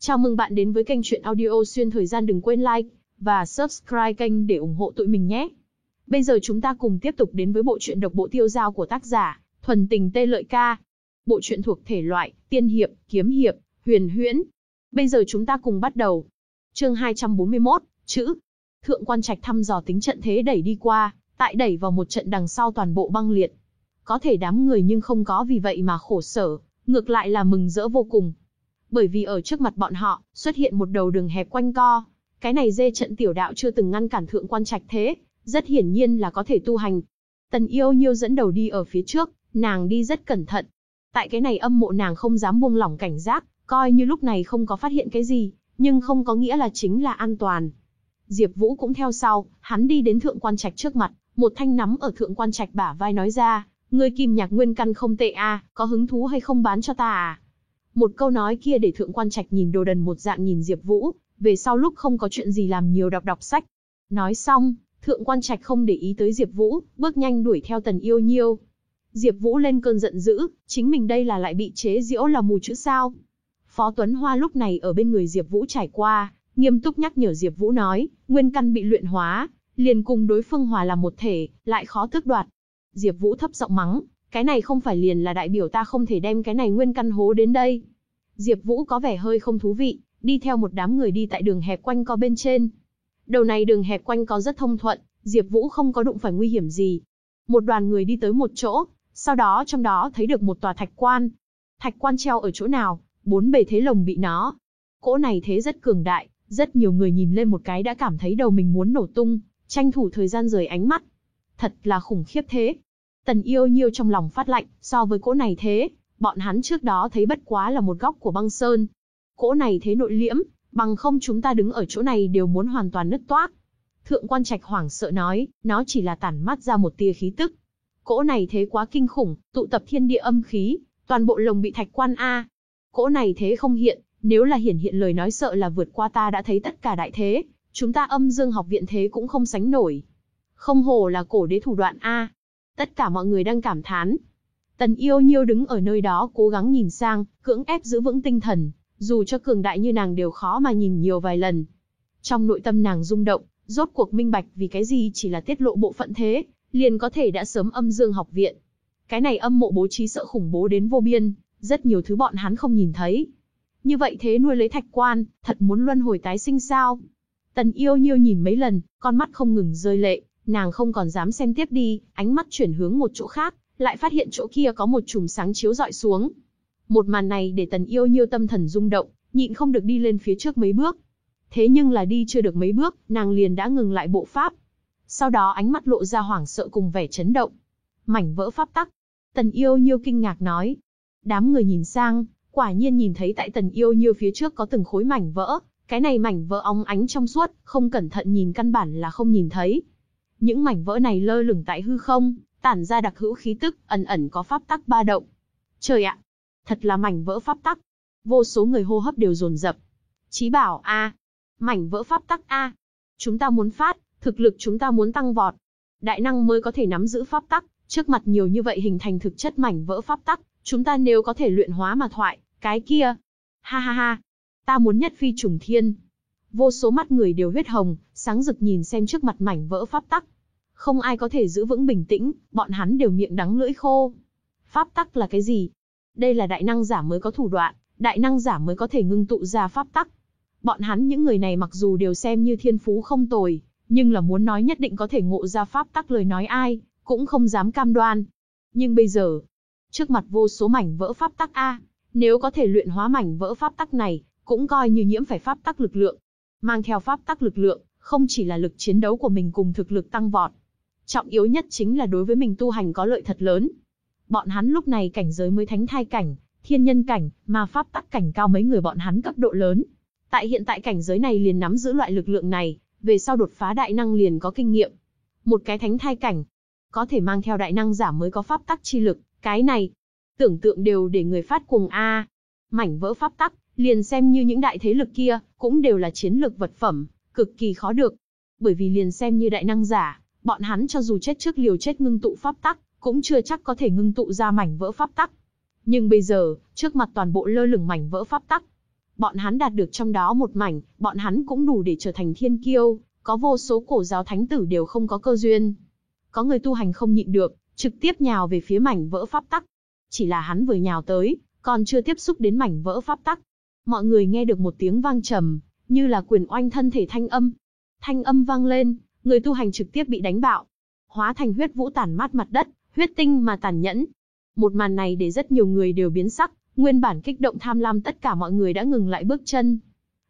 Chào mừng bạn đến với kênh truyện audio xuyên thời gian đừng quên like và subscribe kênh để ủng hộ tụi mình nhé. Bây giờ chúng ta cùng tiếp tục đến với bộ truyện độc bộ tiêu giao của tác giả Thuần Tình Tê Lợi Ca. Bộ truyện thuộc thể loại tiên hiệp, kiếm hiệp, huyền huyễn. Bây giờ chúng ta cùng bắt đầu. Chương 241, chữ. Thượng quan trạch thăm dò tính trận thế đẩy đi qua, tại đẩy vào một trận đằng sau toàn bộ băng liệt. Có thể đám người nhưng không có vì vậy mà khổ sở, ngược lại là mừng rỡ vô cùng. Bởi vì ở trước mặt bọn họ, xuất hiện một đầu đường hẹp quanh co. Cái này dê trận tiểu đạo chưa từng ngăn cản thượng quan trạch thế, rất hiển nhiên là có thể tu hành. Tần yêu nhiêu dẫn đầu đi ở phía trước, nàng đi rất cẩn thận. Tại cái này âm mộ nàng không dám buông lỏng cảnh giác, coi như lúc này không có phát hiện cái gì, nhưng không có nghĩa là chính là an toàn. Diệp Vũ cũng theo sau, hắn đi đến thượng quan trạch trước mặt, một thanh nắm ở thượng quan trạch bả vai nói ra, ngươi kim nhạc nguyên căn không tệ a, có hứng thú hay không bán cho ta à? Một câu nói kia để thượng quan trạch nhìn đồ đần một dạng nhìn Diệp Vũ, về sau lúc không có chuyện gì làm nhiều đọc đọc sách. Nói xong, thượng quan trạch không để ý tới Diệp Vũ, bước nhanh đuổi theo Tần Yêu Nhiêu. Diệp Vũ lên cơn giận dữ, chính mình đây là lại bị chế giễu là mù chữ sao? Phó Tuấn Hoa lúc này ở bên người Diệp Vũ trải qua, nghiêm túc nhắc nhở Diệp Vũ nói, nguyên căn bị luyện hóa, liền cùng đối phương hòa làm một thể, lại khó tước đoạt. Diệp Vũ thấp giọng mắng, cái này không phải liền là đại biểu ta không thể đem cái này nguyên căn hố đến đây. Diệp Vũ có vẻ hơi không thú vị, đi theo một đám người đi tại đường hẹp quanh co bên trên. Đầu này đường hẹp quanh co rất thông thuận, Diệp Vũ không có đụng phải nguy hiểm gì. Một đoàn người đi tới một chỗ, sau đó trong đó thấy được một tòa thạch quan. Thạch quan treo ở chỗ nào? Bốn bề thế lồng bị nó. Cỗ này thế rất cường đại, rất nhiều người nhìn lên một cái đã cảm thấy đầu mình muốn nổ tung, tranh thủ thời gian rời ánh mắt. Thật là khủng khiếp thế. Tần yêu nhiêu trong lòng phát lạnh, so với cỗ này thế, bọn hắn trước đó thấy bất quá là một góc của băng sơn. Cỗ này thế nội liễm, bằng không chúng ta đứng ở chỗ này đều muốn hoàn toàn nứt toác. Thượng quan trạch hoảng sợ nói, nó chỉ là tản mắt ra một tia khí tức. Cỗ này thế quá kinh khủng, tụ tập thiên địa âm khí, toàn bộ lồng bị thạch quan A. Cỗ này thế không hiện, nếu là hiển hiện lời nói sợ là vượt qua ta đã thấy tất cả đại thế, chúng ta âm dương học viện thế cũng không sánh nổi. Không hồ là cổ đế thủ đoạn A. Tất cả mọi người đang cảm thán. Tần yêu nhiêu đứng ở nơi đó cố gắng nhìn sang, cưỡng ép giữ vững tinh thần, dù cho cường đại như nàng đều khó mà nhìn nhiều vài lần. Trong nội tâm nàng rung động, rốt cuộc minh bạch vì cái gì chỉ là tiết lộ bộ phận thế, liền có thể đã sớm âm dương học viện. Cái này âm mộ bố trí sợ khủng bố đến vô biên, rất nhiều thứ bọn hắn không nhìn thấy. Như vậy thế nuôi lấy thạch quan, thật muốn luân hồi tái sinh sao? Tần yêu nhiêu nhìn mấy lần, con mắt không ngừng rơi lệ, nàng không còn dám xem tiếp đi, ánh mắt chuyển hướng một chỗ khác, lại phát hiện chỗ kia có một chùm sáng chiếu dọi xuống. Một màn này để tần yêu nhiêu tâm thần rung động, nhịn không được đi lên phía trước mấy bước. Thế nhưng là đi chưa được mấy bước, nàng liền đã ngừng lại bộ pháp. Sau đó ánh mắt lộ ra hoảng sợ cùng vẻ chấn động. Mảnh vỡ pháp tắc. Tần yêu nhiêu kinh ngạc nói. Đám người nhìn sang, quả nhiên nhìn thấy tại tần yêu nhiêu phía trước có từng khối mảnh vỡ. Cái này mảnh vỡ óng ánh trong suốt, không cẩn thận nhìn căn bản là không nhìn thấy. Những mảnh vỡ này lơ lửng tại hư không, tản ra đặc hữu khí tức, ẩn ẩn có pháp tắc ba động. Trời ạ, thật là mảnh vỡ pháp tắc. Vô số người hô hấp đều dồn dập. Chí bảo a, mảnh vỡ pháp tắc a. Chúng ta muốn phát, thực lực chúng ta muốn tăng vọt. Đại năng mới có thể nắm giữ pháp tắc, trước mặt nhiều như vậy hình thành thực chất mảnh vỡ pháp tắc, chúng ta nếu có thể luyện hóa mà thoại, cái kia. Ha ha ha, ta muốn nhất phi trùng thiên. Vô số mắt người đều huyết hồng, sáng rực nhìn xem trước mặt mảnh vỡ pháp tắc. Không ai có thể giữ vững bình tĩnh, bọn hắn đều miệng đắng lưỡi khô. Pháp tắc là cái gì? Đây là đại năng giả mới có thủ đoạn, đại năng giả mới có thể ngưng tụ ra pháp tắc. Bọn hắn những người này mặc dù đều xem như thiên phú không tồi, nhưng là muốn nói nhất định có thể ngộ ra pháp tắc lời nói ai, cũng không dám cam đoan. Nhưng bây giờ, trước mặt vô số mảnh vỡ pháp tắc A, nếu có thể luyện hóa mảnh vỡ pháp tắc này, cũng coi như nhiễm phải pháp tắc lực lượng. Mang theo pháp tắc lực lượng, không chỉ là lực chiến đấu của mình cùng thực lực tăng vọt, Trọng yếu nhất chính là đối với mình tu hành có lợi thật lớn. Bọn hắn lúc này cảnh giới mới thánh thai cảnh, thiên nhân cảnh, mà pháp tắc cảnh cao mấy người bọn hắn cấp độ lớn. Tại hiện tại cảnh giới này liền nắm giữ loại lực lượng này, về sau đột phá đại năng liền có kinh nghiệm. Một cái thánh thai cảnh, có thể mang theo đại năng giả mới có pháp tắc chi lực, cái này, tưởng tượng đều để người phát cuồng A. Mảnh vỡ pháp tắc, liền xem như những đại thế lực kia, cũng đều là chiến lược vật phẩm, cực kỳ khó được. Bởi vì liền xem như đại năng giả, bọn hắn cho dù chết trước liều chết ngưng tụ pháp tắc, cũng chưa chắc có thể ngưng tụ ra mảnh vỡ pháp tắc. Nhưng bây giờ, trước mặt toàn bộ lơ lửng mảnh vỡ pháp tắc, bọn hắn đạt được trong đó một mảnh, bọn hắn cũng đủ để trở thành thiên kiêu, có vô số cổ giáo thánh tử đều không có cơ duyên. Có người tu hành không nhịn được, trực tiếp nhào về phía mảnh vỡ pháp tắc. Chỉ là hắn vừa nhào tới, còn chưa tiếp xúc đến mảnh vỡ pháp tắc. Mọi người nghe được một tiếng vang trầm, như là quyền oanh thân thể thanh âm. Thanh âm vang lên, người tu hành trực tiếp bị đánh bạo. Hóa thành huyết vũ tản mát mặt đất, huyết tinh mà tàn nhẫn. Một màn này để rất nhiều người đều biến sắc, nguyên bản kích động tham lam tất cả mọi người đã ngừng lại bước chân.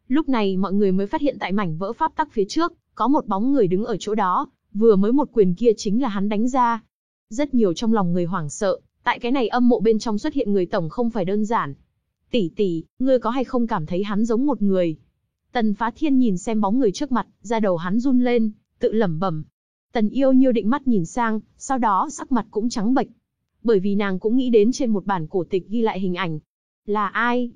Lúc này mọi người mới phát hiện tại mảnh vỡ pháp tắc phía trước, có một bóng người đứng ở chỗ đó, vừa mới một quyền kia chính là hắn đánh ra. Rất nhiều trong lòng người hoảng sợ, tại cái này âm mộ bên trong xuất hiện người tổng không phải đơn giản. Tỷ tỷ, ngươi có hay không cảm thấy hắn giống một người? Tần Phá Thiên nhìn xem bóng người trước mặt, da đầu hắn run lên, tự lẩm bẩm. Tần Yêu Nhiêu định mắt nhìn sang, sau đó sắc mặt cũng trắng bệch. Bởi vì nàng cũng nghĩ đến trên một bản cổ tịch ghi lại hình ảnh. Là ai?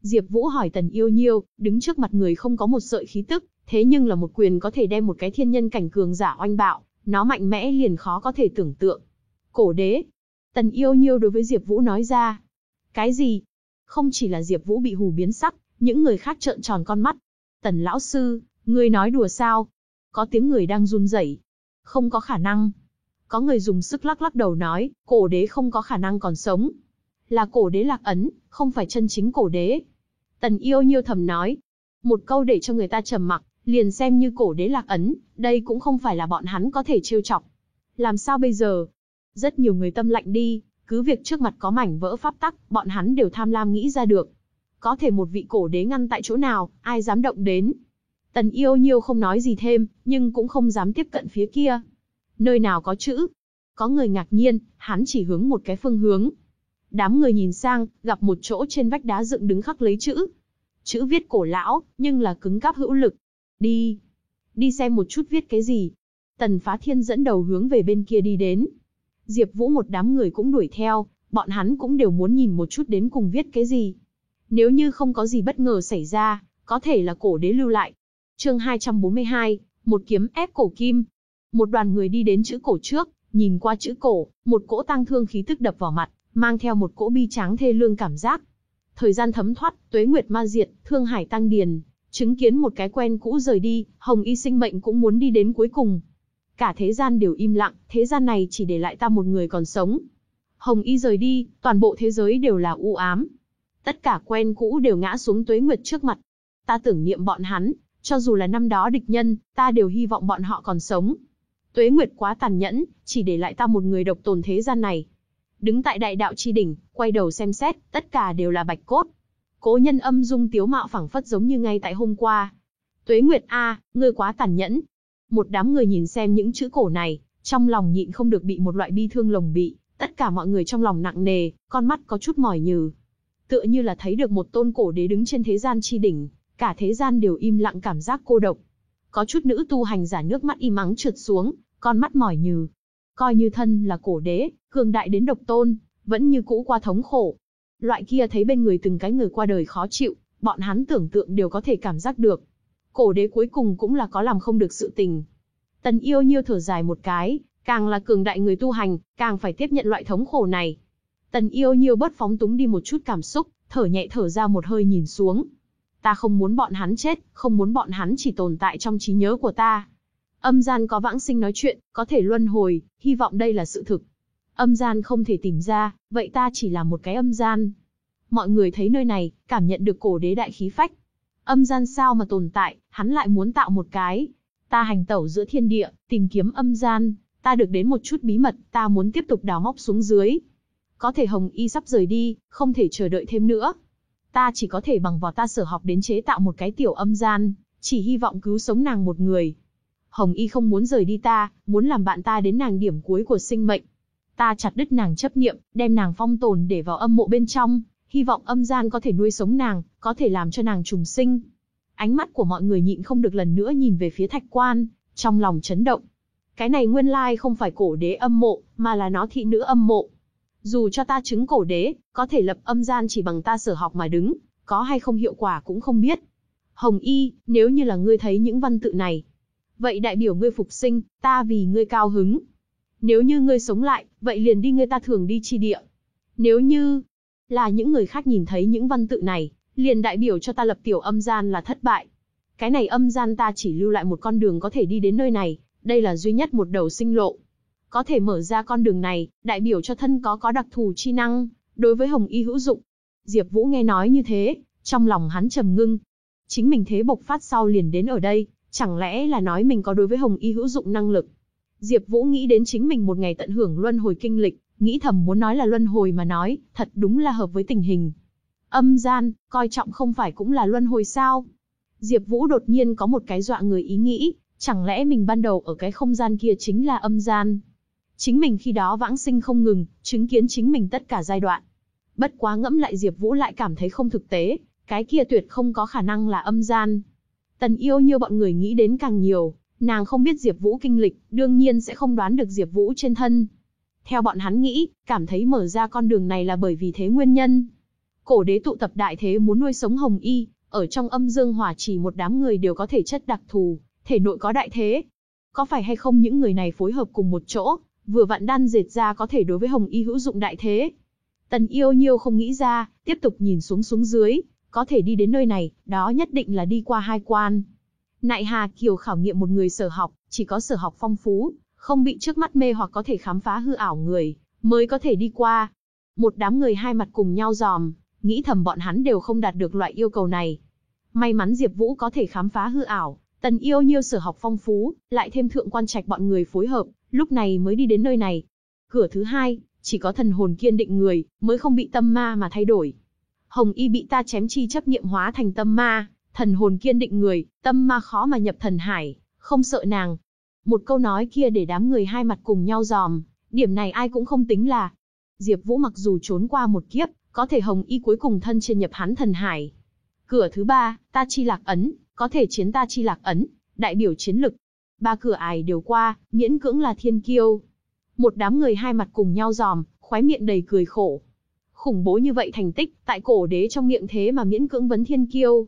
Diệp Vũ hỏi Tần Yêu Nhiêu, đứng trước mặt người không có một sợi khí tức, thế nhưng là một quyền có thể đem một cái thiên nhân cảnh cường giả oanh bạo, nó mạnh mẽ liền khó có thể tưởng tượng. Cổ đế. Tần Yêu Nhiêu đối với Diệp Vũ nói ra. Cái gì? Không chỉ là Diệp Vũ bị hù biến sắc, những người khác trợn tròn con mắt. Tần lão sư, ngươi nói đùa sao? Có tiếng người đang run rẩy. Không có khả năng. Có người dùng sức lắc lắc đầu nói, cổ đế không có khả năng còn sống. Là cổ đế lạc ấn, không phải chân chính cổ đế. Tần yêu nhiêu thầm nói. Một câu để cho người ta trầm mặc, liền xem như cổ đế lạc ấn, đây cũng không phải là bọn hắn có thể trêu chọc. Làm sao bây giờ? Rất nhiều người tâm lạnh đi, cứ việc trước mặt có mảnh vỡ pháp tắc, bọn hắn đều tham lam nghĩ ra được. Có thể một vị cổ đế ngăn tại chỗ nào, ai dám động đến. Tần yêu nhiêu không nói gì thêm, nhưng cũng không dám tiếp cận phía kia. Nơi nào có chữ? Có người ngạc nhiên, hắn chỉ hướng một cái phương hướng. Đám người nhìn sang, gặp một chỗ trên vách đá dựng đứng khắc lấy chữ. Chữ viết cổ lão, nhưng là cứng cáp hữu lực. Đi. Đi xem một chút viết cái gì. Tần phá thiên dẫn đầu hướng về bên kia đi đến. Diệp Vũ một đám người cũng đuổi theo, bọn hắn cũng đều muốn nhìn một chút đến cùng viết cái gì. Nếu như không có gì bất ngờ xảy ra, có thể là cổ đế lưu lại. Chương 242, một kiếm ép cổ kim. Một đoàn người đi đến chữ cổ trước, nhìn qua chữ cổ, một cỗ tăng thương khí tức đập vào mặt, mang theo một cỗ bi tráng thê lương cảm giác. Thời gian thấm thoát, tuế nguyệt ma diệt, thương hải tăng điền, chứng kiến một cái quen cũ rời đi, Hồng Y sinh mệnh cũng muốn đi đến cuối cùng. Cả thế gian đều im lặng, thế gian này chỉ để lại ta một người còn sống. Hồng Y rời đi, toàn bộ thế giới đều là u ám. Tất cả quen cũ đều ngã xuống tuế nguyệt trước mặt. Ta tưởng niệm bọn hắn, cho dù là năm đó địch nhân, ta đều hy vọng bọn họ còn sống. Tuế nguyệt quá tàn nhẫn, chỉ để lại ta một người độc tồn thế gian này. Đứng tại đại đạo chi đỉnh, quay đầu xem xét, tất cả đều là bạch cốt. Cố nhân âm dung tiếu mạo phẳng phất giống như ngay tại hôm qua. Tuế Nguyệt A, ngươi quá tàn nhẫn. Một đám người nhìn xem những chữ cổ này, trong lòng nhịn không được bị một loại bi thương lồng bị, tất cả mọi người trong lòng nặng nề, con mắt có chút mỏi nhừ. Tựa như là thấy được một tôn cổ đế đứng trên thế gian chi đỉnh, cả thế gian đều im lặng cảm giác cô độc. Có chút nữ tu hành giả nước mắt im mắng trượt xuống, con mắt mỏi nhừ. Coi như thân là cổ đế, cường đại đến độc tôn, vẫn như cũ qua thống khổ. Loại kia thấy bên người từng cái người qua đời khó chịu, bọn hắn tưởng tượng đều có thể cảm giác được. Cổ đế cuối cùng cũng là có làm không được sự tình. Tần yêu nhiêu thở dài một cái, càng là cường đại người tu hành, càng phải tiếp nhận loại thống khổ này. Tần yêu nhiêu bớt phóng túng đi một chút cảm xúc, thở nhẹ thở ra một hơi nhìn xuống. Ta không muốn bọn hắn chết, không muốn bọn hắn chỉ tồn tại trong trí nhớ của ta. Âm gian có vãng sinh nói chuyện, có thể luân hồi, hy vọng đây là sự thực. Âm gian không thể tìm ra, vậy ta chỉ là một cái âm gian. Mọi người thấy nơi này, cảm nhận được cổ đế đại khí phách. Âm gian sao mà tồn tại, hắn lại muốn tạo một cái. Ta hành tẩu giữa thiên địa, tìm kiếm âm gian, ta được đến một chút bí mật, ta muốn tiếp tục đào móc xuống dưới. Có thể Hồng Y sắp rời đi, không thể chờ đợi thêm nữa. Ta chỉ có thể bằng vào ta sở học đến chế tạo một cái tiểu âm gian, chỉ hy vọng cứu sống nàng một người. Hồng Y không muốn rời đi ta, muốn làm bạn ta đến nàng điểm cuối của sinh mệnh. Ta chặt đứt nàng chấp niệm, đem nàng phong tồn để vào âm mộ bên trong, hy vọng âm gian có thể nuôi sống nàng, có thể làm cho nàng trùng sinh. Ánh mắt của mọi người nhịn không được lần nữa nhìn về phía thạch quan, trong lòng chấn động. Cái này nguyên lai không phải cổ đế âm mộ, mà là nó thị nữ âm mộ. Dù cho ta chứng cổ đế, có thể lập âm gian chỉ bằng ta sở học mà đứng, có hay không hiệu quả cũng không biết. Hồng Y, nếu như là ngươi thấy những văn tự này, vậy đại biểu ngươi phục sinh, ta vì ngươi cao hứng. Nếu như ngươi sống lại, vậy liền đi ngươi ta thường đi chi địa. Nếu như là những người khác nhìn thấy những văn tự này, liền đại biểu cho ta lập tiểu âm gian là thất bại. Cái này âm gian ta chỉ lưu lại một con đường có thể đi đến nơi này, đây là duy nhất một đầu sinh lộ. Có thể mở ra con đường này, đại biểu cho thân có có đặc thù chi năng, đối với Hồng Y hữu dụng. Diệp Vũ nghe nói như thế, trong lòng hắn trầm ngưng. Chính mình thế bộc phát sau liền đến ở đây, chẳng lẽ là nói mình có đối với Hồng Y hữu dụng năng lực. Diệp Vũ nghĩ đến chính mình một ngày tận hưởng luân hồi kinh lịch, nghĩ thầm muốn nói là luân hồi mà nói, thật đúng là hợp với tình hình. Âm gian, coi trọng không phải cũng là luân hồi sao? Diệp Vũ đột nhiên có một cái dọa người ý nghĩ, chẳng lẽ mình ban đầu ở cái không gian kia chính là âm gian? Chính mình khi đó vãng sinh không ngừng, chứng kiến chính mình tất cả giai đoạn. Bất quá ngẫm lại Diệp Vũ lại cảm thấy không thực tế, cái kia tuyệt không có khả năng là âm gian. Tần Yêu như bọn người nghĩ đến càng nhiều, nàng không biết Diệp Vũ kinh lịch, đương nhiên sẽ không đoán được Diệp Vũ trên thân. Theo bọn hắn nghĩ, cảm thấy mở ra con đường này là bởi vì thế nguyên nhân. Cổ đế tụ tập đại thế muốn nuôi sống Hồng Y, ở trong âm dương hỏa chỉ một đám người đều có thể chất đặc thù, thể nội có đại thế. Có phải hay không những người này phối hợp cùng một chỗ, vừa vặn đan dệt ra có thể đối với Hồng Y hữu dụng đại thế. Tần yêu nhiêu không nghĩ ra, tiếp tục nhìn xuống xuống dưới, có thể đi đến nơi này, đó nhất định là đi qua hai quan. Nại Hà Kiều khảo nghiệm một người sở học, chỉ có sở học phong phú, không bị trước mắt mê hoặc có thể khám phá hư ảo người, mới có thể đi qua. Một đám người hai mặt cùng nhau dòm, nghĩ thầm bọn hắn đều không đạt được loại yêu cầu này. May mắn Diệp Vũ có thể khám phá hư ảo, tần yêu nhiêu sở học phong phú, lại thêm thượng quan trạch bọn người phối hợp, lúc này mới đi đến nơi này. Cửa thứ hai, chỉ có thần hồn kiên định người, mới không bị tâm ma mà thay đổi. Hồng Y bị ta chém chi chấp niệm hóa thành tâm ma, thần hồn kiên định người, tâm ma khó mà nhập thần hải, không sợ nàng. Một câu nói kia để đám người hai mặt cùng nhau dòm, điểm này ai cũng không tính là. Diệp Vũ mặc dù trốn qua một kiếp, có thể Hồng Y cuối cùng thân trên nhập hắn thần hải. Cửa thứ ba, ta chi lạc ấn, có thể chiến ta chi lạc ấn, đại biểu chiến lực. Ba cửa ải đều qua, miễn cưỡng là thiên kiêu. Một đám người hai mặt cùng nhau dòm, khóe miệng đầy cười khổ. Khủng bố như vậy thành tích, tại cổ đế trong miệng thế mà miễn cưỡng vấn thiên kiêu.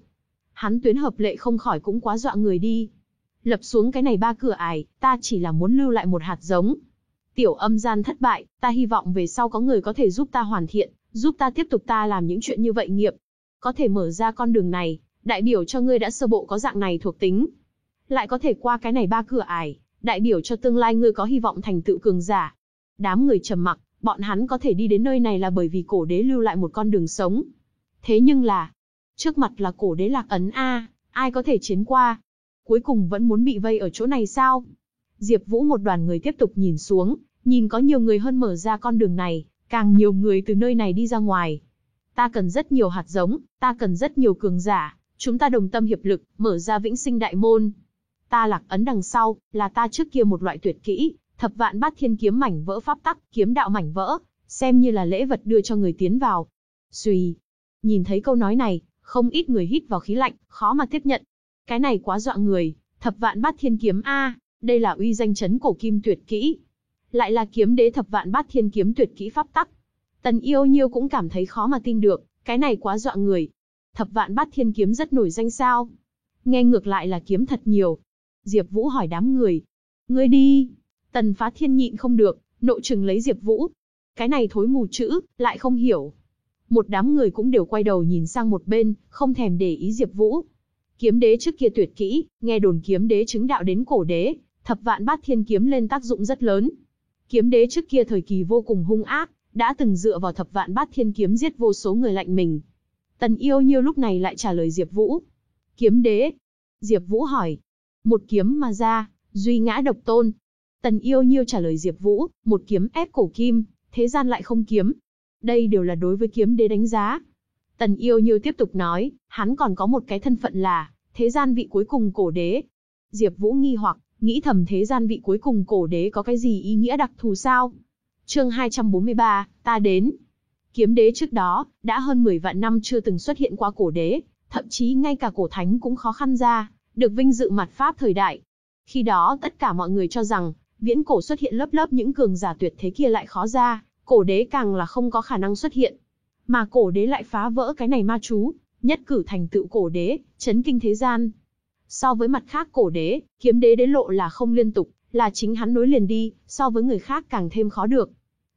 Hắn tuyến hợp lệ không khỏi cũng quá dọa người đi. Lập xuống cái này ba cửa ải, ta chỉ là muốn lưu lại một hạt giống. Tiểu âm gian thất bại, ta hy vọng về sau có người có thể giúp ta hoàn thiện, giúp ta tiếp tục ta làm những chuyện như vậy nghiệp. Có thể mở ra con đường này, đại biểu cho ngươi đã sơ bộ có dạng này thuộc tính. Lại có thể qua cái này ba cửa ải, đại biểu cho tương lai ngươi có hy vọng thành tựu cường giả. Đám người trầm mặc, bọn hắn có thể đi đến nơi này là bởi vì cổ đế lưu lại một con đường sống. Thế nhưng là, trước mặt là cổ đế lạc ấn A, ai có thể chiến qua? Cuối cùng vẫn muốn bị vây ở chỗ này sao? Diệp Vũ một đoàn người tiếp tục nhìn xuống, nhìn có nhiều người hơn mở ra con đường này, càng nhiều người từ nơi này đi ra ngoài. Ta cần rất nhiều hạt giống, ta cần rất nhiều cường giả, chúng ta đồng tâm hiệp lực, mở ra vĩnh sinh đại môn. Ta lạc ấn đằng sau, là ta trước kia một loại tuyệt kỹ, thập vạn bát thiên kiếm mảnh vỡ pháp tắc, kiếm đạo mảnh vỡ, xem như là lễ vật đưa cho người tiến vào. Xùy. Nhìn thấy câu nói này, không ít người hít vào khí lạnh, khó mà tiếp nhận. Cái này quá dọa người, thập vạn bát thiên kiếm A, đây là uy danh chấn cổ kim tuyệt kỹ. Lại là kiếm đế thập vạn bát thiên kiếm tuyệt kỹ pháp tắc. Tần yêu nhiêu cũng cảm thấy khó mà tin được, cái này quá dọa người. Thập vạn bát thiên kiếm rất nổi danh sao. Nghe ngược lại là kiếm thật nhiều. Diệp Vũ hỏi đám người. Ngươi đi. Tần phá thiên nhịn không được, nộ trừng lấy Diệp Vũ. Cái này thối mù chữ, lại không hiểu. Một đám người cũng đều quay đầu nhìn sang một bên, không thèm để ý Diệp Vũ. Kiếm đế trước kia tuyệt kỹ, nghe đồn kiếm đế chứng đạo đến cổ đế, thập vạn bát thiên kiếm lên tác dụng rất lớn. Kiếm đế trước kia thời kỳ vô cùng hung ác, đã từng dựa vào thập vạn bát thiên kiếm giết vô số người lạnh mình. Tần yêu nhiêu lúc này lại trả lời Diệp Vũ. Kiếm đế. Diệp Vũ hỏi. Một kiếm mà ra, duy ngã độc tôn. Tần yêu nhiêu trả lời Diệp Vũ, một kiếm ép cổ kim, thế gian lại không kiếm. Đây đều là đối với kiếm đế đánh giá. Tần yêu nhiêu tiếp tục nói, hắn còn có một cái thân phận là, thế gian vị cuối cùng cổ đế. Diệp Vũ nghi hoặc, nghĩ thầm thế gian vị cuối cùng cổ đế có cái gì ý nghĩa đặc thù sao? Chương 243, ta đến. Kiếm đế trước đó, đã hơn 10 vạn năm chưa từng xuất hiện qua cổ đế, thậm chí ngay cả cổ thánh cũng khó khăn ra, được vinh dự mặt pháp thời đại. Khi đó tất cả mọi người cho rằng, viễn cổ xuất hiện lớp lớp những cường giả tuyệt thế kia lại khó ra, cổ đế càng là không có khả năng xuất hiện. Mà cổ đế lại phá vỡ cái này ma chú, nhất cử thành tựu cổ đế, chấn kinh thế gian. So với mặt khác cổ đế, kiếm đế đế lộ là không liên tục, là chính hắn nối liền đi, so với người khác càng thêm khó được.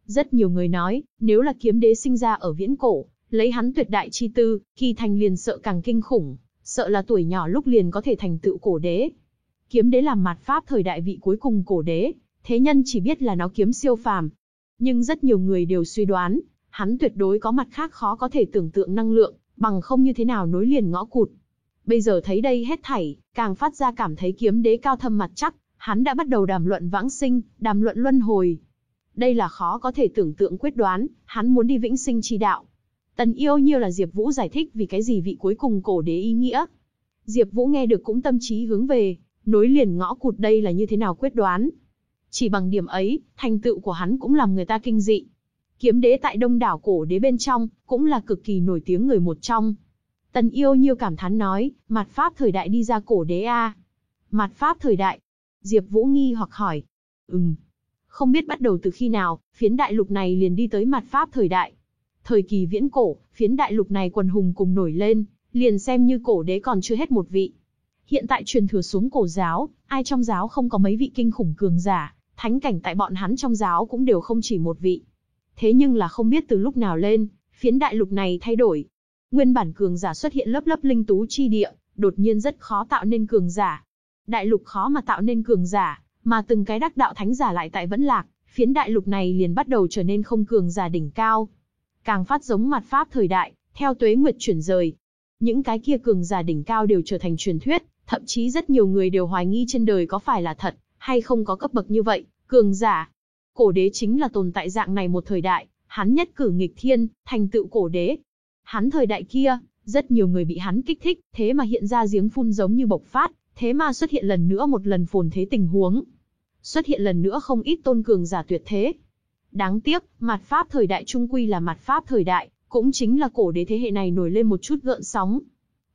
Rất nhiều người nói, nếu là kiếm đế sinh ra ở viễn cổ, Lấy hắn tuyệt đại chi tư, khi thành liền sợ càng kinh khủng, sợ là tuổi nhỏ lúc liền có thể thành tựu cổ đế. Kiếm đế làm mặt pháp thời đại vị cuối cùng cổ đế, thế nhân chỉ biết là nó kiếm siêu phàm. Nhưng rất nhiều người đều suy đoán, hắn tuyệt đối có mặt khác khó có thể tưởng tượng năng lượng, bằng không như thế nào nối liền ngõ cụt. Bây giờ thấy đây hết thảy, càng phát ra cảm thấy kiếm đế cao thâm mặt chắc, hắn đã bắt đầu đàm luận vãng sinh, đàm luận luân hồi. Đây là khó có thể tưởng tượng quyết đoán, hắn muốn đi vĩnh sinh chi đạo. Tần yêu nhiêu là Diệp Vũ giải thích vì cái gì vị cuối cùng cổ đế ý nghĩa. Diệp Vũ nghe được cũng tâm trí hướng về, nối liền ngõ cụt đây là như thế nào quyết đoán. Chỉ bằng điểm ấy, thành tựu của hắn cũng làm người ta kinh dị. Kiếm đế tại đông đảo cổ đế bên trong, cũng là cực kỳ nổi tiếng người một trong. Tần yêu nhiêu cảm thán nói, mặt pháp thời đại đi ra cổ đế a Mặt pháp thời đại. Diệp Vũ nghi hoặc hỏi. Ừm. Không biết bắt đầu từ khi nào, phiến đại lục này liền đi tới mặt pháp thời đại. Thời kỳ viễn cổ, phiến đại lục này quần hùng cùng nổi lên, liền xem như cổ đế còn chưa hết một vị. Hiện tại truyền thừa xuống cổ giáo, ai trong giáo không có mấy vị kinh khủng cường giả, thánh cảnh tại bọn hắn trong giáo cũng đều không chỉ một vị. Thế nhưng là không biết từ lúc nào lên, phiến đại lục này thay đổi. Nguyên bản cường giả xuất hiện lớp lớp linh tú chi địa, đột nhiên rất khó tạo nên cường giả. Đại lục khó mà tạo nên cường giả, mà từng cái đắc đạo thánh giả lại tại vẫn lạc, phiến đại lục này liền bắt đầu trở nên không cường giả đỉnh cao. Càng phát giống mặt pháp thời đại, theo tuế nguyệt chuyển rời. Những cái kia cường giả đỉnh cao đều trở thành truyền thuyết, thậm chí rất nhiều người đều hoài nghi trên đời có phải là thật, hay không có cấp bậc như vậy, cường giả. Cổ đế chính là tồn tại dạng này một thời đại, hắn nhất cử nghịch thiên, thành tựu cổ đế. Hắn thời đại kia, rất nhiều người bị hắn kích thích, thế mà hiện ra giếng phun giống như bộc phát, thế mà xuất hiện lần nữa một lần phồn thế tình huống. Xuất hiện lần nữa không ít tôn cường giả tuyệt thế. Đáng tiếc, mặt pháp thời đại trung quy là mặt pháp thời đại, cũng chính là cổ đế thế hệ này nổi lên một chút gợn sóng.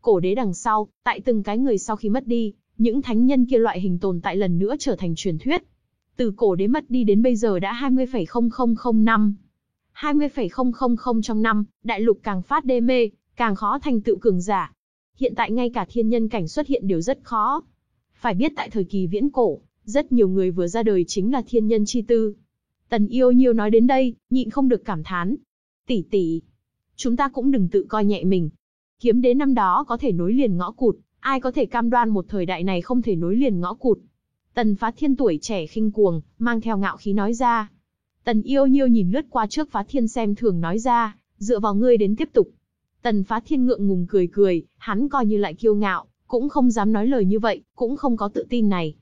Cổ đế đằng sau, tại từng cái người sau khi mất đi, những thánh nhân kia loại hình tồn tại lần nữa trở thành truyền thuyết. Từ cổ đế mất đi đến bây giờ đã 20,0005 năm. 20,000 trong năm, đại lục càng phát đê mê, càng khó thành tựu cường giả. Hiện tại ngay cả thiên nhân cảnh xuất hiện đều rất khó. Phải biết tại thời kỳ viễn cổ, rất nhiều người vừa ra đời chính là thiên nhân chi tư. Tần yêu nhiêu nói đến đây, nhịn không được cảm thán. Tỷ tỷ, chúng ta cũng đừng tự coi nhẹ mình. Kiếm đế năm đó có thể nối liền ngõ cụt, ai có thể cam đoan một thời đại này không thể nối liền ngõ cụt. Tần phá thiên tuổi trẻ khinh cuồng, mang theo ngạo khí nói ra. Tần yêu nhiêu nhìn lướt qua trước phá thiên xem thường nói ra, dựa vào ngươi đến tiếp tục. Tần phá thiên ngượng ngùng cười cười, hắn coi như lại kiêu ngạo, cũng không dám nói lời như vậy, cũng không có tự tin này.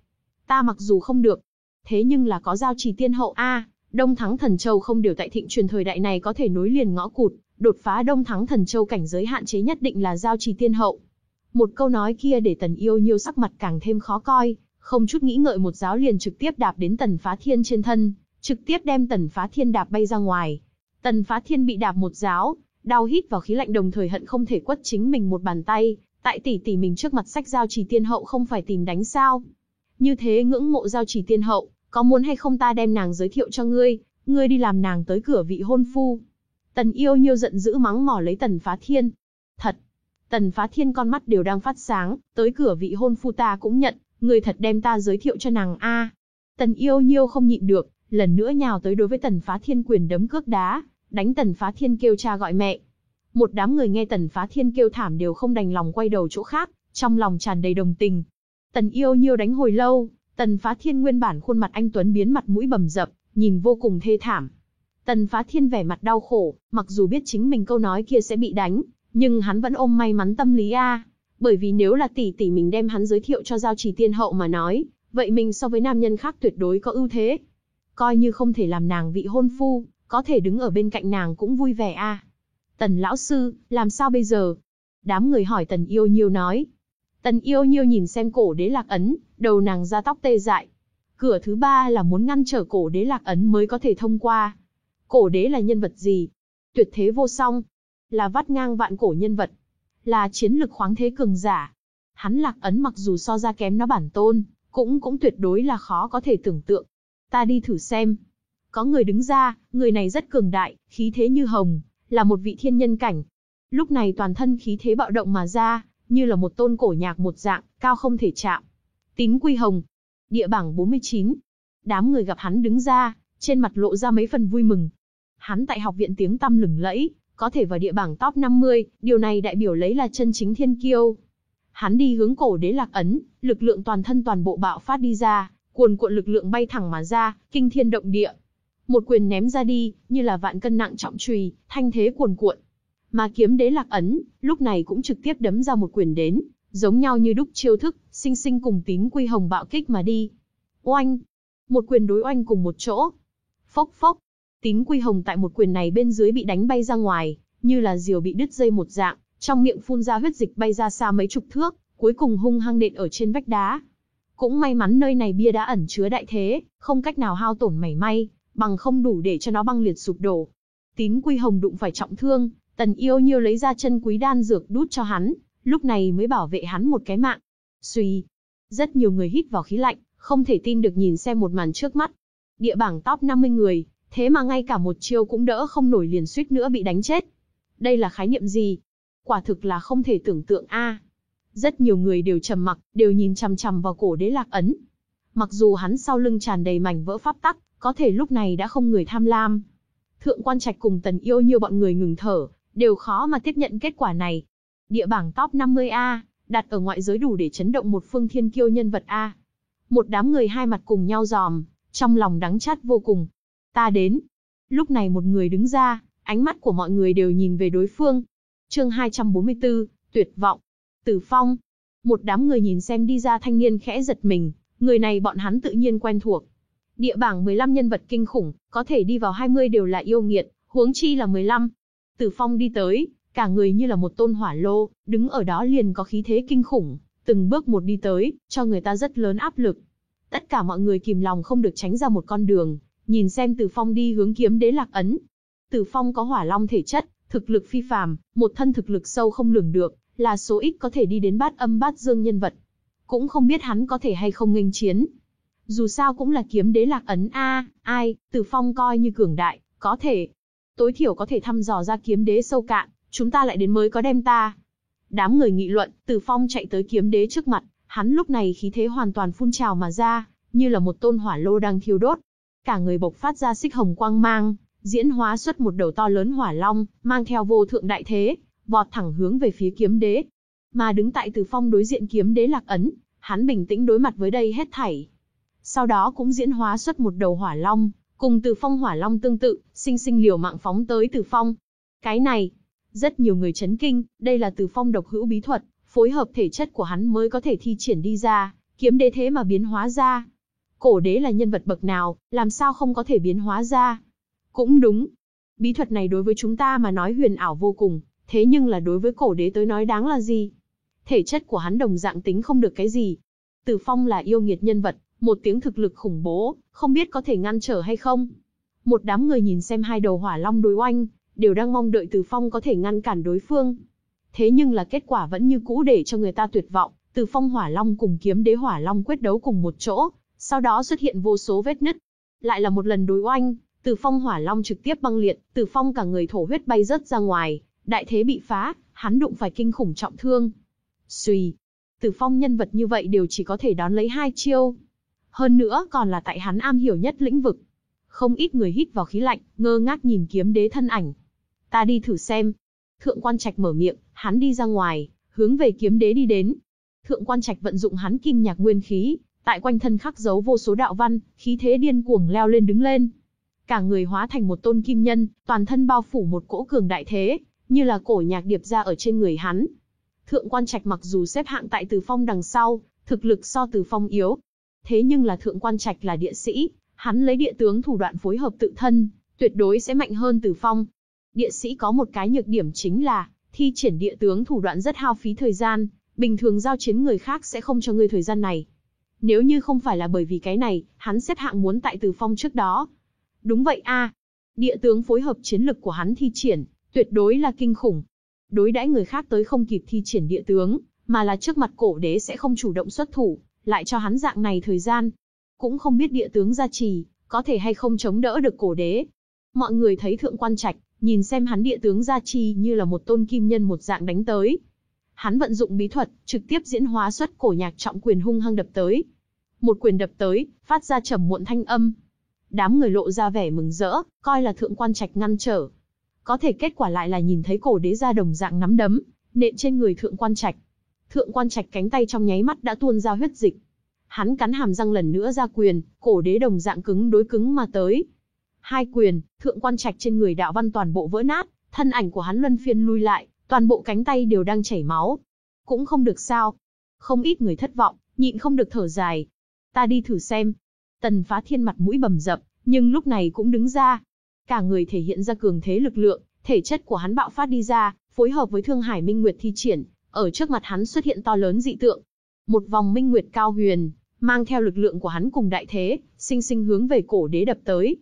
Ta mặc dù không được, thế nhưng là có giao trì tiên hậu A, Đông Thắng Thần Châu không điều tại thịnh truyền thời đại này có thể nối liền ngõ cụt, đột phá Đông Thắng Thần Châu cảnh giới hạn chế nhất định là giao trì tiên hậu. Một câu nói kia để Tần Yêu Nhiêu sắc mặt càng thêm khó coi, không chút nghĩ ngợi một giáo liền trực tiếp đạp đến Tần Phá Thiên trên thân, trực tiếp đem Tần Phá Thiên đạp bay ra ngoài. Tần Phá Thiên bị đạp một giáo, đau hít vào khí lạnh đồng thời hận không thể quất chính mình một bàn tay, tại tỷ tỷ mình trước mặt sách giao trì tiên hậu không phải tìm đánh sao? Như thế ngưỡng mộ giao trì tiên hậu, có muốn hay không ta đem nàng giới thiệu cho ngươi, ngươi đi làm nàng tới cửa vị hôn phu. Tần yêu nhiêu giận dữ mắng mỏ lấy tần phá thiên. Thật. Tần phá thiên con mắt đều đang phát sáng, tới cửa vị hôn phu ta cũng nhận, ngươi thật đem ta giới thiệu cho nàng a. Tần yêu nhiêu không nhịn được, lần nữa nhào tới đối với tần phá thiên quyền đấm cước đá, đánh tần phá thiên kêu cha gọi mẹ. Một đám người nghe tần phá thiên kêu thảm đều không đành lòng quay đầu chỗ khác, trong lòng tràn đầy đồng tình. Tần yêu nhiêu đánh hồi lâu, Tần Phá Thiên nguyên bản khuôn mặt anh Tuấn biến mặt mũi bầm dập, nhìn vô cùng thê thảm. Tần Phá Thiên vẻ mặt đau khổ, mặc dù biết chính mình câu nói kia sẽ bị đánh, nhưng hắn vẫn ôm may mắn tâm lý a. Bởi vì nếu là tỷ tỷ mình đem hắn giới thiệu cho giao trì tiên hậu mà nói, vậy mình so với nam nhân khác tuyệt đối có ưu thế. Coi như không thể làm nàng vị hôn phu, có thể đứng ở bên cạnh nàng cũng vui vẻ a. Tần lão sư, làm sao bây giờ? Đám người hỏi Tần Yêu Nhiêu nói. Tần Yêu Nhiêu nhìn xem cổ đế lạc ấn, đầu nàng ra tóc tê dại. Cửa thứ ba là muốn ngăn trở cổ đế lạc ấn mới có thể thông qua. Cổ đế là nhân vật gì? Tuyệt thế vô song. Là vắt ngang vạn cổ nhân vật. Là chiến lực khoáng thế cường giả. Hắn lạc ấn mặc dù so ra kém nó bản tôn, cũng cũng tuyệt đối là khó có thể tưởng tượng. Ta đi thử xem. Có người đứng ra, người này rất cường đại, khí thế như hồng, là một vị thiên nhân cảnh. Lúc này toàn thân khí thế bạo động mà ra, như là một tôn cổ nhạc một dạng, cao không thể chạm. Tín Quy Hồng, địa bảng 49. Đám người gặp hắn đứng ra, trên mặt lộ ra mấy phần vui mừng. Hắn tại học viện tiếng tăm lừng lẫy, có thể vào địa bảng top 50, điều này đại biểu lấy là chân chính thiên kiêu. Hắn đi hướng cổ đế lạc ấn, lực lượng toàn thân toàn bộ bạo phát đi ra, cuồn cuộn lực lượng bay thẳng mà ra, kinh thiên động địa. Một quyền ném ra đi, như là vạn cân nặng trọng chùy, thanh thế cuồn cuộn. Mà kiếm đế lạc ấn, lúc này cũng trực tiếp đấm ra một quyền đến, giống nhau như đúc chiêu thức, sinh sinh cùng tín quy hồng bạo kích mà đi. Oanh! Một quyền đối oanh cùng một chỗ. Phốc phốc! Tín quy hồng tại một quyền này bên dưới bị đánh bay ra ngoài, như là diều bị đứt dây một dạng, trong miệng phun ra huyết dịch bay ra xa mấy chục thước, cuối cùng hung hăng nện ở trên vách đá. Cũng may mắn nơi này bia đã ẩn chứa đại thế, không cách nào hao tổn mảy may, bằng không đủ để cho nó băng liệt sụp đổ. Tín Quy Hồng đụng phải trọng thương, Tần Yêu Nhiêu lấy ra chân quý đan dược đút cho hắn, lúc này mới bảo vệ hắn một cái mạng. Suy, rất nhiều người hít vào khí lạnh, không thể tin được nhìn xem một màn trước mắt. Địa bảng top 50 người, thế mà ngay cả một chiêu cũng đỡ không nổi liền suýt nữa bị đánh chết. Đây là khái niệm gì? Quả thực là không thể tưởng tượng a. Rất nhiều người đều trầm mặc, đều nhìn chằm chằm vào cổ đế lạc ấn. Mặc dù hắn sau lưng tràn đầy mảnh vỡ pháp tắc, có thể lúc này đã không người tham lam. Thượng quan trạch cùng tần yêu nhiều bọn người ngừng thở, đều khó mà tiếp nhận kết quả này. Địa bảng top 50A, đặt ở ngoại giới đủ để chấn động một phương thiên kiêu nhân vật A. Một đám người hai mặt cùng nhau giòm, trong lòng đắng chát vô cùng. Ta đến. Lúc này một người đứng ra, ánh mắt của mọi người đều nhìn về đối phương. chương 244, tuyệt vọng. Tử Phong. Một đám người nhìn xem đi ra thanh niên khẽ giật mình, người này bọn hắn tự nhiên quen thuộc. Địa bảng 15 nhân vật kinh khủng, có thể đi vào 20 đều là yêu nghiệt, huống chi là 15. Tử Phong đi tới, cả người như là một tôn hỏa lô, đứng ở đó liền có khí thế kinh khủng, từng bước một đi tới, cho người ta rất lớn áp lực. Tất cả mọi người kìm lòng không được tránh ra một con đường, nhìn xem Tử Phong đi hướng kiếm đế lạc ấn. Tử Phong có hỏa long thể chất, thực lực phi phàm, một thân thực lực sâu không lường được, là số ít có thể đi đến bát âm bát dương nhân vật. Cũng không biết hắn có thể hay không nghênh chiến. Dù sao cũng là kiếm đế lạc ấn A, ai, Tử Phong coi như cường đại, có thể. Tối thiểu có thể thăm dò ra kiếm đế sâu cạn, chúng ta lại đến mới có đem ta. Đám người nghị luận, Tử Phong chạy tới kiếm đế trước mặt, hắn lúc này khí thế hoàn toàn phun trào mà ra, như là một tôn hỏa lô đang thiêu đốt. Cả người bộc phát ra xích hồng quang mang, diễn hóa xuất một đầu to lớn hỏa long, mang theo vô thượng đại thế, vọt thẳng hướng về phía kiếm đế. Mà đứng tại Từ Phong đối diện kiếm đế lạc ấn, hắn bình tĩnh đối mặt với đây hết thảy. Sau đó cũng diễn hóa xuất một đầu hỏa long, cùng Từ Phong hỏa long tương tự, sinh sinh liều mạng phóng tới Từ Phong. Cái này, rất nhiều người chấn kinh, đây là Từ Phong độc hữu bí thuật, phối hợp thể chất của hắn mới có thể thi triển đi ra, kiếm đế thế mà biến hóa ra. Cổ đế là nhân vật bậc nào, làm sao không có thể biến hóa ra? Cũng đúng. Bí thuật này đối với chúng ta mà nói huyền ảo vô cùng, thế nhưng là đối với cổ đế tới nói đáng là gì? Thể chất của hắn đồng dạng tính không được cái gì. Tử Phong là yêu nghiệt nhân vật, một tiếng thực lực khủng bố, không biết có thể ngăn trở hay không. Một đám người nhìn xem hai đầu hỏa long đối oanh, đều đang mong đợi Từ Phong có thể ngăn cản đối phương. Thế nhưng là kết quả vẫn như cũ để cho người ta tuyệt vọng, Từ Phong hỏa long cùng kiếm đế hỏa long quyết đấu cùng một chỗ, sau đó xuất hiện vô số vết nứt. Lại là một lần đối oanh, Tử Phong hỏa long trực tiếp băng liệt, Tử Phong cả người thổ huyết bay rớt ra ngoài, đại thế bị phá, hắn đụng phải kinh khủng trọng thương. suy, Tử Phong nhân vật như vậy đều chỉ có thể đón lấy hai chiêu. Hơn nữa còn là tại hắn am hiểu nhất lĩnh vực. Không ít người hít vào khí lạnh, ngơ ngác nhìn kiếm đế thân ảnh. Ta đi thử xem. Thượng quan trạch mở miệng, hắn đi ra ngoài, hướng về kiếm đế đi đến. Thượng quan trạch vận dụng hắn kim nhạc nguyên khí, tại quanh thân khắc dấu vô số đạo văn, khí thế điên cuồng leo lên đứng lên. Cả người hóa thành một tôn kim nhân, toàn thân bao phủ một cỗ cường đại thế, như là cổ nhạc điệp ra ở trên người hắn. Thượng quan trạch mặc dù xếp hạng tại Từ Phong đằng sau, thực lực so Từ Phong yếu. Thế nhưng là thượng quan trạch là địa sĩ, hắn lấy địa tướng thủ đoạn phối hợp tự thân, tuyệt đối sẽ mạnh hơn Từ Phong. Địa sĩ có một cái nhược điểm chính là, thi triển địa tướng thủ đoạn rất hao phí thời gian, bình thường giao chiến người khác sẽ không cho ngươi thời gian này. Nếu như không phải là bởi vì cái này, hắn xếp hạng muốn tại Từ Phong trước đó. Đúng vậy a, Địa tướng phối hợp chiến lực của hắn thi triển, tuyệt đối là kinh khủng. Đối đãi người khác tới không kịp thi triển địa tướng, mà là trước mặt cổ đế sẽ không chủ động xuất thủ, lại cho hắn dạng này thời gian. Cũng không biết địa tướng gia trì, có thể hay không chống đỡ được cổ đế. Mọi người thấy thượng quan trạch, nhìn xem hắn địa tướng gia trì như là một tôn kim nhân một dạng đánh tới. Hắn vận dụng bí thuật, trực tiếp diễn hóa xuất cổ nhạc trọng quyền hung hăng đập tới. Một quyền đập tới, phát ra trầm muộn thanh âm. Đám người lộ ra vẻ mừng rỡ, coi là thượng quan trạch ngăn trở, có thể kết quả lại là nhìn thấy cổ đế ra đồng dạng nắm đấm, nện trên người thượng quan trạch. Thượng quan trạch cánh tay trong nháy mắt đã tuôn ra huyết dịch. Hắn cắn hàm răng lần nữa ra quyền, cổ đế đồng dạng cứng đối cứng mà tới. Hai quyền, thượng quan trạch trên người đạo văn toàn bộ vỡ nát, thân ảnh của hắn luân phiên lui lại, toàn bộ cánh tay đều đang chảy máu. Cũng không được sao. Không ít người thất vọng, nhịn không được thở dài. Ta đi thử xem. Tần phá thiên mặt mũi bầm dập, nhưng lúc này cũng đứng ra. Cả người thể hiện ra cường thế lực lượng, thể chất của hắn bạo phát đi ra, phối hợp với Thương Hải Minh Nguyệt thi triển, ở trước mặt hắn xuất hiện to lớn dị tượng. Một vòng Minh Nguyệt cao huyền, mang theo lực lượng của hắn cùng đại thế, sinh sinh hướng về cổ đế đập tới.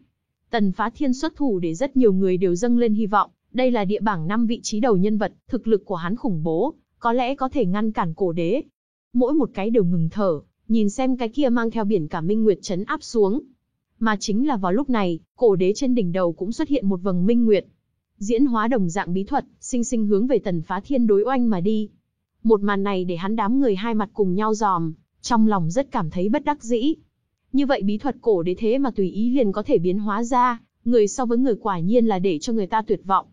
Tần Phá Thiên xuất thủ để rất nhiều người đều dâng lên hy vọng, đây là địa bảng năm vị trí đầu nhân vật, thực lực của hắn khủng bố, có lẽ có thể ngăn cản cổ đế. Mỗi một cái đều ngừng thở, nhìn xem cái kia mang theo biển cả minh nguyệt chấn áp xuống. Mà chính là vào lúc này, cổ đế trên đỉnh đầu cũng xuất hiện một vầng minh nguyệt. Diễn hóa đồng dạng bí thuật, sinh sinh hướng về tần phá thiên đối oanh mà đi. Một màn này để hắn đám người hai mặt cùng nhau giòm, trong lòng rất cảm thấy bất đắc dĩ. Như vậy bí thuật cổ đế thế mà tùy ý liền có thể biến hóa ra, người so với người quả nhiên là để cho người ta tuyệt vọng.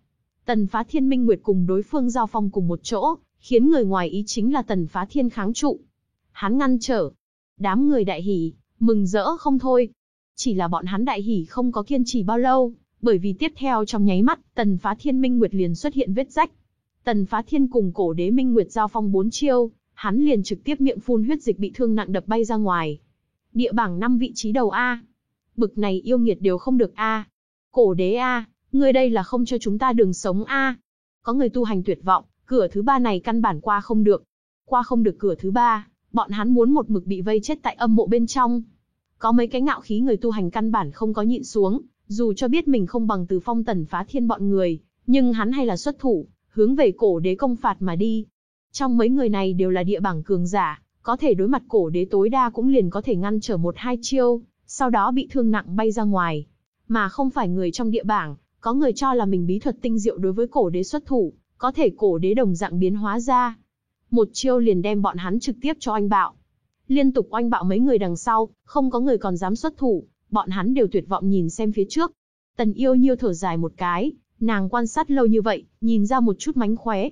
Tần phá thiên minh nguyệt cùng đối phương giao phong cùng một chỗ, khiến người ngoài ý chính là tần phá thiên kháng trụ. Hắn ngăn trở. Đám người đại hỉ, mừng rỡ không thôi. Chỉ là bọn hắn đại hỉ không có kiên trì bao lâu, bởi vì tiếp theo trong nháy mắt, tần phá thiên minh nguyệt liền xuất hiện vết rách. Tần phá thiên cùng cổ đế minh nguyệt giao phong bốn chiêu, hắn liền trực tiếp miệng phun huyết dịch bị thương nặng đập bay ra ngoài. Địa bảng năm vị trí đầu A. Bực này yêu nghiệt đều không được A. Cổ đế A, người đây là không cho chúng ta đường sống A. Có người tu hành tuyệt vọng, cửa thứ ba này căn bản qua không được. Qua không được cửa thứ ba, bọn hắn muốn một mực bị vây chết tại âm mộ bên trong. Có mấy cái ngạo khí người tu hành căn bản không có nhịn xuống, dù cho biết mình không bằng từ phong tần phá thiên bọn người, nhưng hắn hay là xuất thủ, hướng về cổ đế công phạt mà đi. Trong mấy người này đều là địa bảng cường giả, có thể đối mặt cổ đế tối đa cũng liền có thể ngăn trở một hai chiêu, sau đó bị thương nặng bay ra ngoài. Mà không phải người trong địa bảng, có người cho là mình bí thuật tinh diệu đối với cổ đế xuất thủ, có thể cổ đế đồng dạng biến hóa ra. Một chiêu liền đem bọn hắn trực tiếp cho anh bạo. Liên tục oanh bạo mấy người đằng sau, không có người còn dám xuất thủ, bọn hắn đều tuyệt vọng nhìn xem phía trước. Tần yêu nhiêu thở dài một cái, nàng quan sát lâu như vậy, nhìn ra một chút mánh khóe.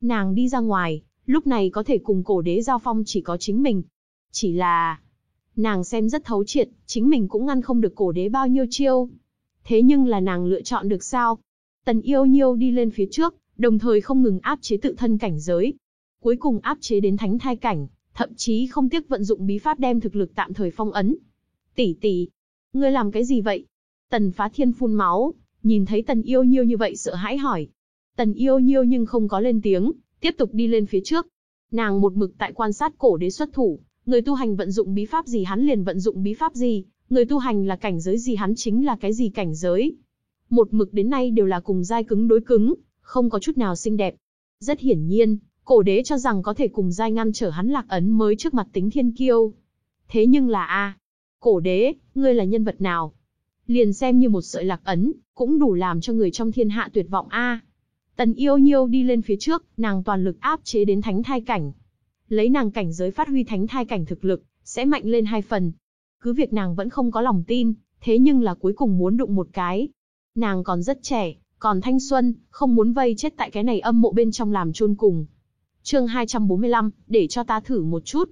Nàng đi ra ngoài, lúc này có thể cùng cổ đế giao phong chỉ có chính mình. Chỉ là... Nàng xem rất thấu triệt, chính mình cũng ngăn không được cổ đế bao nhiêu chiêu. Thế nhưng là nàng lựa chọn được sao? Tần yêu nhiêu đi lên phía trước, đồng thời không ngừng áp chế tự thân cảnh giới. Cuối cùng áp chế đến thánh thai cảnh, thậm chí không tiếc vận dụng bí pháp đem thực lực tạm thời phong ấn. Tỷ tỷ, ngươi làm cái gì vậy? Tần phá thiên phun máu, nhìn thấy tần yêu nhiêu như vậy sợ hãi hỏi. Tần yêu nhiêu nhưng không có lên tiếng, tiếp tục đi lên phía trước. Nàng một mực tại quan sát cổ đế xuất thủ, người tu hành vận dụng bí pháp gì hắn liền vận dụng bí pháp gì, người tu hành là cảnh giới gì hắn chính là cái gì cảnh giới. Một mực đến nay đều là cùng giai cứng đối cứng, không có chút nào xinh đẹp. Rất hiển nhiên, cổ đế cho rằng có thể cùng giai ngăn trở hắn lạc ấn mới trước mặt tính thiên kiêu. Thế nhưng là a, cổ đế, ngươi là nhân vật nào? Liền xem như một sợi lạc ấn, cũng đủ làm cho người trong thiên hạ tuyệt vọng a. Tần yêu nhiêu đi lên phía trước, nàng toàn lực áp chế đến thánh thai cảnh. Lấy nàng cảnh giới phát huy thánh thai cảnh thực lực, sẽ mạnh lên hai phần. Cứ việc nàng vẫn không có lòng tin, thế nhưng là cuối cùng muốn đụng một cái. Nàng còn rất trẻ, còn thanh xuân, không muốn vây chết tại cái này âm mộ bên trong làm chôn cùng. Chương 245, để cho ta thử một chút.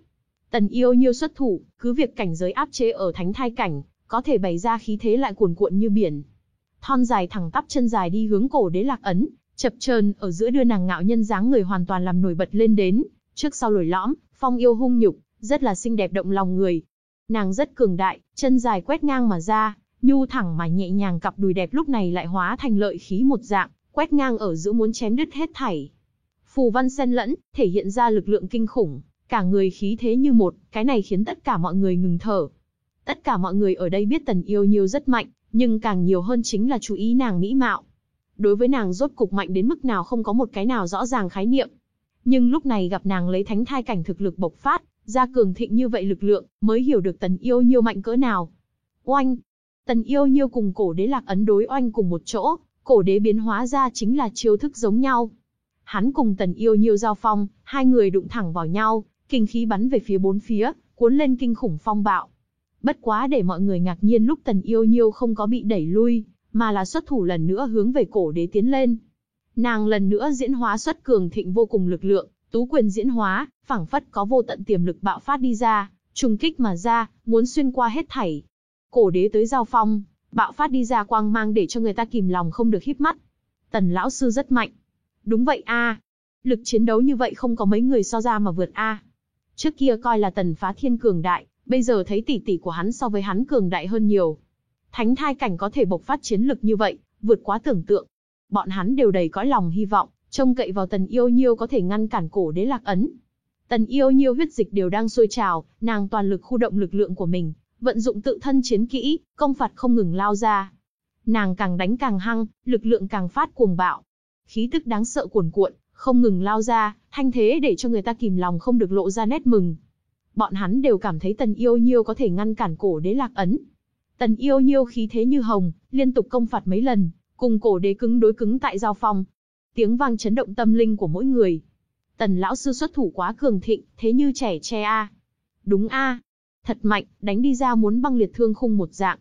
Tần yêu nhiêu xuất thủ, cứ việc cảnh giới áp chế ở thánh thai cảnh, có thể bày ra khí thế lại cuồn cuộn như biển. Thon dài thẳng tắp chân dài đi hướng cổ đế lạc ấn, chập chờn ở giữa đưa nàng ngạo nhân dáng người hoàn toàn làm nổi bật lên đến, trước sau lồi lõm, phong yêu hung nhục, rất là xinh đẹp động lòng người. Nàng rất cường đại, chân dài quét ngang mà ra, nhu thẳng mà nhẹ nhàng cặp đùi đẹp lúc này lại hóa thành lợi khí một dạng, quét ngang ở giữa muốn chém đứt hết thảy. Phù văn xen lẫn, thể hiện ra lực lượng kinh khủng, cả người khí thế như một, cái này khiến tất cả mọi người ngừng thở. Tất cả mọi người ở đây biết Tần Yêu Nhiêu rất mạnh, nhưng càng nhiều hơn chính là chú ý nàng mỹ mạo. Đối với nàng rốt cục mạnh đến mức nào không có một cái nào rõ ràng khái niệm. Nhưng lúc này gặp nàng lấy thánh thai cảnh thực lực bộc phát, ra cường thịnh như vậy lực lượng, mới hiểu được Tần Yêu Nhiêu mạnh cỡ nào. Oanh! Tần Yêu Nhiêu cùng cổ đế lạc ấn đối oanh cùng một chỗ, cổ đế biến hóa ra chính là chiêu thức giống nhau. Hắn cùng Tần Yêu Nhiêu giao phong, hai người đụng thẳng vào nhau, kinh khí bắn về phía bốn phía, cuốn lên kinh khủng phong bạo. Bất quá để mọi người ngạc nhiên lúc Tần Yêu Nhiêu không có bị đẩy lui, mà là xuất thủ lần nữa hướng về cổ đế tiến lên. Nàng lần nữa diễn hóa xuất cường thịnh vô cùng lực lượng, tú quyền diễn hóa, phảng phất có vô tận tiềm lực bạo phát đi ra, trùng kích mà ra, muốn xuyên qua hết thảy. Cổ đế tới giao phong, bạo phát đi ra quang mang để cho người ta kìm lòng không được híp mắt. Tần lão sư rất mạnh. Đúng vậy a, lực chiến đấu như vậy không có mấy người so ra mà vượt a. Trước kia coi là tần phá thiên cường đại, bây giờ thấy tỷ tỷ của hắn so với hắn cường đại hơn nhiều. Thánh thai cảnh có thể bộc phát chiến lực như vậy, vượt quá tưởng tượng. Bọn hắn đều đầy cõi lòng hy vọng, trông cậy vào tần yêu nhiêu có thể ngăn cản cổ đế lạc ấn. Tần yêu nhiêu huyết dịch đều đang sôi trào, nàng toàn lực khu động lực lượng của mình, vận dụng tự thân chiến kỹ, công phạt không ngừng lao ra. Nàng càng đánh càng hăng, lực lượng càng phát cuồng bạo. Khí tức đáng sợ cuồn cuộn, không ngừng lao ra, thanh thế để cho người ta kìm lòng không được lộ ra nét mừng. Bọn hắn đều cảm thấy tần yêu nhiêu có thể ngăn cản cổ đế lạc ấn. Tần yêu nhiêu khí thế như hồng, liên tục công phạt mấy lần, cùng cổ đế cứng đối cứng tại giao phong. Tiếng vang chấn động tâm linh của mỗi người. Tần lão sư xuất thủ quá cường thịnh, thế như trẻ tre a. Đúng a, thật mạnh, đánh đi ra muốn băng liệt thương khung một dạng.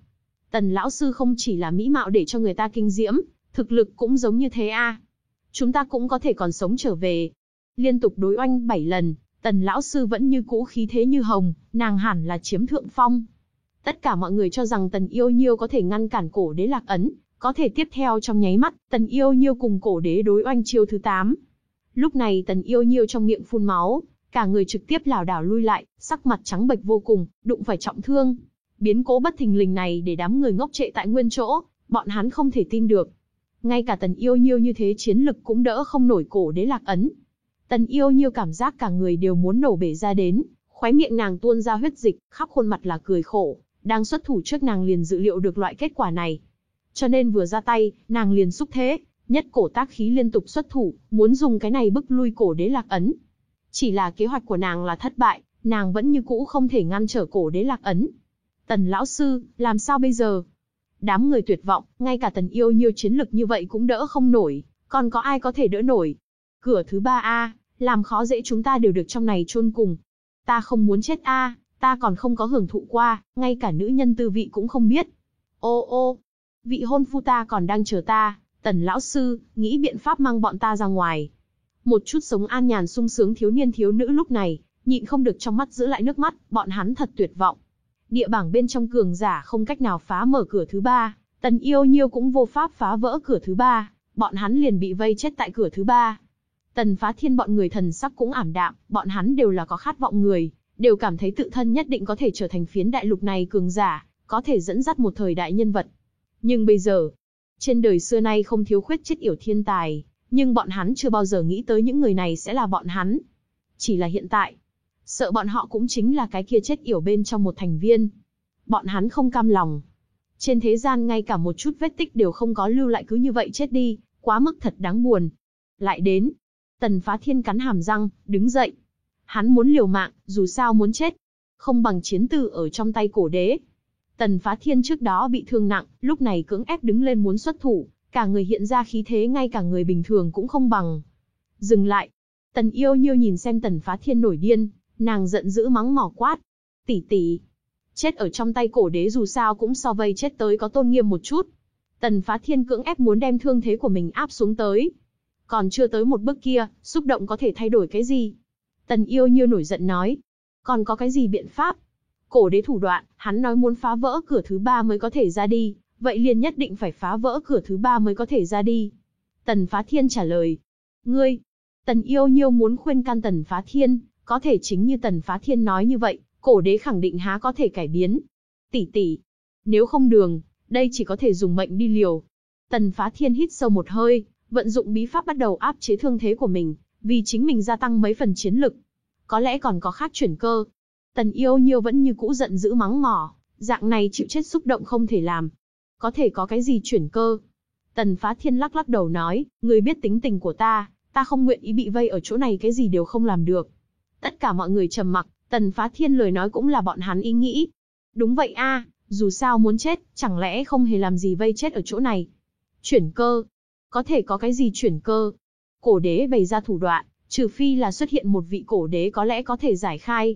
Tần lão sư không chỉ là mỹ mạo để cho người ta kinh diễm, thực lực cũng giống như thế a. Chúng ta cũng có thể còn sống trở về. Liên tục đối oanh 7 lần, tần lão sư vẫn như cũ khí thế như hồng, nàng hẳn là chiếm thượng phong. Tất cả mọi người cho rằng tần yêu nhiêu có thể ngăn cản cổ đế lạc ấn, có thể tiếp theo trong nháy mắt, tần yêu nhiêu cùng cổ đế đối oanh chiêu thứ 8. Lúc này tần yêu nhiêu trong miệng phun máu, cả người trực tiếp lảo đảo lui lại, sắc mặt trắng bệch vô cùng, đụng phải trọng thương. Biến cố bất thình lình này để đám người ngốc trệ tại nguyên chỗ, bọn hắn không thể tin được. Ngay cả tần yêu nhiêu như thế chiến lực cũng đỡ không nổi cổ đế lạc ấn. Tần yêu nhiêu cảm giác cả người đều muốn nổ bể ra đến, khóe miệng nàng tuôn ra huyết dịch, khắp khuôn mặt là cười khổ, đang xuất thủ trước nàng liền dự liệu được loại kết quả này. Cho nên vừa ra tay, nàng liền xúc thế, nhất cổ tác khí liên tục xuất thủ, muốn dùng cái này bức lui cổ đế lạc ấn. Chỉ là kế hoạch của nàng là thất bại, nàng vẫn như cũ không thể ngăn trở cổ đế lạc ấn. Tần lão sư, làm sao bây giờ? Đám người tuyệt vọng, ngay cả tần yêu nhiều chiến lực như vậy cũng đỡ không nổi, còn có ai có thể đỡ nổi? Cửa thứ ba a, làm khó dễ chúng ta đều được trong này chôn cùng. Ta không muốn chết a, ta còn không có hưởng thụ qua, ngay cả nữ nhân tư vị cũng không biết. Ô ô, vị hôn phu ta còn đang chờ ta, tần lão sư, nghĩ biện pháp mang bọn ta ra ngoài. Một chút sống an nhàn sung sướng thiếu niên thiếu nữ lúc này, nhịn không được trong mắt giữ lại nước mắt, bọn hắn thật tuyệt vọng. Địa bảng bên trong cường giả không cách nào phá mở cửa thứ ba, tần yêu nhiêu cũng vô pháp phá vỡ cửa thứ ba, bọn hắn liền bị vây chết tại cửa thứ ba. Tần phá thiên bọn người thần sắc cũng ảm đạm, bọn hắn đều là có khát vọng người, đều cảm thấy tự thân nhất định có thể trở thành phiến đại lục này cường giả, có thể dẫn dắt một thời đại nhân vật. Nhưng bây giờ, trên đời xưa nay không thiếu khuyết chết yểu thiên tài, nhưng bọn hắn chưa bao giờ nghĩ tới những người này sẽ là bọn hắn. Chỉ là hiện tại, sợ bọn họ cũng chính là cái kia chết yểu bên trong một thành viên. Bọn hắn không cam lòng. Trên thế gian ngay cả một chút vết tích đều không có lưu lại cứ như vậy chết đi, quá mức thật đáng buồn. Lại đến, tần phá thiên cắn hàm răng, đứng dậy. Hắn muốn liều mạng, dù sao muốn chết. Không bằng chiến tử ở trong tay cổ đế. Tần phá thiên trước đó bị thương nặng, lúc này cưỡng ép đứng lên muốn xuất thủ, cả người hiện ra khí thế ngay cả người bình thường cũng không bằng. Dừng lại. Tần yêu nhiêu nhìn xem tần phá thiên nổi điên, nàng giận dữ mắng mỏ quát. Tỷ tỷ. Chết ở trong tay cổ đế dù sao cũng so vây chết tới có tôn nghiêm một chút. Tần phá thiên cưỡng ép muốn đem thương thế của mình áp xuống tới. Còn chưa tới một bước kia, xúc động có thể thay đổi cái gì? Tần yêu nhiêu nổi giận nói. Còn có cái gì biện pháp? Cổ đế thủ đoạn, hắn nói muốn phá vỡ cửa thứ ba mới có thể ra đi vậy liền nhất định phải phá vỡ cửa thứ ba mới có thể ra đi. Tần Phá Thiên trả lời. Ngươi, Tần Yêu Nhiêu muốn khuyên can Tần Phá Thiên, có thể chính như Tần Phá Thiên nói như vậy, cổ đế khẳng định há có thể cải biến. Tỷ tỷ, nếu không đường, đây chỉ có thể dùng mệnh đi liều. Tần Phá Thiên hít sâu một hơi, vận dụng bí pháp bắt đầu áp chế thương thế của mình, vì chính mình gia tăng mấy phần chiến lực. Có lẽ còn có khác chuyển cơ. Tần Yêu Nhiêu vẫn như cũ giận dữ mắng mỏ, dạng này chịu chết xúc động không thể làm, có thể có cái gì chuyển cơ. Tần phá thiên lắc lắc đầu nói, người biết tính tình của ta, ta không nguyện ý bị vây ở chỗ này cái gì đều không làm được. Tất cả mọi người trầm mặc, tần phá thiên lời nói cũng là bọn hắn ý nghĩ. Đúng vậy a, dù sao muốn chết, chẳng lẽ không hề làm gì vây chết ở chỗ này. Chuyển cơ. Có thể có cái gì chuyển cơ. Cổ đế bày ra thủ đoạn, trừ phi là xuất hiện một vị cổ đế có lẽ có thể giải khai.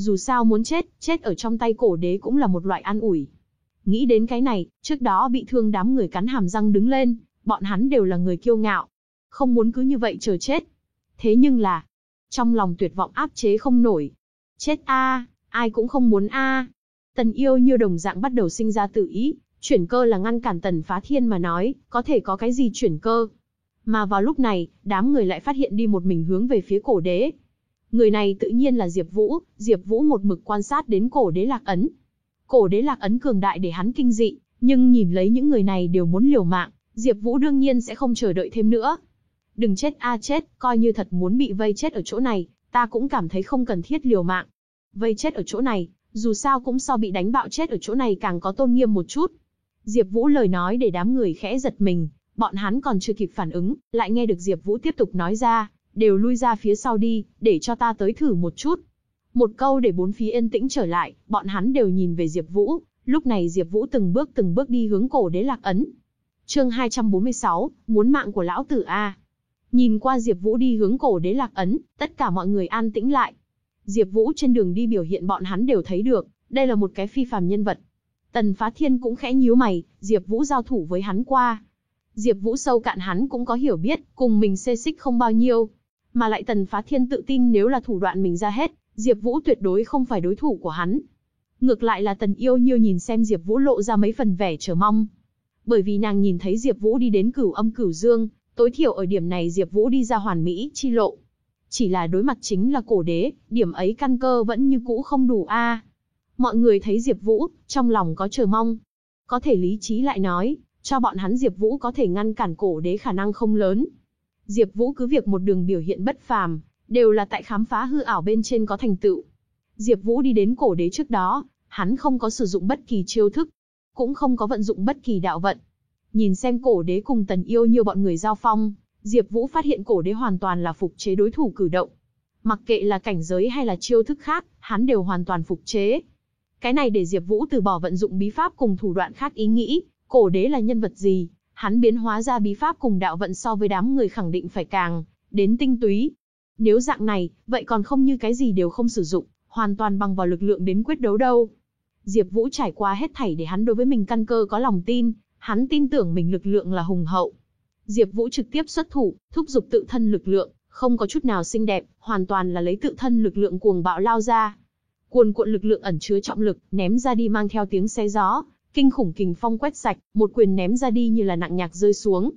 Dù sao muốn chết, chết ở trong tay cổ đế cũng là một loại an ủi. Nghĩ đến cái này, trước đó bị thương đám người cắn hàm răng đứng lên, bọn hắn đều là người kiêu ngạo. Không muốn cứ như vậy chờ chết. Thế nhưng là, trong lòng tuyệt vọng áp chế không nổi. Chết a, ai cũng không muốn a. Tần yêu như đồng dạng bắt đầu sinh ra tự ý, chuyển cơ là ngăn cản tần phá thiên mà nói, có thể có cái gì chuyển cơ. Mà vào lúc này, đám người lại phát hiện đi một mình hướng về phía cổ đế. Người này tự nhiên là Diệp Vũ, Diệp Vũ một mực quan sát đến cổ đế lạc ấn. Cổ đế lạc ấn cường đại để hắn kinh dị, nhưng nhìn lấy những người này đều muốn liều mạng, Diệp Vũ đương nhiên sẽ không chờ đợi thêm nữa. Đừng chết a chết, coi như thật muốn bị vây chết ở chỗ này, ta cũng cảm thấy không cần thiết liều mạng. Vây chết ở chỗ này, dù sao cũng so bị đánh bạo chết ở chỗ này càng có tôn nghiêm một chút. Diệp Vũ lời nói để đám người khẽ giật mình, bọn hắn còn chưa kịp phản ứng, lại nghe được Diệp Vũ tiếp tục nói ra, đều lui ra phía sau đi, để cho ta tới thử một chút. Một câu để bốn phía yên tĩnh trở lại, bọn hắn đều nhìn về Diệp Vũ, lúc này Diệp Vũ từng bước từng bước đi hướng cổ đế lạc ấn. Chương 246, muốn mạng của lão tử a. Nhìn qua Diệp Vũ đi hướng cổ đế lạc ấn, tất cả mọi người an tĩnh lại. Diệp Vũ trên đường đi biểu hiện bọn hắn đều thấy được, đây là một cái phi phàm nhân vật. Tần Phá Thiên cũng khẽ nhíu mày, Diệp Vũ giao thủ với hắn qua. Diệp Vũ sâu cạn hắn cũng có hiểu biết, cùng mình xê xích không bao nhiêu, mà lại Tần Phá Thiên tự tin nếu là thủ đoạn mình ra hết, Diệp Vũ tuyệt đối không phải đối thủ của hắn. Ngược lại là Tần Yêu Nhiêu nhìn xem Diệp Vũ lộ ra mấy phần vẻ chờ mong. Bởi vì nàng nhìn thấy Diệp Vũ đi đến Cửu Âm Cửu Dương, tối thiểu ở điểm này Diệp Vũ đi ra hoàn mỹ chi lộ. Chỉ là đối mặt chính là cổ đế, điểm ấy căn cơ vẫn như cũ không đủ a. Mọi người thấy Diệp Vũ, trong lòng có chờ mong. Có thể lý trí lại nói, cho bọn hắn Diệp Vũ có thể ngăn cản cổ đế khả năng không lớn. Diệp Vũ cứ việc một đường biểu hiện bất phàm, đều là tại khám phá hư ảo bên trên có thành tựu. Diệp Vũ đi đến cổ đế trước đó, hắn không có sử dụng bất kỳ chiêu thức, cũng không có vận dụng bất kỳ đạo vận. Nhìn xem cổ đế cùng Tần Yêu nhiều bọn người giao phong, Diệp Vũ phát hiện cổ đế hoàn toàn là phục chế đối thủ cử động. Mặc kệ là cảnh giới hay là chiêu thức khác, hắn đều hoàn toàn phục chế. Cái này để Diệp Vũ từ bỏ vận dụng bí pháp cùng thủ đoạn khác ý nghĩ, cổ đế là nhân vật gì, hắn biến hóa ra bí pháp cùng đạo vận so với đám người khẳng định phải càng đến tinh túy. Nếu dạng này, vậy còn không như cái gì đều không sử dụng, hoàn toàn bằng vào lực lượng đến quyết đấu đâu. Diệp Vũ trải qua hết thảy để hắn đối với mình căn cơ có lòng tin, hắn tin tưởng mình lực lượng là hùng hậu. Diệp Vũ trực tiếp xuất thủ, thúc giục tự thân lực lượng, không có chút nào xinh đẹp, hoàn toàn là lấy tự thân lực lượng cuồng bạo lao ra. Cuồn cuộn lực lượng ẩn chứa trọng lực, ném ra đi mang theo tiếng xé gió, Kinh khủng kình phong quét sạch, một quyền ném ra đi như là nặng nhạc rơi xuống.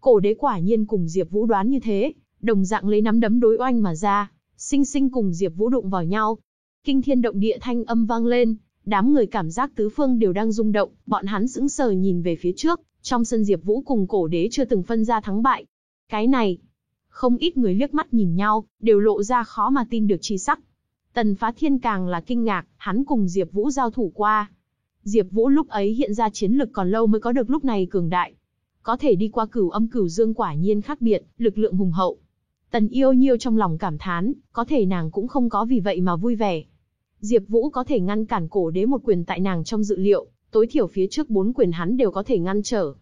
Cổ đế quả nhiên cùng Diệp Vũ đoán như thế, đồng dạng lấy nắm đấm đối oanh mà ra, sinh sinh cùng Diệp Vũ đụng vào nhau. Kinh thiên động địa thanh âm vang lên, đám người cảm giác tứ phương đều đang rung động, bọn hắn sững sờ nhìn về phía trước, trong sân Diệp Vũ cùng cổ đế chưa từng phân ra thắng bại. Cái này, không ít người liếc mắt nhìn nhau, đều lộ ra khó mà tin được chi sắc. Tần Phá Thiên càng là kinh ngạc, hắn cùng Diệp Vũ giao thủ qua, Diệp Vũ lúc ấy hiện ra chiến lực còn lâu mới có được lúc này cường đại. Có thể đi qua cửu âm cửu dương quả nhiên khác biệt, lực lượng hùng hậu. Tần yêu nhiêu trong lòng cảm thán, có thể nàng cũng không có vì vậy mà vui vẻ. Diệp Vũ có thể ngăn cản cổ đế một quyền tại nàng trong dự liệu, tối thiểu phía trước bốn quyền hắn đều có thể ngăn trở.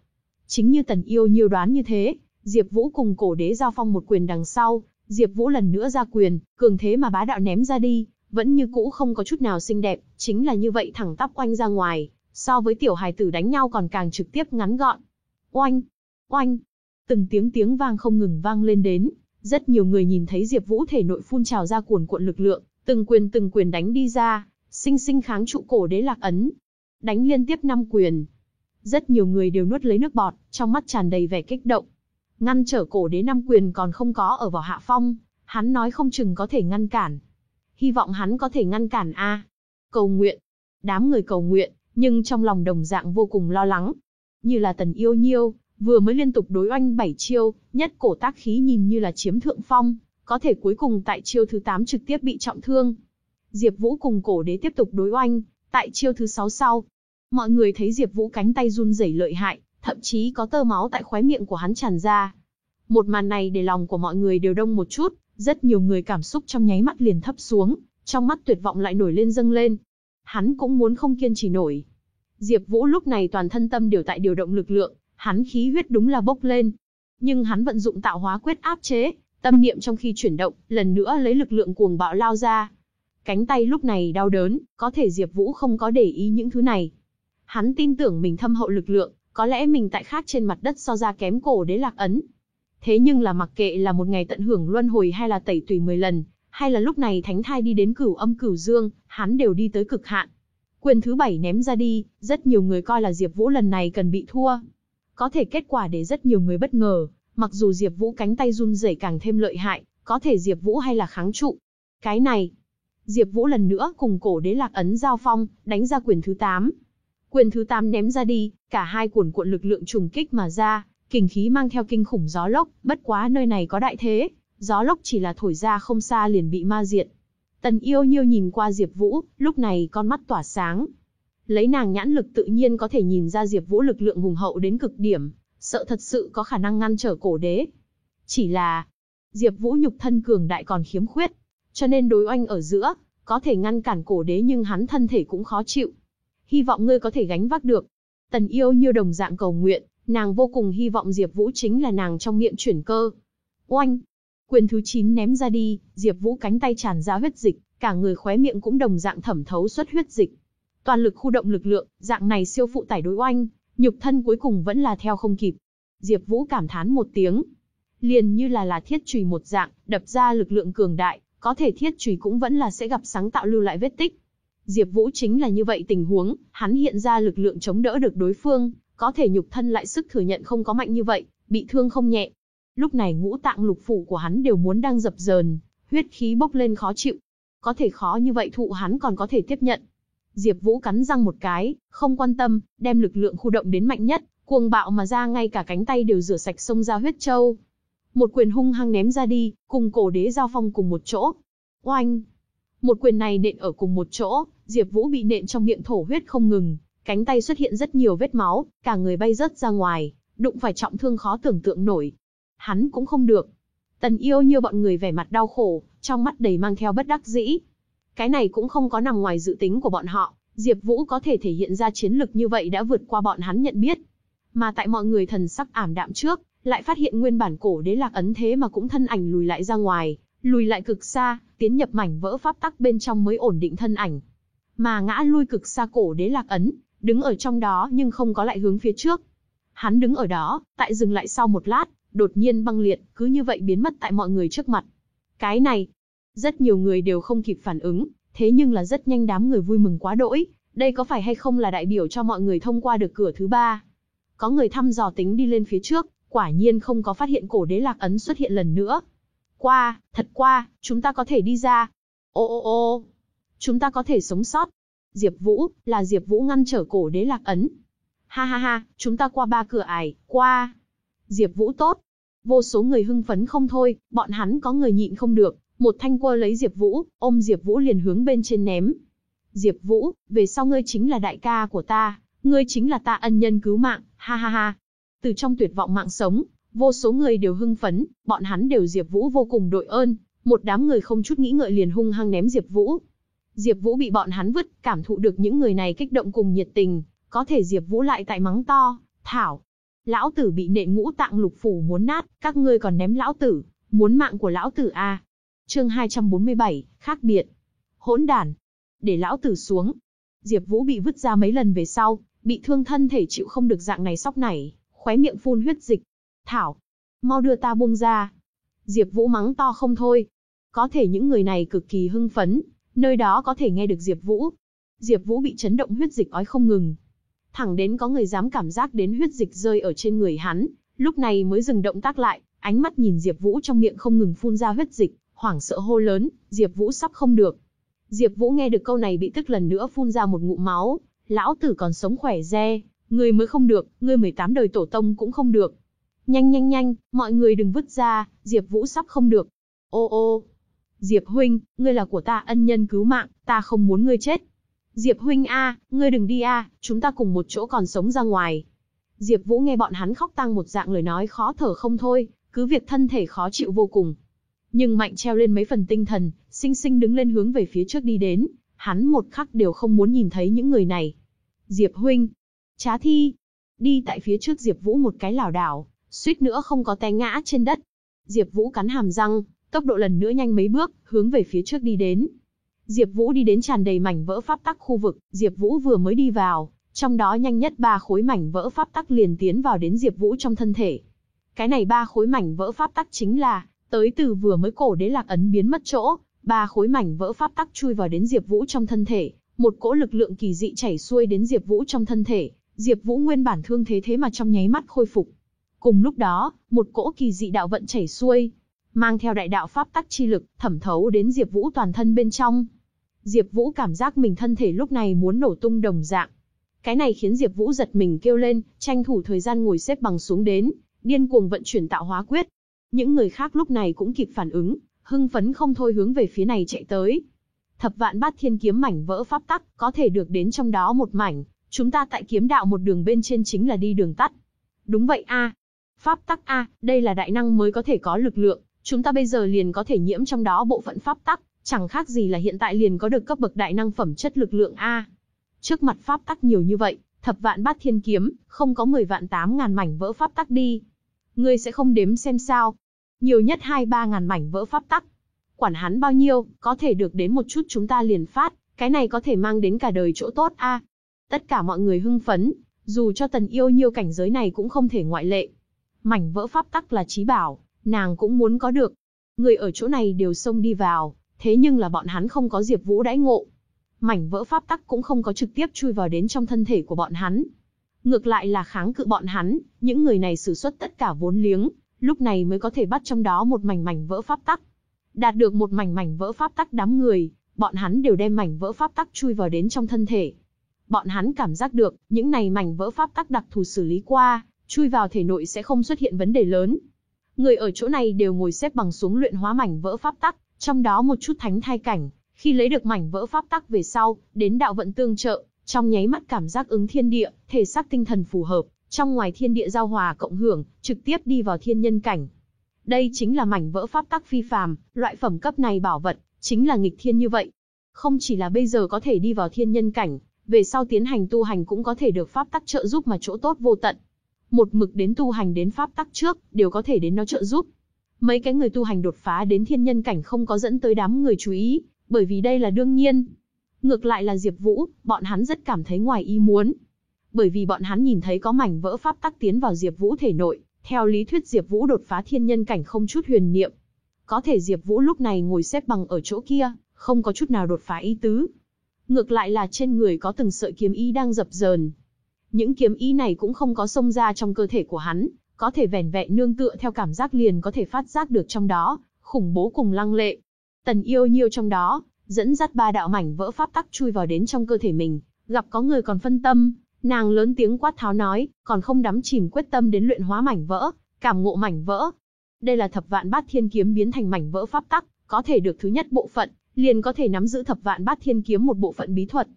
Chính như tần yêu nhiêu đoán như thế, Diệp Vũ cùng cổ đế giao phong một quyền đằng sau, Diệp Vũ lần nữa ra quyền, cường thế mà bá đạo ném ra đi, vẫn như cũ không có chút nào xinh đẹp, chính là như vậy thẳng tắp oanh ra ngoài, so với tiểu hài tử đánh nhau còn càng trực tiếp ngắn gọn. Oanh, oanh, từng tiếng tiếng vang không ngừng vang lên đến, rất nhiều người nhìn thấy Diệp Vũ thể nội phun trào ra cuồn cuộn lực lượng, từng quyền từng quyền đánh đi ra, sinh sinh kháng trụ cổ đế lạc ấn. Đánh liên tiếp năm quyền. Rất nhiều người đều nuốt lấy nước bọt, trong mắt tràn đầy vẻ kích động. Ngăn trở cổ đế năm quyền còn không có ở vào hạ phong, hắn nói không chừng có thể ngăn cản, hy vọng hắn có thể ngăn cản A. Cầu nguyện. Đám người cầu nguyện, nhưng trong lòng đồng dạng vô cùng lo lắng. Như là tần yêu nhiêu, vừa mới liên tục đối oanh bảy chiêu, nhất cổ tác khí nhìn như là chiếm thượng phong, có thể cuối cùng tại chiêu thứ 8 trực tiếp bị trọng thương. Diệp Vũ cùng cổ đế tiếp tục đối oanh, tại chiêu thứ 6 sau. Mọi người thấy Diệp Vũ cánh tay run rẩy lợi hại, thậm chí có tơ máu tại khóe miệng của hắn tràn ra. Một màn này để lòng của mọi người đều đông một chút, rất nhiều người cảm xúc trong nháy mắt liền thấp xuống, trong mắt tuyệt vọng lại nổi lên dâng lên. Hắn cũng muốn không kiên trì nổi. Diệp Vũ lúc này toàn thân tâm đều tại điều động lực lượng, hắn khí huyết đúng là bốc lên. Nhưng hắn vận dụng tạo hóa quyết áp chế, tâm niệm trong khi chuyển động, lần nữa lấy lực lượng cuồng bạo lao ra. Cánh tay lúc này đau đớn, có thể Diệp Vũ không có để ý những thứ này. Hắn tin tưởng mình thâm hậu lực lượng, có lẽ mình tại khác trên mặt đất so ra kém cổ đế lạc ấn. Thế nhưng là mặc kệ là một ngày tận hưởng luân hồi hay là tẩy tùy 10 lần, hay là lúc này thánh thai đi đến cửu âm cửu dương, hắn đều đi tới cực hạn. Quyền thứ bảy ném ra đi, rất nhiều người coi là Diệp Vũ lần này cần bị thua. Có thể kết quả để rất nhiều người bất ngờ, mặc dù Diệp Vũ cánh tay run rẩy càng thêm lợi hại, có thể Diệp Vũ hay là kháng trụ. Cái này, Diệp Vũ lần nữa cùng cổ đế lạc ấn giao phong, đánh ra quyền thứ 8. Quyền thứ 8 ném ra đi, cả hai cuồn cuộn lực lượng trùng kích mà ra, kình khí mang theo kinh khủng gió lốc, bất quá nơi này có đại thế, gió lốc chỉ là thổi ra không xa liền bị ma diệt. Tần Yêu Nhiêu nhìn qua Diệp Vũ, lúc này con mắt tỏa sáng. Lấy nàng nhãn lực tự nhiên có thể nhìn ra Diệp Vũ lực lượng hùng hậu đến cực điểm, sợ thật sự có khả năng ngăn trở cổ đế. Chỉ là, Diệp Vũ nhục thân cường đại còn khiếm khuyết, cho nên đối oanh ở giữa, có thể ngăn cản cổ đế nhưng hắn thân thể cũng khó chịu. Hy vọng ngươi có thể gánh vác được. Tần Yêu Nhiêu đồng dạng cầu nguyện, nàng vô cùng hy vọng Diệp Vũ chính là nàng trong miệng chuyển cơ. Oanh, Quyền thứ 9 ném ra đi, Diệp Vũ cánh tay tràn ra huyết dịch, cả người khóe miệng cũng đồng dạng thẩm thấu xuất huyết dịch. Toàn lực khu động lực lượng, dạng này siêu phụ tải đối oanh, nhục thân cuối cùng vẫn là theo không kịp. Diệp Vũ cảm thán một tiếng, liền như là là thiết chùy một dạng, đập ra lực lượng cường đại, có thể thiết chùy cũng vẫn là sẽ gặp sáng tạo lưu lại vết tích. Diệp Vũ chính là như vậy tình huống, hắn hiện ra lực lượng chống đỡ được đối phương, có thể nhục thân lại sức thừa nhận không có mạnh như vậy, bị thương không nhẹ. Lúc này ngũ tạng lục phủ của hắn đều muốn đang dập dờn, huyết khí bốc lên khó chịu. Có thể khó như vậy thụ hắn còn có thể tiếp nhận. Diệp Vũ cắn răng một cái, không quan tâm, đem lực lượng khu động đến mạnh nhất, cuồng bạo mà ra ngay cả cánh tay đều rửa sạch xông ra huyết châu. Một quyền hung hăng ném ra đi, cùng cổ đế giao phong cùng một chỗ. Oanh! Một quyền này nện ở cùng một chỗ, Diệp Vũ bị nện trong miệng thổ huyết không ngừng, cánh tay xuất hiện rất nhiều vết máu, cả người bay rớt ra ngoài, đụng phải trọng thương khó tưởng tượng nổi, hắn cũng không được. Tần yêu như bọn người vẻ mặt đau khổ, trong mắt đầy mang theo bất đắc dĩ. Cái này cũng không có nằm ngoài dự tính của bọn họ, Diệp Vũ có thể thể hiện ra chiến lực như vậy đã vượt qua bọn hắn nhận biết. Mà tại mọi người thần sắc ảm đạm trước, lại phát hiện nguyên bản cổ đế lạc ấn thế mà cũng thân ảnh lùi lại ra ngoài, lùi lại cực xa, tiến nhập mảnh vỡ pháp tắc bên trong mới ổn định thân ảnh. Mà ngã lui cực xa cổ đế lạc ấn, đứng ở trong đó nhưng không có lại hướng phía trước. Hắn đứng ở đó, tại dừng lại sau một lát, đột nhiên băng liệt, cứ như vậy biến mất tại mọi người trước mặt. Cái này, rất nhiều người đều không kịp phản ứng, thế nhưng là rất nhanh đám người vui mừng quá đỗi, đây có phải hay không là đại biểu cho mọi người thông qua được cửa thứ ba. Có người thăm dò tính đi lên phía trước, quả nhiên không có phát hiện cổ đế lạc ấn xuất hiện lần nữa. Qua, thật qua, chúng ta có thể đi ra. Ô ô ô, chúng ta có thể sống sót. Diệp Vũ, là Diệp Vũ ngăn trở cổ đế lạc ấn. Ha ha ha, chúng ta qua ba cửa ải, qua. Diệp Vũ tốt. Vô số người hưng phấn không thôi, bọn hắn có người nhịn không được, một thanh quơ lấy Diệp Vũ, ôm Diệp Vũ liền hướng bên trên ném. Diệp Vũ, về sau ngươi chính là đại ca của ta, ngươi chính là ta ân nhân cứu mạng, ha ha ha. Từ trong tuyệt vọng mạng sống, vô số người đều hưng phấn, bọn hắn đều Diệp Vũ vô cùng đội ơn, một đám người không chút nghĩ ngợi liền hung hăng ném Diệp Vũ. Diệp Vũ bị bọn hắn vứt, cảm thụ được những người này kích động cùng nhiệt tình, có thể Diệp Vũ lại tại mắng to, "Thảo, lão tử bị nện ngũ tạng lục phủ muốn nát, các ngươi còn ném lão tử, muốn mạng của lão tử a. Chương 247, khác biệt. Hỗn đản, để lão tử xuống. Diệp Vũ bị vứt ra mấy lần về sau, bị thương thân thể chịu không được dạng này sóc này, khóe miệng phun huyết dịch. "Thảo, mau đưa ta buông ra." Diệp Vũ mắng to không thôi. Có thể những người này cực kỳ hưng phấn, nơi đó có thể nghe được Diệp Vũ. Diệp Vũ bị chấn động huyết dịch ói không ngừng, thẳng đến có người dám cảm giác đến huyết dịch rơi ở trên người hắn, lúc này mới dừng động tác lại, ánh mắt nhìn Diệp Vũ trong miệng không ngừng phun ra huyết dịch, hoảng sợ hô lớn, Diệp Vũ sắp không được. Diệp Vũ nghe được câu này bị tức lần nữa phun ra một ngụm máu, lão tử còn sống khỏe re, ngươi mới không được, ngươi 18 đời tổ tông cũng không được. Nhanh nhanh nhanh, mọi người đừng vứt ra, Diệp Vũ sắp không được. Ô ô, Diệp huynh, ngươi là của ta ân nhân cứu mạng, ta không muốn ngươi chết. Diệp huynh a, ngươi đừng đi a, chúng ta cùng một chỗ còn sống ra ngoài. Diệp Vũ nghe bọn hắn khóc tang một dạng lời nói khó thở không thôi, cứ việc thân thể khó chịu vô cùng. Nhưng mạnh treo lên mấy phần tinh thần, sinh sinh đứng lên hướng về phía trước đi đến, hắn một khắc đều không muốn nhìn thấy những người này. Diệp huynh, Trá Thi, đi tại phía trước Diệp Vũ một cái lảo đảo, suýt nữa không có té ngã trên đất. Diệp Vũ cắn hàm răng, tốc độ lần nữa nhanh mấy bước, hướng về phía trước đi đến. Diệp Vũ đi đến tràn đầy mảnh vỡ pháp tắc khu vực, Diệp Vũ vừa mới đi vào, Trong đó nhanh nhất ba khối mảnh vỡ pháp tắc liền tiến vào đến Diệp Vũ trong thân thể. Cái này ba khối mảnh vỡ pháp tắc chính là tới từ vừa mới cổ đế lạc ấn biến mất chỗ, ba khối mảnh vỡ pháp tắc chui vào đến Diệp Vũ trong thân thể, một cỗ lực lượng kỳ dị chảy xuôi đến Diệp Vũ trong thân thể, Diệp Vũ nguyên bản thương thế thế mà trong nháy mắt khôi phục. Cùng lúc đó, một cỗ kỳ dị đạo vận chảy xuôi, mang theo đại đạo pháp tắc chi lực, thẩm thấu đến Diệp Vũ toàn thân bên trong. Diệp Vũ cảm giác mình thân thể lúc này muốn nổ tung đồng dạng. Cái này khiến Diệp Vũ giật mình kêu lên, tranh thủ thời gian ngồi xếp bằng xuống đến, điên cuồng vận chuyển tạo hóa quyết. Những người khác lúc này cũng kịp phản ứng, hưng phấn không thôi hướng về phía này chạy tới. Thập vạn bát thiên kiếm mảnh vỡ pháp tắc, có thể được đến trong đó một mảnh, chúng ta tại kiếm đạo một đường bên trên chính là đi đường tắt. Đúng vậy a. Pháp tắc a, đây là đại năng mới có thể có lực lượng, chúng ta bây giờ liền có thể nhiễm trong đó bộ phận pháp tắc, chẳng khác gì là hiện tại liền có được cấp bậc đại năng phẩm chất lực lượng a. Trước mặt pháp tắc nhiều như vậy, thập vạn bát thiên kiếm, không có 10 vạn 8 ngàn mảnh vỡ pháp tắc đi. Ngươi sẽ không đếm xem sao? Nhiều nhất 2-3 ngàn mảnh vỡ pháp tắc. Quản hắn bao nhiêu, có thể được đến một chút chúng ta liền phát, cái này có thể mang đến cả đời chỗ tốt a. Tất cả mọi người hưng phấn, dù cho tần yêu nhiêu cảnh giới này cũng không thể ngoại lệ. Mảnh vỡ pháp tắc là trí bảo, nàng cũng muốn có được. Người ở chỗ này đều xông đi vào, thế nhưng là bọn hắn không có Diệp Vũ đãi ngộ. Mảnh vỡ pháp tắc cũng không có trực tiếp chui vào đến trong thân thể của bọn hắn. Ngược lại là kháng cự bọn hắn, những người này sử xuất tất cả vốn liếng, lúc này mới có thể bắt trong đó một mảnh mảnh vỡ pháp tắc. Đạt được một mảnh mảnh vỡ pháp tắc đám người, bọn hắn đều đem mảnh vỡ pháp tắc chui vào đến trong thân thể. Bọn hắn cảm giác được, những này mảnh vỡ pháp tắc đặc thù xử lý qua, chui vào thể nội sẽ không xuất hiện vấn đề lớn. Người ở chỗ này đều ngồi xếp bằng xuống luyện hóa mảnh vỡ pháp tắc, trong đó một chút thánh thai cảnh, khi lấy được mảnh vỡ pháp tắc về sau, đến đạo vận tương trợ, trong nháy mắt cảm giác ứng thiên địa, thể xác tinh thần phù hợp, trong ngoài thiên địa giao hòa cộng hưởng, trực tiếp đi vào thiên nhân cảnh. Đây chính là mảnh vỡ pháp tắc phi phàm, loại phẩm cấp này bảo vật, chính là nghịch thiên như vậy. Không chỉ là bây giờ có thể đi vào thiên nhân cảnh, về sau tiến hành tu hành cũng có thể được pháp tắc trợ giúp mà chỗ tốt vô tận. Một mực đến tu hành đến pháp tắc trước, đều có thể đến nó trợ giúp. Mấy cái người tu hành đột phá đến thiên nhân cảnh không có dẫn tới đám người chú ý, bởi vì đây là đương nhiên. Ngược lại là Diệp Vũ, bọn hắn rất cảm thấy ngoài ý muốn. Bởi vì bọn hắn nhìn thấy có mảnh vỡ pháp tắc tiến vào Diệp Vũ thể nội, theo lý thuyết Diệp Vũ đột phá thiên nhân cảnh không chút huyền niệm. Có thể Diệp Vũ lúc này ngồi xếp bằng ở chỗ kia, không có chút nào đột phá ý tứ. Ngược lại là trên người có từng sợi kiếm ý đang dập dờn. Những kiếm ý này cũng không có xông ra trong cơ thể của hắn, có thể vẻn vẹn nương tựa theo cảm giác liền có thể phát giác được trong đó, khủng bố cùng lăng lệ. Tần yêu nhiêu trong đó, dẫn dắt ba đạo mảnh vỡ pháp tắc chui vào đến trong cơ thể mình, gặp có người còn phân tâm, nàng lớn tiếng quát tháo nói, còn không đắm chìm quyết tâm đến luyện hóa mảnh vỡ, cảm ngộ mảnh vỡ. Đây là thập vạn bát thiên kiếm biến thành mảnh vỡ pháp tắc, có thể được thứ nhất bộ phận, liền có thể nắm giữ thập vạn bát thiên kiếm một bộ phận bí thuật.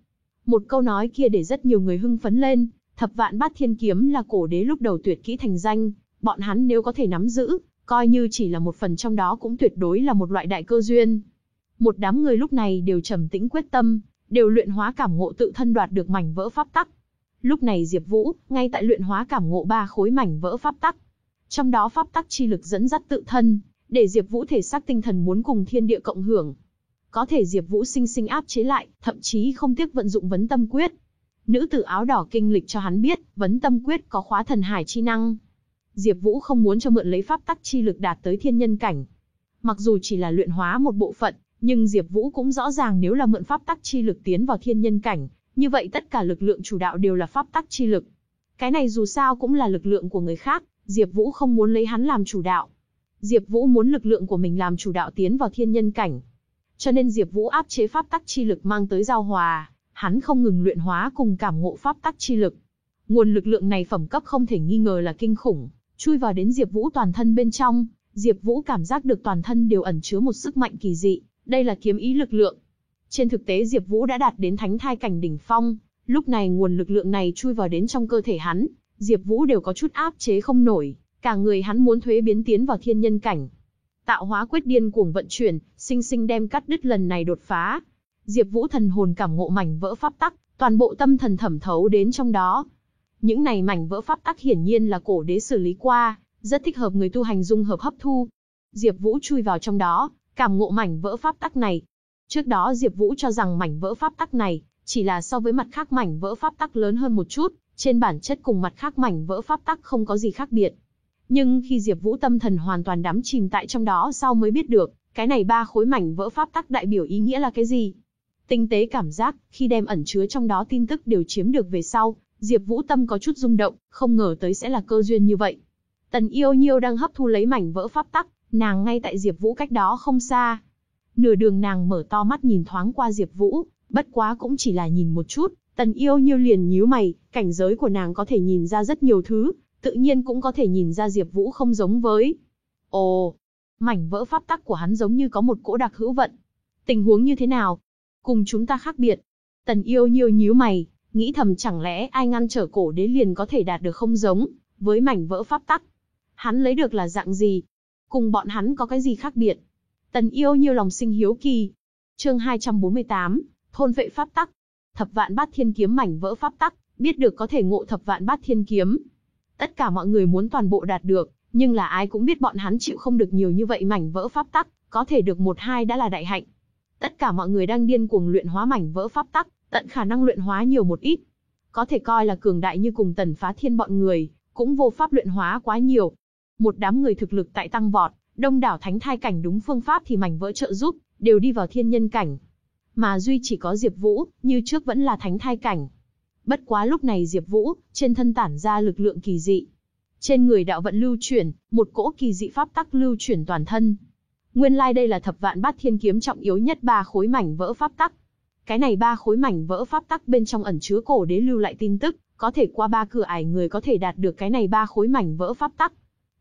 Một câu nói kia để rất nhiều người hưng phấn lên, thập vạn bát thiên kiếm là cổ đế lúc đầu tuyệt kỹ thành danh, bọn hắn nếu có thể nắm giữ, coi như chỉ là một phần trong đó cũng tuyệt đối là một loại đại cơ duyên. Một đám người lúc này đều trầm tĩnh quyết tâm, đều luyện hóa cảm ngộ tự thân đoạt được mảnh vỡ pháp tắc. Lúc này Diệp Vũ, ngay tại luyện hóa cảm ngộ ba khối mảnh vỡ pháp tắc. Trong đó pháp tắc chi lực dẫn dắt tự thân, để Diệp Vũ thể xác tinh thần muốn cùng thiên địa cộng hưởng. Có thể Diệp Vũ sinh sinh áp chế lại, thậm chí không tiếc vận dụng vấn tâm quyết. Nữ tử áo đỏ kinh lịch cho hắn biết, vấn tâm quyết có khóa thần hải chi năng. Diệp Vũ không muốn cho mượn lấy pháp tắc chi lực đạt tới thiên nhân cảnh. Mặc dù chỉ là luyện hóa một bộ phận, nhưng Diệp Vũ cũng rõ ràng nếu là mượn pháp tắc chi lực tiến vào thiên nhân cảnh, như vậy tất cả lực lượng chủ đạo đều là pháp tắc chi lực. Cái này dù sao cũng là lực lượng của người khác, Diệp Vũ không muốn lấy hắn làm chủ đạo. Diệp Vũ muốn lực lượng của mình làm chủ đạo tiến vào thiên nhân cảnh. Cho nên Diệp Vũ áp chế pháp tắc chi lực mang tới giao hòa, hắn không ngừng luyện hóa cùng cảm ngộ pháp tắc chi lực. Nguồn lực lượng này phẩm cấp không thể nghi ngờ là kinh khủng, chui vào đến Diệp Vũ toàn thân bên trong, Diệp Vũ cảm giác được toàn thân đều ẩn chứa một sức mạnh kỳ dị, đây là kiếm ý lực lượng. Trên thực tế Diệp Vũ đã đạt đến thánh thai cảnh đỉnh phong, lúc này nguồn lực lượng này chui vào đến trong cơ thể hắn, Diệp Vũ đều có chút áp chế không nổi, cả người hắn muốn thuế biến tiến vào thiên nhân cảnh. Tạo hóa quyết điên cuồng vận chuyển, sinh sinh đem cắt đứt lần này đột phá. Diệp Vũ thần hồn cảm ngộ mảnh vỡ pháp tắc, toàn bộ tâm thần thẩm thấu đến trong đó. Những này mảnh vỡ pháp tắc hiển nhiên là cổ đế xử lý qua, rất thích hợp người tu hành dung hợp hấp thu. Diệp Vũ chui vào trong đó, cảm ngộ mảnh vỡ pháp tắc này. Trước đó Diệp Vũ cho rằng mảnh vỡ pháp tắc này Chỉ là so với mặt khác mảnh vỡ pháp tắc lớn hơn một chút, trên bản chất cùng mặt khác mảnh vỡ pháp tắc không có gì khác biệt. Nhưng khi Diệp Vũ tâm thần hoàn toàn đắm chìm tại trong đó sau mới biết được, cái này ba khối mảnh vỡ pháp tắc đại biểu ý nghĩa là cái gì. Tinh tế cảm giác, khi đem ẩn chứa trong đó tin tức đều chiếm được về sau, Diệp Vũ tâm có chút rung động, không ngờ tới sẽ là cơ duyên như vậy. Tần Yêu Nhiêu đang hấp thu lấy mảnh vỡ pháp tắc, nàng ngay tại Diệp Vũ cách đó không xa. Nửa đường nàng mở to mắt nhìn thoáng qua Diệp Vũ, bất quá cũng chỉ là nhìn một chút, Tần Yêu Nhiêu liền nhíu mày, cảnh giới của nàng có thể nhìn ra rất nhiều thứ, tự nhiên cũng có thể nhìn ra Diệp Vũ không giống với. Ồ, mảnh vỡ pháp tắc của hắn giống như có một cỗ đặc hữu vận. Tình huống như thế nào? Cùng chúng ta khác biệt. Tần Yêu Nhiêu nhíu mày, nghĩ thầm chẳng lẽ ai ngăn trở cổ đế liền có thể đạt được không giống với mảnh vỡ pháp tắc. Hắn lấy được là dạng gì? Cùng bọn hắn có cái gì khác biệt? Tần Yêu Nhiêu lòng sinh hiếu kỳ. Chương 248, thôn vệ pháp tắc. Thập vạn bát thiên kiếm mảnh vỡ pháp tắc, biết được có thể ngộ thập vạn bát thiên kiếm. Tất cả mọi người muốn toàn bộ đạt được, nhưng là ai cũng biết bọn hắn chịu không được nhiều như vậy mảnh vỡ pháp tắc, có thể được một hai đã là đại hạnh. Tất cả mọi người đang điên cuồng luyện hóa mảnh vỡ pháp tắc, tận khả năng luyện hóa nhiều một ít. Có thể coi là cường đại như cùng tần phá thiên bọn người, cũng vô pháp luyện hóa quá nhiều. Một đám người thực lực tại tăng vọt, đông đảo thánh thai cảnh đúng phương pháp thì mảnh vỡ trợ giúp, đều đi vào thiên nhân cảnh. Mà duy chỉ có Diệp Vũ, như trước vẫn là thánh thai cảnh. Bất quá lúc này Diệp Vũ, trên thân tản ra lực lượng kỳ dị. Trên người đạo vận lưu chuyển, một cỗ kỳ dị pháp tắc lưu chuyển toàn thân. Nguyên lai like đây là thập vạn bát thiên kiếm trọng yếu nhất ba khối mảnh vỡ pháp tắc. Cái này ba khối mảnh vỡ pháp tắc bên trong ẩn chứa cổ đế lưu lại tin tức, có thể qua ba cửa ải người có thể đạt được cái này ba khối mảnh vỡ pháp tắc.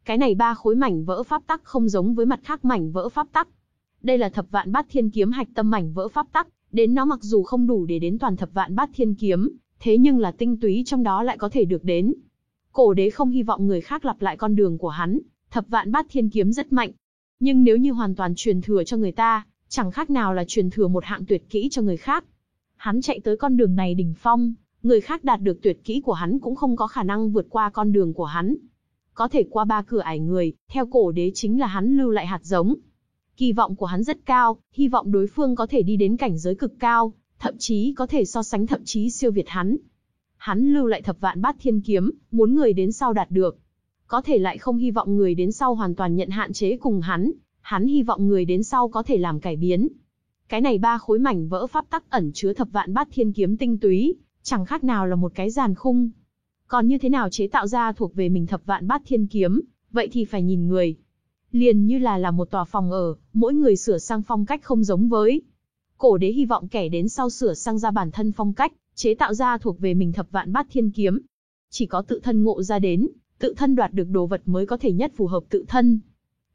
Cái này ba khối mảnh vỡ pháp tắc không giống với mặt khác mảnh vỡ pháp tắc. Đây là thập vạn bát thiên kiếm hạch tâm mảnh vỡ pháp tắc, đến nó mặc dù không đủ để đến toàn thập vạn bát thiên kiếm, thế nhưng là tinh túy trong đó lại có thể được đến. Cổ đế không hy vọng người khác lặp lại con đường của hắn, thập vạn bát thiên kiếm rất mạnh. Nhưng nếu như hoàn toàn truyền thừa cho người ta, chẳng khác nào là truyền thừa một hạng tuyệt kỹ cho người khác. Hắn chạy tới con đường này đỉnh phong, người khác đạt được tuyệt kỹ của hắn cũng không có khả năng vượt qua con đường của hắn. Có thể qua ba cửa ải người, theo cổ đế chính là hắn lưu lại hạt giống. Kỳ vọng của hắn rất cao, hy vọng đối phương có thể đi đến cảnh giới cực cao, thậm chí có thể so sánh thậm chí siêu việt hắn. Hắn lưu lại thập vạn bát thiên kiếm, muốn người đến sau đạt được. Có thể lại không hy vọng người đến sau hoàn toàn nhận hạn chế cùng hắn, hắn hy vọng người đến sau có thể làm cải biến. Cái này ba khối mảnh vỡ pháp tắc ẩn chứa thập vạn bát thiên kiếm tinh túy, chẳng khác nào là một cái giàn khung. Còn như thế nào chế tạo ra thuộc về mình thập vạn bát thiên kiếm, vậy thì phải nhìn người. Liền như là là một tòa phòng ở, mỗi người sửa sang phong cách không giống với. Cổ đế hy vọng kẻ đến sau sửa sang ra bản thân phong cách, chế tạo ra thuộc về mình thập vạn bát thiên kiếm. Chỉ có tự thân ngộ ra đến, tự thân đoạt được đồ vật mới có thể nhất phù hợp tự thân.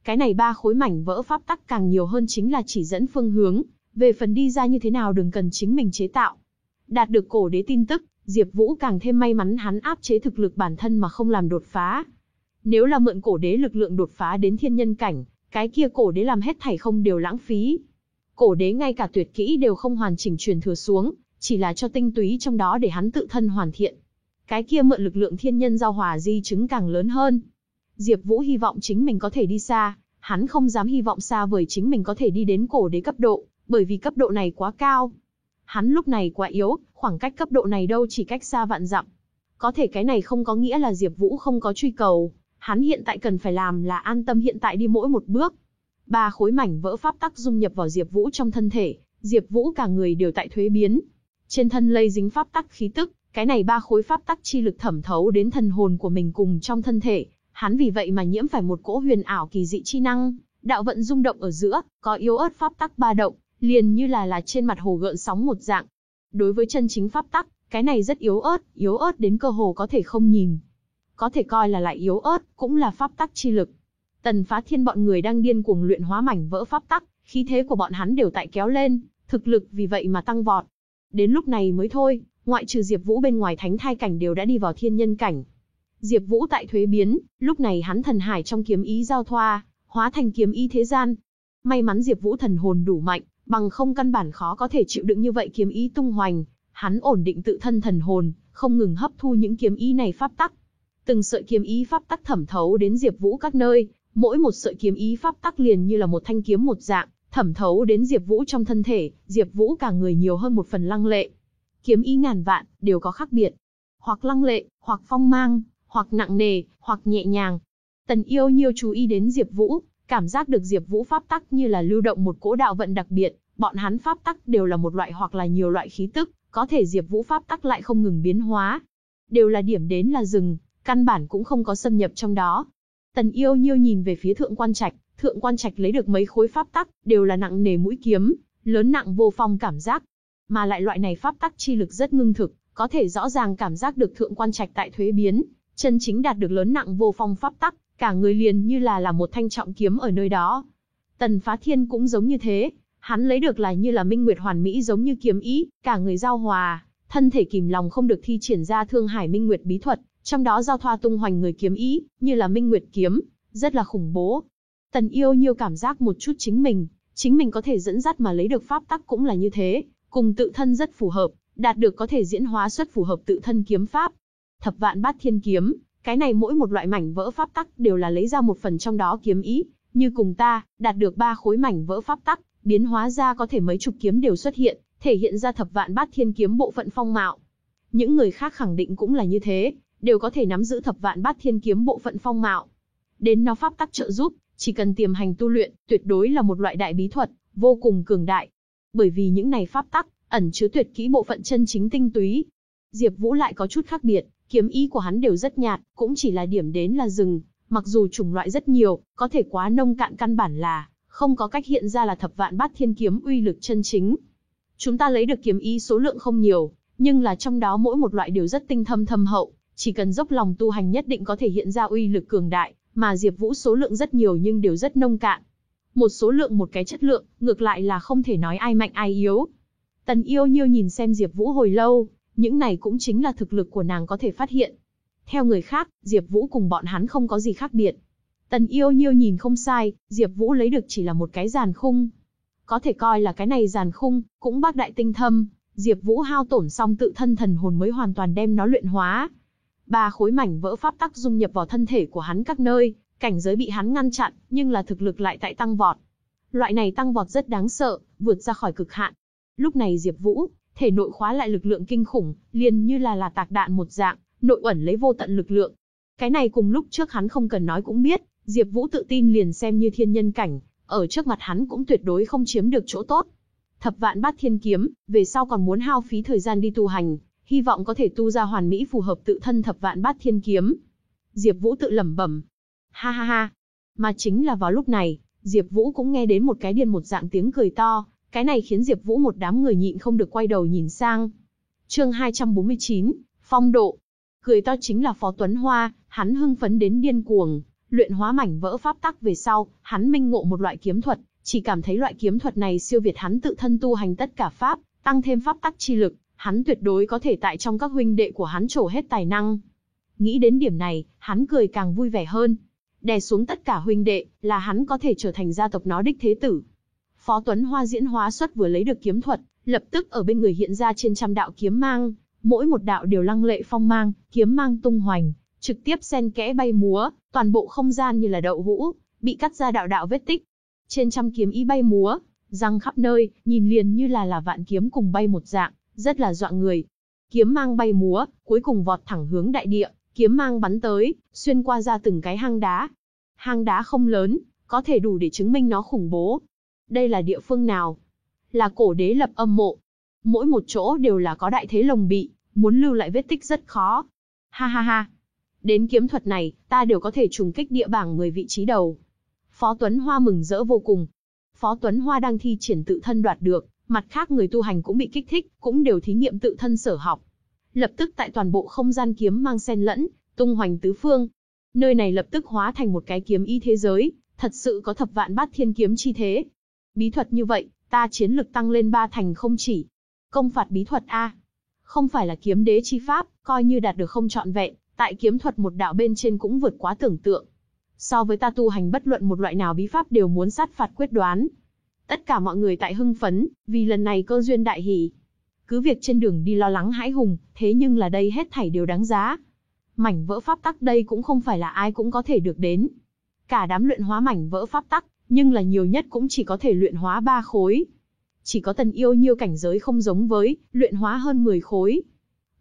Cái này ba khối mảnh vỡ pháp tắc càng nhiều hơn chính là chỉ dẫn phương hướng, về phần đi ra như thế nào đừng cần chính mình chế tạo. Đạt được cổ đế tin tức, Diệp Vũ càng thêm may mắn hắn áp chế thực lực bản thân mà không làm đột phá. Nếu là mượn cổ đế lực lượng đột phá đến thiên nhân cảnh, cái kia cổ đế làm hết thảy không đều lãng phí. Cổ đế ngay cả tuyệt kỹ đều không hoàn chỉnh truyền thừa xuống, chỉ là cho tinh túy trong đó để hắn tự thân hoàn thiện. Cái kia mượn lực lượng thiên nhân giao hòa di chứng càng lớn hơn. Diệp Vũ hy vọng chính mình có thể đi xa, hắn không dám hy vọng xa vời chính mình có thể đi đến cổ đế cấp độ, bởi vì cấp độ này quá cao. Hắn lúc này quá yếu, khoảng cách cấp độ này đâu chỉ cách xa vạn dặm. Có thể cái này không có nghĩa là Diệp Vũ không có truy cầu, hắn hiện tại cần phải làm là an tâm hiện tại đi mỗi một bước. Ba khối mảnh vỡ pháp tắc dung nhập vào Diệp Vũ trong thân thể, Diệp Vũ cả người đều tại thuế biến. Trên thân lây dính pháp tắc khí tức, cái này ba khối pháp tắc chi lực thẩm thấu đến thần hồn của mình cùng trong thân thể, hắn vì vậy mà nhiễm phải một cỗ huyền ảo kỳ dị chi năng, đạo vận rung động ở giữa, có yếu ớt pháp tắc ba động, liền như là là trên mặt hồ gợn sóng một dạng. Đối với chân chính pháp tắc, cái này rất yếu ớt, yếu ớt đến cơ hồ có thể không nhìn. Có thể coi là lại yếu ớt, cũng là pháp tắc chi lực. Tần Phá Thiên bọn người đang điên cuồng luyện hóa mảnh vỡ pháp tắc, khí thế của bọn hắn đều tại kéo lên, thực lực vì vậy mà tăng vọt. Đến lúc này mới thôi, ngoại trừ Diệp Vũ bên ngoài thánh thai cảnh đều đã đi vào thiên nhân cảnh. Diệp Vũ tại thuế biến, lúc này hắn thần hải trong kiếm ý giao thoa, hóa thành kiếm ý thế gian. May mắn Diệp Vũ thần hồn đủ mạnh, bằng không căn bản khó có thể chịu đựng như vậy kiếm ý tung hoành, hắn ổn định tự thân thần hồn, không ngừng hấp thu những kiếm ý này pháp tắc. Từng sợi kiếm ý pháp tắc thẩm thấu đến Diệp Vũ các nơi, mỗi một sợi kiếm ý pháp tắc liền như là một thanh kiếm một dạng, thẩm thấu đến Diệp Vũ trong thân thể, Diệp Vũ cả người nhiều hơn một phần lăng lệ. Kiếm ý ngàn vạn, đều có khác biệt. Hoặc lăng lệ, hoặc phong mang, hoặc nặng nề, hoặc nhẹ nhàng. Tần yêu nhiêu chú ý đến Diệp Vũ, cảm giác được Diệp Vũ pháp tắc như là lưu động một cỗ đạo vận đặc biệt, bọn hắn pháp tắc đều là một loại hoặc là nhiều loại khí tức, có thể Diệp Vũ pháp tắc lại không ngừng biến hóa. Đều là điểm đến là dừng, căn bản cũng không có xâm nhập trong đó. Tần Yêu Nhiêu nhìn về phía Thượng Quan Trạch, Thượng Quan Trạch lấy được mấy khối pháp tắc, đều là nặng nề mũi kiếm, lớn nặng vô phong cảm giác. Mà lại loại này pháp tắc chi lực rất ngưng thực, có thể rõ ràng cảm giác được Thượng Quan Trạch tại thuế biến, chân chính đạt được lớn nặng vô phong pháp tắc, cả người liền như là là một thanh trọng kiếm ở nơi đó. Tần Phá Thiên cũng giống như thế, hắn lấy được là như là minh nguyệt hoàn mỹ giống như kiếm ý, cả người giao hòa, thân thể kìm lòng không được thi triển ra Thương Hải Minh Nguyệt bí thuật, trong đó giao thoa tung hoành người kiếm ý, như là Minh Nguyệt kiếm, rất là khủng bố. Tần Yêu Nhiêu cảm giác một chút chính mình, chính mình có thể dẫn dắt mà lấy được pháp tắc cũng là như thế, cùng tự thân rất phù hợp, đạt được có thể diễn hóa xuất phù hợp tự thân kiếm pháp. Thập vạn bát thiên kiếm, cái này mỗi một loại mảnh vỡ pháp tắc đều là lấy ra một phần trong đó kiếm ý, như cùng ta, đạt được ba khối mảnh vỡ pháp tắc, biến hóa ra có thể mấy chục kiếm đều xuất hiện, thể hiện ra thập vạn bát thiên kiếm bộ phận phong mạo. Những người khác khẳng định cũng là như thế, đều có thể nắm giữ thập vạn bát thiên kiếm bộ phận phong mạo. Đến nó pháp tắc trợ giúp, chỉ cần tiềm hành tu luyện, tuyệt đối là một loại đại bí thuật, vô cùng cường đại. Bởi vì những này pháp tắc, ẩn chứa tuyệt kỹ bộ phận chân chính tinh túy. Diệp Vũ lại có chút khác biệt, kiếm ý của hắn đều rất nhạt, cũng chỉ là điểm đến là dừng, mặc dù chủng loại rất nhiều, có thể quá nông cạn căn bản là không có cách hiện ra là thập vạn bát thiên kiếm uy lực chân chính. Chúng ta lấy được kiếm ý số lượng không nhiều, nhưng là trong đó mỗi một loại đều rất tinh thâm thâm hậu, chỉ cần dốc lòng tu hành nhất định có thể hiện ra uy lực cường đại, mà Diệp Vũ số lượng rất nhiều nhưng đều rất nông cạn. Một số lượng một cái chất lượng, ngược lại là không thể nói ai mạnh ai yếu. Tần Yêu Nhiêu nhìn xem Diệp Vũ hồi lâu, những này cũng chính là thực lực của nàng có thể phát hiện. Theo người khác, Diệp Vũ cùng bọn hắn không có gì khác biệt. Tần Yêu Nhiêu nhìn không sai, Diệp Vũ lấy được chỉ là một cái giàn khung. Có thể coi là cái này giàn khung, cũng bác đại tinh thâm, Diệp Vũ hao tổn xong tự thân thần hồn mới hoàn toàn đem nó luyện hóa. Ba khối mảnh vỡ pháp tắc dung nhập vào thân thể của hắn các nơi, cảnh giới bị hắn ngăn chặn, nhưng là thực lực lại tại tăng vọt. Loại này tăng vọt rất đáng sợ, vượt ra khỏi cực hạn. Lúc này Diệp Vũ, thể nội khóa lại lực lượng kinh khủng, liền như là là tạc đạn một dạng, nội ẩn lấy vô tận lực lượng. Cái này cùng lúc trước hắn không cần nói cũng biết, Diệp Vũ tự tin liền xem như thiên nhân cảnh, ở trước mặt hắn cũng tuyệt đối không chiếm được chỗ tốt. Thập vạn bát thiên kiếm, về sau còn muốn hao phí thời gian đi tu hành, hy vọng có thể tu ra hoàn mỹ phù hợp tự thân thập vạn bát thiên kiếm. Diệp Vũ tự lẩm bẩm. Ha ha ha. Mà chính là vào lúc này, Diệp Vũ cũng nghe đến một cái điên một dạng tiếng cười to, cái này khiến Diệp Vũ một đám người nhịn không được quay đầu nhìn sang. Chương 249, Phong độ. Cười to chính là Phó Tuấn Hoa, hắn hưng phấn đến điên cuồng, luyện hóa mảnh vỡ pháp tắc về sau, hắn minh ngộ một loại kiếm thuật, chỉ cảm thấy loại kiếm thuật này siêu việt hắn tự thân tu hành tất cả pháp, tăng thêm pháp tắc chi lực, hắn tuyệt đối có thể tại trong các huynh đệ của hắn trổ hết tài năng. Nghĩ đến điểm này, hắn cười càng vui vẻ hơn. Đè xuống tất cả huynh đệ, là hắn có thể trở thành gia tộc nó đích thế tử. Phó Tuấn Hoa diễn hóa xuất vừa lấy được kiếm thuật, lập tức ở bên người hiện ra trên trăm đạo kiếm mang, mỗi một đạo đều lăng lệ phong mang, kiếm mang tung hoành, trực tiếp xen kẽ bay múa, toàn bộ không gian như là đậu hũ, bị cắt ra đạo đạo vết tích. Trên trăm kiếm ý bay múa, răng khắp nơi, nhìn liền như là là vạn kiếm cùng bay một dạng, rất là dọa người. Kiếm mang bay múa, cuối cùng vọt thẳng hướng đại địa, kiếm mang bắn tới, xuyên qua ra từng cái hang đá. Hang đá không lớn, có thể đủ để chứng minh nó khủng bố. Đây là địa phương nào? Là cổ đế lập âm mộ. Mỗi một chỗ đều là có đại thế lồng bị, muốn lưu lại vết tích rất khó. Ha ha ha. Đến kiếm thuật này, ta đều có thể trùng kích địa bảng 10 vị trí đầu. Phó Tuấn Hoa mừng rỡ vô cùng. Phó Tuấn Hoa đang thi triển tự thân đoạt được, mặt khác người tu hành cũng bị kích thích, cũng đều thí nghiệm tự thân sở học. Lập tức tại toàn bộ không gian kiếm mang xen lẫn, tung hoành tứ phương. Nơi này lập tức hóa thành một cái kiếm y thế giới, thật sự có thập vạn bát thiên kiếm chi thế. Bí thuật như vậy, ta chiến lực tăng lên ba thành không chỉ. Công phạt bí thuật A. Không phải là kiếm đế chi pháp, coi như đạt được không trọn vẹn, tại kiếm thuật một đạo bên trên cũng vượt quá tưởng tượng. So với ta tu hành bất luận một loại nào bí pháp đều muốn sát phạt quyết đoán. Tất cả mọi người tại hưng phấn, vì lần này cơ duyên đại hỷ. Cứ việc trên đường đi lo lắng hãi hùng, thế nhưng là đây hết thảy đều đáng giá. Mảnh vỡ pháp tắc đây cũng không phải là ai cũng có thể được đến. Cả đám luyện hóa mảnh vỡ pháp tắc, nhưng là nhiều nhất cũng chỉ có thể luyện hóa ba khối. chỉ có tần yêu nhiêu cảnh giới không giống với, luyện hóa hơn 10 khối.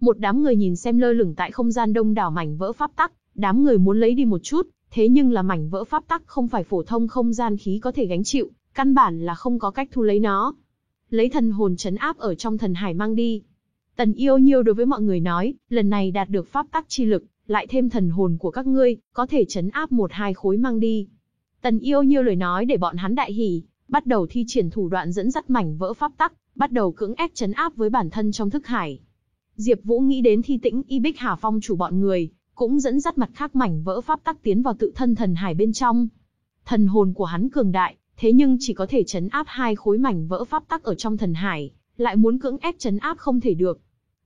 Một đám người nhìn xem lơ lửng tại không gian đông đảo mảnh vỡ pháp tắc, đám người muốn lấy đi một chút, thế nhưng là mảnh vỡ pháp tắc không phải phổ thông không gian khí có thể gánh chịu, căn bản là không có cách thu lấy nó. Lấy thần hồn chấn áp ở trong thần hải mang đi. Tần yêu nhiêu đối với mọi người nói, lần này đạt được pháp tắc chi lực, lại thêm thần hồn của các ngươi, có thể chấn áp một hai khối mang đi. Tần yêu nhiêu lời nói để bọn hắn đại hỉ, bắt đầu thi triển thủ đoạn dẫn dắt mảnh vỡ pháp tắc, bắt đầu cưỡng ép chấn áp với bản thân trong thức hải. Diệp Vũ nghĩ đến thi tĩnh y bích hà phong chủ bọn người, cũng dẫn dắt mặt khác mảnh vỡ pháp tắc tiến vào tự thân thần hải bên trong. Thần hồn của hắn cường đại, thế nhưng chỉ có thể chấn áp hai khối mảnh vỡ pháp tắc ở trong thần hải, lại muốn cưỡng ép chấn áp không thể được.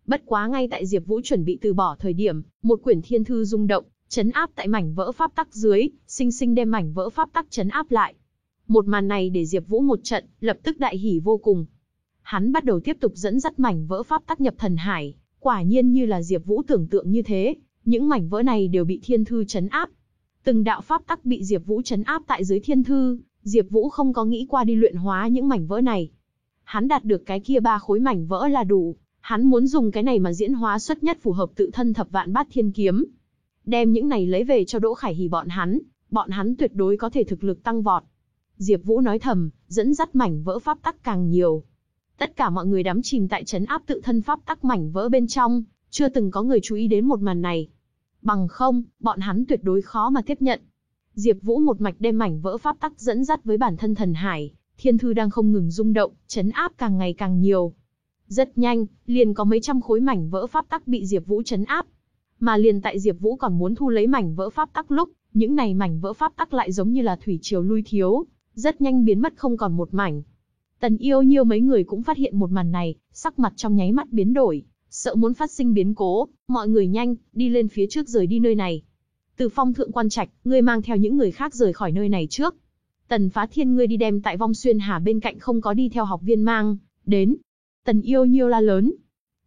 Bất quá ngay tại Diệp Vũ chuẩn bị từ bỏ thời điểm, một quyển thiên thư rung động, chấn áp tại mảnh vỡ pháp tắc dưới, sinh sinh đem mảnh vỡ pháp tắc chấn áp lại. Một màn này để Diệp Vũ một trận, lập tức đại hỉ vô cùng. Hắn bắt đầu tiếp tục dẫn dắt mảnh vỡ pháp tắc nhập thần hải, quả nhiên như là Diệp Vũ tưởng tượng như thế, những mảnh vỡ này đều bị thiên thư chấn áp. Từng đạo pháp tắc bị Diệp Vũ chấn áp tại dưới thiên thư, Diệp Vũ không có nghĩ qua đi luyện hóa những mảnh vỡ này. Hắn đạt được cái kia ba khối mảnh vỡ là đủ, hắn muốn dùng cái này mà diễn hóa xuất nhất phù hợp tự thân thập vạn bát thiên kiếm. Đem những này lấy về cho Đỗ Khải Hỉ bọn hắn, bọn hắn tuyệt đối có thể thực lực tăng vọt. Diệp Vũ nói thầm, dẫn dắt mảnh vỡ pháp tắc càng nhiều. Tất cả mọi người đắm chìm tại chấn áp tự thân pháp tắc mảnh vỡ bên trong, chưa từng có người chú ý đến một màn này. Bằng không, bọn hắn tuyệt đối khó mà tiếp nhận. Diệp Vũ một mạch đem mảnh vỡ pháp tắc dẫn dắt với bản thân thần hải, thiên thư đang không ngừng rung động, chấn áp càng ngày càng nhiều. Rất nhanh, liền có mấy trăm khối mảnh vỡ pháp tắc bị Diệp Vũ chấn áp. Mà liền tại Diệp Vũ còn muốn thu lấy mảnh vỡ pháp tắc lúc, những này mảnh vỡ pháp tắc lại giống như là thủy triều lui thiếu, rất nhanh biến mất không còn một mảnh. Tần Yêu Nhiêu mấy người cũng phát hiện một màn này, sắc mặt trong nháy mắt biến đổi, sợ muốn phát sinh biến cố, mọi người nhanh, đi lên phía trước rời đi nơi này. Từ phong thượng quan trạch, ngươi mang theo những người khác rời khỏi nơi này trước. Tần phá thiên ngươi đi đem tại vong xuyên hà bên cạnh không có đi theo học viên mang, đến. Tần yêu nhiêu la lớn.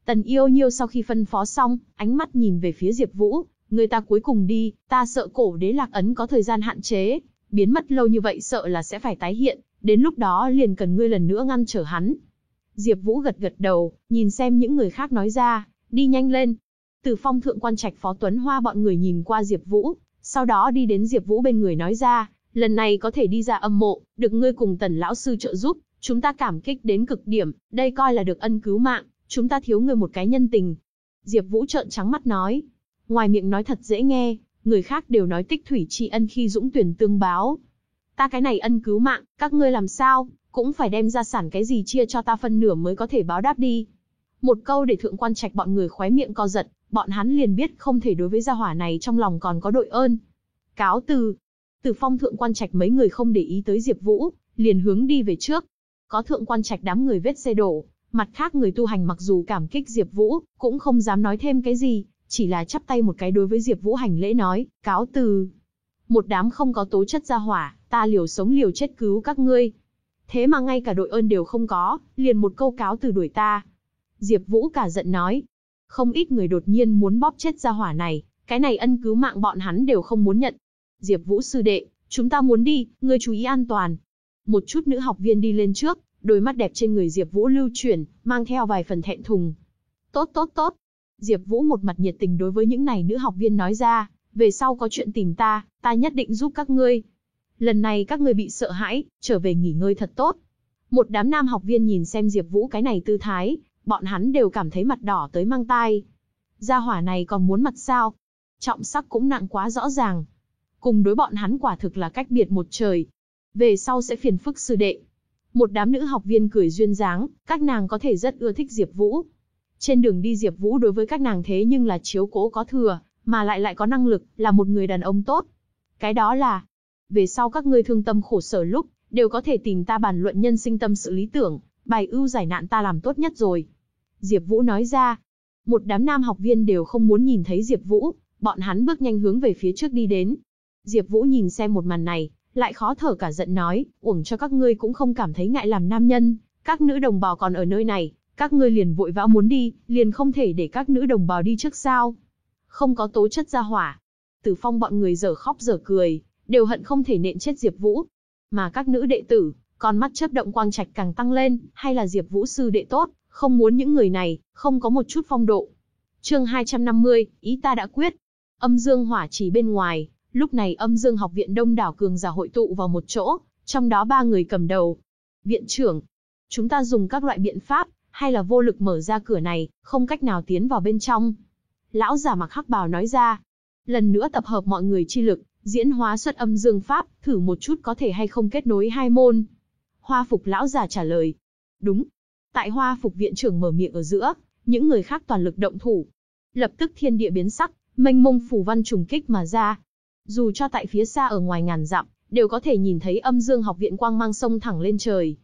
Tần yêu nhiêu sau khi phân phó xong, ánh mắt nhìn về phía Diệp Vũ, người ta cuối cùng đi, ta sợ cổ đế lạc ấn có thời gian hạn chế, biến mất lâu như vậy sợ là sẽ phải tái hiện, đến lúc đó liền cần ngươi lần nữa ngăn trở hắn. Diệp Vũ gật gật đầu, nhìn xem những người khác nói ra, đi nhanh lên. Từ phong thượng quan trạch phó Tuấn Hoa bọn người nhìn qua Diệp Vũ, sau đó đi đến Diệp Vũ bên người nói ra, lần này có thể đi ra âm mộ, được ngươi cùng tần lão sư trợ giúp, chúng ta cảm kích đến cực điểm, đây coi là được ân cứu mạng, chúng ta thiếu ngươi một cái nhân tình. Diệp Vũ trợn trắng mắt nói, ngoài miệng nói thật dễ nghe, người khác đều nói tích thủy tri ân khi dũng tuyển tương báo. Ta cái này ân cứu mạng, các ngươi làm sao, cũng phải đem ra sản cái gì chia cho ta phân nửa mới có thể báo đáp đi. Một câu để thượng quan trạch bọn người khóe miệng co giật, bọn hắn liền biết không thể đối với gia hỏa này trong lòng còn có đội ơn. Cáo từ. Từ phong thượng quan trạch mấy người không để ý tới Diệp Vũ, liền hướng đi về trước. Có thượng quan trạch đám người vết xe đổ, mặt khác người tu hành mặc dù cảm kích Diệp Vũ, cũng không dám nói thêm cái gì, chỉ là chắp tay một cái đối với Diệp Vũ hành lễ nói, cáo từ. Một đám không có tố chất gia hỏa, ta liều sống liều chết cứu các ngươi. Thế mà ngay cả đội ơn đều không có, liền một câu cáo từ đuổi ta. Diệp Vũ cả giận nói. Không ít người đột nhiên muốn bóp chết gia hỏa này, cái này ân cứu mạng bọn hắn đều không muốn nhận. Diệp Vũ sư đệ, chúng ta muốn đi, ngươi chú ý an toàn. Một chút nữ học viên đi lên trước, đôi mắt đẹp trên người Diệp Vũ lưu chuyển, mang theo vài phần thẹn thùng. Tốt tốt tốt. Diệp Vũ một mặt nhiệt tình đối với những này nữ học viên nói ra, về sau có chuyện tìm ta, ta nhất định giúp các ngươi. Lần này các ngươi bị sợ hãi, trở về nghỉ ngơi thật tốt. Một đám nam học viên nhìn xem Diệp Vũ cái này tư thái, bọn hắn đều cảm thấy mặt đỏ tới mang tai. Gia hỏa này còn muốn mặt sao? Trọng sắc cũng nặng quá rõ ràng. Cùng đối bọn hắn quả thực là cách biệt một trời. Về sau sẽ phiền phức sư đệ. Một đám nữ học viên cười duyên dáng, các nàng có thể rất ưa thích Diệp Vũ. Trên đường đi Diệp Vũ đối với các nàng thế nhưng là chiếu cố có thừa, mà lại lại có năng lực, là một người đàn ông tốt. Cái đó là, về sau các ngươi thương tâm khổ sở lúc, đều có thể tìm ta bàn luận nhân sinh tâm sự lý tưởng, bài ưu giải nạn ta làm tốt nhất rồi. Diệp Vũ nói ra, một đám nam học viên đều không muốn nhìn thấy Diệp Vũ, bọn hắn bước nhanh hướng về phía trước đi đến. Diệp Vũ nhìn xem một màn này, lại khó thở cả giận nói, uổng cho các ngươi cũng không cảm thấy ngại làm nam nhân, các nữ đồng bào còn ở nơi này, các ngươi liền vội vã muốn đi, liền không thể để các nữ đồng bào đi trước sao? Không có tố chất gia hỏa. Tử Phong bọn người dở khóc dở cười, đều hận không thể nện chết Diệp Vũ. Mà các nữ đệ tử, con mắt chớp động quang trạch càng tăng lên, hay là Diệp Vũ sư đệ tốt, không muốn những người này, không có một chút phong độ. Chương 250, ý ta đã quyết. Âm Dương Hỏa chỉ bên ngoài, lúc này Âm Dương học viện đông đảo cường giả hội tụ vào một chỗ, trong đó ba người cầm đầu. Viện trưởng, chúng ta dùng các loại biện pháp, hay là vô lực mở ra cửa này, không cách nào tiến vào bên trong. Lão giả mặc hắc bào nói ra. Lần nữa tập hợp mọi người chi lực, diễn hóa xuất âm dương pháp, thử một chút có thể hay không kết nối hai môn. Hoa phục lão giả trả lời. Đúng. Tại hoa phục viện trưởng mở miệng ở giữa, những người khác toàn lực động thủ. Lập tức thiên địa biến sắc, mênh mông phủ văn trùng kích mà ra. Dù cho tại phía xa ở ngoài ngàn dặm, đều có thể nhìn thấy âm dương học viện quang mang sông thẳng lên trời.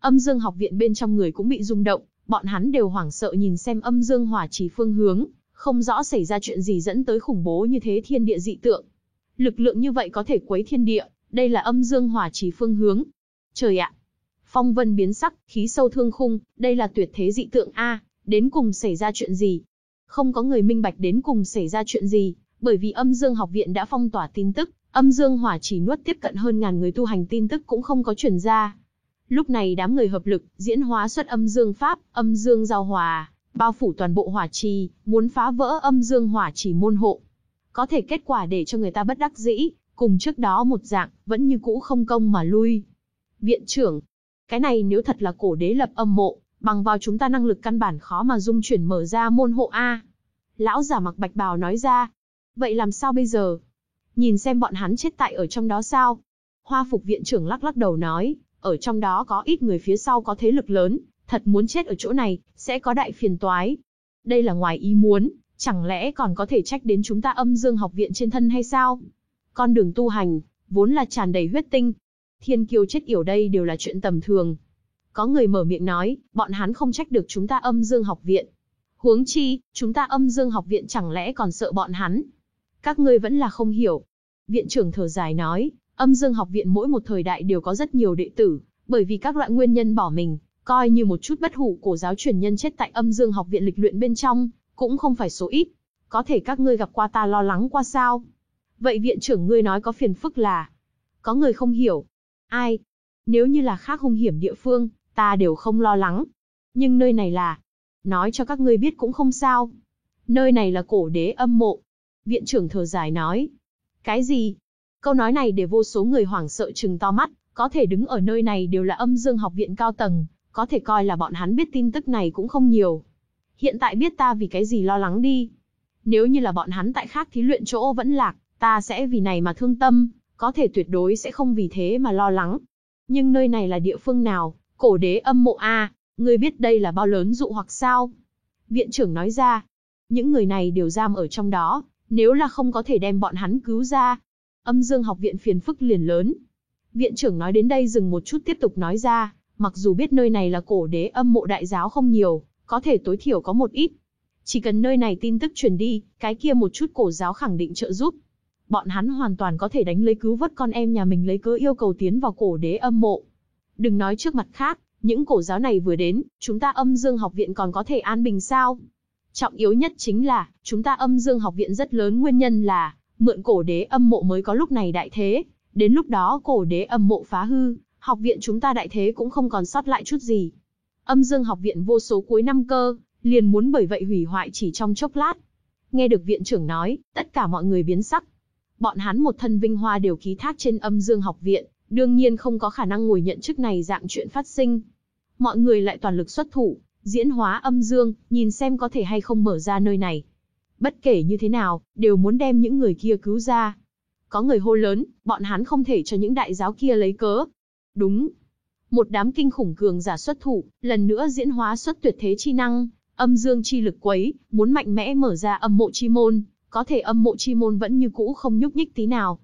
Âm dương học viện bên trong người cũng bị rung động, bọn hắn đều hoảng sợ nhìn xem âm dương hỏa chỉ phương hướng, không rõ xảy ra chuyện gì dẫn tới khủng bố như thế thiên địa dị tượng. Lực lượng như vậy có thể quấy thiên địa, đây là âm dương hỏa chỉ phương hướng. Trời ạ! Phong vân biến sắc, khí sâu thương khung, đây là tuyệt thế dị tượng A, đến cùng xảy ra chuyện gì? Không có người minh bạch đến cùng xảy ra chuyện gì, bởi vì âm dương học viện đã phong tỏa tin tức, âm dương hỏa chỉ nuốt tiếp cận hơn ngàn người tu hành tin tức cũng không có truyền ra. Lúc này đám người hợp lực, diễn hóa xuất âm dương pháp, âm dương giao hòa, bao phủ toàn bộ hỏa trì, muốn phá vỡ âm dương hỏa trì môn hộ. Có thể kết quả để cho người ta bất đắc dĩ, cùng trước đó một dạng, vẫn như cũ không công mà lui. Viện trưởng, cái này nếu thật là cổ đế lập âm mộ, bằng vào chúng ta năng lực căn bản khó mà dung chuyển mở ra môn hộ A. Lão giả mặc bạch bào nói ra. Vậy làm sao bây giờ? Nhìn xem bọn hắn chết tại ở trong đó sao? Hoa phục viện trưởng lắc lắc đầu nói, ở trong đó có ít người phía sau có thế lực lớn, thật muốn chết ở chỗ này, sẽ có đại phiền toái. Đây là ngoài ý muốn, chẳng lẽ còn có thể trách đến chúng ta âm dương học viện trên thân hay sao? Con đường tu hành, vốn là tràn đầy huyết tinh. Thiên kiêu chết yểu đây đều là chuyện tầm thường. Có người mở miệng nói, bọn hắn không trách được chúng ta âm dương học viện. Huống chi, chúng ta âm dương học viện chẳng lẽ còn sợ bọn hắn? Các ngươi vẫn là không hiểu. Viện trưởng thở dài nói, âm dương học viện mỗi một thời đại đều có rất nhiều đệ tử, bởi vì các loại nguyên nhân bỏ mình, coi như một chút bất hủ cổ giáo truyền nhân chết tại âm dương học viện lịch luyện bên trong, cũng không phải số ít. Có thể các ngươi gặp qua ta lo lắng qua sao? Vậy viện trưởng ngươi nói có phiền phức là? Có người không hiểu. Ai? Nếu như là khác hung hiểm địa phương, ta đều không lo lắng. Nhưng nơi này là... Nói cho các ngươi biết cũng không sao. Nơi này là cổ đế âm mộ. Viện trưởng thở dài nói. Cái gì? Câu nói này để vô số người hoảng sợ trừng to mắt, có thể đứng ở nơi này đều là âm dương học viện cao tầng, có thể coi là bọn hắn biết tin tức này cũng không nhiều. Hiện tại biết ta vì cái gì lo lắng đi. Nếu như là bọn hắn tại khác thí luyện chỗ vẫn lạc, ta sẽ vì này mà thương tâm, có thể tuyệt đối sẽ không vì thế mà lo lắng. Nhưng nơi này là địa phương nào, cổ đế âm mộ A, ngươi biết đây là bao lớn dụ hoặc sao? Viện trưởng nói ra, những người này đều giam ở trong đó, nếu là không có thể đem bọn hắn cứu ra, âm dương học viện phiền phức liền lớn. Viện trưởng nói đến đây dừng một chút tiếp tục nói ra, mặc dù biết nơi này là cổ đế âm mộ đại giáo không nhiều, có thể tối thiểu có một ít. Chỉ cần nơi này tin tức truyền đi, cái kia một chút cổ giáo khẳng định trợ giúp. Bọn hắn hoàn toàn có thể đánh lấy cứu vớt con em nhà mình lấy cớ yêu cầu tiến vào cổ đế âm mộ. Đừng nói trước mặt khác, những cổ giáo này vừa đến, chúng ta âm dương học viện còn có thể an bình sao? Trọng yếu nhất chính là, chúng ta âm dương học viện rất lớn nguyên nhân là, mượn cổ đế âm mộ mới có lúc này đại thế. Đến lúc đó cổ đế âm mộ phá hư, học viện chúng ta đại thế cũng không còn sót lại chút gì. Âm dương học viện vô số cuối năm cơ, liền muốn bởi vậy hủy hoại chỉ trong chốc lát. Nghe được viện trưởng nói, tất cả mọi người biến sắc. Bọn hắn một thân vinh hoa đều ký thác trên âm dương học viện, đương nhiên không có khả năng ngồi nhận chức này dạng chuyện phát sinh. Mọi người lại toàn lực xuất thủ, diễn hóa âm dương, nhìn xem có thể hay không mở ra nơi này. Bất kể như thế nào, đều muốn đem những người kia cứu ra. Có người hô lớn, bọn hắn không thể cho những đại giáo kia lấy cớ. Đúng. Một đám kinh khủng cường giả xuất thủ, lần nữa diễn hóa xuất tuyệt thế chi năng, âm dương chi lực quấy, muốn mạnh mẽ mở ra âm mộ chi môn, có thể âm mộ chi môn vẫn như cũ không nhúc nhích tí nào.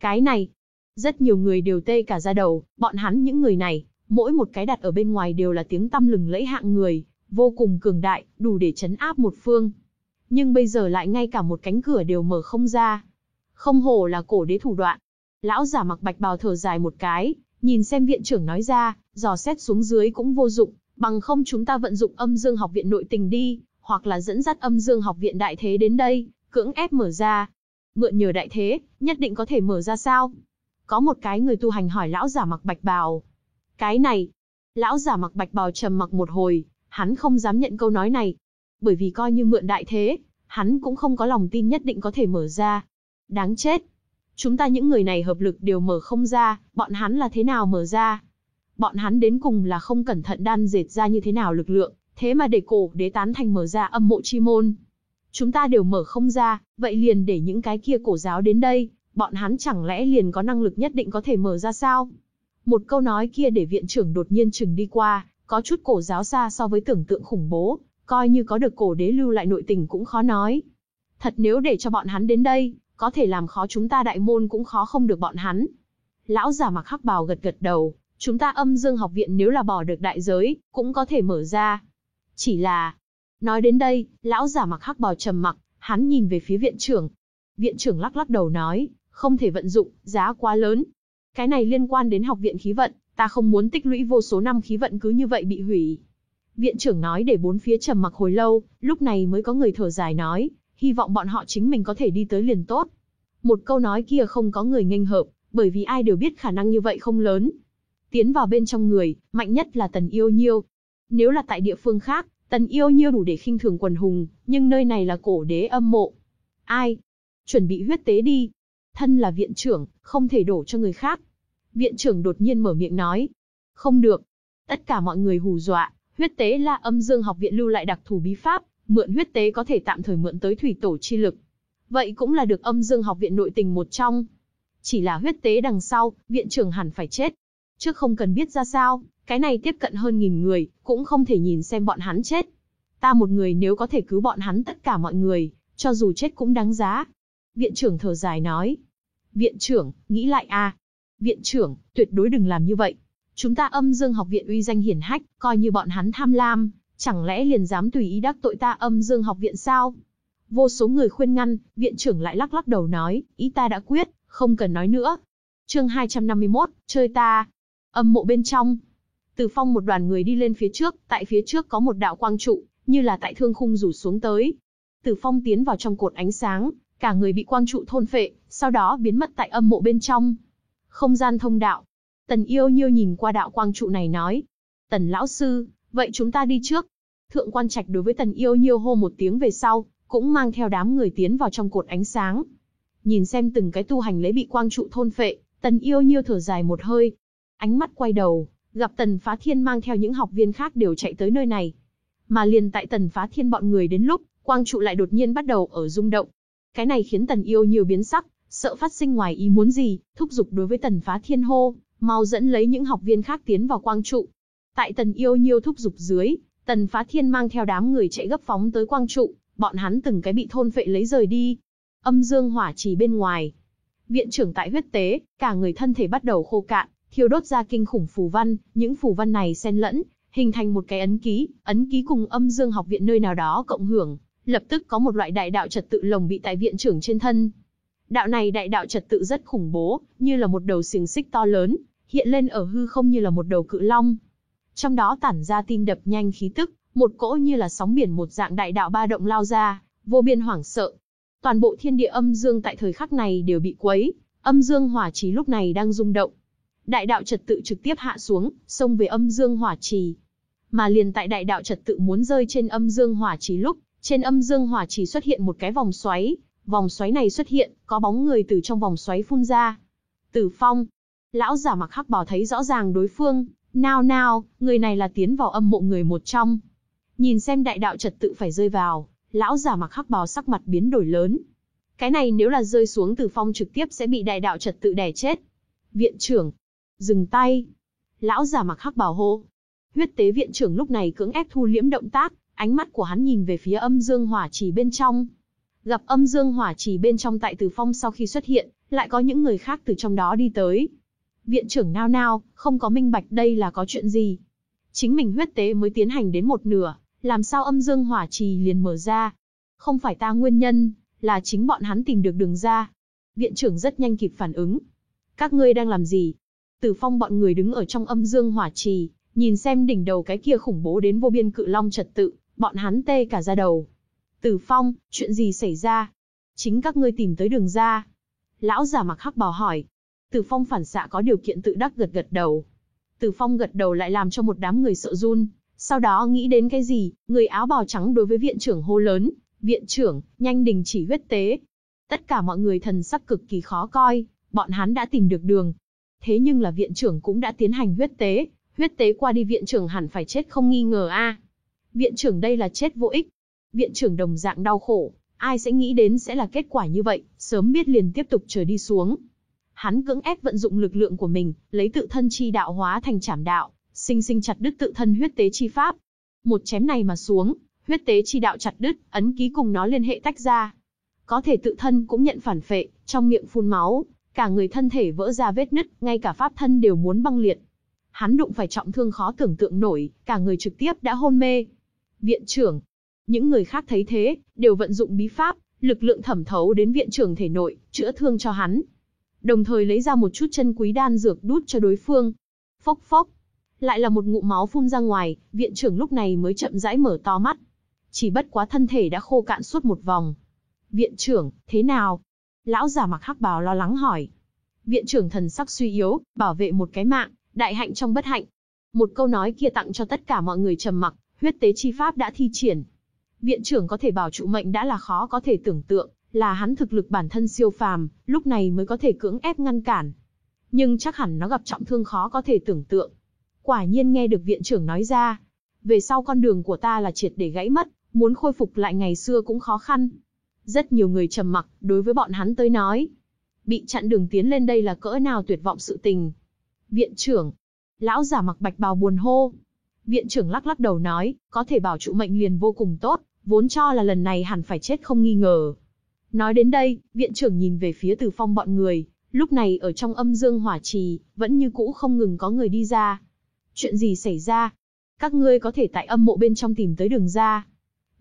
Cái này, rất nhiều người đều tê cả ra đầu, bọn hắn những người này, mỗi một cái đặt ở bên ngoài đều là tiếng tăm lừng lẫy hạng người, vô cùng cường đại, đủ để chấn áp một phương. Nhưng bây giờ lại ngay cả một cánh cửa đều mở không ra. Không hổ là cổ đế thủ đoạn. Lão giả mặc bạch bào thở dài một cái, nhìn xem viện trưởng nói ra, dò xét xuống dưới cũng vô dụng, bằng không chúng ta vận dụng âm dương học viện nội tình đi, hoặc là dẫn dắt âm dương học viện đại thế đến đây, cưỡng ép mở ra. Mượn nhờ đại thế, nhất định có thể mở ra sao? Có một cái người tu hành hỏi lão giả mặc bạch bào. Cái này, lão giả mặc bạch bào trầm mặc một hồi, hắn không dám nhận câu nói này. Bởi vì coi như mượn đại thế, hắn cũng không có lòng tin nhất định có thể mở ra. Đáng chết. Chúng ta những người này hợp lực đều mở không ra, bọn hắn là thế nào mở ra? Bọn hắn đến cùng là không cẩn thận đan dệt ra như thế nào lực lượng, thế mà để cổ đế tán thành mở ra âm mộ chi môn. Chúng ta đều mở không ra, vậy liền để những cái kia cổ giáo đến đây, bọn hắn chẳng lẽ liền có năng lực nhất định có thể mở ra sao? Một câu nói kia để viện trưởng đột nhiên chừng đi qua, có chút cổ giáo xa so với tưởng tượng khủng bố, coi như có được cổ đế lưu lại nội tình cũng khó nói. Thật nếu để cho bọn hắn đến đây, có thể làm khó chúng ta đại môn cũng khó không được bọn hắn. Lão già mặc hắc bào gật gật đầu, chúng ta âm dương học viện nếu là bỏ được đại giới, cũng có thể mở ra. Chỉ là, nói đến đây, lão giả mặc hắc bào trầm mặc, hắn nhìn về phía viện trưởng. Viện trưởng lắc lắc đầu nói, không thể vận dụng, giá quá lớn. Cái này liên quan đến học viện khí vận, ta không muốn tích lũy vô số năm khí vận cứ như vậy bị hủy. Viện trưởng nói để bốn phía trầm mặc hồi lâu, lúc này mới có người thở dài nói, hy vọng bọn họ chính mình có thể đi tới liền tốt. Một câu nói kia không có người nghênh hợp, bởi vì ai đều biết khả năng như vậy không lớn. Tiến vào bên trong người, mạnh nhất là tần yêu nhiêu. Nếu là tại địa phương khác, tần yêu nhiêu đủ để khinh thường quần hùng, nhưng nơi này là cổ đế âm mộ. Ai? Chuẩn bị huyết tế đi. Thân là viện trưởng, không thể đổ cho người khác. Viện trưởng đột nhiên mở miệng nói. Không được. Tất cả mọi người hù dọa, huyết tế là âm dương học viện lưu lại đặc thù bí pháp, mượn huyết tế có thể tạm thời mượn tới thủy tổ chi lực. Vậy cũng là được âm dương học viện nội tình một trong. Chỉ là huyết tế đằng sau, viện trưởng hẳn phải chết. Trước không cần biết ra sao, cái này tiếp cận hơn nghìn người, cũng không thể nhìn xem bọn hắn chết. Ta một người nếu có thể cứu bọn hắn tất cả mọi người, cho dù chết cũng đáng giá. Viện trưởng thở dài nói. Viện trưởng, nghĩ lại a. Viện trưởng, tuyệt đối đừng làm như vậy. Chúng ta âm dương học viện uy danh hiển hách, coi như bọn hắn tham lam, chẳng lẽ liền dám tùy ý đắc tội ta âm dương học viện sao? Vô số người khuyên ngăn, viện trưởng lại lắc lắc đầu nói, ý ta đã quyết, không cần nói nữa. Chương 251, chơi ta. Âm mộ bên trong. Từ phong một đoàn người đi lên phía trước, tại phía trước có một đạo quang trụ, như là tại thương khung rủ xuống tới. Từ phong tiến vào trong cột ánh sáng, cả người bị quang trụ thôn phệ, sau đó biến mất tại âm mộ bên trong. Không gian thông đạo. Tần yêu nhiêu nhìn qua đạo quang trụ này nói. Tần lão sư, vậy chúng ta đi trước. Thượng quan trạch đối với tần yêu nhiêu hô một tiếng về sau, cũng mang theo đám người tiến vào trong cột ánh sáng. Nhìn xem từng cái tu hành lễ bị quang trụ thôn phệ, tần yêu nhiêu thở dài một hơi. Ánh mắt quay đầu, gặp tần phá thiên mang theo những học viên khác đều chạy tới nơi này. Mà liền tại tần phá thiên bọn người đến lúc, quang trụ lại đột nhiên bắt đầu ở rung động. Cái này khiến tần yêu nhiều biến sắc, sợ phát sinh ngoài ý muốn gì, thúc giục đối với tần phá thiên hô, mau dẫn lấy những học viên khác tiến vào quang trụ. Tại tần yêu nhiều thúc giục dưới, tần phá thiên mang theo đám người chạy gấp phóng tới quang trụ, bọn hắn từng cái bị thôn phệ lấy rời đi. Âm dương hỏa trì bên ngoài. Viện trưởng tại huyết tế, cả người thân thể bắt đầu khô cạn, thiêu đốt ra kinh khủng phù văn, những phù văn này xen lẫn, hình thành một cái ấn ký, ấn ký cùng âm dương học viện nơi nào đó cộng hưởng, lập tức có một loại đại đạo trật tự lồng bị tại viện trưởng trên thân. Đạo này đại đạo trật tự rất khủng bố, như là một đầu xiềng xích to lớn, hiện lên ở hư không như là một đầu cự long. Trong đó tản ra tim đập nhanh khí tức, một cỗ như là sóng biển một dạng đại đạo ba động lao ra, vô biên hoảng sợ. Toàn bộ thiên địa âm dương tại thời khắc này đều bị quấy, âm dương hỏa trì lúc này đang rung động. Đại đạo trật tự trực tiếp hạ xuống, xông về âm dương hỏa trì. Mà liền tại đại đạo trật tự muốn rơi trên âm dương hỏa trì lúc, trên âm dương hỏa trì xuất hiện một cái vòng xoáy, vòng xoáy này xuất hiện, có bóng người từ trong vòng xoáy phun ra. Tử Phong, lão giả mặc hắc bào thấy rõ ràng đối phương, nào nào, người này là tiến vào âm mộ người một trong. Nhìn xem đại đạo trật tự phải rơi vào, lão giả mặc hắc bào sắc mặt biến đổi lớn. Cái này nếu là rơi xuống tử phong trực tiếp sẽ bị đại đạo trật tự đè chết. Viện trưởng, dừng tay. Lão giả mặc hắc bào hô. Huyết tế viện trưởng lúc này cưỡng ép thu liễm động tác, ánh mắt của hắn nhìn về phía âm dương hỏa trì bên trong. Gặp âm dương hỏa trì bên trong tại từ phong sau khi xuất hiện, lại có những người khác từ trong đó đi tới. Viện trưởng nao nao, không có minh bạch đây là có chuyện gì. Chính mình huyết tế mới tiến hành đến một nửa, làm sao âm dương hỏa trì liền mở ra? Không phải ta nguyên nhân, là chính bọn hắn tìm được đường ra. Viện trưởng rất nhanh kịp phản ứng. Các ngươi đang làm gì? Tử phong bọn người đứng ở trong âm dương hỏa trì, nhìn xem đỉnh đầu cái kia khủng bố đến vô biên cự long trật tự, bọn hắn tê cả ra đầu. Tử phong, chuyện gì xảy ra? Chính các ngươi tìm tới đường ra. Lão giả mặc hắc bào hỏi. Tử phong phản xạ có điều kiện tự đắc gật gật đầu. Tử Phong gật đầu lại làm cho một đám người sợ run. Sau đó nghĩ đến cái gì, người áo bào trắng đối với viện trưởng hô lớn, viện trưởng, nhanh đình chỉ huyết tế. Tất cả mọi người thần sắc cực kỳ khó coi, bọn hắn đã tìm được đường. Thế nhưng là viện trưởng cũng đã tiến hành huyết tế, huyết tế qua đi viện trưởng hẳn phải chết không nghi ngờ a. Viện trưởng đây là chết vô ích. Viện trưởng đồng dạng đau khổ, ai sẽ nghĩ đến sẽ là kết quả như vậy, sớm biết liền tiếp tục chờ đi xuống. Hắn cưỡng ép vận dụng lực lượng của mình, lấy tự thân chi đạo hóa thành trảm đạo, sinh sinh chặt đứt tự thân huyết tế chi pháp. Một chém này mà xuống, huyết tế chi đạo chặt đứt, ấn ký cùng nó liên hệ tách ra. Có thể tự thân cũng nhận phản phệ, trong miệng phun máu, cả người thân thể vỡ ra vết nứt, ngay cả pháp thân đều muốn băng liệt. Hắn đụng phải trọng thương khó tưởng tượng nổi, cả người trực tiếp đã hôn mê. Viện trưởng, những người khác thấy thế, đều vận dụng bí pháp, lực lượng thẩm thấu đến viện trưởng thể nội, chữa thương cho hắn. Đồng thời lấy ra một chút chân quý đan dược đút cho đối phương. Phốc phốc, lại là một ngụm máu phun ra ngoài, viện trưởng lúc này mới chậm rãi mở to mắt. Chỉ bất quá thân thể đã khô cạn suốt một vòng. Viện trưởng, thế nào? Lão giả mặc hắc bào lo lắng hỏi. Viện trưởng thần sắc suy yếu, bảo vệ một cái mạng, đại hạnh trong bất hạnh. Một câu nói kia tặng cho tất cả mọi người trầm mặc, huyết tế chi pháp đã thi triển. Viện trưởng có thể bảo trụ mệnh đã là khó có thể tưởng tượng, là hắn thực lực bản thân siêu phàm, lúc này mới có thể cưỡng ép ngăn cản. Nhưng chắc hẳn nó gặp trọng thương khó có thể tưởng tượng. Quả nhiên nghe được viện trưởng nói ra, về sau con đường của ta là triệt để gãy mất, muốn khôi phục lại ngày xưa cũng khó khăn. Rất nhiều người trầm mặc, đối với bọn hắn tới nói. Bị chặn đường tiến lên đây là cỡ nào tuyệt vọng sự tình. Viện trưởng, lão giả mặc bạch bào buồn hô. Viện trưởng lắc lắc đầu nói, có thể bảo trụ mệnh liền vô cùng tốt, vốn cho là lần này hẳn phải chết không nghi ngờ. Nói đến đây, viện trưởng nhìn về phía từ phong bọn người, lúc này ở trong âm dương hỏa trì, vẫn như cũ không ngừng có người đi ra. Chuyện gì xảy ra? Các ngươi có thể tại âm mộ bên trong tìm tới đường ra.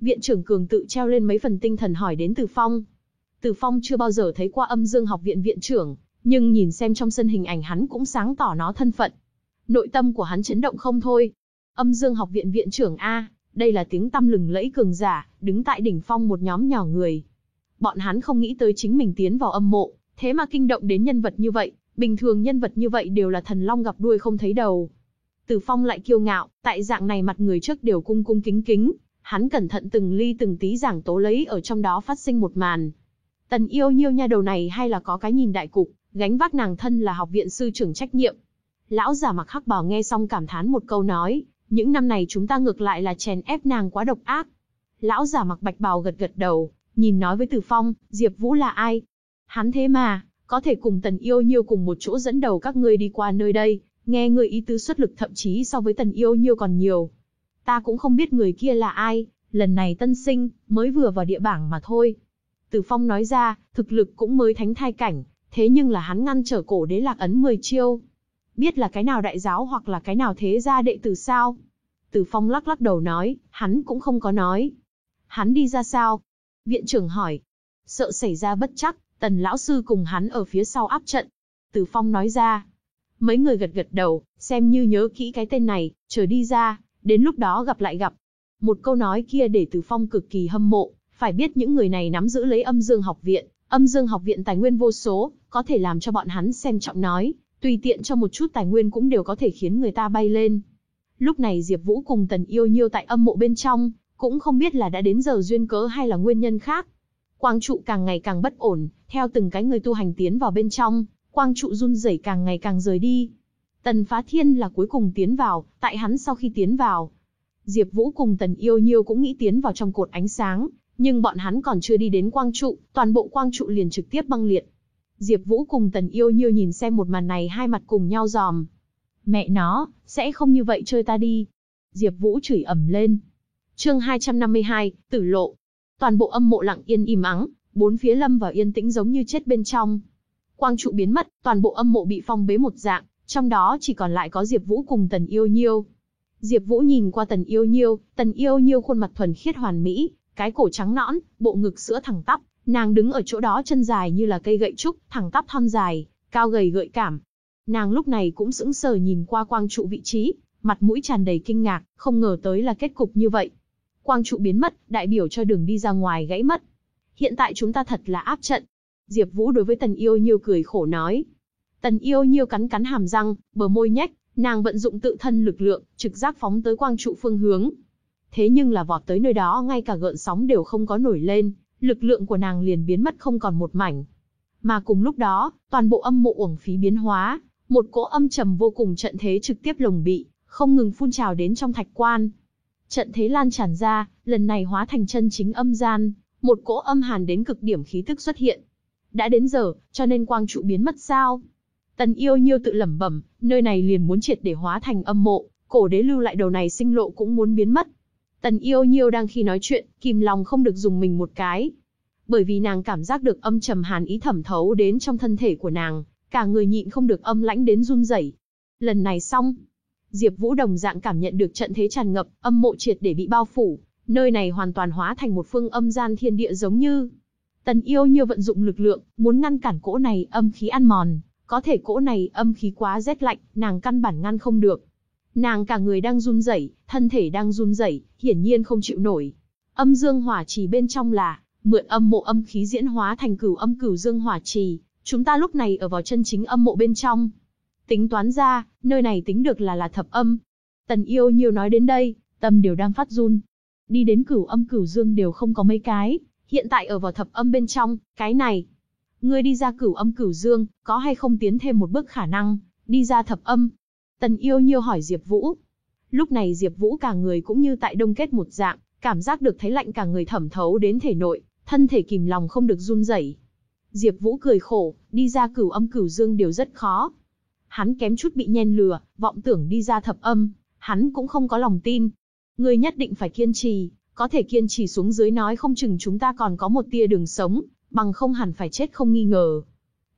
Viện trưởng cường tự treo lên mấy phần tinh thần hỏi đến Từ Phong. Từ Phong chưa bao giờ thấy qua âm dương học viện viện trưởng, nhưng nhìn xem trong sân hình ảnh hắn cũng sáng tỏ nó thân phận. Nội tâm của hắn chấn động không thôi. Âm dương học viện viện trưởng A, đây là tiếng tăm lừng lẫy cường giả, đứng tại đỉnh phong một nhóm nhỏ người. Bọn hắn không nghĩ tới chính mình tiến vào âm mộ, thế mà kinh động đến nhân vật như vậy, bình thường nhân vật như vậy đều là thần long gặp đuôi không thấy đầu. Từ Phong lại kiêu ngạo, tại dạng này mặt người trước đều cung cung kính kính, hắn cẩn thận từng ly từng tí giảng tố lấy ở trong đó phát sinh một màn. Tần yêu nhiêu nha đầu này hay là có cái nhìn đại cục, gánh vác nàng thân là học viện sư trưởng trách nhiệm. Lão già mặc hắc bào nghe xong cảm thán một câu nói, những năm này chúng ta ngược lại là chèn ép nàng quá độc ác. Lão già mặc bạch bào gật gật đầu, nhìn nói với Từ Phong, Diệp Vũ là ai? Hắn thế mà, có thể cùng Tần Yêu Nhiêu cùng một chỗ dẫn đầu các ngươi đi qua nơi đây, nghe người ý tứ xuất lực thậm chí so với Tần Yêu Nhiêu còn nhiều. Ta cũng không biết người kia là ai, lần này tân sinh, mới vừa vào địa bảng mà thôi. Từ Phong nói ra, thực lực cũng mới thánh thai cảnh, thế nhưng là hắn ngăn trở cổ đế lạc ấn 10 chiêu. Biết là cái nào đại giáo hoặc là cái nào thế gia đệ tử sao? Từ Phong lắc lắc đầu nói, hắn cũng không có nói. Hắn đi ra sao? Viện trưởng hỏi. Sợ xảy ra bất chắc, tần lão sư cùng hắn ở phía sau áp trận. Từ Phong nói ra. Mấy người gật gật đầu, xem như nhớ kỹ cái tên này, chờ đi ra, đến lúc đó gặp lại gặp. Một câu nói kia để Từ Phong cực kỳ hâm mộ, phải biết những người này nắm giữ lấy âm dương học viện, âm dương học viện tài nguyên vô số, có thể làm cho bọn hắn xem trọng nói, tùy tiện cho một chút tài nguyên cũng đều có thể khiến người ta bay lên. Lúc này Diệp Vũ cùng Tần Yêu Nhiêu tại âm mộ bên trong, cũng không biết là đã đến giờ duyên cớ hay là nguyên nhân khác. Quang trụ càng ngày càng bất ổn, theo từng cái người tu hành tiến vào bên trong, quang trụ run rẩy càng ngày càng rời đi. Tần Phá Thiên là cuối cùng tiến vào, tại hắn sau khi tiến vào, Diệp Vũ cùng Tần Yêu Nhiêu cũng nghĩ tiến vào trong cột ánh sáng, nhưng bọn hắn còn chưa đi đến quang trụ, toàn bộ quang trụ liền trực tiếp băng liệt. Diệp Vũ cùng Tần Yêu Nhiêu nhìn xem một màn này hai mặt cùng nhau giòm. Mẹ nó, sẽ không như vậy chơi ta đi. Diệp Vũ chửi ầm lên. Chương 252, Tử lộ. Toàn bộ âm mộ lặng yên im ắng, bốn phía lâm vào yên tĩnh giống như chết bên trong. Quang trụ biến mất, toàn bộ âm mộ bị phong bế một dạng, trong đó chỉ còn lại có Diệp Vũ cùng Tần Yêu Nhiêu. Diệp Vũ nhìn qua Tần Yêu Nhiêu, Tần Yêu Nhiêu khuôn mặt thuần khiết hoàn mỹ, cái cổ trắng nõn, bộ ngực sữa thẳng tắp, nàng đứng ở chỗ đó chân dài như là cây gậy trúc, thẳng tắp thon dài, cao gầy gợi cảm. Nàng lúc này cũng sững sờ nhìn qua quang trụ vị trí, mặt mũi tràn đầy kinh ngạc, không ngờ tới là kết cục như vậy. Quang trụ biến mất, đại biểu cho đường đi ra ngoài gãy mất. Hiện tại chúng ta thật là áp trận. Diệp Vũ đối với Tần Yêu Nhiêu cười khổ nói. Tần Yêu Nhiêu cắn cắn hàm răng, bờ môi nhếch, Nàng vận dụng tự thân lực lượng, trực giác phóng tới quang trụ phương hướng. Thế nhưng là vọt tới nơi đó ngay cả gợn sóng đều không có nổi lên, lực lượng của nàng liền biến mất không còn một mảnh. Mà cùng lúc đó, toàn bộ âm mộ uổng phí biến hóa, một cỗ âm trầm vô cùng trận thế trực tiếp lồng bị, không ngừng phun trào đến trong thạch quan. Trận thế lan tràn ra, lần này hóa thành chân chính âm gian, một cỗ âm hàn đến cực điểm khí tức xuất hiện. Đã đến giờ, cho nên quang trụ biến mất sao? Tần yêu nhiêu tự lẩm bẩm, nơi này liền muốn triệt để hóa thành âm mộ, cổ đế lưu lại đầu này sinh lộ cũng muốn biến mất. Tần yêu nhiêu đang khi nói chuyện, kìm lòng không được dùng mình một cái. Bởi vì nàng cảm giác được âm trầm hàn ý thẩm thấu đến trong thân thể của nàng, cả người nhịn không được âm lãnh đến run rẩy. Lần này xong, Diệp Vũ đồng dạng cảm nhận được trận thế tràn ngập, âm mộ triệt để bị bao phủ, nơi này hoàn toàn hóa thành một phương âm gian thiên địa giống như. Tần Yêu Nhiêu vận dụng lực lượng, muốn ngăn cản cỗ này âm khí ăn mòn, có thể cỗ này âm khí quá rét lạnh, nàng căn bản ngăn không được. Nàng cả người đang run rẩy, thân thể đang run rẩy, hiển nhiên không chịu nổi. Âm dương hỏa trì bên trong là mượn âm mộ âm khí diễn hóa thành cửu âm cửu dương hỏa trì, chúng ta lúc này ở vào chân chính âm mộ bên trong. Tính toán ra, nơi này tính được là là thập âm. Tần yêu nhiều nói đến đây, tâm đều đang phát run. Đi đến cửu âm cửu dương đều không có mấy cái, hiện tại ở vào thập âm bên trong, cái này. Ngươi đi ra cửu âm cửu dương, có hay không tiến thêm một bước khả năng, đi ra thập âm. Tần yêu nhiêu hỏi Diệp Vũ. Lúc này Diệp Vũ cả người cũng như tại đông kết một dạng, cảm giác được thấy lạnh cả người thẩm thấu đến thể nội, thân thể kìm lòng không được run rẩy. Diệp Vũ cười khổ, đi ra cửu âm cửu dương đều rất khó. Hắn kém chút bị nhen lừa, vọng tưởng đi ra thập âm, hắn cũng không có lòng tin. Ngươi nhất định phải kiên trì, có thể kiên trì xuống dưới nói không chừng chúng ta còn có một tia đường sống, bằng không hẳn phải chết không nghi ngờ.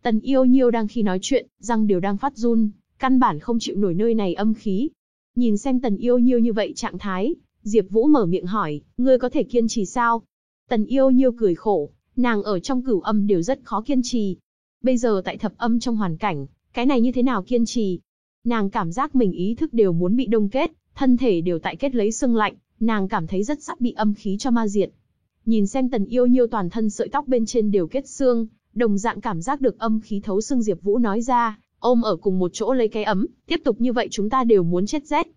Tần yêu nhiêu đang khi nói chuyện, răng đều đang phát run, căn bản không chịu nổi nơi này âm khí. Nhìn xem tần yêu nhiêu như vậy trạng thái, Diệp Vũ mở miệng hỏi, ngươi có thể kiên trì sao? Tần yêu nhiêu cười khổ, nàng ở trong cửu âm đều rất khó kiên trì. Bây giờ tại thập âm trong hoàn cảnh, cái này như thế nào kiên trì? Nàng cảm giác mình ý thức đều muốn bị đông kết, thân thể đều tại kết lấy xương lạnh, nàng cảm thấy rất sắp bị âm khí cho ma diệt. Nhìn xem tần yêu nhiêu toàn thân sợi tóc bên trên đều kết xương, đồng dạng cảm giác được âm khí thấu xương Diệp Vũ nói ra, ôm ở cùng một chỗ lấy cái ấm, tiếp tục như vậy chúng ta đều muốn chết rét.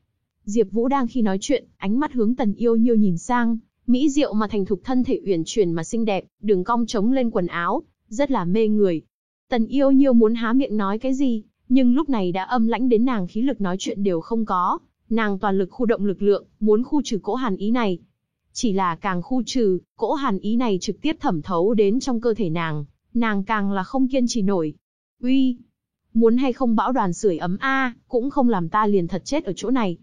Diệp Vũ đang khi nói chuyện, ánh mắt hướng tần yêu nhiêu nhìn sang, mỹ diệu mà thành thục thân thể uyển chuyển mà xinh đẹp, đường cong trống lên quần áo, rất là mê người. Tần yêu nhiêu muốn há miệng nói cái gì, nhưng lúc này đã âm lãnh đến nàng khí lực nói chuyện đều không có, nàng toàn lực khu động lực lượng, muốn khu trừ cỗ hàn ý này. Chỉ là càng khu trừ, cỗ hàn ý này trực tiếp thẩm thấu đến trong cơ thể nàng, nàng càng là không kiên trì nổi. Uy, muốn hay không bão đoàn sưởi ấm a, cũng không làm ta liền thật chết ở chỗ này.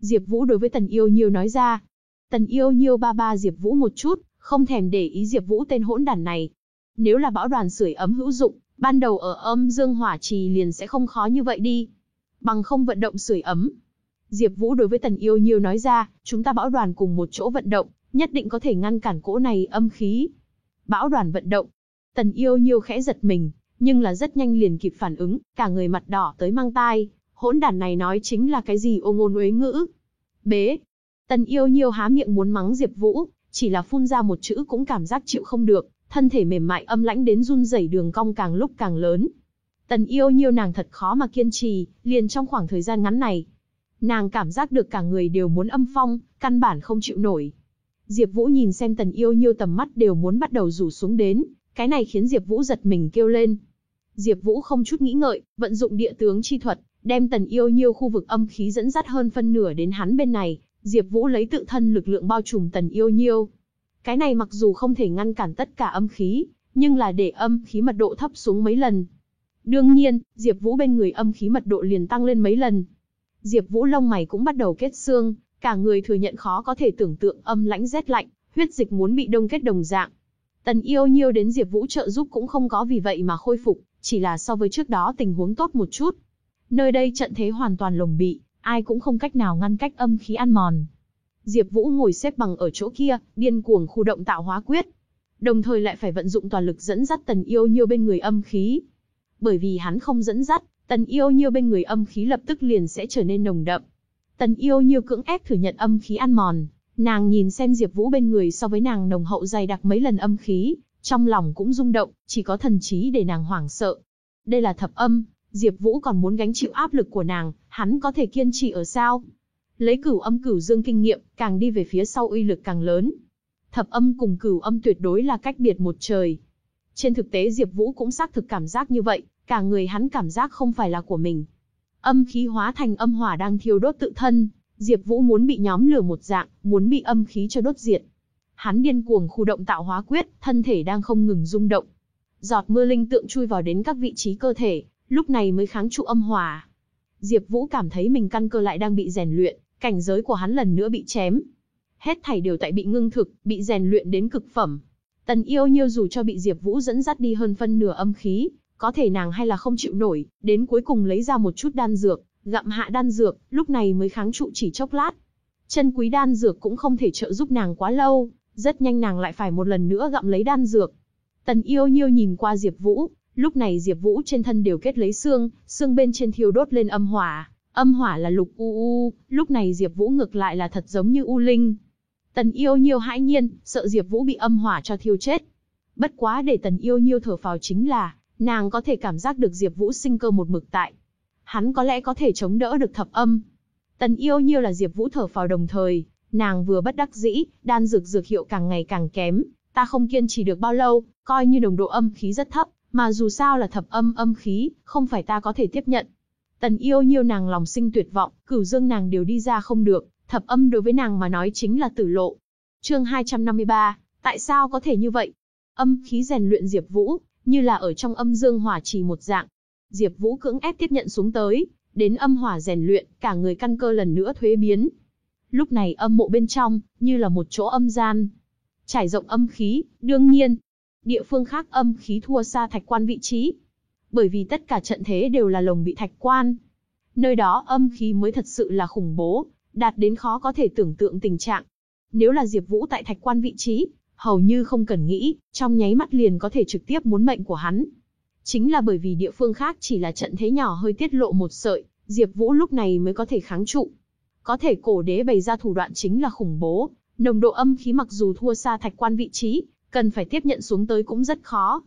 Diệp Vũ đối với Tần Yêu Nhiêu nói ra. Tần Yêu Nhiêu ba ba Diệp Vũ một chút, không thèm để ý Diệp Vũ tên hỗn đản này. Nếu là bão đoàn sưởi ấm hữu dụng, ban đầu ở âm dương hỏa trì liền sẽ không khó như vậy đi. Bằng không vận động sưởi ấm. Diệp Vũ đối với Tần Yêu Nhiêu nói ra, chúng ta bão đoàn cùng một chỗ vận động, nhất định có thể ngăn cản cỗ này âm khí. Bão đoàn vận động. Tần Yêu Nhiêu khẽ giật mình, nhưng là rất nhanh liền kịp phản ứng, cả người mặt đỏ tới mang tai, hỗn đản này nói chính là cái gì ô ngôn uế ngữ. Bế. Tần Yêu Nhiêu há miệng muốn mắng Diệp Vũ, chỉ là phun ra một chữ cũng cảm giác chịu không được, thân thể mềm mại âm lãnh đến run rẩy đường cong càng lúc càng lớn. Tần yêu nhiêu nàng thật khó mà kiên trì, liền trong khoảng thời gian ngắn này. Nàng cảm giác được cả người đều muốn âm phong, căn bản không chịu nổi. Diệp Vũ nhìn xem tần yêu nhiêu tầm mắt đều muốn bắt đầu rủ xuống đến, cái này khiến Diệp Vũ giật mình kêu lên. Diệp Vũ không chút nghĩ ngợi, vận dụng địa tướng chi thuật, đem tần yêu nhiêu khu vực âm khí dẫn dắt hơn phân nửa đến hắn bên này, Diệp Vũ lấy tự thân lực lượng bao trùm tần yêu nhiêu, cái này mặc dù không thể ngăn cản tất cả âm khí, nhưng là để âm khí mật độ thấp xuống mấy lần. Đương nhiên, Diệp Vũ bên người âm khí mật độ liền tăng lên mấy lần. Diệp Vũ lông mày cũng bắt đầu kết xương, cả người thừa nhận khó có thể tưởng tượng âm lãnh rét lạnh, huyết dịch muốn bị đông kết đồng dạng. Tần Yêu Nhiêu đến Diệp Vũ trợ giúp cũng không có vì vậy mà khôi phục, chỉ là so với trước đó tình huống tốt một chút. Nơi đây trận thế hoàn toàn lồng bị, ai cũng không cách nào ngăn cách âm khí ăn mòn. Diệp Vũ ngồi xếp bằng ở chỗ kia, điên cuồng khu động tạo hóa quyết. Đồng thời lại phải vận dụng toàn lực dẫn dắt Tần Yêu Nhiêu bên người âm khí. Bởi vì hắn không dẫn dắt, Tần Yêu Nhiêu bên người âm khí lập tức liền sẽ trở nên nồng đậm. Tần Yêu Nhiêu cưỡng ép thừa nhận âm khí ăn mòn, nàng nhìn xem Diệp Vũ bên người so với nàng nồng hậu dày đặc mấy lần âm khí, trong lòng cũng rung động, chỉ có thần trí để nàng hoảng sợ. Đây là thập âm, Diệp Vũ còn muốn gánh chịu áp lực của nàng, hắn có thể kiên trì ở sao? Lấy cửu âm cửu dương kinh nghiệm, càng đi về phía sau uy lực càng lớn. Thập âm cùng cửu âm tuyệt đối là cách biệt một trời. Trên thực tế Diệp Vũ cũng xác thực cảm giác như vậy, cả người hắn cảm giác không phải là của mình. Âm khí hóa thành âm hỏa đang thiêu đốt tự thân, Diệp Vũ muốn bị nhóm lửa một dạng, muốn bị âm khí cho đốt diệt. Hắn điên cuồng khu động tạo hóa quyết, thân thể đang không ngừng rung động. Giọt mưa linh tượng chui vào đến các vị trí cơ thể, lúc này mới kháng trụ âm hỏa. Diệp Vũ cảm thấy mình căn cơ lại đang bị rèn luyện, cảnh giới của hắn lần nữa bị chém. Hết thảy đều tại bị ngưng thực, bị rèn luyện đến cực phẩm. Tần Yêu Nhiêu dù cho bị Diệp Vũ dẫn dắt đi hơn phân nửa âm khí, có thể nàng hay là không chịu nổi, đến cuối cùng lấy ra một chút đan dược, gặm hạ đan dược, lúc này mới kháng trụ chỉ chốc lát. Chân quý đan dược cũng không thể trợ giúp nàng quá lâu, rất nhanh nàng lại phải một lần nữa gặm lấy đan dược. Tần Yêu Nhiêu nhìn qua Diệp Vũ, lúc này Diệp Vũ trên thân đều kết lấy xương, xương bên trên thiêu đốt lên âm hỏa, âm hỏa là lục u u, lúc này Diệp Vũ ngược lại là thật giống như u linh. Tần Yêu Nhiêu hãi nhiên, sợ Diệp Vũ bị âm hỏa cho thiêu chết. Bất quá để Tần Yêu Nhiêu thở phào chính là, nàng có thể cảm giác được Diệp Vũ sinh cơ một mực tại. Hắn có lẽ có thể chống đỡ được thập âm. Tần Yêu Nhiêu là Diệp Vũ thở phào đồng thời, nàng vừa bất đắc dĩ, đan dược dược hiệu càng ngày càng kém, ta không kiên trì được bao lâu, coi như nồng độ âm khí rất thấp, mà dù sao là thập âm âm khí, không phải ta có thể tiếp nhận. Tần Yêu Nhiêu nàng lòng sinh tuyệt vọng, cửu dương nàng đều đi ra không được, thập âm đối với nàng mà nói chính là tử lộ. Chương 253, tại sao có thể như vậy? Âm khí rèn luyện Diệp Vũ, như là ở trong âm dương hỏa trì một dạng. Diệp Vũ cưỡng ép tiếp nhận xuống tới, đến âm hỏa rèn luyện, cả người căn cơ lần nữa thuế biến. Lúc này âm mộ bên trong, như là một chỗ âm gian. Trải rộng âm khí, đương nhiên, địa phương khác âm khí thua xa thạch quan vị trí. Bởi vì tất cả trận thế đều là lồng bị thạch quan. Nơi đó âm khí mới thật sự là khủng bố, đạt đến khó có thể tưởng tượng tình trạng. Nếu là Diệp Vũ tại thạch quan vị trí, hầu như không cần nghĩ, trong nháy mắt liền có thể trực tiếp muốn mệnh của hắn. Chính là bởi vì địa phương khác chỉ là trận thế nhỏ hơi tiết lộ một sợi, Diệp Vũ lúc này mới có thể kháng trụ. Có thể cổ đế bày ra thủ đoạn chính là khủng bố, nồng độ âm khí mặc dù thua xa thạch quan vị trí, cần phải tiếp nhận xuống tới cũng rất khó.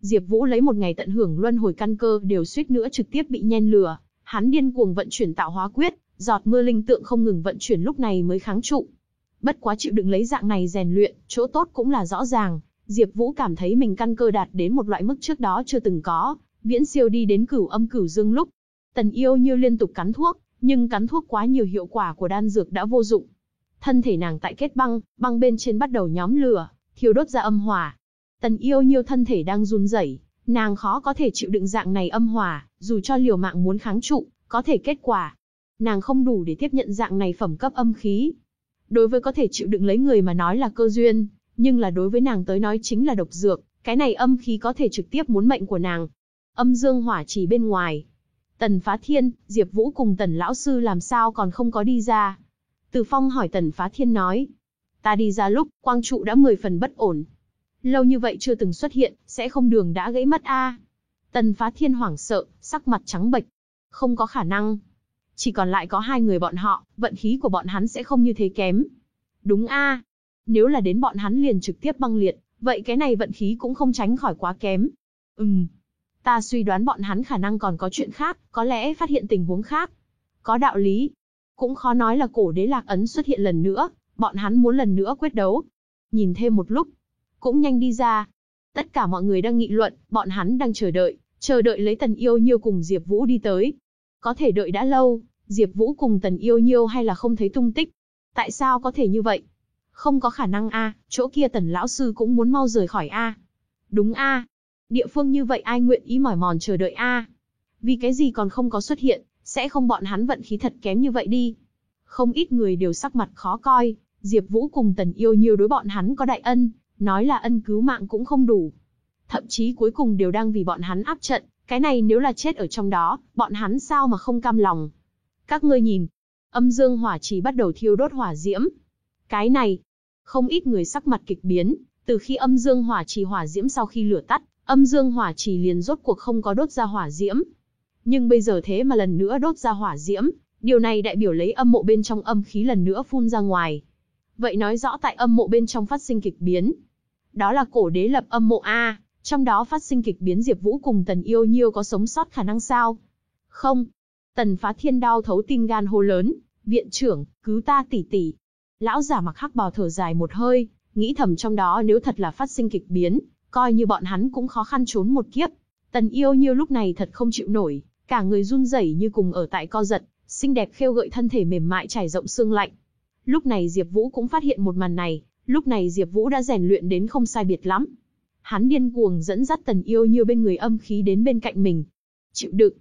Diệp Vũ lấy một ngày tận hưởng luân hồi căn cơ đều suýt nữa trực tiếp bị nhen lửa, hắn điên cuồng vận chuyển tạo hóa quyết, giọt mưa linh tượng không ngừng vận chuyển lúc này mới kháng trụ. Bất quá chịu đựng lấy dạng này rèn luyện, chỗ tốt cũng là rõ ràng, Diệp Vũ cảm thấy mình căn cơ đạt đến một loại mức trước đó chưa từng có, viễn siêu đi đến cửu âm cửu dương lúc. Tần Yêu Như liên tục cắn thuốc, nhưng cắn thuốc quá nhiều hiệu quả của đan dược đã vô dụng. Thân thể nàng tại kết băng, băng bên trên bắt đầu nhóm lửa, thiêu đốt ra âm hỏa. Tần Yêu Nhiêu thân thể đang run rẩy, nàng khó có thể chịu đựng dạng này âm hỏa, dù cho liều mạng muốn kháng trụ, có thể kết quả. Nàng không đủ để tiếp nhận dạng này phẩm cấp âm khí. Đối với có thể chịu đựng lấy người mà nói là cơ duyên, nhưng là đối với nàng tới nói chính là độc dược, cái này âm khí có thể trực tiếp muốn mệnh của nàng. Âm dương hỏa chỉ bên ngoài. Tần Phá Thiên, Diệp Vũ cùng Tần lão sư làm sao còn không có đi ra? Từ Phong hỏi Tần Phá Thiên nói, ta đi ra lúc, quang trụ đã mười phần bất ổn. Lâu như vậy chưa từng xuất hiện, sẽ không đường đã gãy mất a. Tần Phá Thiên hoảng sợ, sắc mặt trắng bệch. Không có khả năng. Chỉ còn lại có hai người bọn họ, vận khí của bọn hắn sẽ không như thế kém. Đúng a. Nếu là đến bọn hắn liền trực tiếp băng liệt, vậy cái này vận khí cũng không tránh khỏi quá kém. Ừm. Ta suy đoán bọn hắn khả năng còn có chuyện khác, có lẽ phát hiện tình huống khác. Có đạo lý. Cũng khó nói là cổ đế lạc ấn xuất hiện lần nữa, bọn hắn muốn lần nữa quyết đấu. Nhìn thêm một lúc, cũng nhanh đi ra. Tất cả mọi người đang nghị luận, bọn hắn đang chờ đợi, chờ đợi lấy Tần Yêu Nhiêu cùng Diệp Vũ đi tới. Có thể đợi đã lâu, Diệp Vũ cùng Tần Yêu Nhiêu hay là không thấy tung tích. Tại sao có thể như vậy? Không có khả năng a, chỗ kia Tần lão sư cũng muốn mau rời khỏi a. Đúng a. Địa phương như vậy ai nguyện ý mỏi mòn chờ đợi a? Vì cái gì còn không có xuất hiện, sẽ không bọn hắn vận khí thật kém như vậy đi. Không ít người đều sắc mặt khó coi, Diệp Vũ cùng Tần Yêu Nhiêu đối bọn hắn có đại ân, nói là ân cứu mạng cũng không đủ. Thậm chí cuối cùng đều đang vì bọn hắn áp trận, cái này nếu là chết ở trong đó, bọn hắn sao mà không cam lòng. Các ngươi nhìn, âm dương hỏa chỉ bắt đầu thiêu đốt hỏa diễm. Cái này, không ít người sắc mặt kịch biến, từ khi âm dương hỏa trì hỏa diễm sau khi lửa tắt, âm dương hỏa trì liền rốt cuộc không có đốt ra hỏa diễm. Nhưng bây giờ thế mà lần nữa đốt ra hỏa diễm, điều này đại biểu lấy âm mộ bên trong âm khí lần nữa phun ra ngoài. Vậy nói rõ tại âm mộ bên trong phát sinh kịch biến. Đó là cổ đế lập âm mộ A, trong đó phát sinh kịch biến Diệp Vũ cùng Tần Yêu Nhiêu có sống sót khả năng sao? Không. Tần Phá Thiên đau thấu tim gan hô lớn, "Viện trưởng, cứu ta tỷ tỷ." Lão giả mặc hắc bào thở dài một hơi, nghĩ thầm trong đó nếu thật là phát sinh kịch biến, coi như bọn hắn cũng khó khăn trốn một kiếp. Tần Yêu Nhiêu lúc này thật không chịu nổi, cả người run rẩy như cùng ở tại co giật, xinh đẹp khêu gợi thân thể mềm mại trải rộng xương lạnh. Lúc này Diệp Vũ cũng phát hiện một màn này, lúc này Diệp Vũ đã rèn luyện đến không sai biệt lắm. Hắn điên cuồng dẫn dắt Tần Yêu Nhiêu bên người âm khí đến bên cạnh mình. Chịu đựng.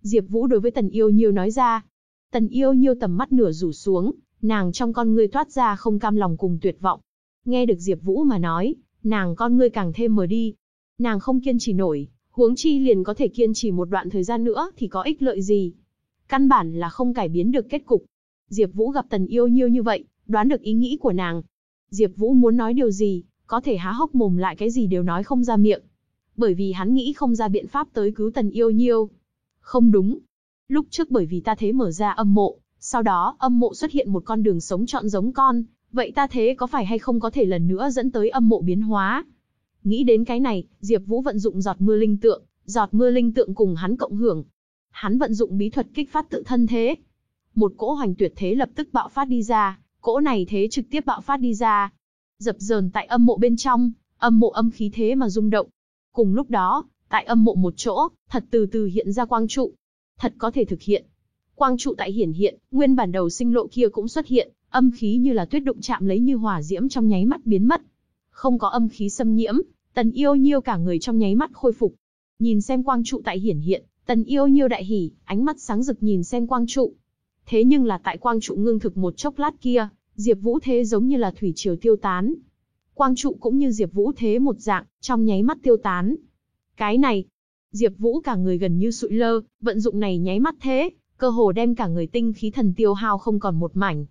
Diệp Vũ đối với Tần Yêu Nhiêu nói ra. Tần Yêu Nhiêu tầm mắt nửa rủ xuống, nàng trong con ngươi toát ra không cam lòng cùng tuyệt vọng. Nghe được Diệp Vũ mà nói, nàng con ngươi càng thêm mờ đi. Nàng không kiên trì nổi, huống chi liền có thể kiên trì một đoạn thời gian nữa thì có ích lợi gì. Căn bản là không cải biến được kết cục. Diệp Vũ gặp Tần Yêu Nhiêu như vậy, đoán được ý nghĩ của nàng. Diệp Vũ muốn nói điều gì, có thể há hốc mồm lại cái gì đều nói không ra miệng. Bởi vì hắn nghĩ không ra biện pháp tới cứu Tần Yêu Nhiêu. Không đúng. Lúc trước bởi vì ta thế mở ra âm mộ, sau đó âm mộ xuất hiện một con đường sống chọn giống con, vậy ta thế có phải hay không có thể lần nữa dẫn tới âm mộ biến hóa? Nghĩ đến cái này, Diệp Vũ vận dụng giọt mưa linh tượng, giọt mưa linh tượng cùng hắn cộng hưởng. Hắn vận dụng bí thuật kích phát tự thân thế. Một cỗ hoành tuyệt thế lập tức bạo phát đi ra, cỗ này thế trực tiếp bạo phát đi ra. Dập dờn tại âm mộ bên trong, âm mộ âm khí thế mà rung động. Cùng lúc đó, tại âm mộ một chỗ, thật từ từ hiện ra quang trụ. Thật có thể thực hiện. Quang trụ tại hiển hiện, nguyên bản đầu sinh lộ kia cũng xuất hiện, âm khí như là tuyết đụng chạm lấy như hỏa diễm trong nháy mắt biến mất. Không có âm khí xâm nhiễm, Tần Yêu Nhiêu cả người trong nháy mắt khôi phục. Nhìn xem quang trụ tại hiển hiện, Tần Yêu Nhiêu đại hỉ, ánh mắt sáng rực nhìn xem quang trụ. Thế nhưng là tại quang trụ ngưng thực một chốc lát kia, Diệp Vũ thế giống như là thủy triều tiêu tán. Quang trụ cũng như Diệp Vũ thế một dạng, trong nháy mắt tiêu tán. Cái này, Diệp Vũ cả người gần như sụi lơ, vận dụng này nháy mắt thế, cơ hồ đem cả người tinh khí thần tiêu hao không còn một mảnh.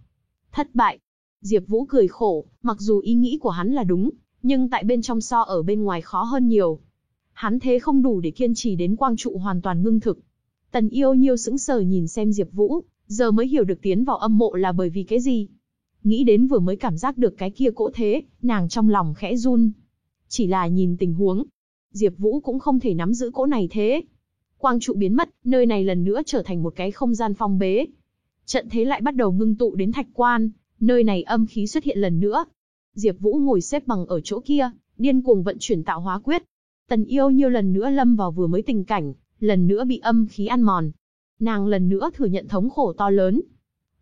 Thất bại. Diệp Vũ cười khổ, mặc dù ý nghĩ của hắn là đúng, nhưng tại bên trong so ở bên ngoài khó hơn nhiều. Hắn thế không đủ để kiên trì đến quang trụ hoàn toàn ngưng thực. Tần Yêu Nhiêu sững sờ nhìn xem Diệp Vũ, giờ mới hiểu được tiến vào âm mộ là bởi vì cái gì. Nghĩ đến vừa mới cảm giác được cái kia cỗ thế, nàng trong lòng khẽ run. Chỉ là nhìn tình huống, Diệp Vũ cũng không thể nắm giữ cỗ này thế. Quang trụ biến mất, nơi này lần nữa trở thành một cái không gian phong bế. Trận thế lại bắt đầu ngưng tụ đến thạch quan, nơi này âm khí xuất hiện lần nữa. Diệp Vũ ngồi xếp bằng ở chỗ kia, điên cuồng vận chuyển tạo hóa quyết. Tần Yêu nhiều lần nữa lâm vào vừa mới tình cảnh, lần nữa bị âm khí ăn mòn. Nàng lần nữa thừa nhận thống khổ to lớn.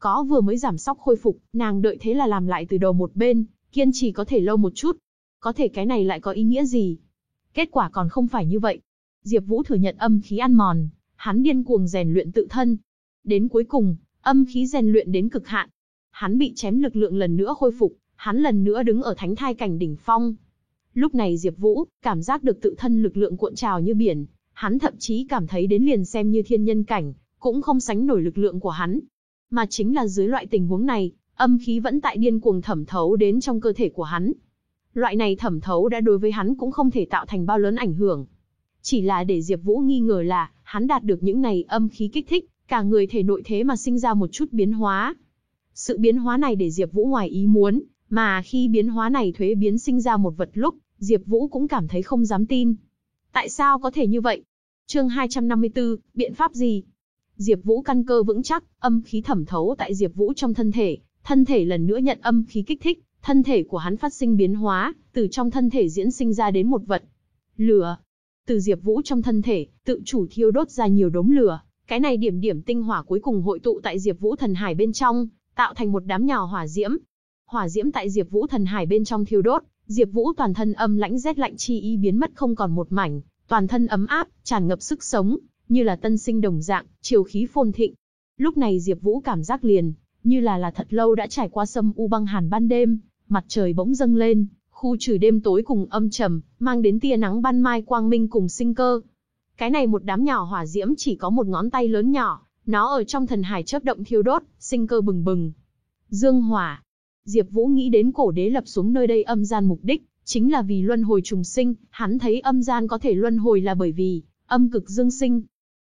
Có vừa mới giảm sóc khôi phục, nàng đợi thế là làm lại từ đầu một bên, kiên trì có thể lâu một chút. Có thể cái này lại có ý nghĩa gì? Kết quả còn không phải như vậy. Diệp Vũ thừa nhận âm khí ăn mòn, hắn điên cuồng rèn luyện tự thân. Đến cuối cùng, âm khí rèn luyện đến cực hạn. Hắn bị chém lực lượng lần nữa khôi phục, hắn lần nữa đứng ở thánh thai cảnh đỉnh phong. Lúc này Diệp Vũ cảm giác được tự thân lực lượng cuộn trào như biển, hắn thậm chí cảm thấy đến liền xem như thiên nhân cảnh, cũng không sánh nổi lực lượng của hắn. Mà chính là dưới loại tình huống này, âm khí vẫn tại điên cuồng thẩm thấu đến trong cơ thể của hắn. Loại này thẩm thấu đã đối với hắn cũng không thể tạo thành bao lớn ảnh hưởng. Chỉ là để Diệp Vũ nghi ngờ là, hắn đạt được những này âm khí kích thích, cả người thể nội thế mà sinh ra một chút biến hóa. Sự biến hóa này để Diệp Vũ ngoài ý muốn, mà khi biến hóa này thuế biến sinh ra một vật lúc, Diệp Vũ cũng cảm thấy không dám tin. Tại sao có thể như vậy? Chương 254, biện pháp gì? Diệp Vũ căn cơ vững chắc, âm khí thẩm thấu tại Diệp Vũ trong thân thể, thân thể lần nữa nhận âm khí kích thích, thân thể của hắn phát sinh biến hóa, từ trong thân thể diễn sinh ra đến một vật. Lửa. Từ Diệp Vũ trong thân thể, tự chủ thiêu đốt ra nhiều đốm lửa, cái này điểm điểm tinh hỏa cuối cùng hội tụ tại Diệp Vũ thần hải bên trong, tạo thành một đám nhỏ hỏa diễm. Hỏa diễm tại Diệp Vũ thần hải bên trong thiêu đốt, Diệp Vũ toàn thân âm lãnh rét lạnh chi ý biến mất không còn một mảnh, toàn thân ấm áp, tràn ngập sức sống, như là tân sinh đồng dạng, chiều khí phồn thịnh. Lúc này Diệp Vũ cảm giác liền, như là là thật lâu đã trải qua sâm u băng hàn ban đêm, mặt trời bỗng dâng lên, khu trừ đêm tối cùng âm trầm, mang đến tia nắng ban mai quang minh cùng sinh cơ. Cái này một đám nhỏ hỏa diễm chỉ có một ngón tay lớn nhỏ, nó ở trong thần hải chớp động thiêu đốt, sinh cơ bừng bừng. Dương hỏa. Diệp Vũ nghĩ đến cổ đế lập xuống nơi đây âm gian mục đích, chính là vì luân hồi trùng sinh, hắn thấy âm gian có thể luân hồi là bởi vì âm cực dương sinh,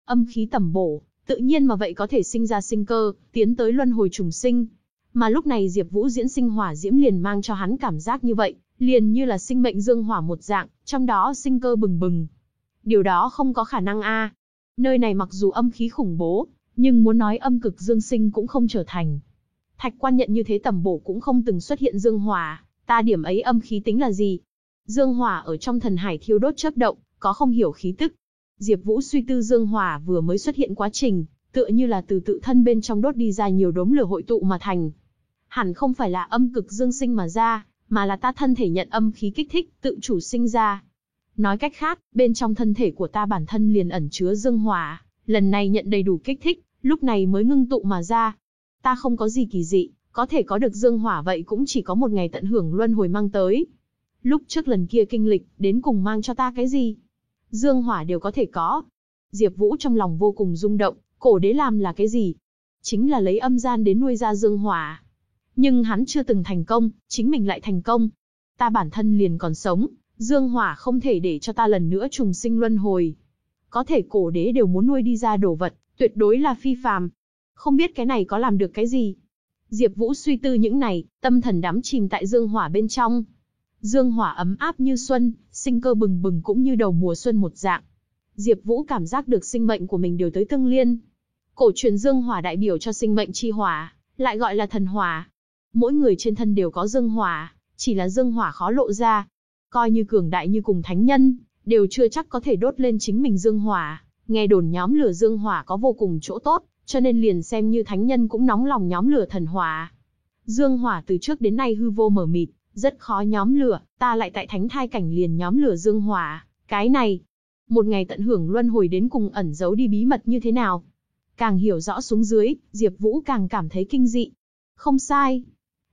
âm khí tầm bổ, tự nhiên mà vậy có thể sinh ra sinh cơ, tiến tới luân hồi trùng sinh. Mà lúc này Diệp Vũ diễn sinh hỏa diễm liền mang cho hắn cảm giác như vậy, liền như là sinh mệnh dương hỏa một dạng, trong đó sinh cơ bừng bừng. Điều đó không có khả năng a. Nơi này mặc dù âm khí khủng bố, nhưng muốn nói âm cực dương sinh cũng không trở thành. Thạch quan nhận như thế tầm bổ cũng không từng xuất hiện dương hỏa, ta điểm ấy âm khí tính là gì? Dương hỏa ở trong thần hải thiêu đốt chớp động, có không hiểu khí tức. Diệp Vũ suy tư dương hỏa vừa mới xuất hiện quá trình, tựa như là từ tự thân bên trong đốt đi ra nhiều đốm lửa hội tụ mà thành. Hẳn không phải là âm cực dương sinh mà ra, mà là ta thân thể nhận âm khí kích thích, tự chủ sinh ra. Nói cách khác, bên trong thân thể của ta bản thân liền ẩn chứa dương hỏa, lần này nhận đầy đủ kích thích, lúc này mới ngưng tụ mà ra. Ta không có gì kỳ dị, có thể có được dương hỏa vậy cũng chỉ có một ngày tận hưởng luân hồi mang tới. Lúc trước lần kia kinh lịch, đến cùng mang cho ta cái gì? Dương hỏa đều có thể có. Diệp Vũ trong lòng vô cùng rung động, cổ đế làm là cái gì? Chính là lấy âm gian đến nuôi ra dương hỏa. Nhưng hắn chưa từng thành công, chính mình lại thành công. Ta bản thân liền còn sống, dương hỏa không thể để cho ta lần nữa trùng sinh luân hồi. Có thể cổ đế đều muốn nuôi đi ra đồ vật, tuyệt đối là phi phàm. Không biết cái này có làm được cái gì? Diệp Vũ suy tư những này, tâm thần đắm chìm tại dương hỏa bên trong. Dương hỏa ấm áp như xuân, sinh cơ bừng bừng cũng như đầu mùa xuân một dạng. Diệp Vũ cảm giác được sinh mệnh của mình đều tới tương liên. Cổ truyền dương hỏa đại biểu cho sinh mệnh chi hỏa, lại gọi là thần hỏa. Mỗi người trên thân đều có dương hỏa, chỉ là dương hỏa khó lộ ra. Coi như cường đại như cùng thánh nhân, đều chưa chắc có thể đốt lên chính mình dương hỏa. Nghe đồn nhóm lửa dương hỏa có vô cùng chỗ tốt, cho nên liền xem như thánh nhân cũng nóng lòng nhóm lửa thần hỏa. Dương hỏa từ trước đến nay hư vô mở mịt, rất khó nhóm lửa, ta lại tại thánh thai cảnh liền nhóm lửa dương hỏa, cái này, một ngày tận hưởng luân hồi đến cùng ẩn giấu đi bí mật như thế nào. Càng hiểu rõ xuống dưới, Diệp Vũ càng cảm thấy kinh dị. Không sai,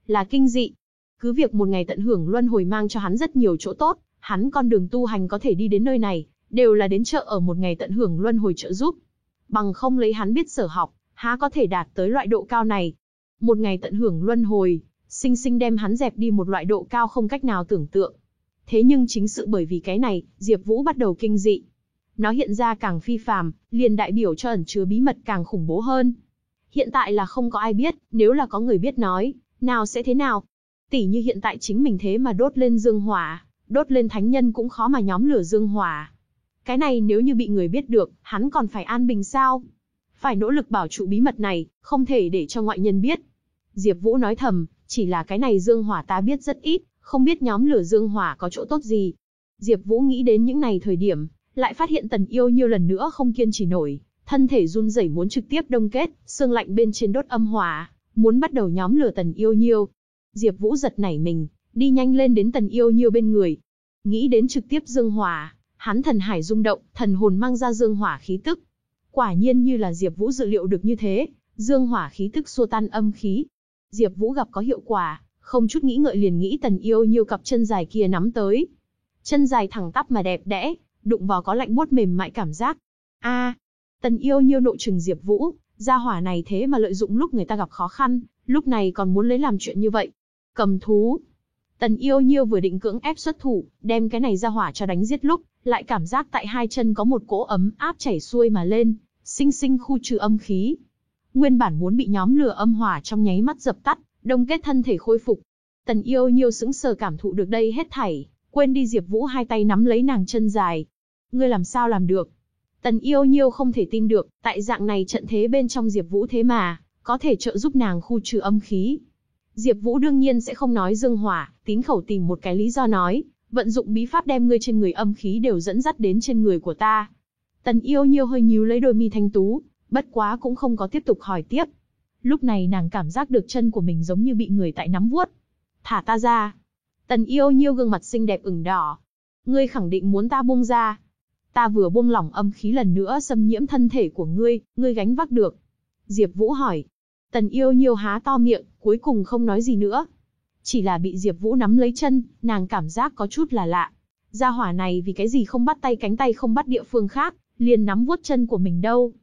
là kinh dị. Cứ việc một ngày tận hưởng luân hồi mang cho hắn rất nhiều chỗ tốt, hắn con đường tu hành có thể đi đến nơi này, đều là đến chợ ở một ngày tận hưởng luân hồi trợ giúp. Bằng không lấy hắn biết sở học, há có thể đạt tới loại độ cao này. Một ngày tận hưởng luân hồi, sinh sinh đem hắn dẹp đi một loại độ cao không cách nào tưởng tượng. Thế nhưng chính sự bởi vì cái này, Diệp Vũ bắt đầu kinh dị. Nó hiện ra càng phi phàm, liền đại biểu cho ẩn chứa bí mật càng khủng bố hơn. Hiện tại là không có ai biết, nếu là có người biết nói, nào sẽ thế nào? Tỷ như hiện tại chính mình thế mà đốt lên dương hỏa, đốt lên thánh nhân cũng khó mà nhóm lửa dương hỏa. Cái này nếu như bị người biết được, hắn còn phải an bình sao? Phải nỗ lực bảo trụ bí mật này, không thể để cho ngoại nhân biết. Diệp Vũ nói thầm, chỉ là cái này dương hỏa ta biết rất ít, không biết nhóm lửa dương hỏa có chỗ tốt gì. Diệp Vũ nghĩ đến những này thời điểm, lại phát hiện Tần Yêu nhiều lần nữa không kiên trì nổi, thân thể run rẩy muốn trực tiếp đông kết, xương lạnh bên trên đốt âm hỏa, muốn bắt đầu nhóm lửa Tần Yêu Nhiêu. Diệp Vũ giật nảy mình, đi nhanh lên đến Tần Yêu Nhiêu bên người. Nghĩ đến trực tiếp dương hỏa, hắn thần hải rung động, thần hồn mang ra dương hỏa khí tức. Quả nhiên như là Diệp Vũ dự liệu được như thế, dương hỏa khí tức xua tan âm khí. Diệp Vũ gặp có hiệu quả, không chút nghĩ ngợi liền nghĩ Tần Yêu Nhiêu cặp chân dài kia nắm tới. Chân dài thẳng tắp mà đẹp đẽ, đụng vào có lạnh buốt mềm mại cảm giác. A, Tần Yêu Nhiêu nội trừng Diệp Vũ, gia hỏa này thế mà lợi dụng lúc người ta gặp khó khăn, lúc này còn muốn lấy làm chuyện như vậy. Cầm thú. Tần Yêu Nhiêu vừa định cưỡng ép xuất thủ, đem cái này gia hỏa cho đánh giết lúc, lại cảm giác tại hai chân có một cỗ ấm áp chảy xuôi mà lên, sinh sinh khu trừ âm khí. Nguyên bản muốn bị nhóm lửa âm hỏa trong nháy mắt dập tắt, đông kết thân thể khôi phục. Tần Yêu Nhiêu sững sờ cảm thụ được đây hết thảy, quên đi Diệp Vũ hai tay nắm lấy nàng chân dài. Ngươi làm sao làm được? Tần Yêu Nhiêu không thể tin được, tại dạng này trận thế bên trong Diệp Vũ thế mà, có thể trợ giúp nàng khu trừ âm khí. Diệp Vũ đương nhiên sẽ không nói dương hỏa, tín khẩu tìm một cái lý do nói, vận dụng bí pháp đem ngươi trên người âm khí đều dẫn dắt đến trên người của ta. Tần Yêu Nhiêu hơi nhíu lấy đôi mi thanh tú, bất quá cũng không có tiếp tục hỏi tiếp. Lúc này nàng cảm giác được chân của mình giống như bị người tại nắm vuốt. Thả ta ra. Tần Yêu Nhiêu gương mặt xinh đẹp ửng đỏ. Ngươi khẳng định muốn ta buông ra. Ta vừa buông lỏng âm khí lần nữa xâm nhiễm thân thể của ngươi, ngươi gánh vác được. Diệp Vũ hỏi. Tần Yêu Nhiêu há to miệng, cuối cùng không nói gì nữa. Chỉ là bị Diệp Vũ nắm lấy chân, nàng cảm giác có chút là lạ. Gia hỏa này vì cái gì không bắt tay cánh tay không bắt địa phương khác, liền nắm vuốt chân của mình đâu.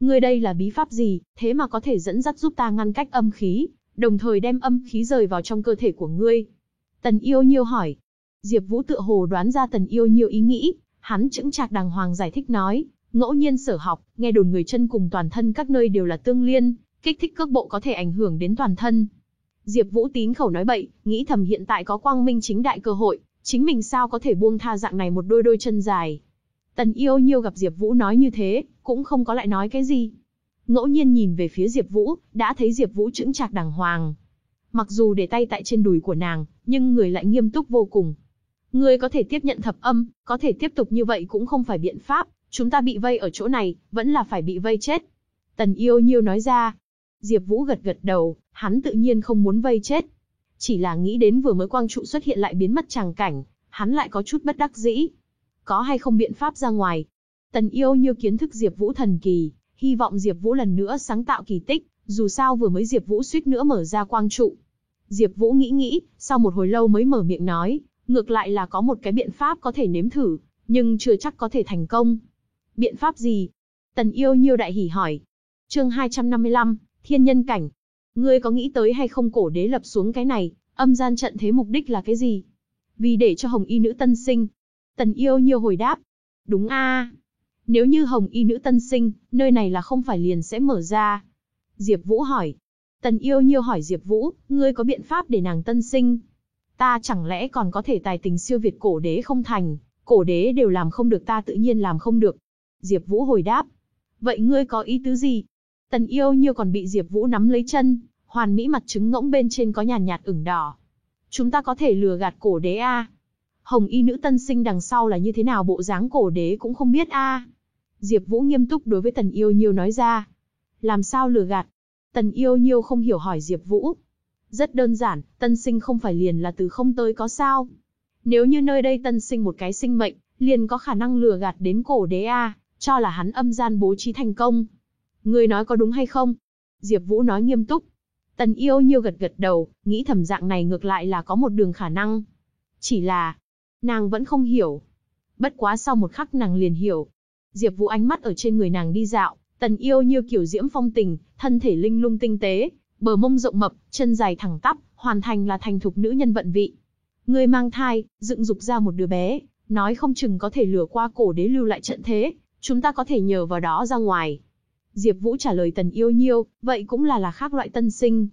Ngươi đây là bí pháp gì, thế mà có thể dẫn dắt giúp ta ngăn cách âm khí, đồng thời đem âm khí rời vào trong cơ thể của ngươi. Tần Yêu Nhiêu hỏi. Diệp Vũ tựa hồ đoán ra Tần Yêu Nhiêu ý nghĩ, hắn chững chạc đàng hoàng giải thích nói, ngẫu nhiên sở học, nghe đồn người chân cùng toàn thân các nơi đều là tương liên, kích thích cước bộ có thể ảnh hưởng đến toàn thân. Diệp Vũ tín khẩu nói bậy, nghĩ thầm hiện tại có quang minh chính đại cơ hội, chính mình sao có thể buông tha dạng này một đôi đôi chân dài. Tần Yêu Nhiêu gặp Diệp Vũ nói như thế, cũng không có lại nói cái gì. Ngẫu nhiên nhìn về phía Diệp Vũ, đã thấy Diệp Vũ chững chạc đàng hoàng. Mặc dù để tay tại trên đùi của nàng, nhưng người lại nghiêm túc vô cùng. Ngươi có thể tiếp nhận thập âm, có thể tiếp tục như vậy cũng không phải biện pháp, chúng ta bị vây ở chỗ này, vẫn là phải bị vây chết. Tần Yêu Nhiêu nói ra. Diệp Vũ gật gật đầu, hắn tự nhiên không muốn vây chết. Chỉ là nghĩ đến vừa mới quang trụ xuất hiện lại biến mất tràng cảnh, hắn lại có chút bất đắc dĩ. Có hay không biện pháp ra ngoài? Tần Yêu Nhiêu kiến thức Diệp Vũ thần kỳ, hy vọng Diệp Vũ lần nữa sáng tạo kỳ tích, dù sao vừa mới Diệp Vũ suýt nữa mở ra quang trụ. Diệp Vũ nghĩ nghĩ, sau một hồi lâu mới mở miệng nói, ngược lại là có một cái biện pháp có thể nếm thử, nhưng chưa chắc có thể thành công. Biện pháp gì? Tần Yêu Nhiêu đại hỉ hỏi. Chương 255, Thiên nhân cảnh. Ngươi có nghĩ tới hay không cổ đế lập xuống cái này, âm gian trận thế mục đích là cái gì? Vì để cho Hồng Y nữ tân sinh. Tần Yêu Nhiêu hồi đáp. Đúng a. Nếu như Hồng Y nữ tân sinh, nơi này là không phải liền sẽ mở ra. Diệp Vũ hỏi. Tần Yêu Nhiêu hỏi Diệp Vũ, ngươi có biện pháp để nàng tân sinh? Ta chẳng lẽ còn có thể tài tình siêu việt cổ đế không thành, cổ đế đều làm không được ta tự nhiên làm không được. Diệp Vũ hồi đáp. Vậy ngươi có ý tứ gì? Tần Yêu Nhiêu còn bị Diệp Vũ nắm lấy chân, hoàn mỹ mặt trứng ngỗng bên trên có nhàn nhạt ửng đỏ. Chúng ta có thể lừa gạt cổ đế a? Hồng y nữ tân sinh đằng sau là như thế nào bộ dáng cổ đế cũng không biết a. Diệp Vũ nghiêm túc đối với Tần Yêu Nhiêu nói ra. Làm sao lừa gạt? Tần Yêu Nhiêu không hiểu hỏi Diệp Vũ. Rất đơn giản, tân sinh không phải liền là từ không tới có sao? Nếu như nơi đây tân sinh một cái sinh mệnh, liền có khả năng lừa gạt đến cổ đế a, cho là hắn âm gian bố trí thành công. Ngươi nói có đúng hay không? Diệp Vũ nói nghiêm túc. Tần Yêu Nhiêu gật gật đầu, nghĩ thầm dạng này ngược lại là có một đường khả năng. Chỉ là, nàng vẫn không hiểu. Bất quá sau một khắc nàng liền hiểu. Diệp Vũ ánh mắt ở trên người nàng đi dạo, Tần Yêu Nhiêu kiểu diễm phong tình, thân thể linh lung tinh tế, bờ mông rộng mập, chân dài thẳng tắp, hoàn thành là thành thục nữ nhân vận vị. Người mang thai, dựng dục ra một đứa bé, nói không chừng có thể lừa qua cổ đế lưu lại trận thế, chúng ta có thể nhờ vào đó ra ngoài. Diệp Vũ trả lời Tần Yêu Nhiêu, vậy cũng là là khác loại tân sinh.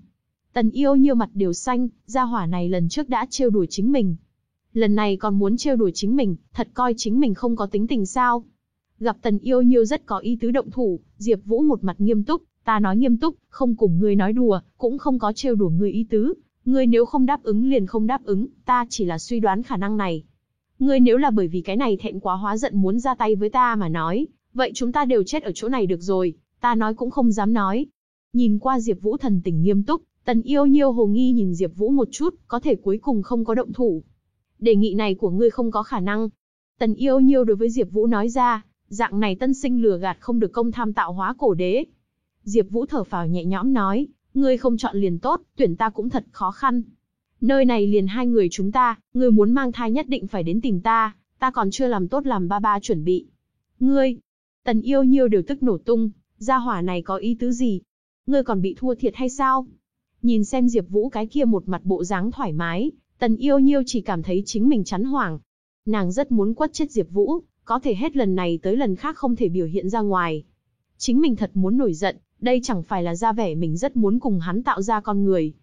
Tần Yêu Nhiêu mặt đều xanh, gia hỏa này lần trước đã trêu đùa chính mình. Lần này còn muốn trêu đùa chính mình, thật coi chính mình không có tính tình sao? Gặp Tần Yêu Nhiêu rất có ý tứ động thủ, Diệp Vũ một mặt nghiêm túc, ta nói nghiêm túc, không cùng ngươi nói đùa, cũng không có trêu đùa ngươi ý tứ, ngươi nếu không đáp ứng liền không đáp ứng, ta chỉ là suy đoán khả năng này. Ngươi nếu là bởi vì cái này thẹn quá hóa giận muốn ra tay với ta mà nói, vậy chúng ta đều chết ở chỗ này được rồi, ta nói cũng không dám nói. Nhìn qua Diệp Vũ thần tình nghiêm túc, Tần Yêu Nhiêu hồ nghi nhìn Diệp Vũ một chút, có thể cuối cùng không có động thủ. Đề nghị này của ngươi không có khả năng. Tần Yêu Nhiêu đối với Diệp Vũ nói ra, dạng này tân sinh lừa gạt không được công tham tạo hóa cổ đế. Diệp Vũ thở phào nhẹ nhõm nói, ngươi không chọn liền tốt, tuyển ta cũng thật khó khăn. Nơi này liền hai người chúng ta, ngươi muốn mang thai nhất định phải đến tìm ta, ta còn chưa làm tốt làm ba ba chuẩn bị. Ngươi, Tần Yêu Nhiêu đều tức nổ tung, gia hỏa này có ý tứ gì? Ngươi còn bị thua thiệt hay sao? Nhìn xem Diệp Vũ cái kia một mặt bộ dáng thoải mái, Tần Yêu Nhiêu chỉ cảm thấy chính mình chán hoảng. Nàng rất muốn quất chết Diệp Vũ, có thể hết lần này tới lần khác không thể biểu hiện ra ngoài. Chính mình thật muốn nổi giận, đây chẳng phải là ra vẻ mình rất muốn cùng hắn tạo ra con người.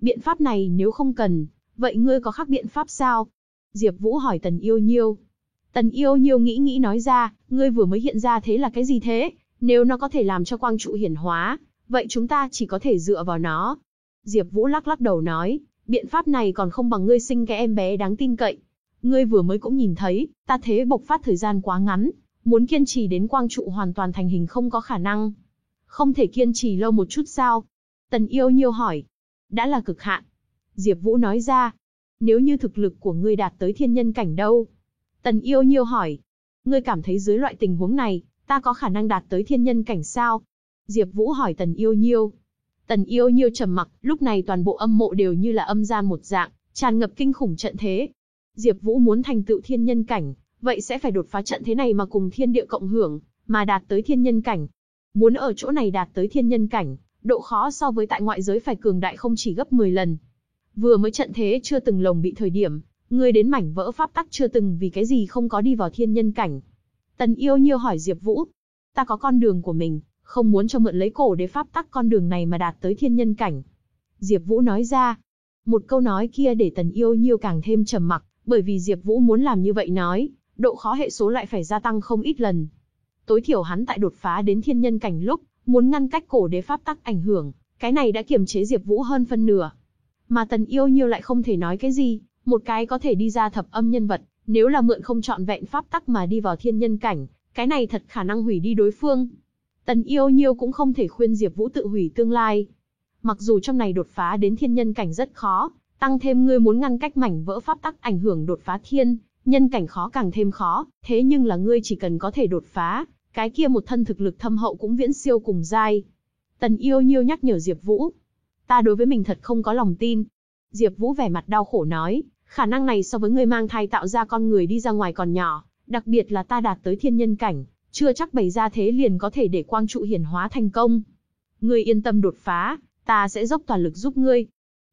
Biện pháp này nếu không cần, vậy ngươi có khác biện pháp sao? Diệp Vũ hỏi Tần Yêu Nhiêu. Tần Yêu Nhiêu nghĩ nghĩ nói ra, ngươi vừa mới hiện ra thế là cái gì thế? Nếu nó có thể làm cho quang trụ hiển hóa, vậy chúng ta chỉ có thể dựa vào nó. Diệp Vũ lắc lắc đầu nói, biện pháp này còn không bằng ngươi sinh cái em bé đáng tin cậy. Ngươi vừa mới cũng nhìn thấy, ta thế bộc phát thời gian quá ngắn, muốn kiên trì đến quang trụ hoàn toàn thành hình không có khả năng. Không thể kiên trì lâu một chút sao? Tần Yêu Nhiêu hỏi. Đã là cực hạn. Diệp Vũ nói ra. Nếu như thực lực của ngươi đạt tới thiên nhân cảnh đâu? Tần Yêu Nhiêu hỏi. Ngươi cảm thấy dưới loại tình huống này, ta có khả năng đạt tới thiên nhân cảnh sao? Diệp Vũ hỏi Tần Yêu Nhiêu. Tần Yêu Nhiêu trầm mặc, lúc này toàn bộ âm mộ đều như là âm gian một dạng, tràn ngập kinh khủng trận thế. Diệp Vũ muốn thành tựu thiên nhân cảnh, vậy sẽ phải đột phá trận thế này mà cùng thiên địa cộng hưởng, mà đạt tới thiên nhân cảnh. Muốn ở chỗ này đạt tới thiên nhân cảnh, độ khó so với tại ngoại giới phải cường đại không chỉ gấp 10 lần. Vừa mới trận thế chưa từng lồng bị thời điểm, ngươi đến mảnh vỡ pháp tắc chưa từng vì cái gì không có đi vào thiên nhân cảnh. Tần Yêu Nhiêu hỏi Diệp Vũ, ta có con đường của mình, không muốn cho mượn lấy cổ để pháp tắc con đường này mà đạt tới thiên nhân cảnh. Diệp Vũ nói ra. Một câu nói kia để Tần Yêu Nhiêu càng thêm trầm mặc, bởi vì Diệp Vũ muốn làm như vậy nói, độ khó hệ số lại phải gia tăng không ít lần. Tối thiểu hắn tại đột phá đến thiên nhân cảnh lúc, muốn ngăn cách cổ đế pháp tắc ảnh hưởng, cái này đã kiềm chế Diệp Vũ hơn phân nửa. Mà Tần Yêu Nhiêu lại không thể nói cái gì, một cái có thể đi ra thập âm nhân vật, nếu là mượn không chọn vẹn pháp tắc mà đi vào thiên nhân cảnh, cái này thật khả năng hủy đi đối phương. Tần Yêu Nhiêu cũng không thể khuyên Diệp Vũ tự hủy tương lai. Mặc dù trong này đột phá đến thiên nhân cảnh rất khó, tăng thêm ngươi muốn ngăn cách mảnh vỡ pháp tắc ảnh hưởng đột phá thiên, nhân cảnh khó càng thêm khó, thế nhưng là ngươi chỉ cần có thể đột phá, cái kia một thân thực lực thâm hậu cũng viễn siêu cùng giai. Tần Yêu Nhiêu nhắc nhở Diệp Vũ, ta đối với mình thật không có lòng tin. Diệp Vũ vẻ mặt đau khổ nói, khả năng này so với ngươi mang thai tạo ra con người đi ra ngoài còn nhỏ, đặc biệt là ta đạt tới thiên nhân cảnh, chưa chắc bày ra thế liền có thể để quang trụ hiển hóa thành công. Ngươi yên tâm đột phá, ta sẽ dốc toàn lực giúp ngươi.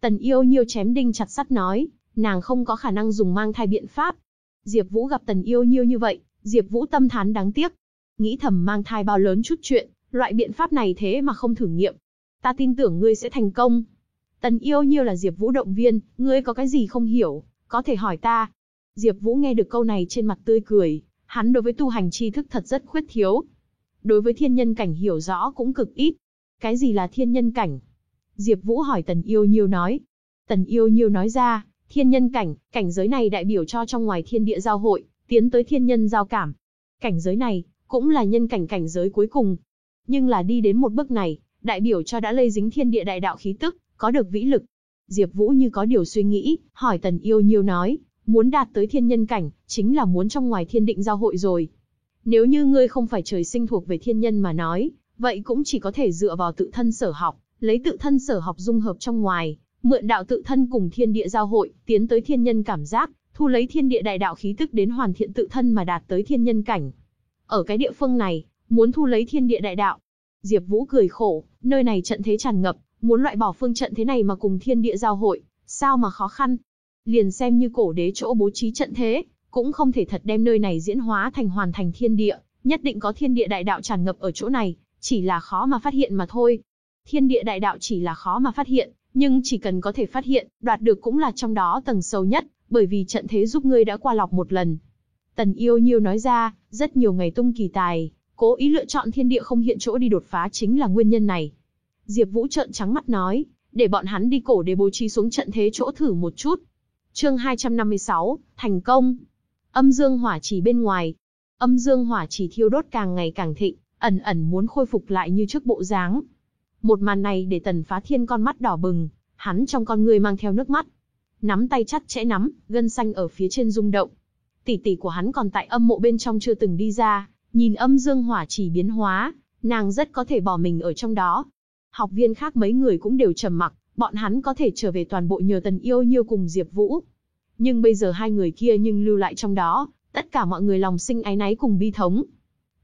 Tần Yêu Nhiêu chém đinh chặt sắt nói, nàng không có khả năng dùng mang thai biện pháp. Diệp Vũ gặp Tần Yêu Nhiêu như vậy, Diệp Vũ tâm thán đáng tiếc. Nghĩ thầm mang thai bao lớn chút chuyện, loại biện pháp này thế mà không thử nghiệm. Ta tin tưởng ngươi sẽ thành công. Tần Yêu Nhiêu là Diệp Vũ động viên, ngươi có cái gì không hiểu, có thể hỏi ta. Diệp Vũ nghe được câu này trên mặt tươi cười, hắn đối với tu hành tri thức thật rất khuyết thiếu. Đối với thiên nhân cảnh hiểu rõ cũng cực ít. Cái gì là thiên nhân cảnh? Diệp Vũ hỏi Tần Yêu Nhiêu nói. Tần Yêu Nhiêu nói ra, thiên nhân cảnh, cảnh giới này đại biểu cho trong ngoài thiên địa giao hội, tiến tới thiên nhân giao cảm. Cảnh giới này, cũng là nhân cảnh cảnh giới cuối cùng. Nhưng là đi đến một bước này, đại biểu cho đã lây dính thiên địa đại đạo khí tức, có được vĩ lực. Diệp Vũ như có điều suy nghĩ, hỏi Tần Yêu Nhiêu nói, muốn đạt tới thiên nhân cảnh, chính là muốn trong ngoài thiên định giao hội rồi. Nếu như ngươi không phải trời sinh thuộc về thiên nhân mà nói, vậy cũng chỉ có thể dựa vào tự thân sở học, lấy tự thân sở học dung hợp trong ngoài, mượn đạo tự thân cùng thiên địa giao hội, tiến tới thiên nhân cảm giác, thu lấy thiên địa đại đạo khí tức đến hoàn thiện tự thân mà đạt tới thiên nhân cảnh. Ở cái địa phương này, muốn thu lấy thiên địa đại đạo. Diệp Vũ cười khổ, nơi này trận thế tràn ngập, muốn loại bỏ phương trận thế này mà cùng thiên địa giao hội, sao mà khó khăn. Liền xem như cổ đế chỗ bố trí trận thế, cũng không thể thật đem nơi này diễn hóa thành hoàn thành thiên địa, nhất định có thiên địa đại đạo tràn ngập ở chỗ này, chỉ là khó mà phát hiện mà thôi. Thiên địa đại đạo chỉ là khó mà phát hiện, nhưng chỉ cần có thể phát hiện, đoạt được cũng là trong đó tầng sâu nhất, bởi vì trận thế giúp ngươi đã qua lọc một lần. Tần yêu nhiêu nói ra, rất nhiều ngày tung kỳ tài, cố ý lựa chọn thiên địa không hiện chỗ đi đột phá chính là nguyên nhân này. Diệp Vũ trợn trắng mắt nói, để bọn hắn đi cổ để bố trí xuống trận thế chỗ thử một chút. Chương 256, thành công. Âm dương hỏa chỉ bên ngoài. Âm dương hỏa chỉ thiêu đốt càng ngày càng thịnh, ẩn ẩn muốn khôi phục lại như trước bộ dáng. Một màn này để Tần Phá Thiên con mắt đỏ bừng, hắn trong con người mang theo nước mắt. Nắm tay chặt chẽ nắm, gân xanh ở phía trên rung động. Tỷ tỷ của hắn còn tại âm mộ bên trong chưa từng đi ra, nhìn âm dương hỏa chỉ biến hóa, nàng rất có thể bỏ mình ở trong đó. Học viên khác mấy người cũng đều trầm mặc, bọn hắn có thể trở về toàn bộ nhờ Tần Yêu Nhiêu cùng Diệp Vũ. Nhưng bây giờ hai người kia nhưng lưu lại trong đó, tất cả mọi người lòng sinh ái náy cùng bi thống.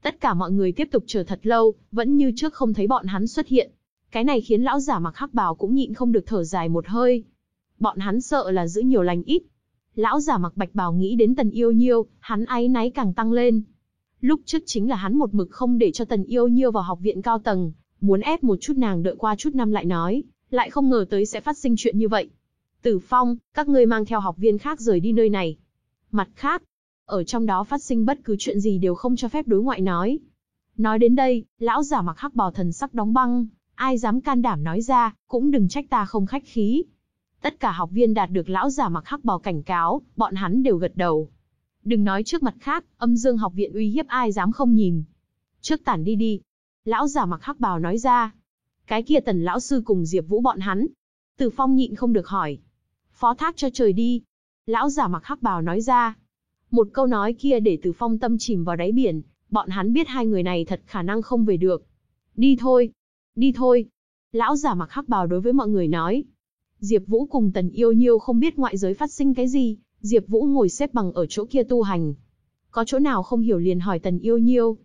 Tất cả mọi người tiếp tục chờ thật lâu, vẫn như trước không thấy bọn hắn xuất hiện. Cái này khiến lão giả mặc hắc bào cũng nhịn không được thở dài một hơi. Bọn hắn sợ là giữ nhiều lành ít. Lão giả mặc bạch bào nghĩ đến tần yêu nhiêu, hắn áy náy càng tăng lên. Lúc trước chính là hắn một mực không để cho tần yêu nhiêu vào học viện cao tầng, muốn ép một chút nàng đợi qua chút năm lại nói, lại không ngờ tới sẽ phát sinh chuyện như vậy. Tử Phong, các ngươi mang theo học viên khác rời đi nơi này. Mặt khác, ở trong đó phát sinh bất cứ chuyện gì đều không cho phép đối ngoại nói. Nói đến đây, lão giả mặc hắc bào thần sắc đóng băng, ai dám can đảm nói ra, cũng đừng trách ta không khách khí. Tất cả học viên đạt được lão giả mặc hắc bào cảnh cáo, bọn hắn đều gật đầu. Đừng nói trước mặt khác, âm dương học viện uy hiếp ai dám không nhìn. Trước tản đi đi. Lão giả mặc hắc bào nói ra. Cái kia tần lão sư cùng Diệp Vũ bọn hắn. Từ phong nhịn không được hỏi. Phó thác cho trời đi. Lão giả mặc hắc bào nói ra. Một câu nói kia để từ phong tâm chìm vào đáy biển, bọn hắn biết hai người này thật khả năng không về được. Đi thôi, Đi thôi. Lão giả mặc hắc bào đối với mọi người nói. Diệp Vũ cùng Tần Yêu Nhiêu không biết ngoại giới phát sinh cái gì, Diệp Vũ ngồi xếp bằng ở chỗ kia tu hành. Có chỗ nào không hiểu liền hỏi Tần Yêu Nhiêu.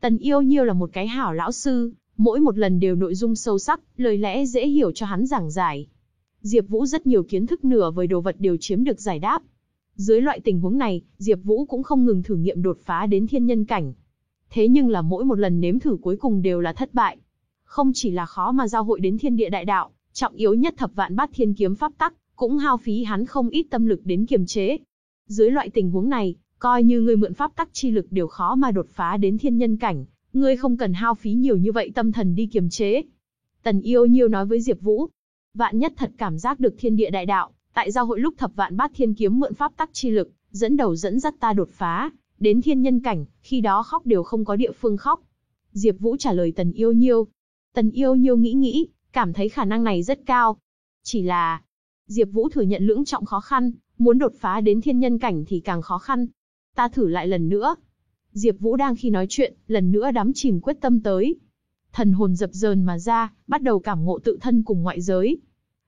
Tần Yêu Nhiêu là một cái hảo lão sư, mỗi một lần đều nội dung sâu sắc, lời lẽ dễ hiểu cho hắn giảng giải. Diệp Vũ rất nhiều kiến thức nửa với đồ vật đều chiếm được giải đáp. Dưới loại tình huống này, Diệp Vũ cũng không ngừng thử nghiệm đột phá đến thiên nhân cảnh. Thế nhưng là mỗi một lần nếm thử cuối cùng đều là thất bại không chỉ là khó mà giao hội đến thiên địa đại đạo, Trọng yếu nhất thập vạn bát thiên kiếm pháp tắc, cũng hao phí hắn không ít tâm lực đến kiềm chế. Dưới loại tình huống này, coi như ngươi mượn pháp tắc chi lực đều khó mà đột phá đến thiên nhân cảnh, ngươi không cần hao phí nhiều như vậy tâm thần đi kiềm chế. Tần yêu nhiêu nói với Diệp Vũ. Vạn nhất thật cảm giác được thiên địa đại đạo, tại giao hội lúc thập vạn bát thiên kiếm mượn pháp tắc chi lực, dẫn đầu dẫn dắt ta đột phá, đến thiên nhân cảnh, khi đó khóc đều không có địa phương khóc. Diệp Vũ trả lời Tần Yêu Nhiêu. Tần Yêu Nhiêu nghĩ nghĩ, cảm thấy khả năng này rất cao. Chỉ là, Diệp Vũ thừa nhận lưỡng trọng khó khăn, muốn đột phá đến thiên nhân cảnh thì càng khó khăn. Ta thử lại lần nữa. Diệp Vũ đang khi nói chuyện, lần nữa đắm chìm quyết tâm tới. Thần hồn dập dờn mà ra, bắt đầu cảm ngộ tự thân cùng ngoại giới.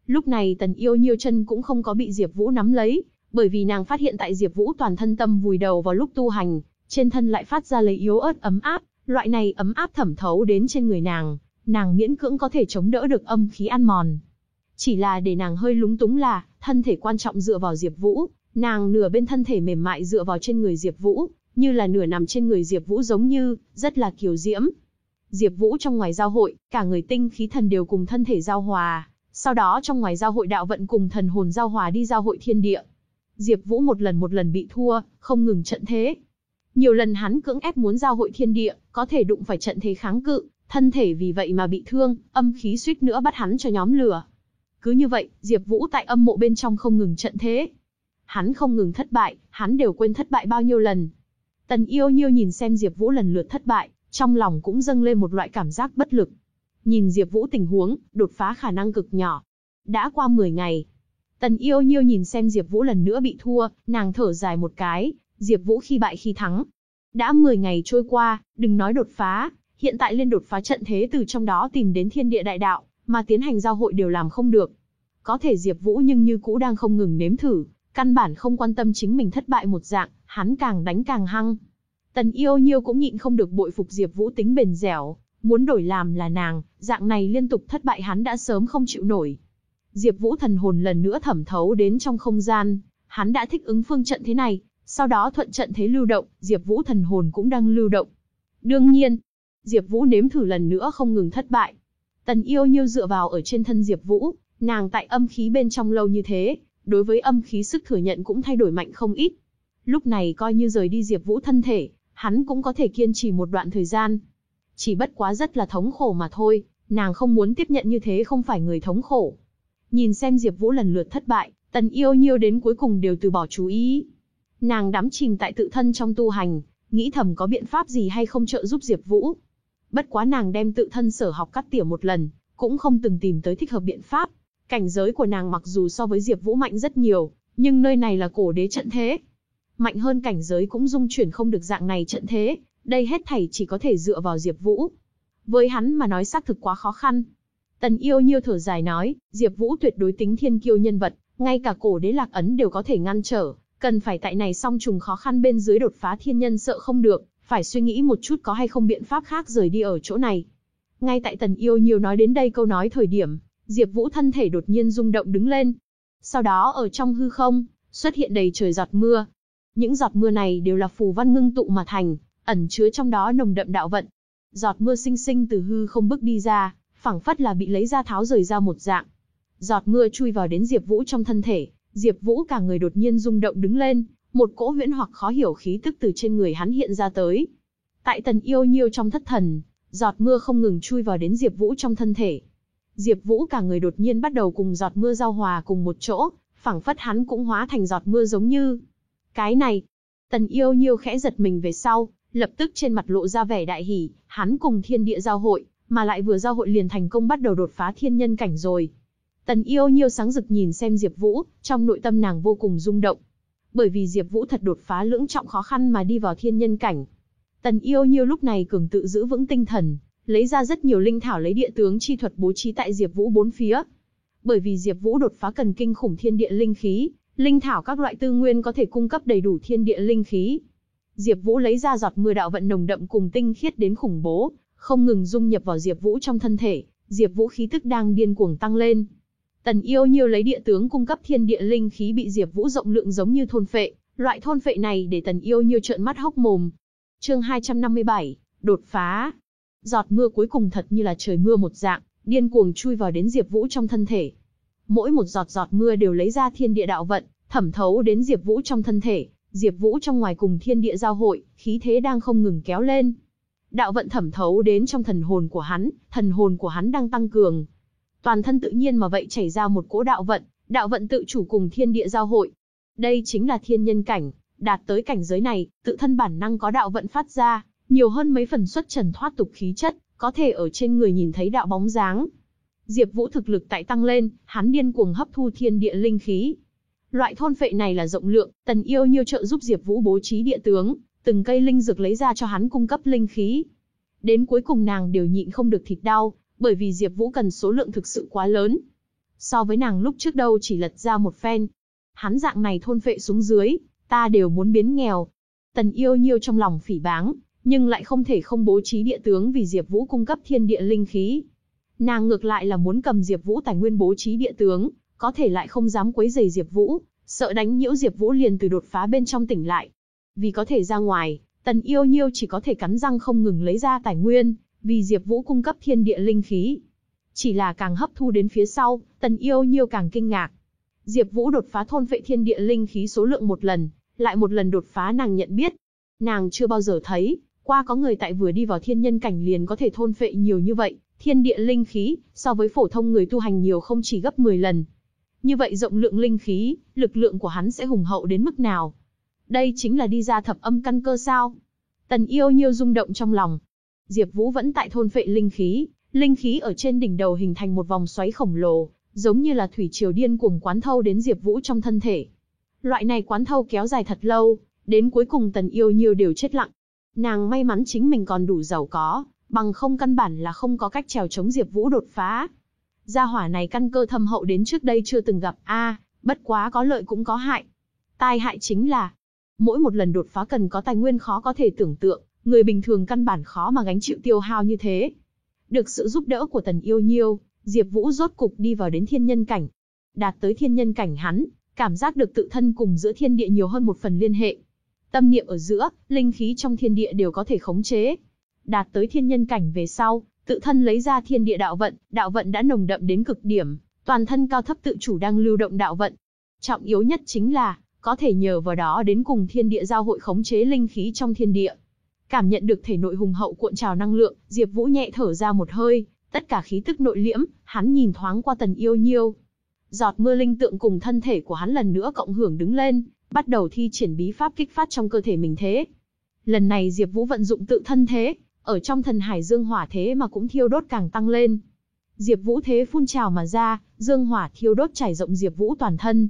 Lúc này Tần Yêu Nhiêu chân cũng không có bị Diệp Vũ nắm lấy, bởi vì nàng phát hiện tại Diệp Vũ toàn thân tâm vùi đầu vào lúc tu hành, trên thân lại phát ra lấy yếu ớt ấm áp, loại này ấm áp thẩm thấu đến trên người nàng, nàng miễn cưỡng có thể chống đỡ được âm khí ăn mòn. Chỉ là để nàng hơi lúng túng là, thân thể quan trọng dựa vào Diệp Vũ, nàng nửa bên thân thể mềm mại dựa vào trên người Diệp Vũ, như là nửa nằm trên người Diệp Vũ giống như, rất là kiều diễm. Diệp Vũ trong ngoài giao hội, cả người tinh khí thần đều cùng thân thể giao hòa, sau đó trong ngoài giao hội đạo vận cùng thần hồn giao hòa đi giao hội thiên địa. Diệp Vũ một lần một lần bị thua, không ngừng trận thế. Nhiều lần hắn cưỡng ép muốn giao hội thiên địa, có thể đụng phải trận thế kháng cự, thân thể vì vậy mà bị thương, âm khí suýt nữa bắt hắn cho nhóm lửa. Cứ như vậy, Diệp Vũ tại âm mộ bên trong không ngừng trận thế. Hắn không ngừng thất bại, hắn đều quên thất bại bao nhiêu lần. Tần Yêu Nhiêu nhìn xem Diệp Vũ lần lượt thất bại, trong lòng cũng dâng lên một loại cảm giác bất lực. Nhìn Diệp Vũ tình huống, đột phá khả năng cực nhỏ. Đã qua 10 ngày, Tần Yêu Nhiêu nhìn xem Diệp Vũ lần nữa bị thua, nàng thở dài một cái, Diệp Vũ khi bại khi thắng. Đã 10 ngày trôi qua, đừng nói đột phá, hiện tại lên đột phá trận thế từ trong đó tìm đến thiên địa đại đạo, mà tiến hành giao hội đều làm không được. Có thể Diệp Vũ nhưng như cũ đang không ngừng nếm thử, căn bản không quan tâm chính mình thất bại một dạng, hắn càng đánh càng hăng. Tần Yêu Nhiêu cũng nhịn không được bội phục Diệp Vũ tính bền dẻo, muốn đổi làm là nàng, dạng này liên tục thất bại hắn đã sớm không chịu nổi. Diệp Vũ thần hồn lần nữa thẩm thấu đến trong không gian, hắn đã thích ứng phương trận thế này, sau đó thuận trận thế lưu động, Diệp Vũ thần hồn cũng đang lưu động. Đương nhiên, Diệp Vũ nếm thử lần nữa không ngừng thất bại. Tần Yêu Nhiêu dựa vào ở trên thân Diệp Vũ, nàng tại âm khí bên trong lâu như thế, đối với âm khí sức thừa nhận cũng thay đổi mạnh không ít. Lúc này coi như rời đi Diệp Vũ thân thể, hắn cũng có thể kiên trì một đoạn thời gian. Chỉ bất quá rất là thống khổ mà thôi, nàng không muốn tiếp nhận như thế không phải người thống khổ. Nhìn xem Diệp Vũ lần lượt thất bại, Tần Yêu Nhiêu đến cuối cùng đều từ bỏ chú ý. Nàng đắm chìm tại tự thân trong tu hành, nghĩ thầm có biện pháp gì hay không trợ giúp Diệp Vũ. Bất quá nàng đem tự thân sở học cắt tỉa một lần, cũng không từng tìm tới thích hợp biện pháp. Cảnh giới của nàng mặc dù so với Diệp Vũ mạnh rất nhiều, nhưng nơi này là cổ đế trận thế. Mạnh hơn cảnh giới cũng dung chuyển không được dạng này trận thế, đây hết thảy chỉ có thể dựa vào Diệp Vũ. Với hắn mà nói xác thực quá khó khăn, Tần yêu nhiêu thở dài nói, Diệp Vũ tuyệt đối tính thiên kiêu nhân vật, ngay cả cổ đế lạc ấn đều có thể ngăn trở, cần phải tại này song trùng khó khăn bên dưới đột phá thiên nhân sợ không được, phải suy nghĩ một chút có hay không biện pháp khác rời đi ở chỗ này. Ngay tại Tần yêu nhiều nói đến đây câu nói thời điểm, Diệp Vũ thân thể đột nhiên rung động đứng lên. Sau đó ở trong hư không, xuất hiện đầy trời giọt mưa. Những giọt mưa này đều là phù văn ngưng tụ mà thành, ẩn chứa trong đó nồng đậm đạo vận. Giọt mưa sinh sinh từ hư không bước đi ra, phảng phất là bị lấy ra tháo rời ra một dạng. Giọt mưa chui vào đến Diệp Vũ trong thân thể, Diệp Vũ cả người đột nhiên rung động đứng lên, một cỗ huyễn hoặc khó hiểu khí tức từ trên người hắn hiện ra tới. Tại Tần Yêu Nhiêu trong thất thần, giọt mưa không ngừng chui vào đến Diệp Vũ trong thân thể. Diệp Vũ cả người đột nhiên bắt đầu cùng giọt mưa giao hòa cùng một chỗ, phảng phất hắn cũng hóa thành giọt mưa giống như. Cái này, Tần Yêu Nhiêu khẽ giật mình về sau, lập tức trên mặt lộ ra vẻ đại hỉ, hắn cùng thiên địa giao hội, mà lại vừa giao hội liền thành công bắt đầu đột phá thiên nhân cảnh rồi. Tần yêu nhiêu sáng rực nhìn xem Diệp Vũ, trong nội tâm nàng vô cùng rung động. Bởi vì Diệp Vũ thật đột phá lưỡng trọng khó khăn mà đi vào thiên nhân cảnh. Tần yêu nhiêu lúc này cường tự giữ vững tinh thần, lấy ra rất nhiều linh thảo lấy địa tướng chi thuật bố trí tại Diệp Vũ bốn phía. Bởi vì Diệp Vũ đột phá cần kinh khủng thiên địa linh khí, linh thảo các loại tư nguyên có thể cung cấp đầy đủ thiên địa linh khí. Diệp Vũ lấy ra giọt mưa đạo vận nồng đậm cùng tinh khiết đến khủng bố, không ngừng dung nhập vào Diệp Vũ trong thân thể, Diệp Vũ khí tức đang điên cuồng tăng lên. Tần Yêu Nhiêu lấy địa tướng cung cấp thiên địa linh khí bị Diệp Vũ rộng lượng giống như thôn phệ, loại thôn phệ này để Tần Yêu Nhiêu trợn mắt hốc mồm. Chương 257, đột phá. Giọt mưa cuối cùng thật như là trời mưa một dạng, điên cuồng chui vào đến Diệp Vũ trong thân thể. Mỗi một giọt giọt mưa đều lấy ra thiên địa đạo vận, thẩm thấu đến Diệp Vũ trong thân thể, Diệp Vũ trong ngoài cùng thiên địa giao hội, khí thế đang không ngừng kéo lên. Đạo vận thẩm thấu đến trong thần hồn của hắn, thần hồn của hắn đang tăng cường. Toàn thân tự nhiên mà vậy chảy ra một cỗ đạo vận, đạo vận tự chủ cùng thiên địa giao hội. Đây chính là thiên nhân cảnh, đạt tới cảnh giới này, tự thân bản năng có đạo vận phát ra, nhiều hơn mấy phần xuất trần thoát tục khí chất, có thể ở trên người nhìn thấy đạo bóng dáng. Diệp Vũ thực lực tại tăng lên, hắn điên cuồng hấp thu thiên địa linh khí. Loại thôn phệ này là rộng lượng, Tần Yêu Nhiêu trợ giúp Diệp Vũ bố trí địa tướng, từng cây linh dược lấy ra cho hắn cung cấp linh khí. Đến cuối cùng nàng đều nhịn không được thịt đau, bởi vì Diệp Vũ cần số lượng thực sự quá lớn. So với nàng lúc trước đâu chỉ lật ra một phen. Hắn dạng này thôn phệ xuống dưới, ta đều muốn biến nghèo. Tần Yêu Nhiêu trong lòng phỉ báng, nhưng lại không thể không bố trí địa tướng vì Diệp Vũ cung cấp thiên địa linh khí. Nàng ngược lại là muốn cầm Diệp Vũ tài nguyên bố trí địa tướng, có thể lại không dám quấy rầy Diệp Vũ, sợ đánh nhiễu Diệp Vũ liền từ đột phá bên trong tỉnh lại. Vì có thể ra ngoài, Tần Yêu Nhiêu chỉ có thể cắn răng không ngừng lấy ra tài nguyên, vì Diệp Vũ cung cấp thiên địa linh khí. Chỉ là càng hấp thu đến phía sau, Tần Yêu Nhiêu càng kinh ngạc. Diệp Vũ đột phá thôn phệ thiên địa linh khí số lượng một lần, lại một lần đột phá nàng nhận biết. Nàng chưa bao giờ thấy, qua có người tại vừa đi vào thiên nhân cảnh liền có thể thôn phệ nhiều như vậy, thiên địa linh khí, so với phổ thông người tu hành nhiều không chỉ gấp 10 lần. Như vậy rộng lượng linh khí, lực lượng của hắn sẽ hùng hậu đến mức nào? Đây chính là đi ra thập âm căn cơ sao? Tần yêu nhiêu rung động trong lòng. Diệp Vũ vẫn tại thôn phệ linh khí, linh khí ở trên đỉnh đầu hình thành một vòng xoáy khổng lồ, giống như là thủy triều điên cuồng quán thâu đến Diệp Vũ trong thân thể. Loại này quán thâu kéo dài thật lâu, đến cuối cùng Tần Yêu Nhiêu đều chết lặng. Nàng may mắn chính mình còn đủ giàu có, bằng không căn bản là không có cách trèo chống Diệp Vũ đột phá. Gia hỏa này căn cơ thâm hậu đến trước đây chưa từng gặp a, bất quá có lợi cũng có hại. Tai hại chính là mỗi một lần đột phá cần có tài nguyên khó có thể tưởng tượng, người bình thường căn bản khó mà gánh chịu tiêu hao như thế. Được sự giúp đỡ của Tần Yêu Nhiêu, Diệp Vũ rốt cục đi vào đến thiên nhân cảnh. Đạt tới thiên nhân cảnh hắn, cảm giác được tự thân cùng giữa thiên địa nhiều hơn một phần liên hệ. Tâm niệm ở giữa, linh khí trong thiên địa đều có thể khống chế. Đạt tới thiên nhân cảnh về sau, tự thân lấy ra thiên địa đạo vận, đạo vận đã nồng đậm đến cực điểm, toàn thân cao thấp tự chủ đang lưu động đạo vận. Trọng yếu nhất chính là, có thể nhờ vào đó đến cùng thiên địa giao hội khống chế linh khí trong thiên địa. Cảm nhận được thể nội hùng hậu cuộn trào năng lượng, Diệp Vũ nhẹ thở ra một hơi, tất cả khí tức nội liễm, hắn nhìn thoáng qua Tần Yêu Nhiêu. Giọt mưa linh tượng cùng thân thể của hắn lần nữa cộng hưởng đứng lên, bắt đầu thi triển bí pháp kích phát trong cơ thể mình thế. Lần này Diệp Vũ vận dụng tự thân thế, ở trong thần hải dương hỏa thế mà cũng thiêu đốt càng tăng lên. Diệp Vũ thế phun trào mà ra, dương hỏa thiêu đốt trải rộng Diệp Vũ toàn thân.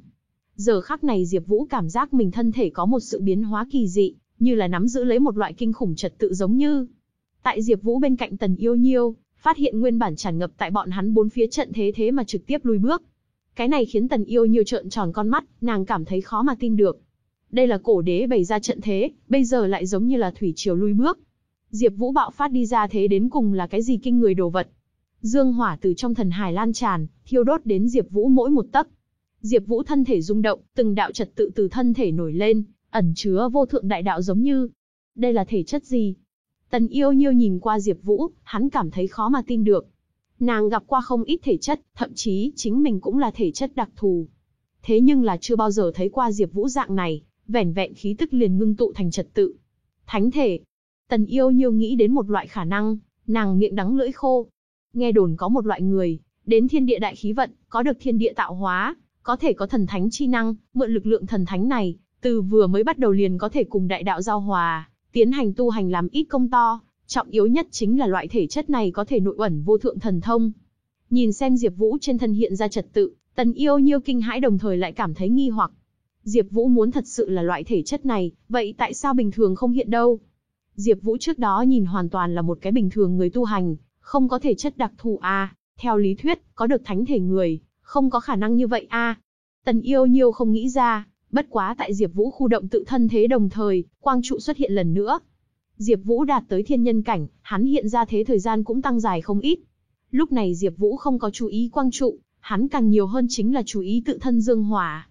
Giờ khắc này Diệp Vũ cảm giác mình thân thể có một sự biến hóa kỳ dị, như là nắm giữ lấy một loại kinh khủng trật tự giống như. Tại Diệp Vũ bên cạnh Tần Yêu Nhiêu, phát hiện nguyên bản tràn ngập tại bọn hắn bốn phía trận thế thế mà trực tiếp lui bước. Cái này khiến Tần Yêu Nhiêu trợn tròn con mắt, nàng cảm thấy khó mà tin được. Đây là cổ đế bày ra trận thế, bây giờ lại giống như là thủy triều lui bước. Diệp Vũ bạo phát đi ra thế đến cùng là cái gì kinh người đồ vật? Dương hỏa từ trong thần hải lan tràn, thiêu đốt đến Diệp Vũ mỗi một tấc. Diệp Vũ thân thể rung động, từng đạo trật tự từ thân thể nổi lên, ẩn chứa vô thượng đại đạo giống như. Đây là thể chất gì? Tần Yêu Nhiêu nhìn qua Diệp Vũ, hắn cảm thấy khó mà tin được. Nàng gặp qua không ít thể chất, thậm chí chính mình cũng là thể chất đặc thù. Thế nhưng là chưa bao giờ thấy qua Diệp Vũ dạng này, vẻn vẹn khí tức liền ngưng tụ thành trật tự. Thánh thể. Tần Yêu Nhiêu nghĩ đến một loại khả năng, nàng miệng đắng lưỡi khô. Nghe đồn có một loại người, đến thiên địa đại khí vận, có được thiên địa tạo hóa, có thể có thần thánh chi năng, mượn lực lượng thần thánh này, từ vừa mới bắt đầu liền có thể cùng đại đạo giao hòa, tiến hành tu hành làm ít công to, trọng yếu nhất chính là loại thể chất này có thể nội ẩn vô thượng thần thông. Nhìn xem Diệp Vũ trên thân hiện ra trật tự, Tần Yêu Nhiêu kinh hãi đồng thời lại cảm thấy nghi hoặc. Diệp Vũ muốn thật sự là loại thể chất này, vậy tại sao bình thường không hiện đâu? Diệp Vũ trước đó nhìn hoàn toàn là một cái bình thường người tu hành, không có thể chất đặc thù a, à, theo lý thuyết, có được thánh thể người, không có khả năng như vậy a. À. Tần Yêu Nhiêu không nghĩ ra, bất quá tại Diệp Vũ khu động tự thân thế đồng thời, quang trụ xuất hiện lần nữa. Diệp Vũ đạt tới thiên nhân cảnh, hắn hiện ra thế thời gian cũng tăng dài không ít. Lúc này Diệp Vũ không có chú ý quang trụ, hắn càng nhiều hơn chính là chú ý tự thân dương hỏa.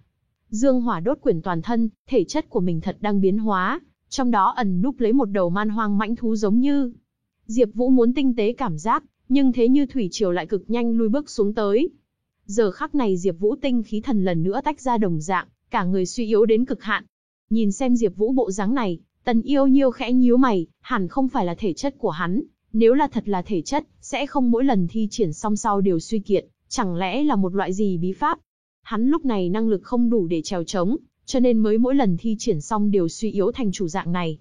Dương hỏa đốt quyển toàn thân, thể chất của mình thật đang biến hóa, trong đó ẩn núp lấy một đầu man hoang mãnh thú giống như. Diệp Vũ muốn tinh tế cảm giác, nhưng thế như thủy triều lại cực nhanh lui bước xuống tới. Giờ khắc này Diệp Vũ tinh khí thần lần nữa tách ra đồng dạng, cả người suy yếu đến cực hạn. Nhìn xem Diệp Vũ bộ dáng này, Tần Yêu Nhiêu khẽ nhíu mày, hẳn không phải là thể chất của hắn, nếu là thật là thể chất, sẽ không mỗi lần thi triển xong sau đều suy kiệt, chẳng lẽ là một loại gì bí pháp? Hắn lúc này năng lực không đủ để trèo chống, cho nên mới mỗi lần thi triển xong đều suy yếu thành chủ dạng này.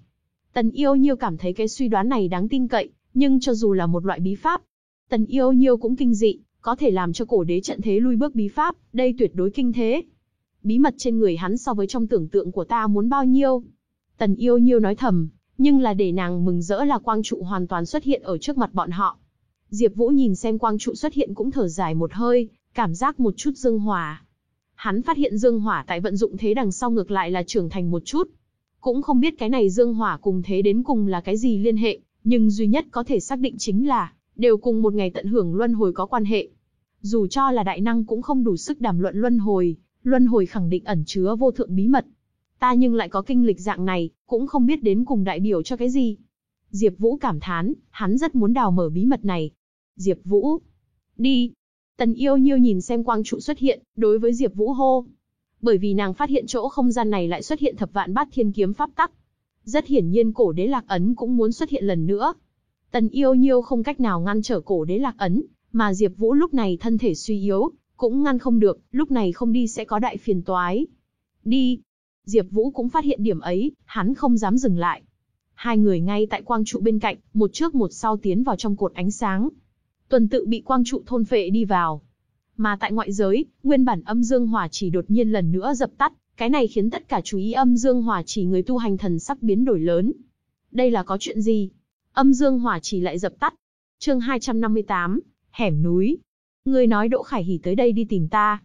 Tần Yêu Nhiêu cảm thấy cái suy đoán này đáng tin cậy, nhưng cho dù là một loại bí pháp, Tần Yêu Nhiêu cũng kinh dị, có thể làm cho cổ đế trận thế lui bước bí pháp, đây tuyệt đối kinh thế. Bí mật trên người hắn so với trong tưởng tượng của ta muốn bao nhiêu? Tần Yêu Nhiêu nói thầm, nhưng là để nàng mừng rỡ là quang trụ hoàn toàn xuất hiện ở trước mặt bọn họ. Diệp Vũ nhìn xem quang trụ xuất hiện cũng thở dài một hơi, cảm giác một chút dương hỏa. Hắn phát hiện dương hỏa tại vận dụng thế đằng sau ngược lại là trưởng thành một chút. Cũng không biết cái này dương hỏa cùng thế đến cùng là cái gì liên hệ, nhưng duy nhất có thể xác định chính là, đều cùng một ngày tận hưởng luân hồi có quan hệ. Dù cho là đại năng cũng không đủ sức đàm luận luân hồi, luân hồi khẳng định ẩn chứa vô thượng bí mật. Ta nhưng lại có kinh lịch dạng này, cũng không biết đến cùng đại biểu cho cái gì. Diệp Vũ cảm thán, hắn rất muốn đào mở bí mật này. Diệp Vũ, đi. Tần Yêu Nhiêu nhìn xem quang trụ xuất hiện, đối với Diệp Vũ hô. Bởi vì nàng phát hiện chỗ không gian này lại xuất hiện thập vạn bát thiên kiếm pháp tắc. Rất hiển nhiên cổ đế lạc ấn cũng muốn xuất hiện lần nữa. Tần Yêu Nhiêu không cách nào ngăn trở cổ đế lạc ấn, mà Diệp Vũ lúc này thân thể suy yếu, cũng ngăn không được, lúc này không đi sẽ có đại phiền toái. Đi. Diệp Vũ cũng phát hiện điểm ấy, hắn không dám dừng lại. Hai người ngay tại quang trụ bên cạnh, một trước một sau tiến vào trong cột ánh sáng. Tuần tự bị quang trụ thôn phệ đi vào. Mà tại ngoại giới, nguyên bản âm dương hỏa chỉ đột nhiên lần nữa dập tắt, cái này khiến tất cả chú ý âm dương hỏa chỉ người tu hành thần sắc biến đổi lớn. Đây là có chuyện gì? Âm dương hỏa chỉ lại dập tắt. Chương 258, hẻm núi. Ngươi nói Đỗ Khải Hỉ tới đây đi tìm ta.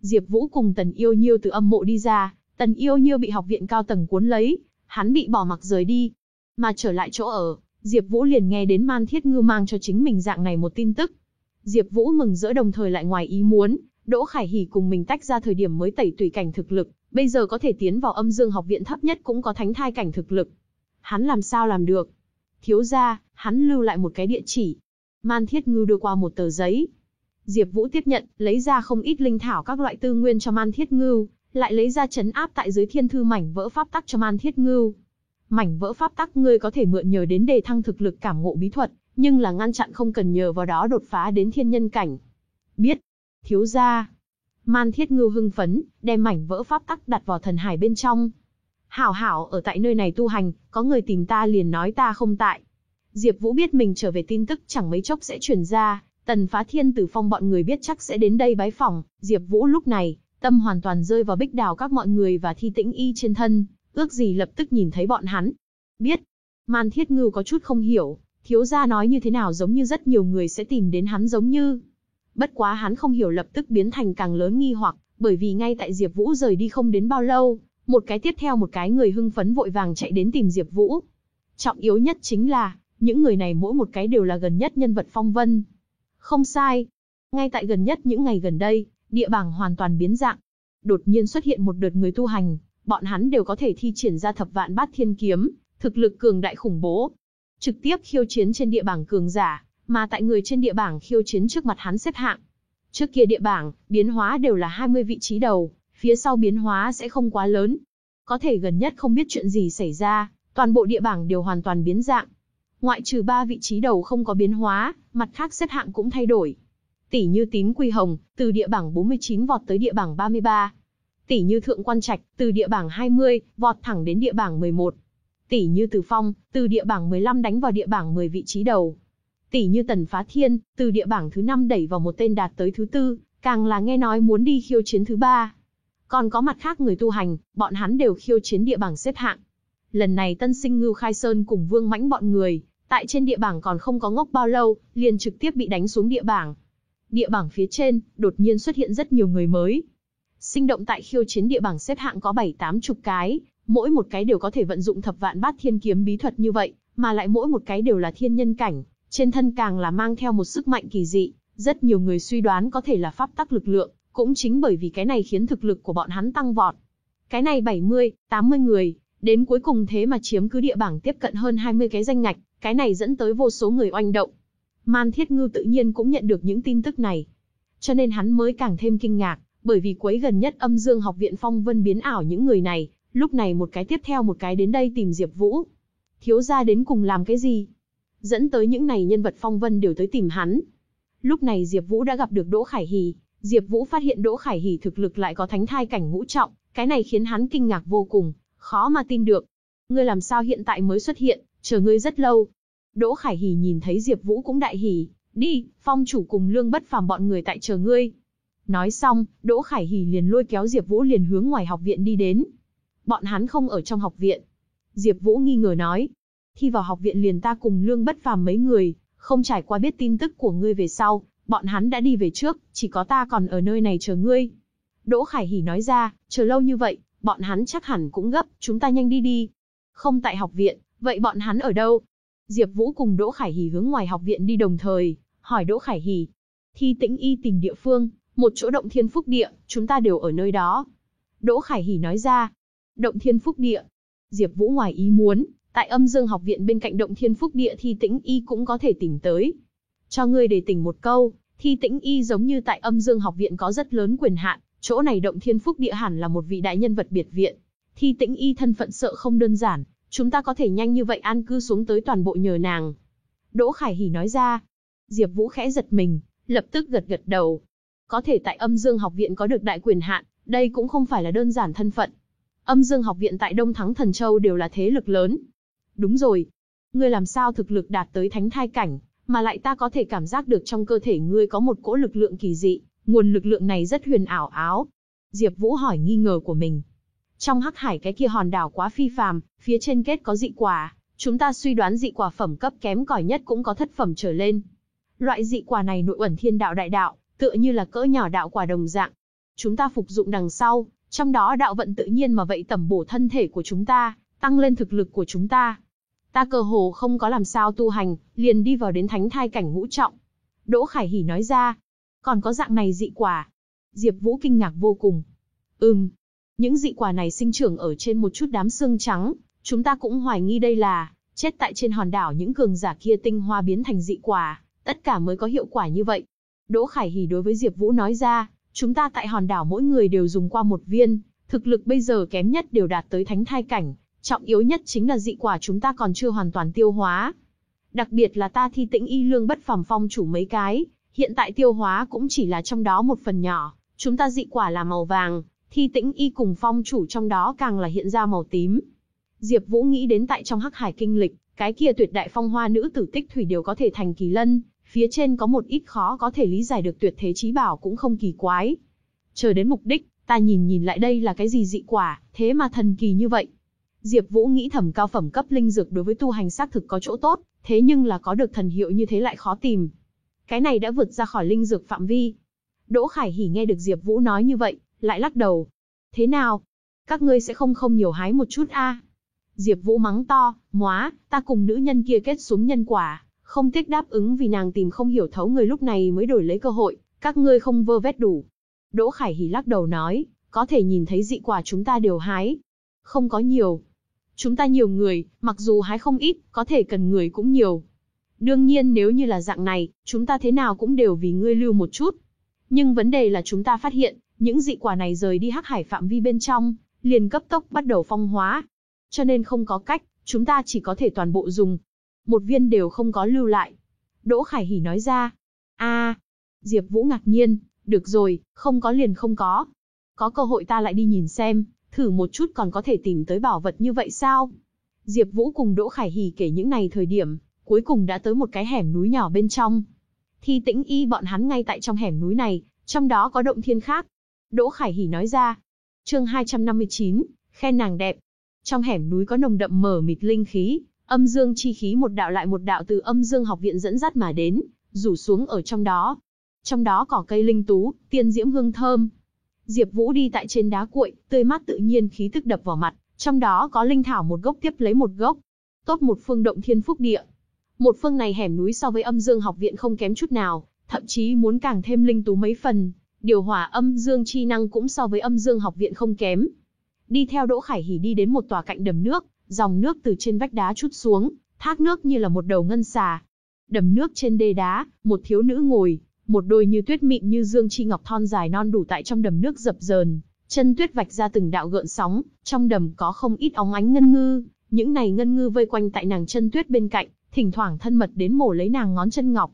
Diệp Vũ cùng Tần Yêu Nhiêu từ âm mộ đi ra, Tần Yêu Nhiêu bị học viện cao tầng cuốn lấy, hắn bị bỏ mặc rời đi. Mà trở lại chỗ ở, Diệp Vũ liền nghe đến Man Thiết Ngư mang cho chính mình dạng này một tin tức. Diệp Vũ mừng rỡ đồng thời lại ngoài ý muốn, Đỗ Khải Hỉ cùng mình tách ra thời điểm mới tẩy tùy cảnh thực lực, bây giờ có thể tiến vào âm dương học viện thấp nhất cũng có thánh thai cảnh thực lực. Hắn làm sao làm được? Thiếu gia, hắn lưu lại một cái địa chỉ. Man Thiết Ngư đưa qua một tờ giấy. Diệp Vũ tiếp nhận, lấy ra không ít linh thảo các loại tư nguyên cho Man Thiết Ngư, lại lấy ra chấn áp tại dưới thiên thư mảnh vỡ pháp tắc cho Man Thiết Ngư. Mảnh vỡ pháp tắc ngươi có thể mượn nhờ đến đề thăng thực lực cảm ngộ bí thuật, nhưng là ngăn chặn không cần nhờ vào đó đột phá đến thiên nhân cảnh. Biết, thiếu gia. Man Thiết Ngưu hưng phấn, đem mảnh vỡ pháp tắc đặt vào thần hải bên trong. Hảo hảo ở tại nơi này tu hành, có người tìm ta liền nói ta không tại. Diệp Vũ biết mình trở về tin tức chẳng mấy chốc sẽ truyền ra, Tần Phá Thiên Tử Phong bọn người biết chắc sẽ đến đây bái phỏng, Diệp Vũ lúc này, tâm hoàn toàn rơi vào Bích Đào các mọi người và Thi Tĩnh Y trên thân, ước gì lập tức nhìn thấy bọn hắn. Biết. Man Thiết Ngưu có chút không hiểu, thiếu gia nói như thế nào giống như rất nhiều người sẽ tìm đến hắn giống như. Bất quá hắn không hiểu lập tức biến thành càng lớn nghi hoặc, bởi vì ngay tại Diệp Vũ rời đi không đến bao lâu, một cái tiếp theo một cái người hưng phấn vội vàng chạy đến tìm Diệp Vũ. Trọng yếu nhất chính là, những người này mỗi một cái đều là gần nhất nhân vật phong vân. Không sai. Ngay tại gần nhất những ngày gần đây, địa bảng hoàn toàn biến dạng. Đột nhiên xuất hiện một đợt người tu hành, bọn hắn đều có thể thi triển ra thập vạn bát thiên kiếm, thực lực cường đại khủng bố. Trực tiếp khiêu chiến trên địa bảng cường giả, mà tại người trên địa bảng khiêu chiến trước mặt hắn xếp hạng. Trước kia địa bảng, biến hóa đều là 20 vị trí đầu, phía sau biến hóa sẽ không quá lớn. Có thể gần nhất không biết chuyện gì xảy ra, toàn bộ địa bảng đều hoàn toàn biến dạng. Ngoại trừ ba vị trí đầu không có biến hóa, mặt khác xếp hạng cũng thay đổi. Tỷ như tín quy hồng, từ địa bảng 49 vọt tới địa bảng 33. Tỷ như thượng quan trạch, từ địa bảng 20, vọt thẳng đến địa bảng 11. Tỷ như từ phong, từ địa bảng 15 đánh vào địa bảng 10 vị trí đầu. Tỷ như tần phá thiên, từ địa bảng thứ 5 đẩy vào một tên đạt tới thứ tư, càng là nghe nói muốn đi khiêu chiến thứ ba. Còn có mặt khác người tu hành, bọn hắn đều khiêu chiến địa bảng xếp hạng. Lần này tân sinh Ngưu Khai Sơn cùng Vương Mãnh bọn người, tại trên địa bảng còn không có ngốc bao lâu, liền trực tiếp bị đánh xuống địa bảng. Địa bảng phía trên, đột nhiên xuất hiện rất nhiều người mới. Sinh động tại khiêu chiến địa bảng xếp hạng có 7-8 chục cái, mỗi một cái đều có thể vận dụng thập vạn bát thiên kiếm bí thuật như vậy, mà lại mỗi một cái đều là thiên nhân cảnh, trên thân càng là mang theo một sức mạnh kỳ dị, rất nhiều người suy đoán có thể là pháp tắc lực lượng, cũng chính bởi vì cái này khiến thực lực của bọn hắn tăng vọt. Cái này 70, 80 người, đến cuối cùng thế mà chiếm cứ địa bảng tiếp cận hơn 20 cái danh ngạch, cái này dẫn tới vô số người oanh động. Man Thiết Ngư tự nhiên cũng nhận được những tin tức này. Cho nên hắn mới càng thêm kinh ngạc, bởi vì quấy gần nhất âm dương học viện phong vân biến ảo những người này, lúc này một cái tiếp theo một cái đến đây tìm Diệp Vũ. Thiếu gia đến cùng làm cái gì? Dẫn tới những này nhân vật phong vân đều tới tìm hắn. Lúc này Diệp Vũ đã gặp được Đỗ Khải Hỉ, Diệp Vũ phát hiện Đỗ Khải Hỉ thực lực lại có thánh thai cảnh ngũ trọng, cái này khiến hắn kinh ngạc vô cùng, khó mà tin được. Ngươi làm sao hiện tại mới xuất hiện, chờ ngươi rất lâu. Đỗ Khải Hỉ nhìn thấy Diệp Vũ cũng đại hỉ, đi, phong chủ cùng Lương Bất Phàm bọn người tại chờ ngươi. Nói xong, Đỗ Khải Hỉ liền lôi kéo Diệp Vũ liền hướng ngoài học viện đi đến. Bọn hắn không ở trong học viện. Diệp Vũ nghi ngờ nói, thi vào học viện liền ta cùng Lương Bất Phàm mấy người, không trải qua biết tin tức của ngươi về sau, bọn hắn đã đi về trước, chỉ có ta còn ở nơi này chờ ngươi. Đỗ Khải Hỉ nói ra, chờ lâu như vậy, bọn hắn chắc hẳn cũng gấp, chúng ta nhanh đi đi. Không tại học viện, vậy bọn hắn ở đâu? Diệp Vũ cùng Đỗ Khải Hỉ hướng ngoài học viện đi đồng thời, hỏi Đỗ Khải Hỉ. Thi Tĩnh Y tìm địa phương, một chỗ động thiên phúc địa, chúng ta đều ở nơi đó. Đỗ Khải Hỉ nói ra. Động thiên phúc địa. Diệp Vũ ngoài ý muốn, tại âm dương học viện bên cạnh động thiên phúc địa Thi Tĩnh Y cũng có thể tìm tới. Cho ngươi để tỉnh một câu, Thi Tĩnh Y giống như tại âm dương học viện có rất lớn quyền hạn, chỗ này động thiên phúc địa hẳn là một vị đại nhân vật biệt viện. Thi Tĩnh Y thân phận sợ không đơn giản, chúng ta có thể nhanh như vậy an cư xuống tới toàn bộ nhờ nàng. Đỗ Khải Hỉ nói ra. Diệp Vũ khẽ giật mình, lập tức gật gật đầu. Có thể tại âm dương học viện có được đại quyền hạn, đây cũng không phải là đơn giản thân phận. Âm dương học viện tại Đông Thắng Thần Châu đều là thế lực lớn. Đúng rồi. Ngươi làm sao thực lực đạt tới thánh thai cảnh, mà lại ta có thể cảm giác được trong cơ thể ngươi có một cỗ lực lượng kỳ dị, nguồn lực lượng này rất huyền ảo áo. Diệp Vũ hỏi nghi ngờ của mình. Trong hắc hải cái kia hòn đảo quá phi phàm, phía trên kết có dị quả, chúng ta suy đoán dị quả phẩm cấp kém cỏi nhất cũng có thất phẩm trở lên. Loại dị quả này nội ẩn thiên đạo đại đạo, tựa như là cỡ nhỏ đạo quả đồng dạng. Chúng ta phục dụng đằng sau, trong đó đạo vận tự nhiên mà vậy tẩm bổ thân thể của chúng ta, tăng lên thực lực của chúng ta. Ta cơ hồ không có làm sao tu hành, liền đi vào đến thánh thai cảnh ngũ trọng. Đỗ Khải Hỉ nói ra, còn có dạng này dị quả. Diệp Vũ kinh ngạc vô cùng. Ừm, những dị quả này sinh trưởng ở trên một chút đám xương trắng, chúng ta cũng hoài nghi đây là chết tại trên hòn đảo những cường giả kia tinh hoa biến thành dị quả, tất cả mới có hiệu quả như vậy. Đỗ Khải Hỉ đối với Diệp Vũ nói ra, chúng ta tại hòn đảo mỗi người đều dùng qua một viên, thực lực bây giờ kém nhất đều đạt tới thánh thai cảnh, trọng yếu nhất chính là dị quả chúng ta còn chưa hoàn toàn tiêu hóa. Đặc biệt là ta thi tĩnh y lương bất phàm phong chủ mấy cái, hiện tại tiêu hóa cũng chỉ là trong đó một phần nhỏ, chúng ta dị quả là màu vàng, thi tĩnh y cùng phong chủ trong đó càng là hiện ra màu tím. Diệp Vũ nghĩ đến tại trong hắc hải kinh lịch, cái kia tuyệt đại phong hoa nữ tử tích thủy đều có thể thành kỳ lân, phía trên có một ít khó có thể lý giải được tuyệt thế trí bảo cũng không kỳ quái. Chờ đến mục đích, ta nhìn nhìn lại đây là cái gì dị quả, thế mà thần kỳ như vậy. Diệp Vũ nghĩ thẩm cao phẩm cấp linh dược đối với tu hành xác thực có chỗ tốt, thế nhưng là có được thần hiệu như thế lại khó tìm. Cái này đã vượt ra khỏi linh dược phạm vi. Đỗ Khải Hỉ nghe được Diệp Vũ nói như vậy, lại lắc đầu. Thế nào? Các ngươi sẽ không không nhiều hái một chút a? Diệp Vũ mắng to, "Móa, ta cùng nữ nhân kia kết xuống nhân quả, không tiếc đáp ứng vì nàng tìm không hiểu thấu người lúc này mới đổi lấy cơ hội, các ngươi không vơ vét đủ." Đỗ Khải Hỉ lắc đầu nói, "Có thể nhìn thấy dị quả chúng ta đều hái, không có nhiều. Chúng ta nhiều người, mặc dù hái không ít, có thể cần người cũng nhiều. Đương nhiên nếu như là dạng này, chúng ta thế nào cũng đều vì ngươi lưu một chút. Nhưng vấn đề là chúng ta phát hiện, những dị quả này rời đi hắc hải phạm vi bên trong, liền cấp tốc bắt đầu phong hóa. Cho nên không có cách, chúng ta chỉ có thể toàn bộ dùng. Một viên đều không có lưu lại. Đỗ Khải Hỉ nói ra. a Diệp Vũ ngạc nhiên, được rồi, không có liền không có. Có cơ hội ta lại đi nhìn xem, thử một chút còn có thể tìm tới bảo vật như vậy sao? Diệp Vũ cùng Đỗ Khải Hỉ kể những này thời điểm, cuối cùng đã tới một cái hẻm núi nhỏ bên trong. Thi Tĩnh Y bọn hắn ngay tại trong hẻm núi này, trong đó có động thiên khác. Đỗ Khải Hỉ nói ra. Chương 259, khen nàng đẹp. Trong hẻm núi có nồng đậm mở mịt linh khí, âm dương chi khí một đạo lại một đạo từ âm dương học viện dẫn dắt mà đến, rủ xuống ở trong đó. Trong đó cỏ cây linh tú, tiên diễm hương thơm. Diệp Vũ đi tại trên đá cuội, tươi mát tự nhiên khí tức đập vào mặt, trong đó có linh thảo một gốc tiếp lấy một gốc. Tốt một phương động thiên phúc địa. Một phương này hẻm núi so với âm dương học viện không kém chút nào, thậm chí muốn càng thêm linh tú mấy phần, điều hòa âm dương chi năng cũng so với âm dương học viện không kém. Đi theo Đỗ Khải Hỉ đi đến một tòa cạnh đầm nước, dòng nước từ trên vách đá chút xuống, thác nước như là một đầu ngân xà. đầm nước trên đê đá, một thiếu nữ ngồi, một đôi như tuyết mịn như dương chi ngọc thon dài non đủ tại trong đầm nước dập dờn, chân tuyết vạch ra từng đạo gợn sóng, trong đầm có không ít óng ánh ngân ngư, những này ngân ngư vây quanh tại nàng chân tuyết bên cạnh, thỉnh thoảng thân mật đến mổ lấy nàng ngón chân ngọc.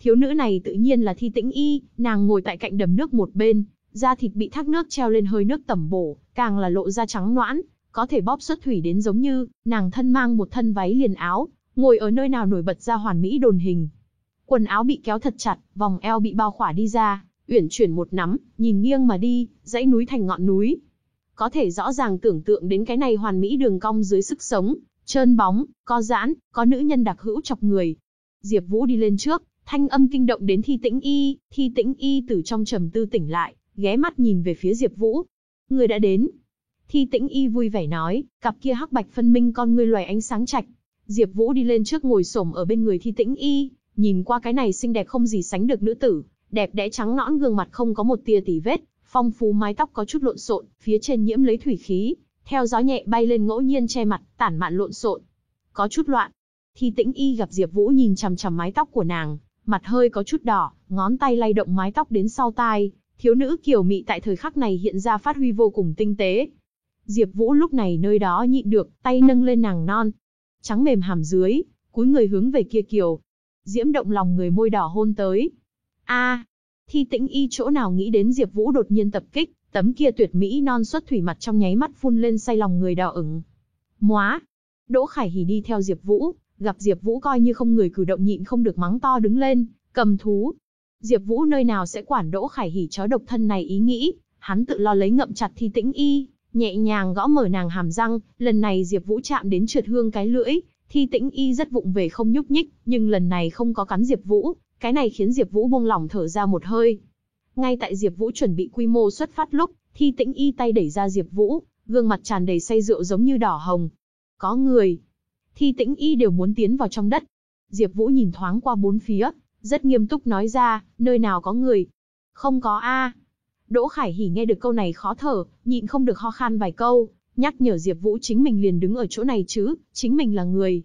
Thiếu nữ này tự nhiên là Thi Tĩnh Y, nàng ngồi tại cạnh đầm nước một bên, da thịt bị thác nước treo lên hơi nước tẩm bổ, càng là lộ ra trắng noãn, có thể bóp xuất thủy đến giống như, nàng thân mang một thân váy liền áo, ngồi ở nơi nào nổi bật ra hoàn mỹ đồn hình. Quần áo bị kéo thật chặt, vòng eo bị bao khỏa đi ra, uyển chuyển một nắm, nhìn nghiêng mà đi, dãy núi thành ngọn núi. Có thể rõ ràng tưởng tượng đến cái này hoàn mỹ đường cong dưới sức sống, trơn bóng, có giãn, có nữ nhân đặc hữu chọc người. Diệp Vũ đi lên trước, thanh âm kinh động đến Thi Tĩnh Y, Thi Tĩnh Y từ trong trầm tư tỉnh lại, ghé mắt nhìn về phía Diệp Vũ. Người đã đến. Thi Tĩnh Y vui vẻ nói, cặp kia hắc bạch phân minh con ngươi loài ánh sáng trạch. Diệp Vũ đi lên trước ngồi xổm ở bên người Thi Tĩnh Y, nhìn qua cái này xinh đẹp không gì sánh được nữ tử, đẹp đẽ trắng nõn gương mặt không có một tia tì vết, phong phú mái tóc có chút lộn xộn, phía trên nhiễm lấy thủy khí, theo gió nhẹ bay lên ngẫu nhiên che mặt, tản mạn lộn xộn, có chút loạn. Thi Tĩnh Y gặp Diệp Vũ nhìn chằm chằm mái tóc của nàng, mặt hơi có chút đỏ, ngón tay lay động mái tóc đến sau tai, thiếu nữ kiều mị tại thời khắc này hiện ra phát huy vô cùng tinh tế. Diệp Vũ lúc này nơi đó nhịn được, tay nâng lên nàng non, trắng mềm hàm dưới, cúi người hướng về kia kiều. Diễm động lòng người môi đỏ hôn tới. A, Thi Tĩnh Y chỗ nào nghĩ đến Diệp Vũ đột nhiên tập kích, tấm kia tuyệt mỹ non xuất thủy mặt trong nháy mắt phun lên say lòng người đỏ ửng. Móa. Đỗ Khải Hỉ đi theo Diệp Vũ, gặp Diệp Vũ coi như không người cử động nhịn không được mắng to đứng lên, cầm thú. Diệp Vũ nơi nào sẽ quản Đỗ Khải Hỉ chó độc thân này ý nghĩ, hắn tự lo lấy ngậm chặt Thi Tĩnh Y, nhẹ nhàng gõ mở nàng hàm răng, lần này Diệp Vũ chạm đến trượt hương cái lưỡi, Thi Tĩnh Y rất vụng về không nhúc nhích, nhưng lần này không có cắn Diệp Vũ, cái này khiến Diệp Vũ buông lỏng thở ra một hơi. Ngay tại Diệp Vũ chuẩn bị quy mô xuất phát lúc, Thi Tĩnh Y tay đẩy ra Diệp Vũ, gương mặt tràn đầy say rượu giống như đỏ hồng. Có người. Thi Tĩnh Y đều muốn tiến vào trong đất. Diệp Vũ nhìn thoáng qua bốn phía, rất nghiêm túc nói ra, nơi nào có người? Không có a. Đỗ Khải Hỉ nghe được câu này khó thở, nhịn không được ho khan vài câu, nhắc nhở Diệp Vũ chính mình liền đứng ở chỗ này chứ, chính mình là người.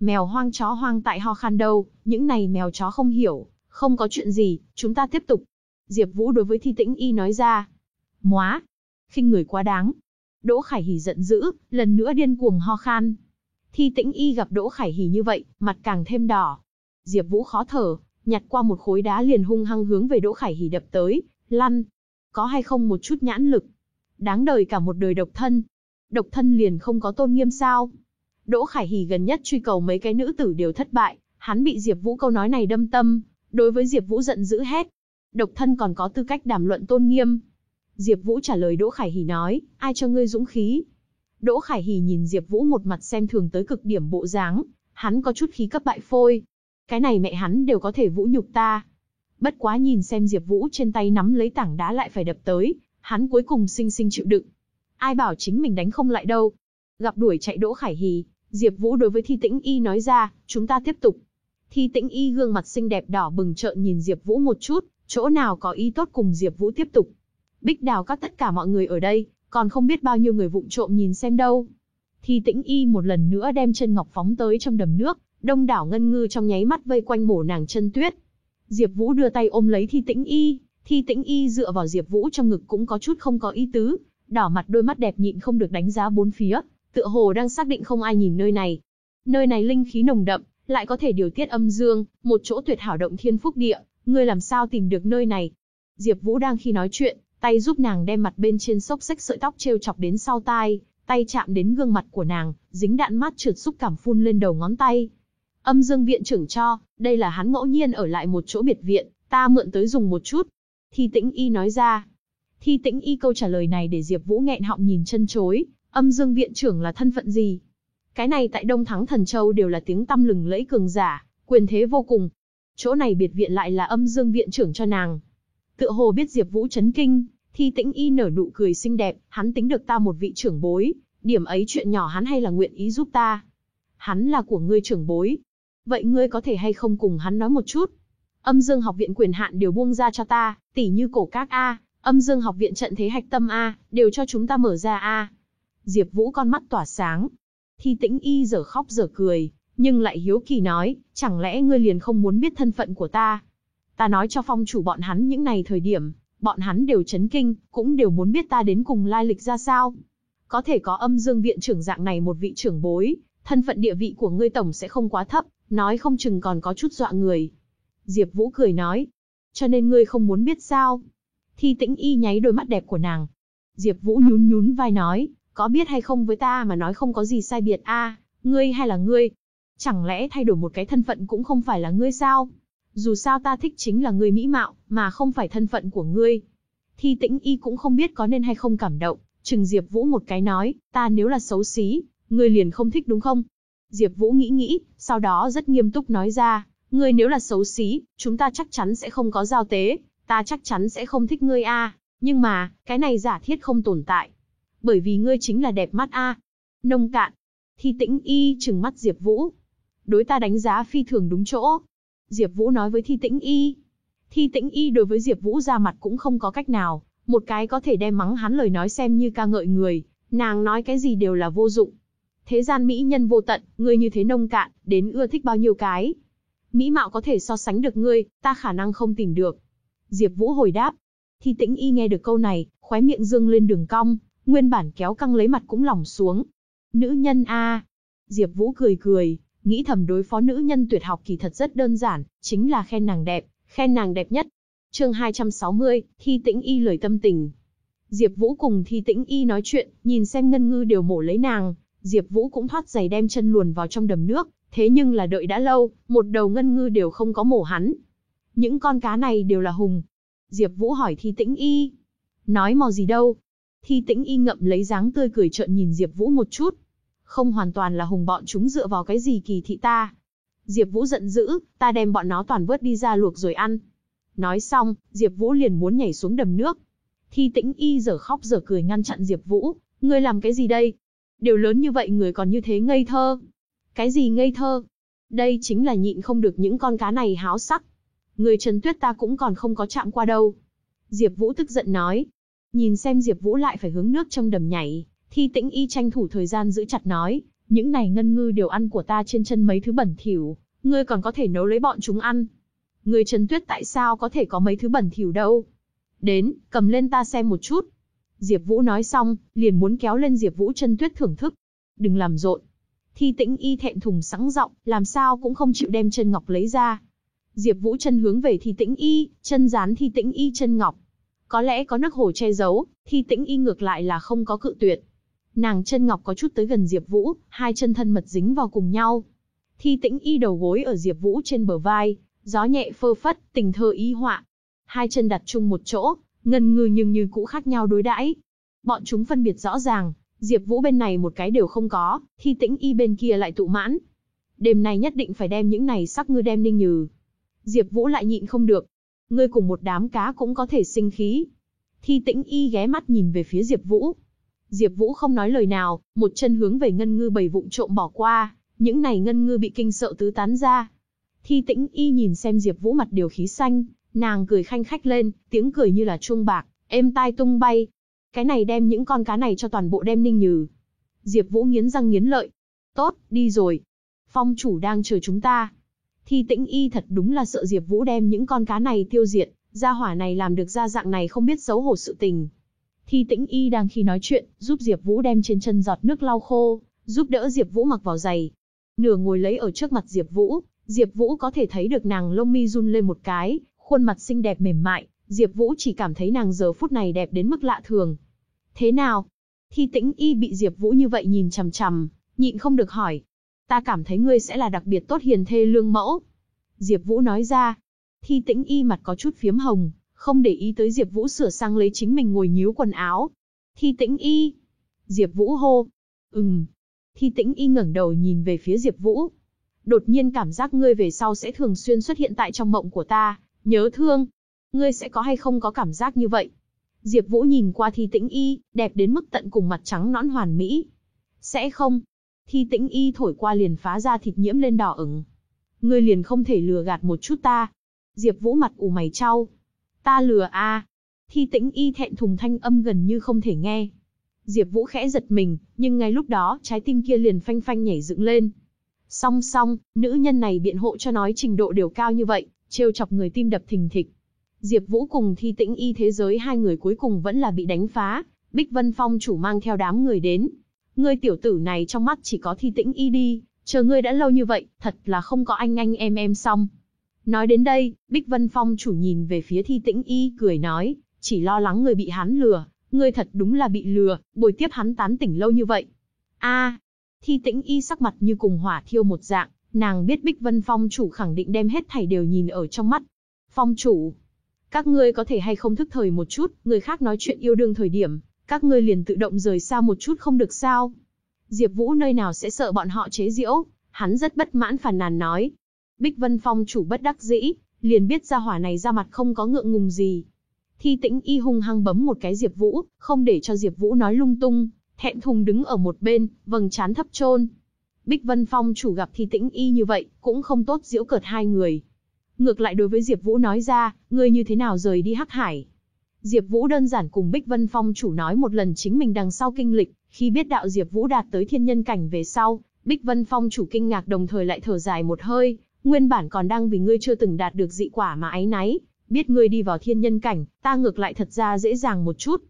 Mèo hoang chó hoang tại ho khan đâu, những này mèo chó không hiểu, không có chuyện gì, chúng ta tiếp tục. Diệp Vũ đối với Thi Tĩnh Y nói ra. Móa, khinh người quá đáng. Đỗ Khải Hỉ giận dữ, lần nữa điên cuồng ho khan. Thi Tĩnh Y gặp Đỗ Khải Hỉ như vậy, mặt càng thêm đỏ. Diệp Vũ khó thở, nhặt qua một khối đá liền hung hăng hướng về Đỗ Khải Hỉ đập tới, lăn. Có hay không một chút nhãn lực? Đáng đời cả một đời độc thân. Độc thân liền không có tôn nghiêm sao? Đỗ Khải Hỉ gần nhất truy cầu mấy cái nữ tử đều thất bại, hắn bị Diệp Vũ câu nói này đâm tâm, đối với Diệp Vũ giận dữ hét. Độc thân còn có tư cách đàm luận tôn nghiêm. Diệp Vũ trả lời Đỗ Khải Hỉ nói, ai cho ngươi dũng khí? Đỗ Khải Hỉ nhìn Diệp Vũ một mặt xem thường tới cực điểm bộ dáng, hắn có chút khí cấp bại phôi. Cái này mẹ hắn đều có thể vũ nhục ta. Bất quá nhìn xem Diệp Vũ trên tay nắm lấy tảng đá lại phải đập tới, hắn cuối cùng sinh sinh chịu đựng. Ai bảo chính mình đánh không lại đâu. Gặp đuổi chạy Đỗ Khải Hỉ, Diệp Vũ đối với Thi Tĩnh Y nói ra, chúng ta tiếp tục. Thi Tĩnh Y gương mặt xinh đẹp đỏ bừng trợn nhìn Diệp Vũ một chút, chỗ nào có ý tốt cùng Diệp Vũ tiếp tục. Bích Đào các tất cả mọi người ở đây, còn không biết bao nhiêu người vụng trộm nhìn xem đâu. Thi Tĩnh Y một lần nữa đem chân ngọc phóng tới trong đầm nước, đông đảo ngân ngư trong nháy mắt vây quanh mổ nàng chân tuyết. Diệp Vũ đưa tay ôm lấy Thi Tĩnh Y, Thi Tĩnh Y dựa vào Diệp Vũ trong ngực cũng có chút không có ý tứ, đỏ mặt đôi mắt đẹp nhịn không được đánh giá bốn phía, tựa hồ đang xác định không ai nhìn nơi này. Nơi này linh khí nồng đậm, lại có thể điều tiết âm dương, một chỗ tuyệt hảo động thiên phúc địa, ngươi làm sao tìm được nơi này? Diệp Vũ đang khi nói chuyện, tay giúp nàng đem mặt bên trên xốc xách sợi tóc trêu chọc đến sau tai, tay chạm đến gương mặt của nàng, dính đạn mát trượt xúc cảm phun lên đầu ngón tay. Âm Dương viện trưởng cho, đây là hắn ngẫu nhiên ở lại một chỗ biệt viện, ta mượn tới dùng một chút. Thi Tĩnh Y nói ra. Thi Tĩnh Y câu trả lời này để Diệp Vũ nghẹn họng nhìn chân chối, Âm Dương viện trưởng là thân phận gì? Cái này tại Đông Thắng Thần Châu đều là tiếng tăm lừng lẫy cường giả, quyền thế vô cùng. Chỗ này biệt viện lại là Âm Dương viện trưởng cho nàng. Tựa hồ biết Diệp Vũ chấn kinh, Thi Tĩnh Y nở nụ cười xinh đẹp, hắn tính được ta một vị trưởng bối, điểm ấy chuyện nhỏ hắn hay là nguyện ý giúp ta. Hắn là của ngươi trưởng bối. Vậy ngươi có thể hay không cùng hắn nói một chút? Âm Dương học viện quyền hạn đều buông ra cho ta, tỷ như cổ các a, Âm Dương học viện trận thế hạch tâm a, đều cho chúng ta mở ra a. Diệp Vũ con mắt tỏa sáng. Thi Tĩnh Y giờ khóc giờ cười, nhưng lại hiếu kỳ nói, chẳng lẽ ngươi liền không muốn biết thân phận của ta? Ta nói cho phong chủ bọn hắn những này thời điểm, bọn hắn đều chấn kinh, cũng đều muốn biết ta đến cùng lai lịch ra sao. Có thể có âm dương viện trưởng dạng này một vị trưởng bối, thân phận địa vị của ngươi tổng sẽ không quá thấp, nói không chừng còn có chút dọa người. Diệp Vũ cười nói, cho nên ngươi không muốn biết sao? Thi Tĩnh Y nháy đôi mắt đẹp của nàng. Diệp Vũ nhún nhún vai nói, có biết hay không với ta mà nói không có gì sai biệt a, à, ngươi hay là ngươi? Chẳng lẽ thay đổi một cái thân phận cũng không phải là ngươi sao? Dù sao ta thích chính là ngươi mỹ mạo, mà không phải thân phận của ngươi. Thi Tĩnh Y cũng không biết có nên hay không cảm động, chừng Diệp Vũ một cái nói, ta nếu là xấu xí, ngươi liền không thích đúng không? Diệp Vũ nghĩ nghĩ, sau đó rất nghiêm túc nói ra, ngươi nếu là xấu xí, chúng ta chắc chắn sẽ không có giao tế, ta chắc chắn sẽ không thích ngươi a, nhưng mà, cái này giả thiết không tồn tại. Bởi vì ngươi chính là đẹp mắt a. Nông cạn. Thi Tĩnh Y trừng mắt Diệp Vũ. Đối ta đánh giá phi thường đúng chỗ. Diệp Vũ nói với Thi Tĩnh Y. Thi Tĩnh Y đối với Diệp Vũ ra mặt cũng không có cách nào, một cái có thể đem mắng hắn lời nói xem như ca ngợi người, nàng nói cái gì đều là vô dụng. Thế gian mỹ nhân vô tận, ngươi như thế nông cạn, đến ưa thích bao nhiêu cái. Mỹ mạo có thể so sánh được ngươi, ta khả năng không tìm được. Diệp Vũ hồi đáp. Thi Tĩnh Y nghe được câu này, khóe miệng dương lên đường cong, nguyên bản kéo căng lấy mặt cũng lỏng xuống. Nữ nhân a. Diệp Vũ cười cười, nghĩ thầm đối phó nữ nhân tuyệt học kỳ thật rất đơn giản, chính là khen nàng đẹp, khen nàng đẹp nhất. Chương 260, Thi Tĩnh Y lời tâm tình. Diệp Vũ cùng Thi Tĩnh Y nói chuyện, nhìn xem ngân ngư đều mổ lấy nàng, Diệp Vũ cũng thoát giày đem chân luồn vào trong đầm nước, thế nhưng là đợi đã lâu, một đầu ngân ngư đều không có mổ hắn. Những con cá này đều là hùng. Diệp Vũ hỏi Thi Tĩnh Y. Nói mò gì đâu? Thi Tĩnh Y ngậm lấy dáng tươi cười trợn nhìn Diệp Vũ một chút. Không hoàn toàn là hùng bọn chúng dựa vào cái gì kỳ thị ta. Diệp Vũ giận dữ, ta đem bọn nó toàn vớt đi ra luộc rồi ăn. Nói xong, Diệp Vũ liền muốn nhảy xuống đầm nước. Thi Tĩnh Y giờ khóc giờ cười ngăn chặn Diệp Vũ, ngươi làm cái gì đây? Điều lớn như vậy người còn như thế ngây thơ. Cái gì ngây thơ? Đây chính là nhịn không được những con cá này háo sắc. Người Trần Tuyết ta cũng còn không có chạm qua đâu. Diệp Vũ tức giận nói. Nhìn xem Diệp Vũ lại phải hướng nước trong đầm nhảy, Thi Tĩnh Y tranh thủ thời gian giữ chặt nói, những này ngân ngư đều ăn của ta trên chân mấy thứ bẩn thỉu, ngươi còn có thể nấu lấy bọn chúng ăn. Ngươi Trần Tuyết tại sao có thể có mấy thứ bẩn thỉu đâu? Đến, cầm lên ta xem một chút. Diệp Vũ nói xong, liền muốn kéo lên Diệp Vũ Trần tuyết thưởng thức. Đừng làm rộn. Thi Tĩnh Y thẹn thùng sẵn giọng, làm sao cũng không chịu đem chân ngọc lấy ra. Diệp Vũ chân hướng về Thi Tĩnh Y, chân dán Thi Tĩnh Y chân ngọc. Có lẽ có nước hồ che giấu, Thi Tĩnh Y ngược lại là không có cự tuyệt. Nàng chân ngọc có chút tới gần Diệp Vũ, hai chân thân mật dính vào cùng nhau. Thi Tĩnh Y đầu gối ở Diệp Vũ trên bờ vai, gió nhẹ phơ phất, tình thơ ý họa. Hai chân đặt chung một chỗ, ngần ngừ nhưng như cũ khác nhau đối đãi. Bọn chúng phân biệt rõ ràng, Diệp Vũ bên này một cái đều không có, Thi Tĩnh Y bên kia lại tụ mãn. Đêm nay nhất định phải đem những này sắc ngư đem ninh nhừ. Diệp Vũ lại nhịn không được. Ngươi cùng một đám cá cũng có thể sinh khí. Thi Tĩnh Y ghé mắt nhìn về phía Diệp Vũ. Diệp Vũ không nói lời nào, một chân hướng về ngân ngư bảy vụng trộm bỏ qua, những này ngân ngư bị kinh sợ tứ tán ra. Thi Tĩnh Y nhìn xem Diệp Vũ mặt điều khí xanh, Nàng cười khanh khách lên, tiếng cười như là chuông bạc, êm tai tung bay. Cái này đem những con cá này cho toàn bộ đem ninh nhừ. Diệp Vũ nghiến răng nghiến lợi. Tốt, đi rồi. Phong chủ đang chờ chúng ta. Thi tĩnh y thật đúng là sợ Diệp Vũ đem những con cá này tiêu diệt, gia hỏa này làm được ra dạng này không biết xấu hổ sự tình. Thi tĩnh y đang khi nói chuyện, giúp Diệp Vũ đem trên chân giọt nước lau khô, giúp đỡ Diệp Vũ mặc vào giày. Nửa ngồi lấy ở trước mặt Diệp Vũ, Diệp Vũ có thể thấy được nàng lông mi run lên một cái, khuôn mặt xinh đẹp mềm mại, Diệp Vũ chỉ cảm thấy nàng giờ phút này đẹp đến mức lạ thường. Thế nào? Thi Tĩnh Y bị Diệp Vũ như vậy nhìn chằm chằm, nhịn không được hỏi. Ta cảm thấy ngươi sẽ là đặc biệt tốt hiền thê lương mẫu. Diệp Vũ nói ra. Thi Tĩnh Y mặt có chút phiếm hồng, không để ý tới Diệp Vũ sửa sang lấy chính mình ngồi nhíu quần áo. Thi Tĩnh Y. Diệp Vũ hô. Ừm. Thi Tĩnh Y ngẩng đầu nhìn về phía Diệp Vũ. Đột nhiên cảm giác ngươi về sau sẽ thường xuyên xuất hiện tại trong mộng của ta, Nhớ thương, ngươi sẽ có hay không có cảm giác như vậy? Diệp Vũ nhìn qua Thi Tĩnh Y, đẹp đến mức tận cùng mặt trắng nõn hoàn mỹ. Sẽ không. Thi Tĩnh Y thổi qua liền phá ra thịt nhiễm lên đỏ ửng. Ngươi liền không thể lừa gạt một chút ta. Diệp Vũ mặt ủ mày chau. Ta lừa a? À. Thi Tĩnh Y thẹn thùng thanh âm gần như không thể nghe. Diệp Vũ khẽ giật mình, nhưng ngay lúc đó, trái tim kia liền phanh phanh nhảy dựng lên. Song song, nữ nhân này biện hộ cho nói trình độ đều cao như vậy, trêu chọc người tim đập thình thịch. Diệp Vũ cùng Thi Tĩnh Y thế giới hai người cuối cùng vẫn là bị đánh phá, Bích Vân Phong chủ mang theo đám người đến. Ngươi tiểu tử này trong mắt chỉ có Thi Tĩnh Y đi, chờ ngươi đã lâu như vậy, thật là không có anh anh em em xong. Nói đến đây, Bích Vân Phong chủ nhìn về phía Thi Tĩnh Y cười nói, chỉ lo lắng người bị hắn lừa, ngươi thật đúng là bị lừa, bồi tiếp hắn tán tỉnh lâu như vậy. A, Thi Tĩnh Y sắc mặt như cùng hỏa thiêu một dạng, nàng biết Bích Vân Phong chủ khẳng định đem hết thảy đều nhìn ở trong mắt. Phong chủ, các ngươi có thể hay không thức thời một chút, người khác nói chuyện yêu đương thời điểm, các ngươi liền tự động rời xa một chút không được sao? Diệp Vũ nơi nào sẽ sợ bọn họ chế giễu, hắn rất bất mãn phàn nàn nói. Bích Vân Phong chủ bất đắc dĩ, liền biết ra hỏa này ra mặt không có ngượng ngùng gì. Thi Tĩnh Y hung hăng bấm một cái Diệp Vũ, không để cho Diệp Vũ nói lung tung, thẹn thùng đứng ở một bên, vầng trán thấp chôn. Bích Vân Phong chủ gặp Thi Tĩnh Y như vậy, cũng không tốt giễu cợt hai người. Ngược lại đối với Diệp Vũ nói ra, ngươi như thế nào rời đi Hắc Hải? Diệp Vũ đơn giản cùng Bích Vân Phong chủ nói một lần chính mình đằng sau kinh lịch, khi biết đạo Diệp Vũ đạt tới thiên nhân cảnh về sau, Bích Vân Phong chủ kinh ngạc đồng thời lại thở dài một hơi, nguyên bản còn đang vì ngươi chưa từng đạt được dị quả mà áy náy, biết ngươi đi vào thiên nhân cảnh, ta ngược lại thật ra dễ dàng một chút.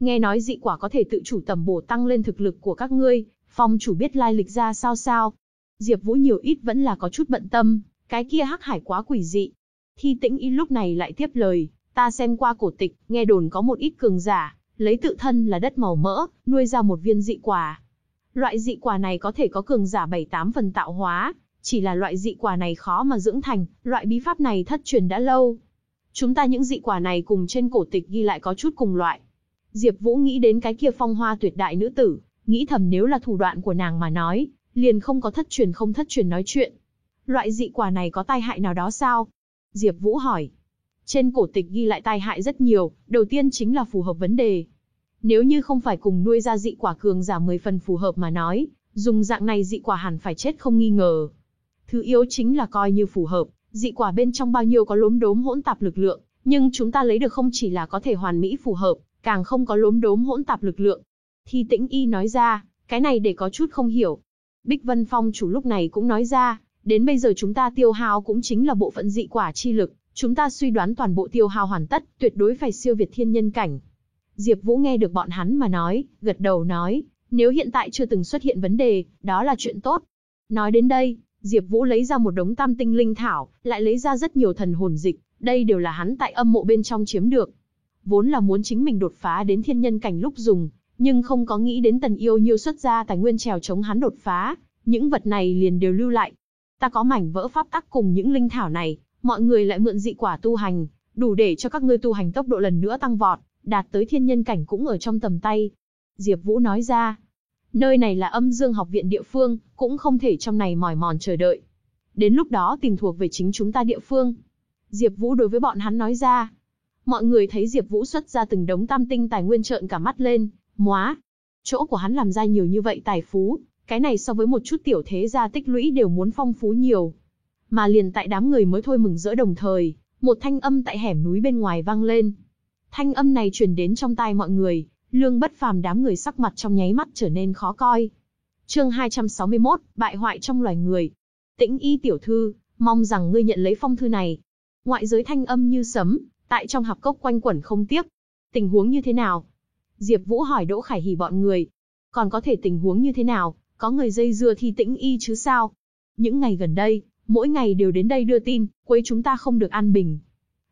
Nghe nói dị quả có thể tự chủ tầm bổ tăng lên thực lực của các ngươi, Phong chủ biết lai lịch ra sao sao? Diệp Vũ nhiều ít vẫn là có chút bận tâm, cái kia hắc hải quá quỷ dị. Thi Tĩnh Y lúc này lại tiếp lời, ta xem qua cổ tịch, nghe đồn có một ít cường giả, lấy tự thân là đất màu mỡ, nuôi ra một viên dị quả. Loại dị quả này có thể có cường giả 7-8 phần tạo hóa, chỉ là loại dị quả này khó mà dưỡng thành, loại bí pháp này thất truyền đã lâu. Chúng ta những dị quả này cùng trên cổ tịch ghi lại có chút cùng loại. Diệp Vũ nghĩ đến cái kia phong hoa tuyệt đại nữ tử, nghĩ thầm nếu là thủ đoạn của nàng mà nói, liền không có thất truyền không thất truyền nói chuyện. Loại dị quả này có tai hại nào đó sao? Diệp Vũ hỏi. Trên cổ tịch ghi lại tai hại rất nhiều, đầu tiên chính là phù hợp vấn đề. Nếu như không phải cùng nuôi ra dị quả cường giả 10 phần phù hợp mà nói, dùng dạng này dị quả hẳn phải chết không nghi ngờ. Thứ yếu chính là coi như phù hợp, dị quả bên trong bao nhiêu có lốm đốm hỗn tạp lực lượng, nhưng chúng ta lấy được không chỉ là có thể hoàn mỹ phù hợp, càng không có lốm đốm hỗn tạp lực lượng. Thi Tĩnh Y nói ra, cái này để có chút không hiểu. Bích Vân Phong chủ lúc này cũng nói ra, đến bây giờ chúng ta tiêu hao cũng chính là bộ phận dị quả chi lực, chúng ta suy đoán toàn bộ tiêu hao hoàn tất, tuyệt đối phải siêu việt thiên nhân cảnh. Diệp Vũ nghe được bọn hắn mà nói, gật đầu nói, nếu hiện tại chưa từng xuất hiện vấn đề, đó là chuyện tốt. Nói đến đây, Diệp Vũ lấy ra một đống tam tinh linh thảo, lại lấy ra rất nhiều thần hồn dịch, đây đều là hắn tại âm mộ bên trong chiếm được. Vốn là muốn chính mình đột phá đến thiên nhân cảnh lúc dùng, nhưng không có nghĩ đến Tần Yêu Nhiêu xuất ra tài nguyên trèo chống hắn đột phá, những vật này liền đều lưu lại. Ta có mảnh vỡ pháp tắc cùng những linh thảo này, mọi người lại mượn dị quả tu hành, đủ để cho các ngươi tu hành tốc độ lần nữa tăng vọt, đạt tới thiên nhân cảnh cũng ở trong tầm tay. Diệp Vũ nói ra, nơi này là âm dương học viện địa phương, cũng không thể trong này mỏi mòn chờ đợi. Đến lúc đó tìm thuộc về chính chúng ta địa phương. Diệp Vũ đối với bọn hắn nói ra. Mọi người thấy Diệp Vũ xuất ra từng đống tam tinh tài nguyên trợn cả mắt lên, móa. Chỗ của hắn làm ra nhiều như vậy tài phú, cái này so với một chút tiểu thế gia tích lũy đều muốn phong phú nhiều. Mà liền tại đám người mới thôi mừng rỡ đồng thời, một thanh âm tại hẻm núi bên ngoài vang lên. Thanh âm này truyền đến trong tai mọi người, lương bất phàm đám người sắc mặt trong nháy mắt trở nên khó coi. Chương 261, bại hoại trong loài người. Tĩnh Y tiểu thư, mong rằng ngươi nhận lấy phong thư này. Ngoại giới thanh âm như sấm, tại trong hạp cốc quanh quẩn không tiếp. Tình huống như thế nào? Diệp Vũ hỏi Đỗ Khải Hỉ bọn người. Còn có thể tình huống như thế nào? Có người dây dưa thì Tĩnh Y chứ sao? Những ngày gần đây, mỗi ngày đều đến đây đưa tin, quấy chúng ta không được an bình.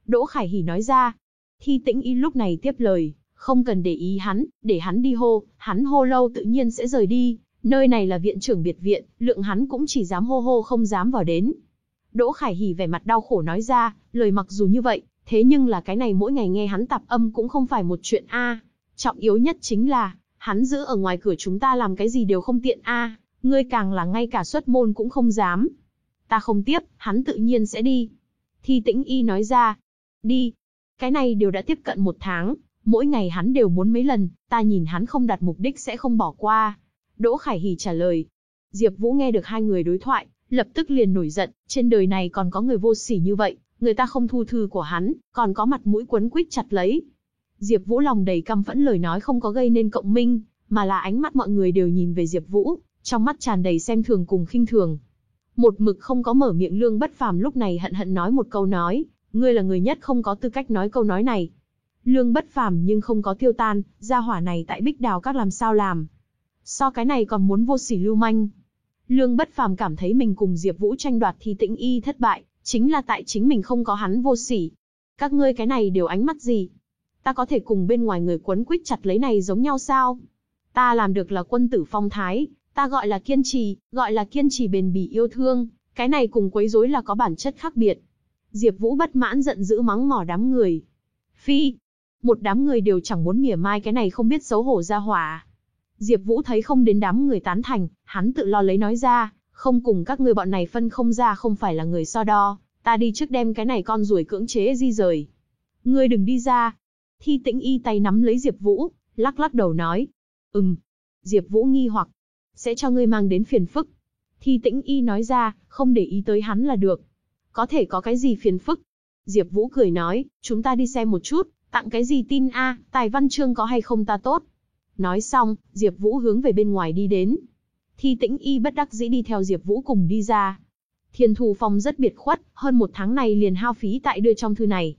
Đỗ Khải Hỉ nói ra. Thi Tĩnh Y lúc này tiếp lời, không cần để ý hắn, để hắn đi hô, hắn hô lâu tự nhiên sẽ rời đi, nơi này là viện trưởng biệt viện, lượng hắn cũng chỉ dám hô hô không dám vào đến. Đỗ Khải Hỉ vẻ mặt đau khổ nói ra, lời mặc dù như vậy, thế nhưng là cái này mỗi ngày nghe hắn tạp âm cũng không phải một chuyện a. Trọng yếu nhất chính là, hắn giữ ở ngoài cửa chúng ta làm cái gì đều không tiện a, ngươi càng là ngay cả xuất môn cũng không dám. Ta không tiếp, hắn tự nhiên sẽ đi. Thi tĩnh y nói ra. Đi. Cái này đều đã tiếp cận một tháng, mỗi ngày hắn đều muốn mấy lần, ta nhìn hắn không đạt mục đích sẽ không bỏ qua. Đỗ Khải Hỉ trả lời. Diệp Vũ nghe được hai người đối thoại, lập tức liền nổi giận, trên đời này còn có người vô sỉ như vậy, người ta không thu thư của hắn, còn có mặt mũi quấn quýt chặt lấy. Diệp Vũ lòng đầy căm phẫn lời nói không có gây nên cộng minh, mà là ánh mắt mọi người đều nhìn về Diệp Vũ, trong mắt tràn đầy xem thường cùng khinh thường. Một mực không có mở miệng lương bất phàm lúc này hận hận nói một câu nói, ngươi là người nhất không có tư cách nói câu nói này. Lương bất phàm nhưng không có tiêu tan, gia hỏa này tại bích đào các làm sao làm. So cái này còn muốn vô sỉ lưu manh. Lương bất phàm cảm thấy mình cùng Diệp Vũ tranh đoạt thì tĩnh y thất bại, chính là tại chính mình không có hắn vô sỉ. Các ngươi cái này đều ánh mắt gì? Ta có thể cùng bên ngoài người quấn quýt chặt lấy này giống nhau sao? Ta làm được là quân tử phong thái, ta gọi là kiên trì, gọi là kiên trì bền bỉ yêu thương, cái này cùng quấy rối là có bản chất khác biệt. Diệp Vũ bất mãn giận dữ mắng mỏ đám người. Phi, một đám người đều chẳng muốn mỉa mai cái này không biết xấu hổ ra hỏa. Diệp Vũ thấy không đến đám người tán thành, hắn tự lo lấy nói ra, không cùng các ngươi bọn này phân không ra không phải là người so đo, ta đi trước đem cái này con ruồi cưỡng chế di rời. Ngươi đừng đi ra. Thi Tĩnh Y tay nắm lấy Diệp Vũ, lắc lắc đầu nói. Ừm. Diệp Vũ nghi hoặc. Sẽ cho ngươi mang đến phiền phức. Thi Tĩnh Y nói ra, không để ý tới hắn là được. Có thể có cái gì phiền phức? Diệp Vũ cười nói, chúng ta đi xem một chút, tặng cái gì tin a, tài văn chương có hay không ta tốt. Nói xong, Diệp Vũ hướng về bên ngoài đi đến. Thi Tĩnh Y bất đắc dĩ đi theo Diệp Vũ cùng đi ra. Thiên thù Phong rất biệt khuất, hơn một tháng này liền hao phí tại đưa trong thư này.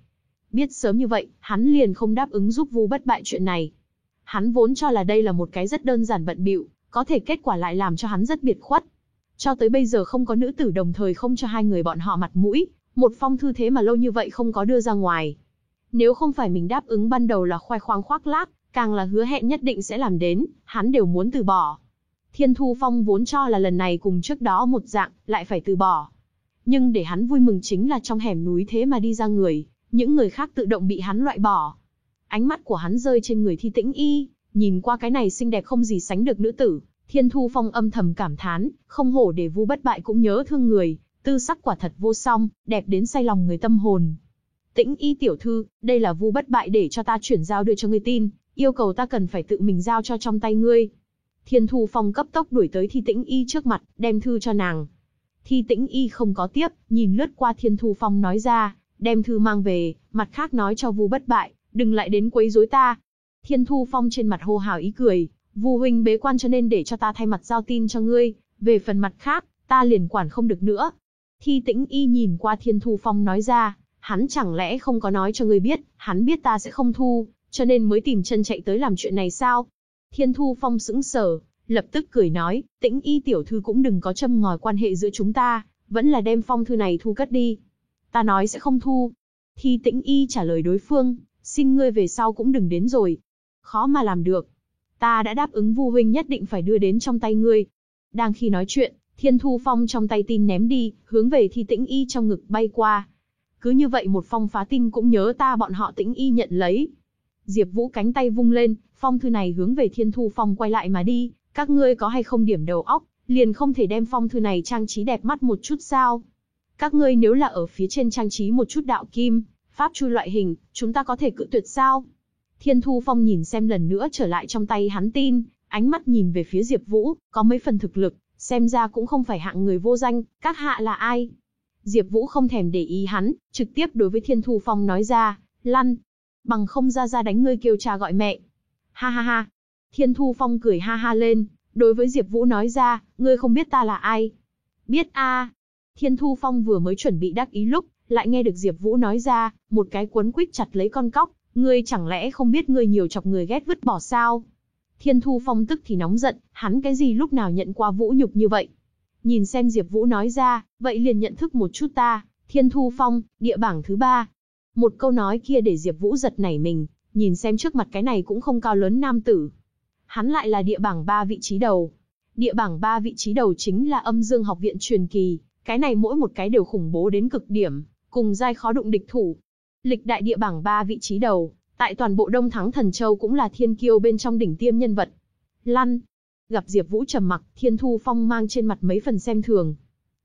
Biết sớm như vậy, hắn liền không đáp ứng giúp Vu bất bại chuyện này. Hắn vốn cho là đây là một cái rất đơn giản bận bịu, có thể kết quả lại làm cho hắn rất biệt khuất. Cho tới bây giờ không có nữ tử đồng thời không cho hai người bọn họ mặt mũi, một phong thư thế mà lâu như vậy không có đưa ra ngoài. Nếu không phải mình đáp ứng ban đầu là khoe khoang khoác lác, càng là hứa hẹn nhất định sẽ làm đến, hắn đều muốn từ bỏ. Thiên Thu Phong vốn cho là lần này cùng trước đó một dạng, lại phải từ bỏ. Nhưng để hắn vui mừng chính là trong hẻm núi thế mà đi ra người, những người khác tự động bị hắn loại bỏ. Ánh mắt của hắn rơi trên người thi tĩnh y, nhìn qua cái này xinh đẹp không gì sánh được nữ tử, Thiên Thu Phong âm thầm cảm thán, không hổ để Vu Bất Bại cũng nhớ thương người, tư sắc quả thật vô song, đẹp đến say lòng người tâm hồn. Tĩnh Y tiểu thư, đây là Vu Bất Bại để cho ta chuyển giao đưa cho ngươi tin, yêu cầu ta cần phải tự mình giao cho trong tay ngươi. Thiên Thu Phong cấp tốc đuổi tới Thi Tĩnh Y trước mặt, đem thư cho nàng. Thi Tĩnh Y không có tiếp, nhìn lướt qua Thiên Thu Phong nói ra, đem thư mang về, mặt khác nói cho Vu Bất Bại, đừng lại đến quấy rối ta. Thiên Thu Phong trên mặt hô hào ý cười, Vu huynh bế quan cho nên để cho ta thay mặt giao tin cho ngươi, về phần mặt khác, ta liền quản không được nữa. Thi Tĩnh Y nhìn qua Thiên Thu Phong nói ra, hắn chẳng lẽ không có nói cho ngươi biết, hắn biết ta sẽ không thu, cho nên mới tìm chân chạy tới làm chuyện này sao? Thiên Thu Phong sững sờ, lập tức cười nói, tĩnh y tiểu thư cũng đừng có châm ngòi quan hệ giữa chúng ta, vẫn là đem phong thư này thu cất đi. Ta nói sẽ không thu. Thi tĩnh y trả lời đối phương, xin ngươi về sau cũng đừng đến rồi. Khó mà làm được. Ta đã đáp ứng Vu huynh nhất định phải đưa đến trong tay ngươi. Đang khi nói chuyện, Thiên Thu Phong trong tay tin ném đi, hướng về Thi Tĩnh Y trong ngực bay qua. Cứ như vậy một phong phá tin cũng nhớ ta bọn họ Tĩnh Y nhận lấy, Diệp Vũ cánh tay vung lên, phong thư này hướng về Thiên Thu Phong quay lại mà đi, các ngươi có hay không điểm đầu óc, liền không thể đem phong thư này trang trí đẹp mắt một chút sao? Các ngươi nếu là ở phía trên trang trí một chút đạo kim, pháp chu loại hình, chúng ta có thể cự tuyệt sao? Thiên Thu Phong nhìn xem lần nữa trở lại trong tay hắn tin, ánh mắt nhìn về phía Diệp Vũ, có mấy phần thực lực, xem ra cũng không phải hạng người vô danh, các hạ là ai? Diệp Vũ không thèm để ý hắn, trực tiếp đối với Thiên Thu Phong nói ra, "Lăn, bằng không ra ra đánh ngươi kêu cha gọi mẹ. Ha ha ha. Thiên Thu Phong cười ha ha lên, đối với Diệp Vũ nói ra, ngươi không biết ta là ai. Biết a. Thiên Thu Phong vừa mới chuẩn bị đắc ý lúc, lại nghe được Diệp Vũ nói ra, một cái cuốn quýt chặt lấy con cóc, ngươi chẳng lẽ không biết ngươi nhiều chọc người ghét vứt bỏ sao? Thiên Thu Phong tức thì nóng giận, hắn cái gì lúc nào nhận qua vũ nhục như vậy? Nhìn xem Diệp Vũ nói ra, vậy liền nhận thức một chút ta, Thiên Thu Phong, địa bảng thứ ba, một câu nói kia để Diệp Vũ giật nảy mình, nhìn xem trước mặt cái này cũng không cao lớn nam tử. Hắn lại là địa bảng 3 vị trí đầu. Địa bảng 3 vị trí đầu chính là Âm Dương Học viện truyền kỳ, cái này mỗi một cái đều khủng bố đến cực điểm, cùng giai khó đụng địch thủ. Lịch đại địa bảng 3 vị trí đầu, tại toàn bộ Đông Thắng Thần Châu cũng là thiên kiêu bên trong đỉnh tiêm nhân vật. Lăn. Gặp Diệp Vũ trầm mặc, Thiên Thu Phong mang trên mặt mấy phần xem thường.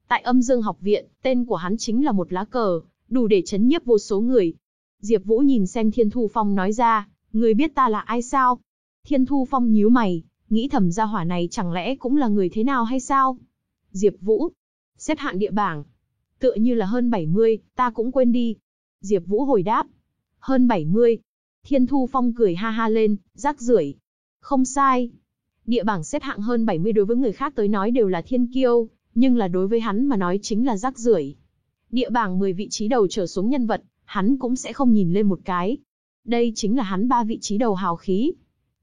Tại Âm Dương Học viện, tên của hắn chính là một lá cờ, đủ để chấn nhiếp vô số người. Diệp Vũ nhìn xem Thiên Thu Phong nói ra, người biết ta là ai sao? Thiên Thu Phong nhíu mày, nghĩ thầm gia hỏa này chẳng lẽ cũng là người thế nào hay sao? Diệp Vũ, xếp hạng địa bảng. Tựa như là hơn 70, ta cũng quên đi. Diệp Vũ hồi đáp. Hơn 70. Thiên Thu Phong cười ha ha lên, rác rưởi. Không sai. Địa bảng xếp hạng hơn 70 đối với người khác tới nói đều là thiên kiêu, nhưng là đối với hắn mà nói chính là rác rưởi. Địa bảng 10 vị trí đầu trở xuống nhân vật, hắn cũng sẽ không nhìn lên một cái. Đây chính là hắn ba vị trí đầu hào khí.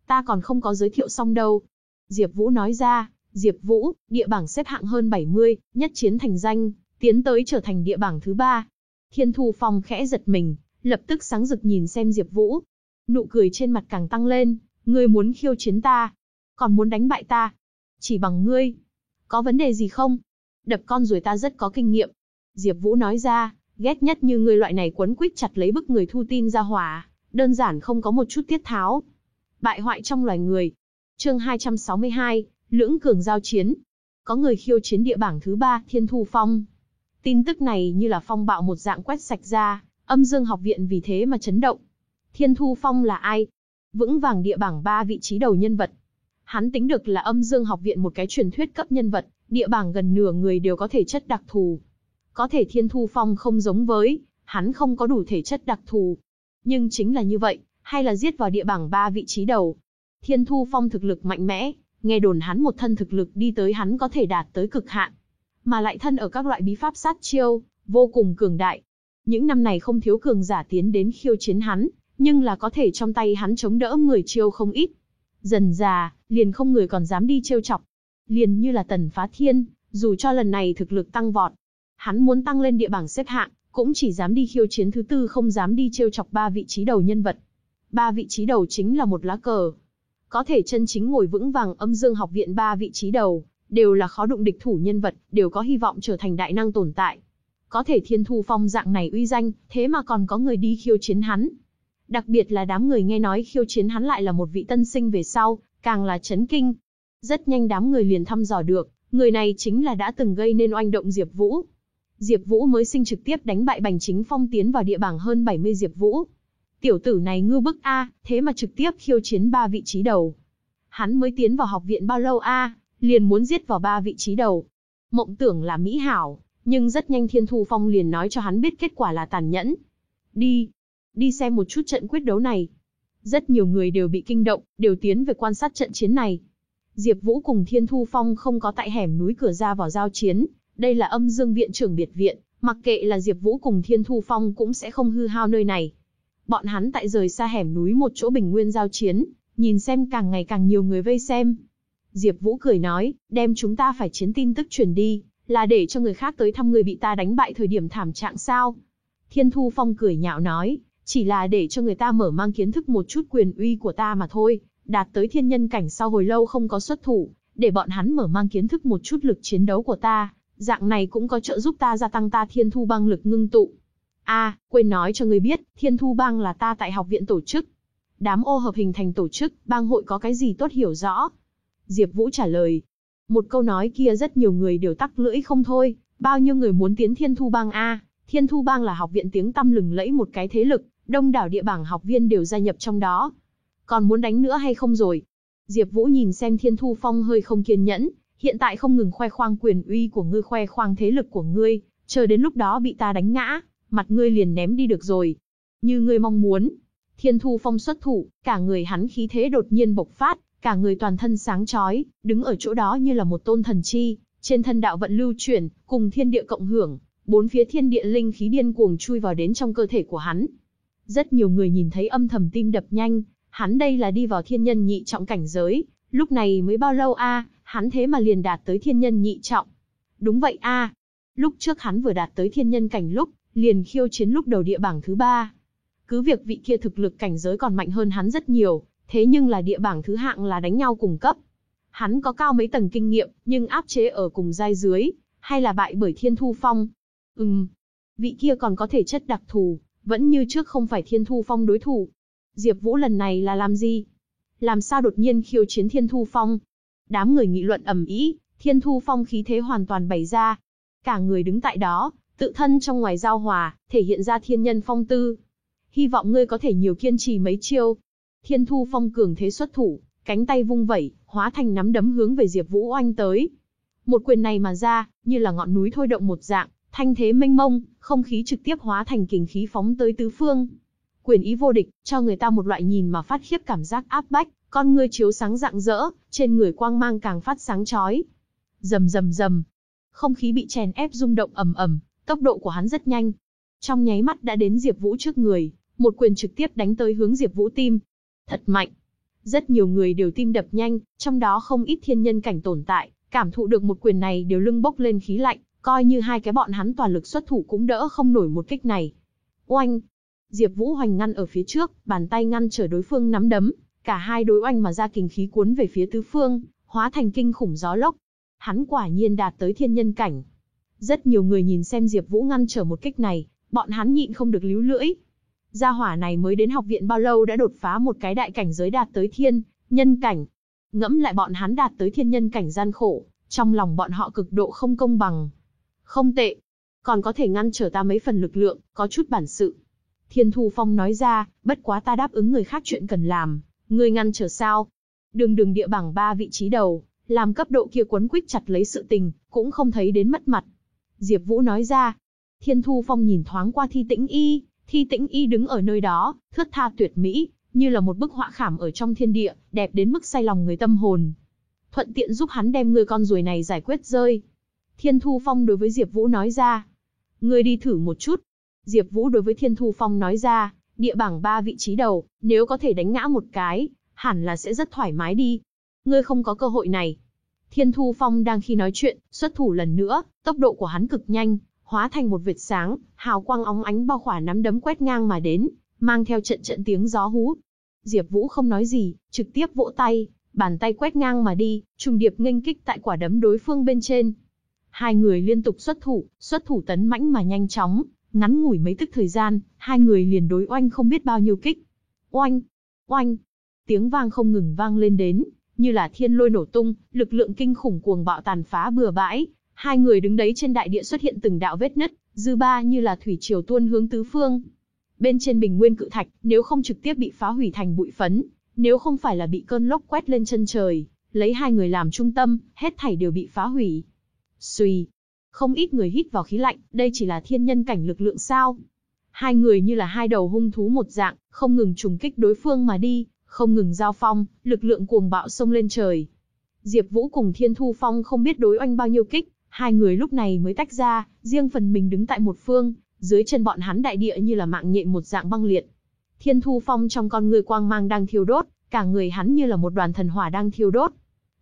Ta còn không có giới thiệu xong đâu. Diệp Vũ nói ra, Diệp Vũ, địa bảng xếp hạng hơn 70, nhất chiến thành danh, tiến tới trở thành địa bảng thứ ba. Thiên Thu Phong khẽ giật mình, lập tức sáng rực nhìn xem Diệp Vũ. Nụ cười trên mặt càng tăng lên, ngươi muốn khiêu chiến ta, còn muốn đánh bại ta, chỉ bằng ngươi. Có vấn đề gì không? Đập con rồi ta rất có kinh nghiệm. Diệp Vũ nói ra, ghét nhất như ngươi loại này quấn quýt chặt lấy bức người thu tin ra hỏa, đơn giản không có một chút tiết tháo. Bại hoại trong loài người. Chương 262, Lưỡng cường giao chiến. Có người khiêu chiến địa bảng thứ 3, Thiên Thu Phong. Tin tức này như là phong bạo một dạng quét sạch ra, âm dương học viện vì thế mà chấn động. Thiên Thu Phong là ai? Vững vàng địa bảng 3 vị trí đầu nhân vật. Hắn tính được là âm dương học viện một cái truyền thuyết cấp nhân vật, địa bảng gần nửa người đều có thể chất đặc thù. Có thể Thiên Thu Phong không giống với, hắn không có đủ thể chất đặc thù. Nhưng chính là như vậy, hay là giết vào địa bảng 3 vị trí đầu. Thiên Thu Phong thực lực mạnh mẽ, nghe đồn hắn một thân thực lực đi tới hắn có thể đạt tới cực hạn. Mà lại thân ở các loại bí pháp sát chiêu, vô cùng cường đại. Những năm này không thiếu cường giả tiến đến khiêu chiến hắn, nhưng là có thể trong tay hắn chống đỡ người chiêu không ít. Dần già, liền không người còn dám đi trêu chọc. Liền như là tần phá thiên, dù cho lần này thực lực tăng vọt, hắn muốn tăng lên địa bảng xếp hạng, cũng chỉ dám đi khiêu chiến thứ tư không dám đi trêu chọc ba vị trí đầu nhân vật. Ba vị trí đầu chính là một lá cờ. Có thể chân chính ngồi vững vàng âm dương học viện ba vị trí đầu, đều là khó đụng địch thủ nhân vật, đều có hy vọng trở thành đại năng tồn tại. Có thể thiên thu phong dạng này uy danh, thế mà còn có người đi khiêu chiến hắn. Đặc biệt là đám người nghe nói khiêu chiến hắn lại là một vị tân sinh về sau, càng là chấn kinh. Rất nhanh đám người liền thăm dò được, người này chính là đã từng gây nên oanh động Diệp Vũ. Diệp Vũ mới sinh trực tiếp đánh bại Bành Chính Phong tiến vào địa bảng hơn 70 Diệp Vũ. Tiểu tử này ngư bức a, thế mà trực tiếp khiêu chiến ba vị trí đầu. Hắn mới tiến vào học viện bao lâu a, liền muốn giết vào ba vị trí đầu. Mộng tưởng là mỹ hảo, nhưng rất nhanh Thiên Thu Phong liền nói cho hắn biết kết quả là tàn nhẫn. Đi, đi xem một chút trận quyết đấu này. Rất nhiều người đều bị kinh động, đều tiến về quan sát trận chiến này. Diệp Vũ cùng Thiên Thu Phong không có tại hẻm núi cửa ra vào giao chiến, đây là âm dương viện trưởng biệt viện, mặc kệ là Diệp Vũ cùng Thiên Thu Phong cũng sẽ không hư hao nơi này. Bọn hắn tại rời xa hẻm núi một chỗ bình nguyên giao chiến, nhìn xem càng ngày càng nhiều người vây xem. Diệp Vũ cười nói, đem chúng ta phải chiến tin tức truyền đi, là để cho người khác tới thăm người bị ta đánh bại thời điểm thảm trạng sao? Thiên Thu Phong cười nhạo nói, chỉ là để cho người ta mở mang kiến thức một chút quyền uy của ta mà thôi, đạt tới thiên nhân cảnh sau hồi lâu không có xuất thủ, để bọn hắn mở mang kiến thức một chút lực chiến đấu của ta, dạng này cũng có trợ giúp ta gia tăng ta thiên thu băng lực ngưng tụ. A, quên nói cho người biết, thiên thu băng là ta tại học viện tổ chức. Đám ô hợp hình thành tổ chức, bang hội có cái gì tốt hiểu rõ. Diệp Vũ trả lời. Một câu nói kia rất nhiều người đều tắc lưỡi không thôi, bao nhiêu người muốn tiến thiên thu bang A. Thiên thu bang là học viện tiếng tăm lừng lẫy một cái thế lực, đông đảo địa bảng học viên đều gia nhập trong đó. Còn muốn đánh nữa hay không rồi? Diệp Vũ nhìn xem Thiên Thu Phong hơi không kiên nhẫn, hiện tại không ngừng khoe khoang quyền uy của ngươi khoe khoang thế lực của ngươi, chờ đến lúc đó bị ta đánh ngã, mặt ngươi liền ném đi được rồi. Như ngươi mong muốn. Thiên Thu Phong xuất thủ, cả người hắn khí thế đột nhiên bộc phát, cả người toàn thân sáng chói, đứng ở chỗ đó như là một tôn thần chi, trên thân đạo vận lưu chuyển, cùng thiên địa cộng hưởng, bốn phía thiên địa linh khí điên cuồng chui vào đến trong cơ thể của hắn. Rất nhiều người nhìn thấy âm thầm tim đập nhanh, hắn đây là đi vào thiên nhân nhị trọng cảnh giới, lúc này mới bao lâu a, hắn thế mà liền đạt tới thiên nhân nhị trọng. Đúng vậy a. Lúc trước hắn vừa đạt tới thiên nhân cảnh lúc, liền khiêu chiến lúc đầu địa bảng thứ ba. Cứ việc vị kia thực lực cảnh giới còn mạnh hơn hắn rất nhiều, thế nhưng là địa bảng thứ hạng là đánh nhau cùng cấp. Hắn có cao mấy tầng kinh nghiệm, nhưng áp chế ở cùng giai dưới, hay là bại bởi thiên thu phong. Ừm, vị kia còn có thể chất đặc thù, vẫn như trước không phải thiên thu phong đối thủ. Diệp Vũ lần này là làm gì? Làm sao đột nhiên khiêu chiến thiên thu phong? Đám người nghị luận ầm ĩ, thiên thu phong khí thế hoàn toàn bày ra. Cả người đứng tại đó, tự thân trong ngoài giao hòa, thể hiện ra thiên nhân phong tư. Hy vọng ngươi có thể nhiều kiên trì mấy chiêu. Thiên thu phong cường thế xuất thủ, cánh tay vung vẩy, hóa thành nắm đấm hướng về Diệp Vũ oanh tới. Một quyền này mà ra, như là ngọn núi thôi động một dạng, thanh thế mênh mông, không khí trực tiếp hóa thành kình khí phóng tới tứ phương. Quyền ý vô địch, cho người ta một loại nhìn mà phát khiếp cảm giác áp bách, con ngươi chiếu sáng rạng rỡ, trên người quang mang càng phát sáng chói. Rầm rầm rầm. không khí bị chèn ép rung động ầm ầm, tốc độ của hắn rất nhanh. Trong nháy mắt đã đến Diệp Vũ trước người, một quyền trực tiếp đánh tới hướng Diệp Vũ tim. Thật mạnh. Rất nhiều người đều tim đập nhanh, trong đó không ít thiên nhân cảnh tồn tại, cảm thụ được một quyền này đều lưng bốc lên khí lạnh, coi như hai cái bọn hắn toàn lực xuất thủ cũng đỡ không nổi một kích này. Oanh! Diệp Vũ hoành ngăn ở phía trước, bàn tay ngăn trở đối phương nắm đấm, cả hai đối oanh mà ra kình khí cuốn về phía tứ phương, hóa thành kinh khủng gió lốc. Hắn quả nhiên đạt tới thiên nhân cảnh. Rất nhiều người nhìn xem Diệp Vũ ngăn trở một kích này, bọn hắn nhịn không được líu lưỡi. Gia hỏa này mới đến học viện bao lâu đã đột phá một cái đại cảnh giới đạt tới thiên nhân cảnh. Ngẫm lại bọn hắn đạt tới thiên nhân cảnh gian khổ, trong lòng bọn họ cực độ không công bằng. Không tệ, còn có thể ngăn trở ta mấy phần lực lượng, có chút bản sự. Thiên Thu Phong nói ra, bất quá ta đáp ứng người khác chuyện cần làm, ngươi ngăn trở sao? Đường đường địa bảng ba vị trí đầu, làm cấp độ kia quấn quýt chặt lấy sự tình, cũng không thấy đến mất mặt. Diệp Vũ nói ra. Thiên Thu Phong nhìn thoáng qua Thi Tĩnh Y, Thi Tĩnh Y đứng ở nơi đó, thướt tha tuyệt mỹ, như là một bức họa khảm ở trong thiên địa, đẹp đến mức say lòng người tâm hồn. Thuận tiện giúp hắn đem người con ruồi này giải quyết rơi. Thiên Thu Phong đối với Diệp Vũ nói ra. Ngươi đi thử một chút. Diệp Vũ đối với Thiên Thu Phong nói ra, địa bảng ba vị trí đầu, nếu có thể đánh ngã một cái, hẳn là sẽ rất thoải mái đi. Ngươi không có cơ hội này. Thiên Thu Phong đang khi nói chuyện, xuất thủ lần nữa, tốc độ của hắn cực nhanh, hóa thành một vệt sáng, hào quang óng ánh bao khỏa nắm đấm quét ngang mà đến, mang theo trận trận tiếng gió hú. Diệp Vũ không nói gì, trực tiếp vỗ tay, bàn tay quét ngang mà đi, trùng điệp nghênh kích tại quả đấm đối phương bên trên. Hai người liên tục xuất thủ, xuất thủ tấn mãnh mà nhanh chóng, ngắn ngủi mấy tức thời gian, hai người liền đối oanh không biết bao nhiêu kích. Oanh, oanh, tiếng vang không ngừng vang lên đến, như là thiên lôi nổ tung, lực lượng kinh khủng cuồng bạo tàn phá bừa bãi. Hai người đứng đấy trên đại địa xuất hiện từng đạo vết nứt, dư ba như là thủy triều tuôn hướng tứ phương. Bên trên bình nguyên cự thạch, nếu không trực tiếp bị phá hủy thành bụi phấn, nếu không phải là bị cơn lốc quét lên chân trời, lấy hai người làm trung tâm, hết thảy đều bị phá hủy suy, không ít người hít vào khí lạnh, đây chỉ là thiên nhân cảnh lực lượng sao? Hai người như là hai đầu hung thú một dạng, không ngừng trùng kích đối phương mà đi, không ngừng giao phong, lực lượng cuồng bạo xông lên trời. Diệp Vũ cùng Thiên Thu Phong không biết đối oanh bao nhiêu kích, hai người lúc này mới tách ra, riêng phần mình đứng tại một phương, dưới chân bọn hắn đại địa như là mạng nhện một dạng băng liệt. Thiên Thu Phong trong con người quang mang đang thiêu đốt, cả người hắn như là một đoàn thần hỏa đang thiêu đốt.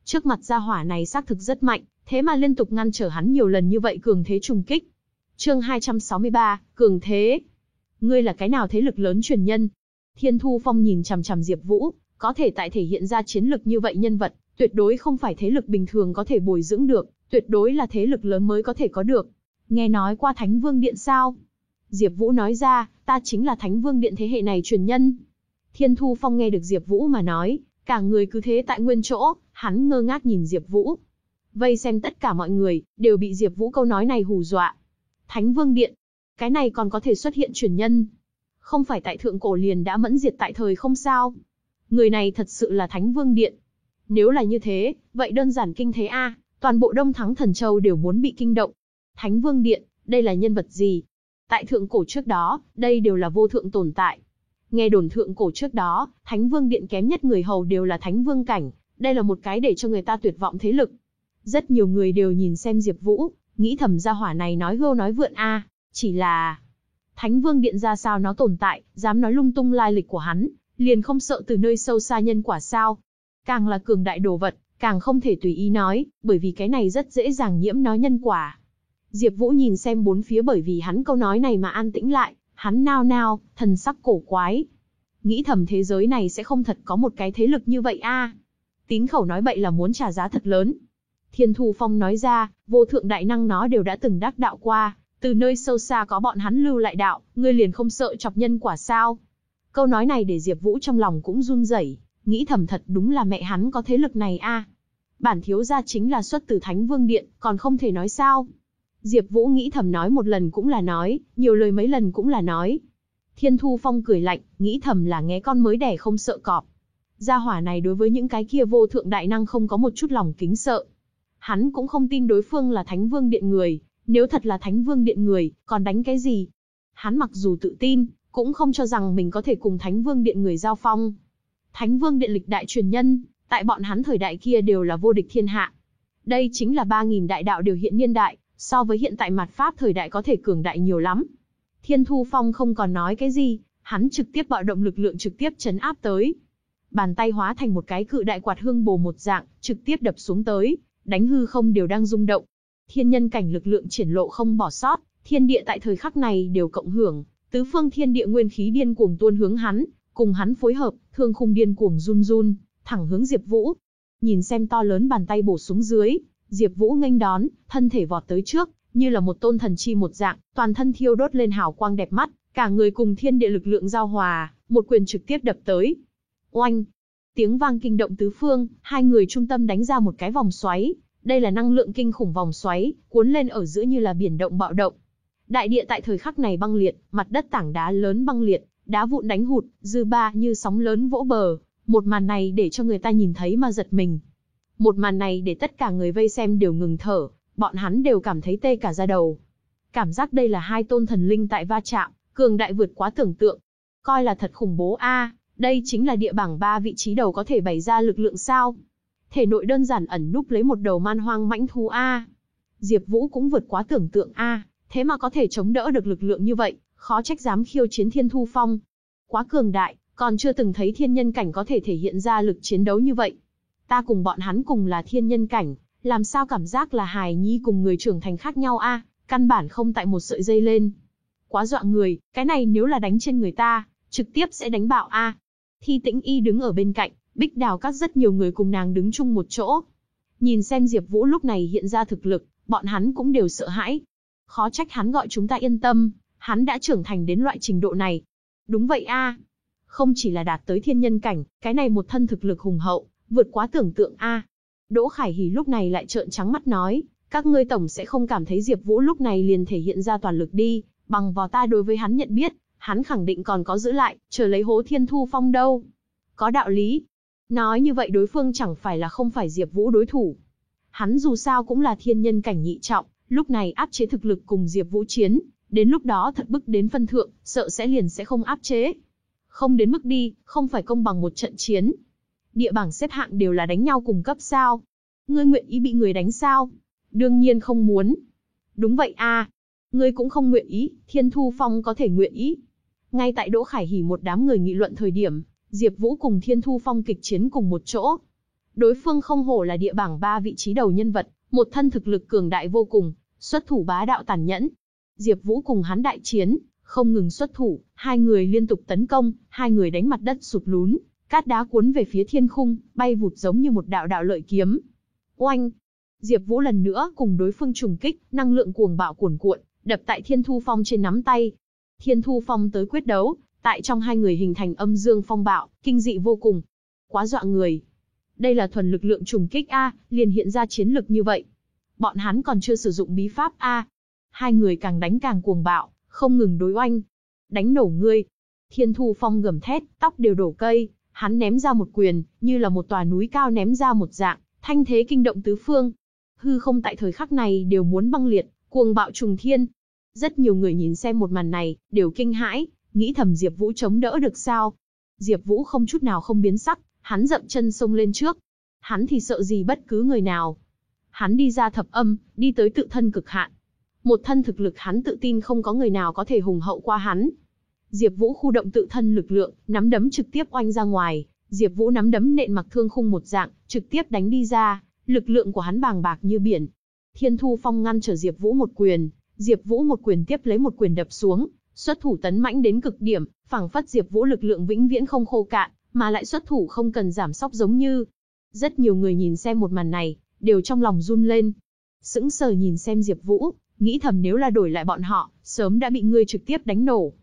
Trước mặt gia hỏa này xác thực rất mạnh, thế mà liên tục ngăn trở hắn nhiều lần như vậy cường thế trùng kích. Chương 263, cường thế. Ngươi là cái nào thế lực lớn truyền nhân? Thiên Thu Phong nhìn chằm chằm Diệp Vũ, có thể tại thể hiện ra chiến lực như vậy nhân vật, tuyệt đối không phải thế lực bình thường có thể bồi dưỡng được, tuyệt đối là thế lực lớn mới có thể có được. Nghe nói qua Thánh Vương Điện sao? Diệp Vũ nói ra, ta chính là Thánh Vương Điện thế hệ này truyền nhân. Thiên Thu Phong nghe được Diệp Vũ mà nói, cả người cứ thế tại nguyên chỗ, hắn ngơ ngác nhìn Diệp Vũ. Vây xem tất cả mọi người, đều bị Diệp Vũ câu nói này hù dọa. Thánh Vương Điện, cái này còn có thể xuất hiện truyền nhân. Không phải tại thượng cổ liền đã mẫn diệt tại thời không sao? Người này thật sự là Thánh Vương Điện. Nếu là như thế, vậy đơn giản kinh thế a, toàn bộ Đông Thắng Thần Châu đều muốn bị kinh động. Thánh Vương Điện, đây là nhân vật gì? Tại thượng cổ trước đó, đây đều là vô thượng tồn tại. Nghe đồn thượng cổ trước đó, Thánh Vương Điện kém nhất người hầu đều là Thánh Vương cảnh, đây là một cái để cho người ta tuyệt vọng thế lực. Rất nhiều người đều nhìn xem Diệp Vũ, nghĩ thầm gia hỏa này nói hưu nói vượn a, chỉ là Thánh Vương Điện ra sao nó tồn tại, dám nói lung tung lai lịch của hắn, liền không sợ từ nơi sâu xa nhân quả sao? Càng là cường đại đồ vật, càng không thể tùy ý nói, bởi vì cái này rất dễ dàng nhiễm nó nhân quả. Diệp Vũ nhìn xem bốn phía bởi vì hắn câu nói này mà an tĩnh lại, hắn nao nao, thần sắc cổ quái. Nghĩ thầm thế giới này sẽ không thật có một cái thế lực như vậy a. Tín khẩu nói bậy là muốn trả giá thật lớn. Thiên Thu Phong nói ra, vô thượng đại năng nó đều đã từng đắc đạo qua, từ nơi sâu xa có bọn hắn lưu lại đạo, ngươi liền không sợ chọc nhân quả sao? Câu nói này để Diệp Vũ trong lòng cũng run rẩy, nghĩ thầm thật đúng là mẹ hắn có thế lực này a. À. Bản thiếu gia chính là xuất từ Thánh Vương Điện, còn không thể nói sao? Diệp Vũ nghĩ thầm nói một lần cũng là nói, nhiều lời mấy lần cũng là nói. Thiên Thu Phong cười lạnh, nghĩ thầm là nghe con mới đẻ không sợ cọp. Gia hỏa này đối với những cái kia vô thượng đại năng không có một chút lòng kính sợ. Hắn cũng không tin đối phương là Thánh Vương Điện người, nếu thật là Thánh Vương Điện người, còn đánh cái gì? Hắn mặc dù tự tin, cũng không cho rằng mình có thể cùng Thánh Vương Điện người giao phong. Thánh Vương Điện lịch đại truyền nhân, tại bọn hắn thời đại kia đều là vô địch thiên hạ. Đây chính là 3.000 đại đạo điều hiện niên đại, so với hiện tại mặt pháp thời đại có thể cường đại nhiều lắm. Thiên Thu Phong không còn nói cái gì, hắn trực tiếp bạo động lực lượng trực tiếp chấn áp tới. Bàn tay hóa thành một cái cự đại quạt hương bồ một dạng, trực tiếp đập xuống tới, đánh hư không đều đang rung động. Thiên nhân cảnh lực lượng triển lộ không bỏ sót, thiên địa tại thời khắc này đều cộng hưởng, tứ phương thiên địa nguyên khí điên cuồng tuôn hướng hắn, cùng hắn phối hợp, thương khung điên cuồng run run, thẳng hướng Diệp Vũ. Nhìn xem to lớn bàn tay bổ xuống dưới, Diệp Vũ nghênh đón, thân thể vọt tới trước, như là một tôn thần chi một dạng, toàn thân thiêu đốt lên hào quang đẹp mắt, cả người cùng thiên địa lực lượng giao hòa, một quyền trực tiếp đập tới. Oanh! Tiếng vang kinh động tứ phương, hai người trung tâm đánh ra một cái vòng xoáy, đây là năng lượng kinh khủng vòng xoáy, cuốn lên ở giữa như là biển động bạo động. Đại địa tại thời khắc này băng liệt, mặt đất tảng đá lớn băng liệt, đá vụn đánh hụt, dư ba như sóng lớn vỗ bờ, một màn này để cho người ta nhìn thấy mà giật mình. Một màn này để tất cả người vây xem đều ngừng thở, bọn hắn đều cảm thấy tê cả da đầu. Cảm giác đây là hai tôn thần linh tại va chạm, cường đại vượt quá tưởng tượng. Coi là thật khủng bố a, đây chính là địa bảng ba vị trí đầu có thể bày ra lực lượng sao? Thể nội đơn giản ẩn núp lấy một đầu man hoang mãnh thú a. Diệp Vũ cũng vượt quá tưởng tượng a, thế mà có thể chống đỡ được lực lượng như vậy, khó trách dám khiêu chiến Thiên Thu Phong. Quá cường đại, còn chưa từng thấy thiên nhân cảnh có thể thể hiện ra lực chiến đấu như vậy. Ta cùng bọn hắn cùng là thiên nhân cảnh, làm sao cảm giác là hài nhi cùng người trưởng thành khác nhau a, căn bản không tại một sợi dây lên. Quá dọa người, cái này nếu là đánh trên người ta, trực tiếp sẽ đánh bạo a. Thi Tĩnh Y đứng ở bên cạnh, Bích Đào các rất nhiều người cùng nàng đứng chung một chỗ. Nhìn xem Diệp Vũ lúc này hiện ra thực lực, bọn hắn cũng đều sợ hãi. Khó trách hắn gọi chúng ta yên tâm, hắn đã trưởng thành đến loại trình độ này. Đúng vậy a. Không chỉ là đạt tới thiên nhân cảnh, cái này một thân thực lực hùng hậu, vượt quá tưởng tượng a. Đỗ Khải Hỉ lúc này lại trợn trắng mắt nói, các ngươi tổng sẽ không cảm thấy Diệp Vũ lúc này liền thể hiện ra toàn lực đi, bằng vào ta đối với hắn nhận biết, hắn khẳng định còn có giữ lại, chờ lấy Hố Thiên Thu Phong đâu. Có đạo lý. Nói như vậy đối phương chẳng phải là không phải Diệp Vũ đối thủ. Hắn dù sao cũng là thiên nhân cảnh nhị trọng, lúc này áp chế thực lực cùng Diệp Vũ chiến, đến lúc đó thật bức đến phân thượng, sợ sẽ liền sẽ không áp chế. Không đến mức đi, không phải công bằng một trận chiến, địa bảng xếp hạng đều là đánh nhau cùng cấp sao? Ngươi nguyện ý bị người đánh sao? Đương nhiên không muốn. Đúng vậy a, Ngươi cũng không nguyện ý, Thiên Thu Phong có thể nguyện ý. Ngay tại Đỗ Khải Hỉ một đám người nghị luận thời điểm, Diệp Vũ cùng Thiên Thu Phong kịch chiến cùng một chỗ. Đối phương không hổ là địa bảng ba vị trí đầu nhân vật, một thân thực lực cường đại vô cùng, xuất thủ bá đạo tàn nhẫn. Diệp Vũ cùng hắn đại chiến, không ngừng xuất thủ, hai người liên tục tấn công, hai người đánh mặt đất sụt lún, Cát đá cuốn về phía thiên khung, bay vụt giống như một đạo đạo lợi kiếm. Oanh! Diệp Vũ lần nữa cùng đối phương trùng kích, năng lượng cuồng bạo cuồn cuộn, đập tại Thiên Thu Phong trên nắm tay. Thiên Thu Phong tới quyết đấu, tại trong hai người hình thành âm dương phong bạo, kinh dị vô cùng. Quá dọa người. Đây là thuần lực lượng trùng kích a, liền hiện ra chiến lực như vậy. Bọn hắn còn chưa sử dụng bí pháp a. Hai người càng đánh càng cuồng bạo, không ngừng đối oanh. Đánh nổ ngươi. Thiên Thu Phong gầm thét, tóc đều đổ cây, Hắn ném ra một quyền, như là một tòa núi cao ném ra một dạng, thanh thế kinh động tứ phương. Hư không tại thời khắc này đều muốn băng liệt, cuồng bạo trùng thiên. Rất nhiều người nhìn xem một màn này, đều kinh hãi, nghĩ thầm Diệp Vũ chống đỡ được sao. Diệp Vũ không chút nào không biến sắc, hắn dậm chân xông lên trước. Hắn thì sợ gì bất cứ người nào. Hắn đi ra thập âm, đi tới tự thân cực hạn. Một thân thực lực hắn tự tin không có người nào có thể hùng hậu qua hắn. Diệp Vũ khu động tự thân lực lượng, nắm đấm trực tiếp oanh ra ngoài, Diệp Vũ nắm đấm nện mặc thương khung một dạng, trực tiếp đánh đi ra, lực lượng của hắn bàng bạc như biển. Thiên Thu Phong ngăn trở Diệp Vũ một quyền, Diệp Vũ một quyền tiếp lấy một quyền đập xuống, xuất thủ tấn mãnh đến cực điểm, phảng phất Diệp Vũ lực lượng vĩnh viễn không khô cạn, mà lại xuất thủ không cần giảm sóc giống như. Rất nhiều người nhìn xem một màn này, đều trong lòng run lên. Sững sờ nhìn xem Diệp Vũ, nghĩ thầm nếu là đổi lại bọn họ, sớm đã bị ngươi trực tiếp đánh nổ.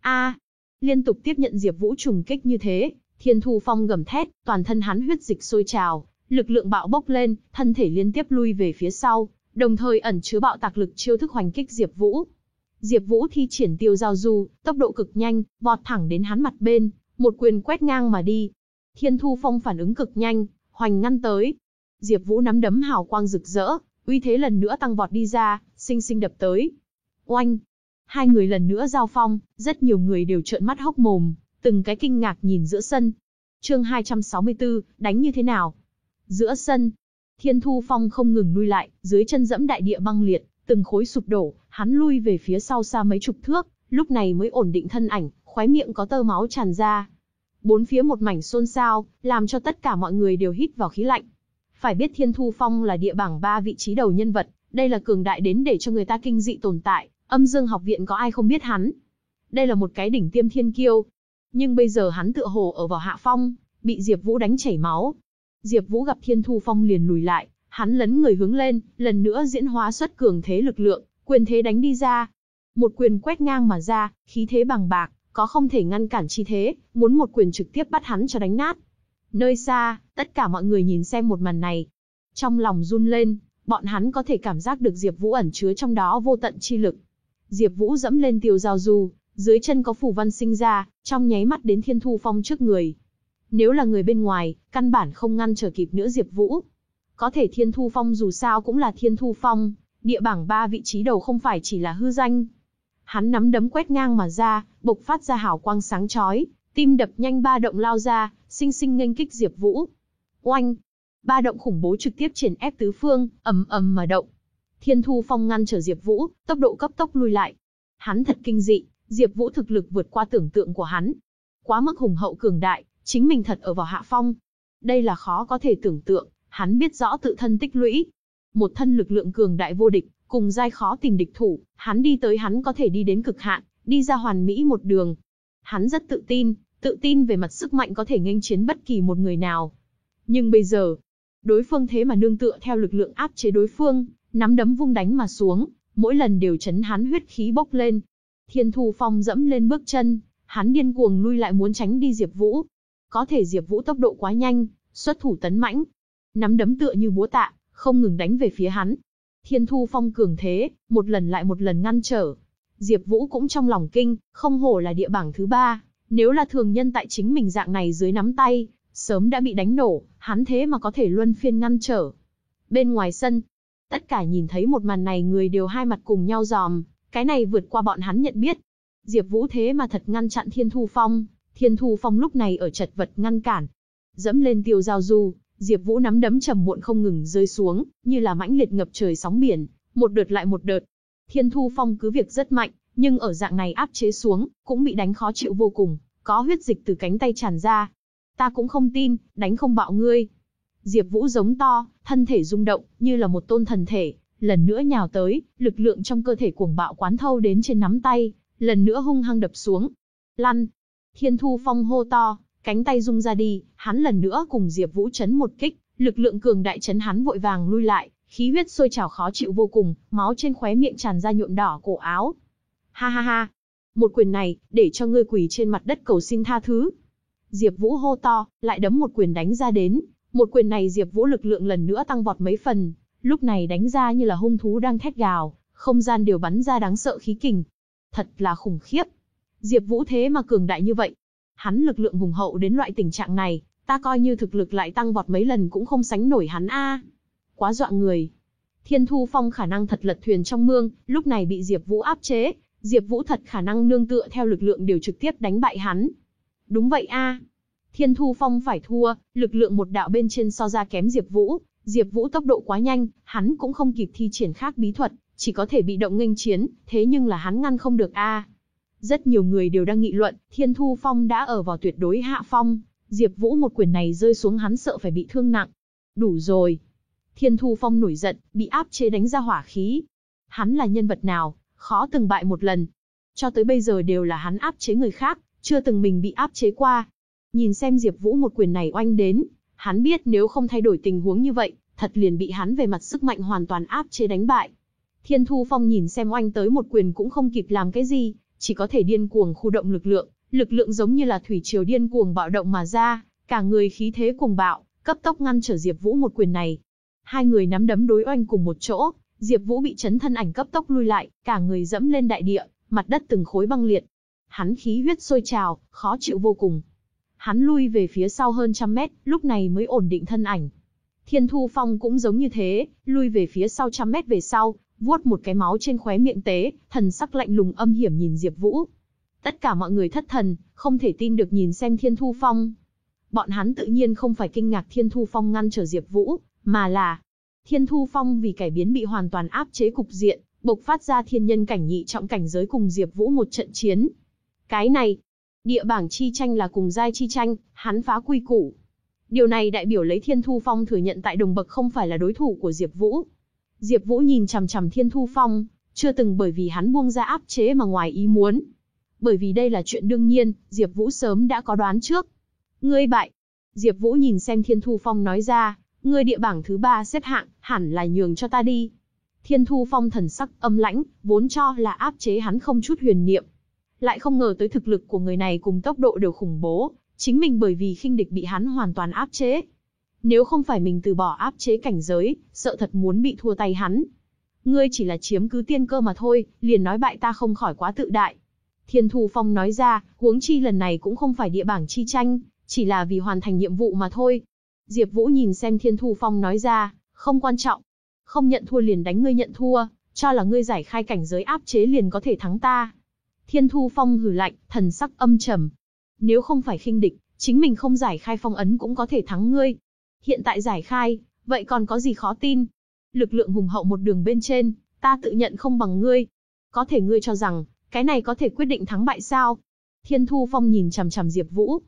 A! liên tục tiếp nhận Diệp Vũ trùng kích như thế, Thiên Thu Phong gầm thét, toàn thân hắn huyết dịch sôi trào, lực lượng bạo bốc lên, thân thể liên tiếp lui về phía sau, đồng thời ẩn chứa bạo tạc lực chiêu thức hoành kích Diệp Vũ. Diệp Vũ thi triển tiêu giao du, tốc độ cực nhanh, vọt thẳng đến hắn mặt bên, một quyền quét ngang mà đi. Thiên Thu Phong phản ứng cực nhanh, hoành ngăn tới. Diệp Vũ nắm đấm hào quang rực rỡ, uy thế lần nữa tăng vọt đi ra, sinh sinh đập tới. Oanh! Hai người lần nữa giao phong, rất nhiều người đều trợn mắt hốc mồm, từng cái kinh ngạc nhìn giữa sân. Chương 264, đánh như thế nào? Giữa sân, Thiên Thu Phong không ngừng lui lại, dưới chân dẫm đại địa băng liệt, từng khối sụp đổ, hắn lui về phía sau xa mấy chục thước, lúc này mới ổn định thân ảnh, khóe miệng có tơ máu tràn ra. Bốn phía một mảnh xôn xao, làm cho tất cả mọi người đều hít vào khí lạnh. Phải biết Thiên Thu Phong là địa bảng ba vị trí đầu nhân vật, đây là cường đại đến để cho người ta kinh dị tồn tại, âm dương học viện có ai không biết hắn. Đây là một cái đỉnh tiêm thiên kiêu. Nhưng bây giờ hắn tựa hồ ở vào hạ phong, bị Diệp Vũ đánh chảy máu. Diệp Vũ gặp Thiên Thu Phong liền lùi lại, hắn lấn người hướng lên, lần nữa diễn hóa xuất cường thế lực lượng, quyền thế đánh đi ra. Một quyền quét ngang mà ra, khí thế bằng bạc, có không thể ngăn cản chi thế, muốn một quyền trực tiếp bắt hắn cho đánh nát. Nơi xa, tất cả mọi người nhìn xem một màn này. Trong lòng run lên, bọn hắn có thể cảm giác được Diệp Vũ ẩn chứa trong đó vô tận chi lực. Diệp Vũ dẫm lên tiêu giao du, dưới chân có phù văn sinh ra, trong nháy mắt đến Thiên Thu Phong trước người. Nếu là người bên ngoài, căn bản không ngăn trở kịp nữa Diệp Vũ. Có thể Thiên Thu Phong dù sao cũng là Thiên Thu Phong, địa bảng ba vị trí đầu không phải chỉ là hư danh. Hắn nắm đấm quét ngang mà ra, bộc phát ra hào quang sáng chói, tim đập nhanh ba động lao ra, sinh sinh nghênh kích Diệp Vũ. Oanh! Ba động khủng bố trực tiếp triển ép tứ phương, ầm ầm mà động. Thiên Thu Phong ngăn trở Diệp Vũ, tốc độ cấp tốc lui lại. Hắn thật kinh dị, Diệp Vũ thực lực vượt qua tưởng tượng của hắn. Quá mức hùng hậu cường đại, chính mình thật ở vào hạ phong. Đây là khó có thể tưởng tượng, hắn biết rõ tự thân tích lũy. Một thân lực lượng cường đại vô địch, cùng giai khó tìm địch thủ, hắn đi tới hắn có thể đi đến cực hạn, đi ra hoàn mỹ một đường. Hắn rất tự tin, tự tin về mặt sức mạnh có thể nghênh chiến bất kỳ một người nào. Nhưng bây giờ, đối phương thế mà nương tựa theo lực lượng áp chế đối phương, nắm đấm vung đánh mà xuống, mỗi lần đều chấn hắn huyết khí bốc lên. Thiên Thu Phong dẫm lên bước chân, hắn điên cuồng lui lại muốn tránh đi Diệp Vũ. Có thể Diệp Vũ tốc độ quá nhanh, xuất thủ tấn mãnh, nắm đấm tựa như búa tạ, không ngừng đánh về phía hắn. Thiên Thu Phong cường thế, một lần lại một lần ngăn trở. Diệp Vũ cũng trong lòng kinh, không hổ là địa bảng thứ ba, nếu là thường nhân tại chính mình dạng này dưới nắm tay, sớm đã bị đánh nổ, hắn thế mà có thể luân phiên ngăn trở. Bên ngoài sân, tất cả nhìn thấy một màn này người đều hai mặt cùng nhau giòm, cái này vượt qua bọn hắn nhận biết. Diệp Vũ thế mà thật ngăn chặn Thiên Thu Phong, Thiên Thu Phong lúc này ở chật vật ngăn cản. Dẫm lên tiêu giao du, Diệp Vũ nắm đấm trầm muộn không ngừng rơi xuống, như là mãnh liệt ngập trời sóng biển, một đợt lại một đợt. Thiên Thu Phong cứ việc rất mạnh, nhưng ở dạng này áp chế xuống, cũng bị đánh khó chịu vô cùng, có huyết dịch từ cánh tay tràn ra. Ta cũng không tin, đánh không bạo ngươi. Diệp Vũ giống to, thân thể rung động, như là một tôn thần thể, lần nữa nhào tới, lực lượng trong cơ thể cuồng bạo quán thâu đến trên nắm tay, lần nữa hung hăng đập xuống. Lăn! Thiên Thu Phong hô to, cánh tay rung ra đi, hắn lần nữa cùng Diệp Vũ chấn một kích, lực lượng cường đại chấn hắn vội vàng lui lại, khí huyết sôi trào khó chịu vô cùng, máu trên khóe miệng tràn ra nhuộm đỏ cổ áo. Ha ha ha, một quyền này, để cho ngươi quỳ trên mặt đất cầu xin tha thứ. Diệp Vũ hô to, lại đấm một quyền đánh ra đến, một quyền này Diệp Vũ lực lượng lần nữa tăng vọt mấy phần, lúc này đánh ra như là hung thú đang thét gào, không gian đều bắn ra đáng sợ khí kình. Thật là khủng khiếp. Diệp Vũ thế mà cường đại như vậy. Hắn lực lượng hùng hậu đến loại tình trạng này, ta coi như thực lực lại tăng vọt mấy lần cũng không sánh nổi hắn a. Quá dọa người. Thiên Thu Phong khả năng thật lật thuyền trong mương, lúc này bị Diệp Vũ áp chế, Diệp Vũ thật khả năng nương tựa theo lực lượng điều trực tiếp đánh bại hắn. Đúng vậy a. Thiên Thu Phong phải thua, lực lượng một đạo bên trên so ra kém Diệp Vũ, Diệp Vũ tốc độ quá nhanh, hắn cũng không kịp thi triển khác bí thuật, chỉ có thể bị động nghênh chiến, thế nhưng là hắn ngăn không được a. Rất nhiều người đều đang nghị luận, Thiên Thu Phong đã ở vào tuyệt đối hạ phong, Diệp Vũ một quyền này rơi xuống hắn sợ phải bị thương nặng. Đủ rồi. Thiên Thu Phong nổi giận, bị áp chế đánh ra hỏa khí. Hắn là nhân vật nào, khó từng bại một lần. Cho tới bây giờ đều là hắn áp chế người khác, chưa từng mình bị áp chế qua. Nhìn xem Diệp Vũ một quyền này oanh đến, hắn biết nếu không thay đổi tình huống như vậy, thật liền bị hắn về mặt sức mạnh hoàn toàn áp chế đánh bại. Thiên Thu Phong nhìn xem oanh tới một quyền cũng không kịp làm cái gì, chỉ có thể điên cuồng khu động lực lượng, lực lượng giống như là thủy triều điên cuồng bạo động mà ra, cả người khí thế cuồng bạo, cấp tốc ngăn trở Diệp Vũ một quyền này. Hai người nắm đấm đối oanh cùng một chỗ, Diệp Vũ bị chấn thân ảnh cấp tốc lui lại, cả người dẫm lên đại địa, mặt đất từng khối băng liệt. Hắn khí huyết sôi trào, khó chịu vô cùng. Hắn lui về phía sau hơn trăm mét, lúc này mới ổn định thân ảnh. Thiên Thu Phong cũng giống như thế, lui về phía sau trăm mét về sau, vuốt một cái máu trên khóe miệng tế, thần sắc lạnh lùng âm hiểm nhìn Diệp Vũ. Tất cả mọi người thất thần, không thể tin được nhìn xem Thiên Thu Phong. Bọn hắn tự nhiên không phải kinh ngạc Thiên Thu Phong ngăn trở Diệp Vũ, mà là Thiên Thu Phong vì cải biến bị hoàn toàn áp chế cục diện, bộc phát ra thiên nhân cảnh nhị trọng cảnh giới cùng Diệp Vũ một trận chiến. Cái này, địa bảng chi tranh là cùng giai chi tranh, hắn phá quy củ. Điều này đại biểu lấy Thiên Thu Phong thừa nhận tại đồng bậc không phải là đối thủ của Diệp Vũ. Diệp Vũ nhìn chằm chằm Thiên Thu Phong, chưa từng bởi vì hắn buông ra áp chế mà ngoài ý muốn. Bởi vì đây là chuyện đương nhiên, Diệp Vũ sớm đã có đoán trước. Ngươi bại. Diệp Vũ nhìn xem Thiên Thu Phong nói ra, ngươi địa bảng thứ ba xếp hạng, hẳn là nhường cho ta đi. Thiên Thu Phong thần sắc âm lãnh, vốn cho là áp chế hắn không chút huyền niệm. Lại không ngờ tới thực lực của người này cùng tốc độ đều khủng bố, chính mình bởi vì khinh địch bị hắn hoàn toàn áp chế. Nếu không phải mình từ bỏ áp chế cảnh giới, sợ thật muốn bị thua tay hắn. Ngươi chỉ là chiếm cứ tiên cơ mà thôi, liền nói bại ta không khỏi quá tự đại. Thiên Thu Phong nói ra, huống chi lần này cũng không phải địa bảng chi tranh, chỉ là vì hoàn thành nhiệm vụ mà thôi. Diệp Vũ nhìn xem Thiên Thu Phong nói ra, không quan trọng. Không nhận thua liền đánh ngươi nhận thua, cho là ngươi giải khai cảnh giới áp chế liền có thể thắng ta. Thiên Thu Phong hừ lạnh, thần sắc âm trầm. Nếu không phải khinh địch, chính mình không giải khai phong ấn cũng có thể thắng ngươi. Hiện tại giải khai, vậy còn có gì khó tin? Lực lượng hùng hậu một đường bên trên, ta tự nhận không bằng ngươi. Có thể ngươi cho rằng, cái này có thể quyết định thắng bại sao? Thiên Thu Phong nhìn chằm chằm Diệp Vũ.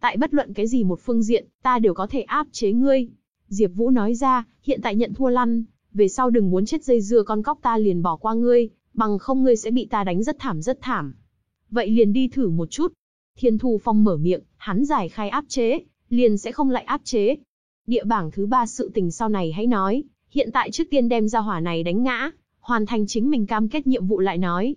Tại bất luận cái gì một phương diện, ta đều có thể áp chế ngươi. Diệp Vũ nói ra, hiện tại nhận thua lăn, về sau đừng muốn chết dây dưa con cóc ta liền bỏ qua ngươi, bằng không ngươi sẽ bị ta đánh rất thảm rất thảm. Vậy liền đi thử một chút. Thiên Thu Phong mở miệng, hắn giải khai áp chế, liền sẽ không lại áp chế. Địa bảng thứ ba sự tình sau này hãy nói, hiện tại trước tiên đem ra hỏa này đánh ngã, hoàn thành chính mình cam kết nhiệm vụ lại nói.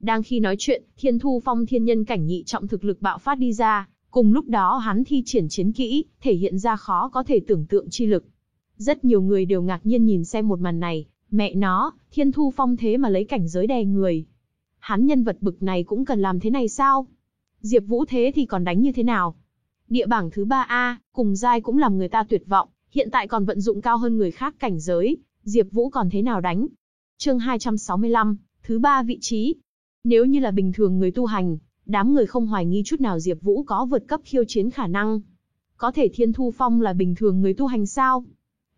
Đang khi nói chuyện, Thiên Thu Phong thiên nhân cảnh nhị trọng thực lực bạo phát đi ra, cùng lúc đó hắn thi triển chiến kỹ, thể hiện ra khó có thể tưởng tượng chi lực. Rất nhiều người đều ngạc nhiên nhìn xem một màn này, mẹ nó, Thiên Thu Phong thế mà lấy cảnh giới đè người. Hắn nhân vật bực này cũng cần làm thế này sao? Diệp Vũ thế thì còn đánh như thế nào? Địa bảng thứ 3A, cùng giai cũng làm người ta tuyệt vọng, hiện tại còn vận dụng cao hơn người khác cảnh giới, Diệp Vũ còn thế nào đánh? Chương 265, thứ ba vị trí. Nếu như là bình thường người tu hành, đám người không hoài nghi chút nào Diệp Vũ có vượt cấp khiêu chiến khả năng. Có thể Thiên Thu Phong là bình thường người tu hành sao?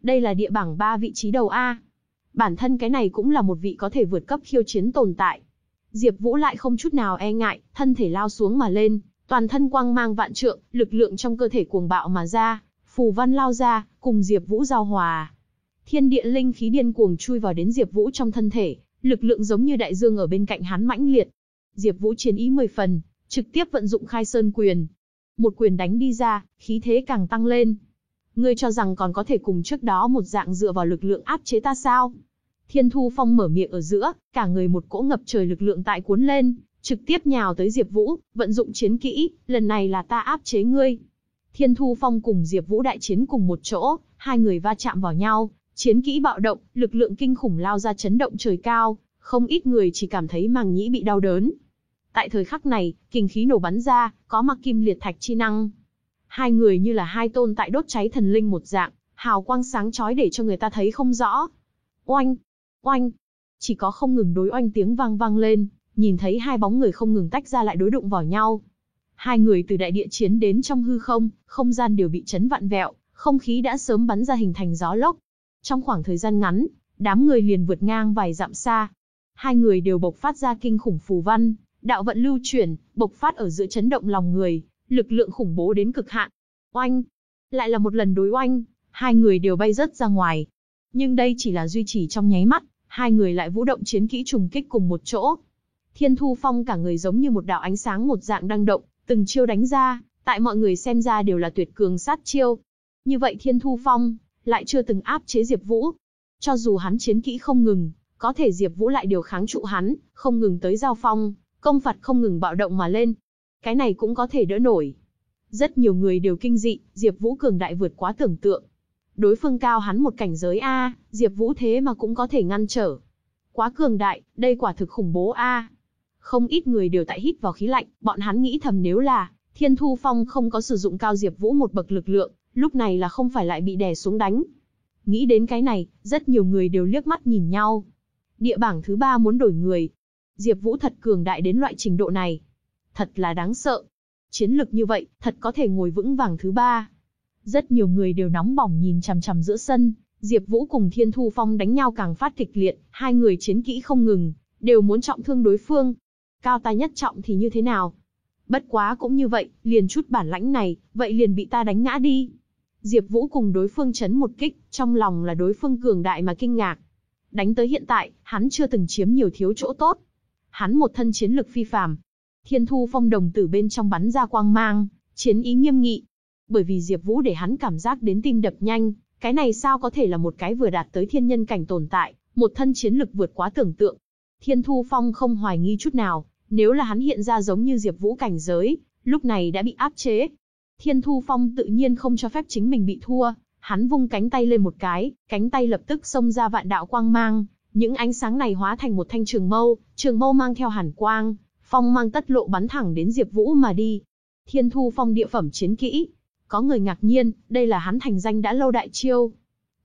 Đây là địa bảng 3 vị trí đầu A. Bản thân cái này cũng là một vị có thể vượt cấp khiêu chiến tồn tại. Diệp Vũ lại không chút nào e ngại, thân thể lao xuống mà lên, toàn thân quang mang vạn trượng, lực lượng trong cơ thể cuồng bạo mà ra, phù văn lao ra, cùng Diệp Vũ giao hòa. Thiên địa linh khí điên cuồng chui vào đến Diệp Vũ trong thân thể, lực lượng giống như đại dương ở bên cạnh hắn mãnh liệt. Diệp Vũ chiến ý 10 phần, trực tiếp vận dụng Khai Sơn quyền. Một quyền đánh đi ra, khí thế càng tăng lên. Ngươi cho rằng còn có thể cùng trước đó một dạng dựa vào lực lượng áp chế ta sao? Thiên Thu Phong mở miệng ở giữa, cả người một cỗ ngập trời lực lượng tại cuốn lên, trực tiếp nhào tới Diệp Vũ, vận dụng chiến kỹ, lần này là ta áp chế ngươi. Thiên Thu Phong cùng Diệp Vũ đại chiến cùng một chỗ, hai người va chạm vào nhau, chiến kỹ bạo động, lực lượng kinh khủng lao ra chấn động trời cao, không ít người chỉ cảm thấy màng nhĩ bị đau đớn. Tại thời khắc này, kinh khí nổ bắn ra, có mặc kim liệt thạch chi năng. Hai người như là hai tôn tại đốt cháy thần linh một dạng, hào quang sáng chói để cho người ta thấy không rõ. Oanh, oanh, chỉ có không ngừng đối oanh tiếng vang vang lên, nhìn thấy hai bóng người không ngừng tách ra lại đối đụng vào nhau. Hai người từ đại địa chiến đến trong hư không, không gian đều bị chấn vặn vẹo, không khí đã sớm bắn ra hình thành gió lốc. Trong khoảng thời gian ngắn, đám người liền vượt ngang vài dặm xa. Hai người đều bộc phát ra kinh khủng phù văn, đạo vận lưu chuyển, bộc phát ở giữa chấn động lòng người, lực lượng khủng bố đến cực hạn. Oanh! Lại là một lần đối oanh, hai người đều bay rớt ra ngoài. Nhưng đây chỉ là duy trì trong nháy mắt, hai người lại vũ động chiến kỹ trùng kích cùng một chỗ. Thiên Thu Phong cả người giống như một đạo ánh sáng một dạng đang động, từng chiêu đánh ra, tại mọi người xem ra đều là tuyệt cường sát chiêu. Như vậy Thiên Thu Phong lại chưa từng áp chế Diệp Vũ. Cho dù hắn chiến kỹ không ngừng, có thể Diệp Vũ lại điều kháng trụ hắn, không ngừng tới giao phong, công phạt không ngừng bạo động mà lên. Cái này cũng có thể đỡ nổi. Rất nhiều người đều kinh dị, Diệp Vũ cường đại vượt quá tưởng tượng. Đối phương cao hắn một cảnh giới a, Diệp Vũ thế mà cũng có thể ngăn trở. Quá cường đại, đây quả thực khủng bố a. Không ít người đều tại hít vào khí lạnh, bọn hắn nghĩ thầm nếu là Thiên Thu Phong không có sử dụng cao Diệp Vũ một bậc lực lượng, lúc này là không phải lại bị đè xuống đánh. Nghĩ đến cái này, rất nhiều người đều liếc mắt nhìn nhau. Địa bảng thứ ba muốn đổi người. Diệp Vũ thật cường đại đến loại trình độ này. Thật là đáng sợ. Chiến lực như vậy, thật có thể ngồi vững vàng thứ ba. Rất nhiều người đều nóng bỏng nhìn chằm chằm giữa sân, Diệp Vũ cùng Thiên Thu Phong đánh nhau càng phát kịch liệt, hai người chiến kỹ không ngừng, đều muốn trọng thương đối phương. Cao ta nhất trọng thì như thế nào? Bất quá cũng như vậy, liền chút bản lãnh này, vậy liền bị ta đánh ngã đi. Diệp Vũ cùng đối phương chấn một kích, trong lòng là đối phương cường đại mà kinh ngạc. Đánh tới hiện tại, hắn chưa từng chiếm nhiều thiếu chỗ tốt. Hắn một thân chiến lực phi phàm. Thiên Thu Phong đồng tử bên trong bắn ra quang mang, chiến ý nghiêm nghị. Bởi vì Diệp Vũ để hắn cảm giác đến tim đập nhanh, cái này sao có thể là một cái vừa đạt tới thiên nhân cảnh tồn tại, một thân chiến lực vượt quá tưởng tượng. Thiên Thu Phong không hoài nghi chút nào, nếu là hắn hiện ra giống như Diệp Vũ cảnh giới, lúc này đã bị áp chế. Thiên Thu Phong tự nhiên không cho phép chính mình bị thua, hắn vung cánh tay lên một cái, cánh tay lập tức xông ra vạn đạo quang mang, những ánh sáng này hóa thành một thanh trường mâu, trường mâu mang theo hàn quang, phong mang tất lộ bắn thẳng đến Diệp Vũ mà đi. Thiên Thu Phong địa phẩm chiến kỹ. Có người ngạc nhiên, đây là hắn thành danh đã lâu đại chiêu.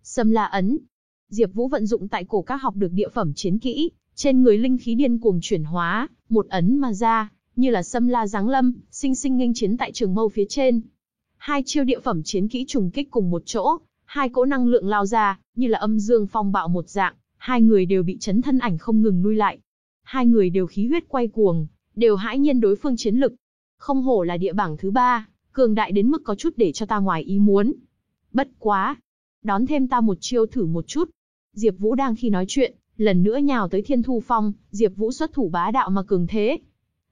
Sâm La ấn. Diệp Vũ vận dụng tại cổ các học được địa phẩm chiến kỹ, trên người linh khí điên cuồng chuyển hóa, một ấn mà ra, như là Sâm La giáng lâm, sinh sinh nghênh chiến tại trường mâu phía trên. Hai chiêu địa phẩm chiến kỹ trùng kích cùng một chỗ, hai cỗ năng lượng lao ra, như là âm dương phong bạo một dạng, hai người đều bị chấn thân ảnh không ngừng lui lại. Hai người đều khí huyết quay cuồng, đều hãi nhiên đối phương chiến lực. Không hổ là địa bảng thứ ba, cường đại đến mức có chút để cho ta ngoài ý muốn. Bất quá, đón thêm ta một chiêu thử một chút. Diệp Vũ đang khi nói chuyện, lần nữa nhào tới Thiên Thu Phong, Diệp Vũ xuất thủ bá đạo mà cường thế.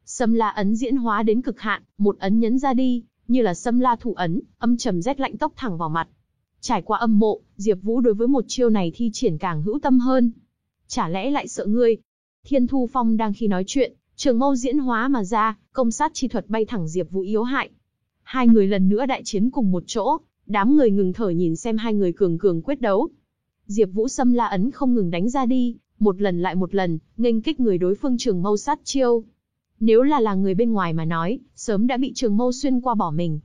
Sâm La ấn diễn hóa đến cực hạn, một ấn nhấn ra đi, như là Sâm La thủ ấn, âm trầm rét lạnh tốc thẳng vào mặt. Trải qua âm mộ, Diệp Vũ đối với một chiêu này thi triển càng hữu tâm hơn. Chả lẽ lại sợ ngươi? Thiên Thu Phong đang khi nói chuyện, trường mâu diễn hóa mà ra, công sát chi thuật bay thẳng Diệp Vũ yếu hại. Hai người lần nữa đại chiến cùng một chỗ, đám người ngừng thở nhìn xem hai người cường cường quyết đấu. Diệp Vũ xâm la ấn không ngừng đánh ra đi, một lần lại một lần, nghênh kích người đối phương trường mâu sát chiêu. Nếu là là người bên ngoài mà nói, sớm đã bị trường mâu xuyên qua bỏ mình.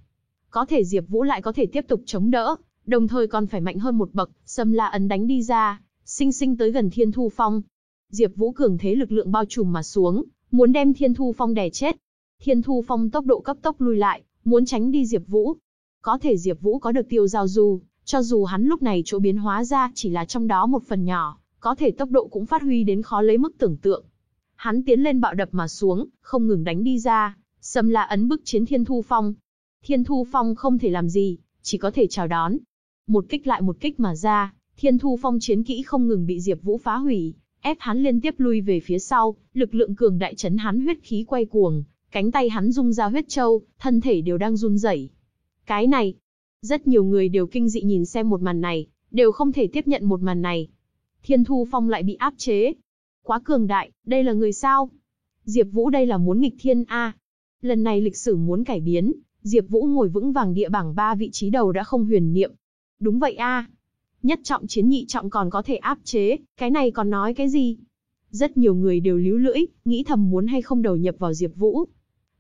Có thể Diệp Vũ lại có thể tiếp tục chống đỡ, đồng thời còn phải mạnh hơn một bậc, xâm la ấn đánh đi ra, sinh sinh tới gần Thiên Thu Phong. Diệp Vũ cường thế lực lượng bao trùm mà xuống, muốn đem Thiên Thu Phong đè chết. Thiên Thu Phong tốc độ cấp tốc lui lại, muốn tránh đi Diệp Vũ. Có thể Diệp Vũ có được tiêu giao du, cho dù hắn lúc này chỗ biến hóa ra chỉ là trong đó một phần nhỏ, có thể tốc độ cũng phát huy đến khó lấy mức tưởng tượng. Hắn tiến lên bạo đập mà xuống, không ngừng đánh đi ra, xâm La ấn bức chiến Thiên Thu Phong. Thiên Thu Phong không thể làm gì, chỉ có thể chào đón. Một kích lại một kích mà ra, Thiên Thu Phong chiến kỹ không ngừng bị Diệp Vũ phá hủy, ép hắn liên tiếp lui về phía sau, lực lượng cường đại chấn hắn huyết khí quay cuồng, cánh tay hắn rung ra huyết châu, thân thể đều đang run rẩy. Cái này, rất nhiều người đều kinh dị nhìn xem một màn này, đều không thể tiếp nhận một màn này. Thiên Thu Phong lại bị áp chế. Quá cường đại, đây là người sao? Diệp Vũ đây là muốn nghịch thiên a. Lần này lịch sử muốn cải biến, Diệp Vũ ngồi vững vàng địa bảng 3 vị trí đầu đã không huyền niệm. Đúng vậy a. Nhất trọng chiến nhị trọng còn có thể áp chế, cái này còn nói cái gì? Rất nhiều người đều líu lưỡi, nghĩ thầm muốn hay không đầu nhập vào Diệp Vũ.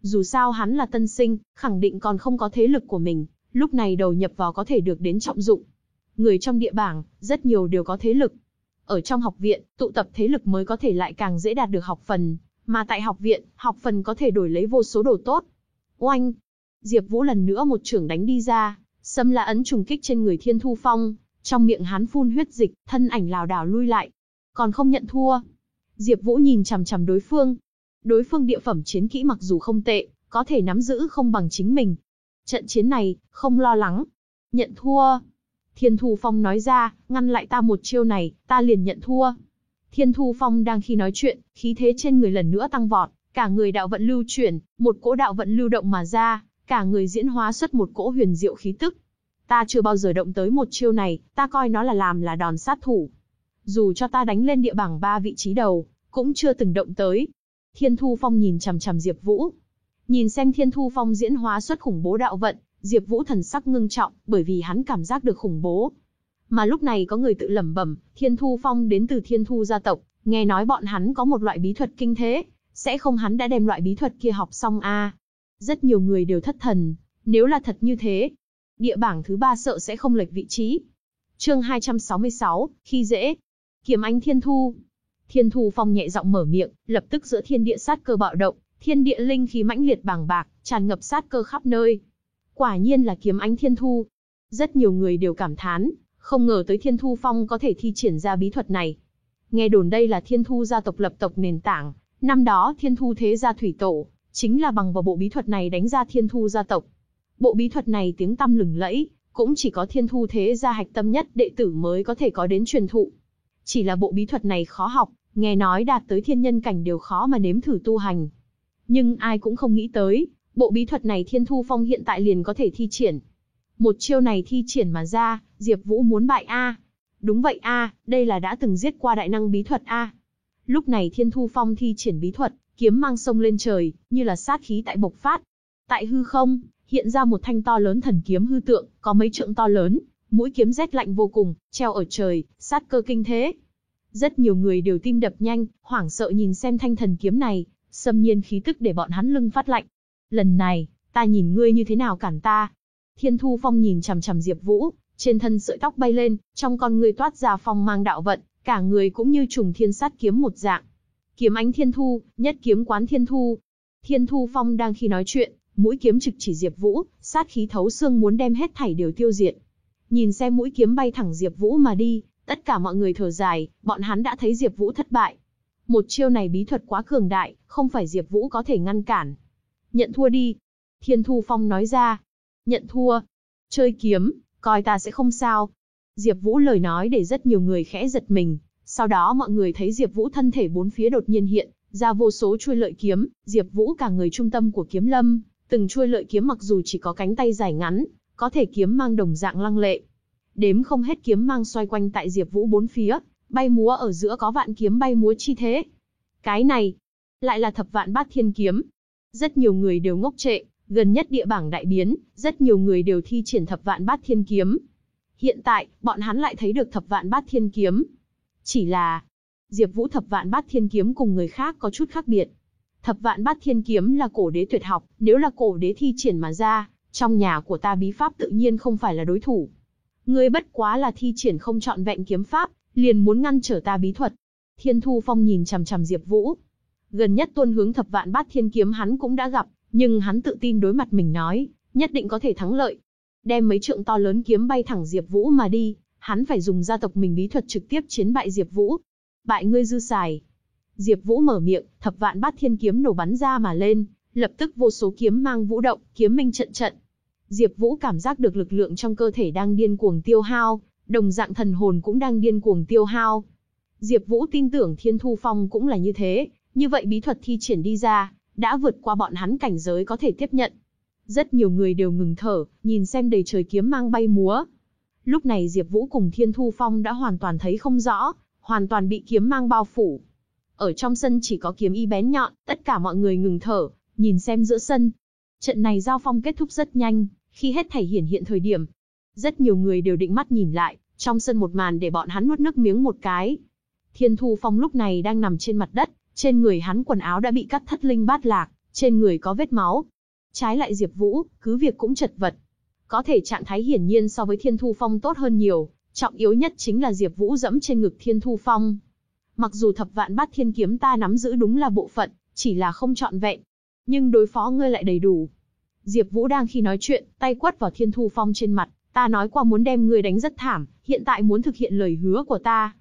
Dù sao hắn là tân sinh, khẳng định còn không có thế lực của mình, lúc này đầu nhập vào có thể được đến trọng dụng. Người trong địa bảng, rất nhiều đều có thế lực. Ở trong học viện, tụ tập thế lực mới có thể lại càng dễ đạt được học phần, mà tại học viện, học phần có thể đổi lấy vô số đồ tốt. Oanh! Diệp Vũ lần nữa một trưởng đánh đi ra, xâm la ấn trùng kích trên người Thiên Thu Phong, trong miệng hắn phun huyết dịch, thân ảnh lảo đảo lui lại. Còn không nhận thua. Diệp Vũ nhìn chằm chằm đối phương. Đối phương địa phẩm chiến kỹ mặc dù không tệ, có thể nắm giữ không bằng chính mình. Trận chiến này, không lo lắng. Nhận thua. Thiên Thu Phong nói ra, ngăn lại ta một chiêu này, ta liền nhận thua. Thiên Thu Phong đang khi nói chuyện, khí thế trên người lần nữa tăng vọt, cả người đạo vận lưu chuyển, một cỗ đạo vận lưu động mà ra, cả người diễn hóa xuất một cỗ huyền diệu khí tức. Ta chưa bao giờ động tới một chiêu này, ta coi nó là làm là đòn sát thủ. Dù cho ta đánh lên địa bảng ba vị trí đầu, cũng chưa từng động tới. Thiên Thu Phong nhìn chằm chằm Diệp Vũ. Nhìn xem Thiên Thu Phong diễn hóa xuất khủng bố đạo vận, Diệp Vũ thần sắc ngưng trọng, bởi vì hắn cảm giác được khủng bố. Mà lúc này có người tự lẩm bẩm, Thiên Thu Phong đến từ Thiên Thu gia tộc, nghe nói bọn hắn có một loại bí thuật kinh thế, sẽ không hắn đã đem loại bí thuật kia học xong a. Rất nhiều người đều thất thần, nếu là thật như thế, địa bảng thứ ba sợ sẽ không lệch vị trí. Chương 266, khi dễ. Kiếm ánh Thiên Thu. Thiên Thu Phong nhẹ giọng mở miệng, lập tức giữa thiên địa sát cơ bạo động, thiên địa linh khí mãnh liệt bàng bạc, tràn ngập sát cơ khắp nơi. Quả nhiên là kiếm ánh Thiên Thu. Rất nhiều người đều cảm thán, Không ngờ tới Thiên Thu Phong có thể thi triển ra bí thuật này. Nghe đồn đây là Thiên Thu gia tộc lập tộc nền tảng, năm đó Thiên Thu thế gia thủy tổ, chính là bằng vào bộ bí thuật này đánh ra Thiên Thu gia tộc. Bộ bí thuật này tiếng tăm lừng lẫy, cũng chỉ có Thiên Thu thế gia hạch tâm nhất đệ tử mới có thể có đến truyền thụ. Chỉ là bộ bí thuật này khó học, nghe nói đạt tới thiên nhân cảnh đều khó mà nếm thử tu hành. Nhưng ai cũng không nghĩ tới, bộ bí thuật này Thiên Thu Phong hiện tại liền có thể thi triển. Một chiêu này thi triển mà ra, Diệp Vũ muốn bại a. Đúng vậy a, đây là đã từng giết qua đại năng bí thuật a. Lúc này Thiên Thu Phong thi triển bí thuật, kiếm mang sông lên trời, như là sát khí tại bộc phát. Tại hư không, hiện ra một thanh to lớn thần kiếm hư tượng, có mấy trượng to lớn, mũi kiếm rét lạnh vô cùng, treo ở trời, sát cơ kinh thế. Rất nhiều người đều tim đập nhanh, hoảng sợ nhìn xem thanh thần kiếm này, xâm nhiên khí tức để bọn hắn lưng phát lạnh. Lần này, ta nhìn ngươi như thế nào cản ta. Thiên Thu Phong nhìn chằm chằm Diệp Vũ, trên thân sợi tóc bay lên, trong con ngươi toát ra phong mang đạo vận, cả người cũng như trùng thiên sát kiếm một dạng. Kiếm ánh thiên thu, nhất kiếm quán thiên thu. Thiên Thu Phong đang khi nói chuyện, mũi kiếm trực chỉ Diệp Vũ, sát khí thấu xương muốn đem hết thảy đều tiêu diệt. Nhìn xem mũi kiếm bay thẳng Diệp Vũ mà đi, tất cả mọi người thở dài, bọn hắn đã thấy Diệp Vũ thất bại. Một chiêu này bí thuật quá cường đại, không phải Diệp Vũ có thể ngăn cản. Nhận thua đi. Thiên Thu Phong nói ra. Nhận thua. Chơi kiếm, coi ta sẽ không sao. Diệp Vũ lời nói để rất nhiều người khẽ giật mình. Sau đó mọi người thấy Diệp Vũ thân thể bốn phía đột nhiên hiện, ra vô số chuôi lợi kiếm, Diệp Vũ cả người trung tâm của kiếm lâm, từng chuôi lợi kiếm mặc dù chỉ có cánh tay dài ngắn, có thể kiếm mang đồng dạng lăng lệ. Đếm không hết kiếm mang xoay quanh tại Diệp Vũ bốn phía, bay múa ở giữa có vạn kiếm bay múa chi thế. Cái này, lại là thập vạn bát thiên kiếm. Rất nhiều người đều ngốc trệ, gần nhất địa bảng đại biến, rất nhiều người đều thi triển thập vạn bát thiên kiếm. Hiện tại, bọn hắn lại thấy được thập vạn bát thiên kiếm. Chỉ là, Diệp Vũ thập vạn bát thiên kiếm cùng người khác có chút khác biệt. Thập vạn bát thiên kiếm là cổ đế tuyệt học, nếu là cổ đế thi triển mà ra, trong nhà của ta bí pháp tự nhiên không phải là đối thủ. Ngươi bất quá là thi triển không chọn vẹn kiếm pháp, liền muốn ngăn trở ta bí thuật. Thiên Thu Phong nhìn chằm chằm Diệp Vũ. Gần nhất tuôn hướng thập vạn bát thiên kiếm hắn cũng đã gặp, nhưng hắn tự tin đối mặt mình nói, nhất định có thể thắng lợi. Đem mấy trượng to lớn kiếm bay thẳng Diệp Vũ mà đi, hắn phải dùng gia tộc mình bí thuật trực tiếp chiến bại Diệp Vũ. Bại ngươi dư xài. Diệp Vũ mở miệng, thập vạn bát thiên kiếm nổ bắn ra mà lên, lập tức vô số kiếm mang vũ động, kiếm minh trận trận. Diệp Vũ cảm giác được lực lượng trong cơ thể đang điên cuồng tiêu hao, đồng dạng thần hồn cũng đang điên cuồng tiêu hao. Diệp Vũ tin tưởng Thiên Thu Phong cũng là như thế, như vậy bí thuật thi triển đi ra, đã vượt qua bọn hắn cảnh giới có thể tiếp nhận. Rất nhiều người đều ngừng thở, nhìn xem đầy trời kiếm mang bay múa. Lúc này Diệp Vũ cùng Thiên Thu Phong đã hoàn toàn thấy không rõ, hoàn toàn bị kiếm mang bao phủ. Ở trong sân chỉ có kiếm y bén nhọn, tất cả mọi người ngừng thở, nhìn xem giữa sân. Trận này giao phong kết thúc rất nhanh, khi hết thảy hiển hiện thời điểm. Rất nhiều người đều định mắt nhìn lại, trong sân một màn để bọn hắn nuốt nước miếng một cái. Thiên Thu Phong lúc này đang nằm trên mặt đất, trên người hắn quần áo đã bị cắt thất linh bát lạc, trên người có vết máu. Trái lại Diệp Vũ, cứ việc cũng chật vật. Có thể trạng thái hiển nhiên so với Thiên Thu Phong tốt hơn nhiều, trọng yếu nhất chính là Diệp Vũ dẫm trên ngực Thiên Thu Phong. Mặc dù thập vạn bát thiên kiếm ta nắm giữ đúng là bộ phận, chỉ là không trọn vẹn, nhưng đối phó ngươi lại đầy đủ. Diệp Vũ đang khi nói chuyện, tay quất vào Thiên Thu Phong trên mặt, ta nói qua muốn đem ngươi đánh rất thảm, hiện tại muốn thực hiện lời hứa của ta.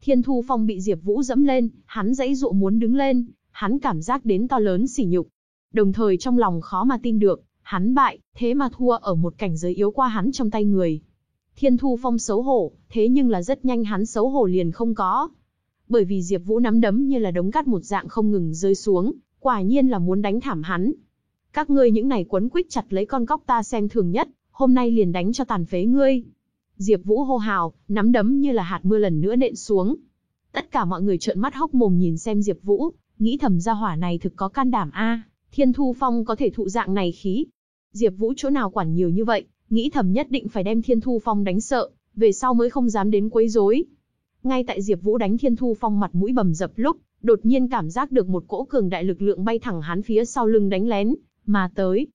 Thiên Thu Phong bị Diệp Vũ dẫm lên, hắn giãy dụa muốn đứng lên, hắn cảm giác đến to lớn sỉ nhục. Đồng thời trong lòng khó mà tin được, hắn bại, thế mà thua ở một cảnh giới yếu qua hắn trong tay người. Thiên Thu Phong xấu hổ, thế nhưng là rất nhanh hắn xấu hổ liền không có. Bởi vì Diệp Vũ nắm đấm như là đống cát một dạng không ngừng rơi xuống, quả nhiên là muốn đánh thảm hắn. Các ngươi những này quấn quýt chặt lấy con cóc ta xem thường nhất, hôm nay liền đánh cho tàn phế ngươi. Diệp Vũ hô hào, nắm đấm như là hạt mưa lần nữa nện xuống. Tất cả mọi người trợn mắt hốc mồm nhìn xem Diệp Vũ, nghĩ thầm gia hỏa này thực có can đảm a, Thiên Thu Phong có thể thụ dạng này khí. Diệp Vũ chỗ nào quản nhiều như vậy, nghĩ thầm nhất định phải đem Thiên Thu Phong đánh sợ, về sau mới không dám đến quấy rối. Ngay tại Diệp Vũ đánh Thiên Thu Phong mặt mũi bầm dập lúc, đột nhiên cảm giác được một cỗ cường đại lực lượng bay thẳng hắn phía sau lưng đánh lén, mà tới.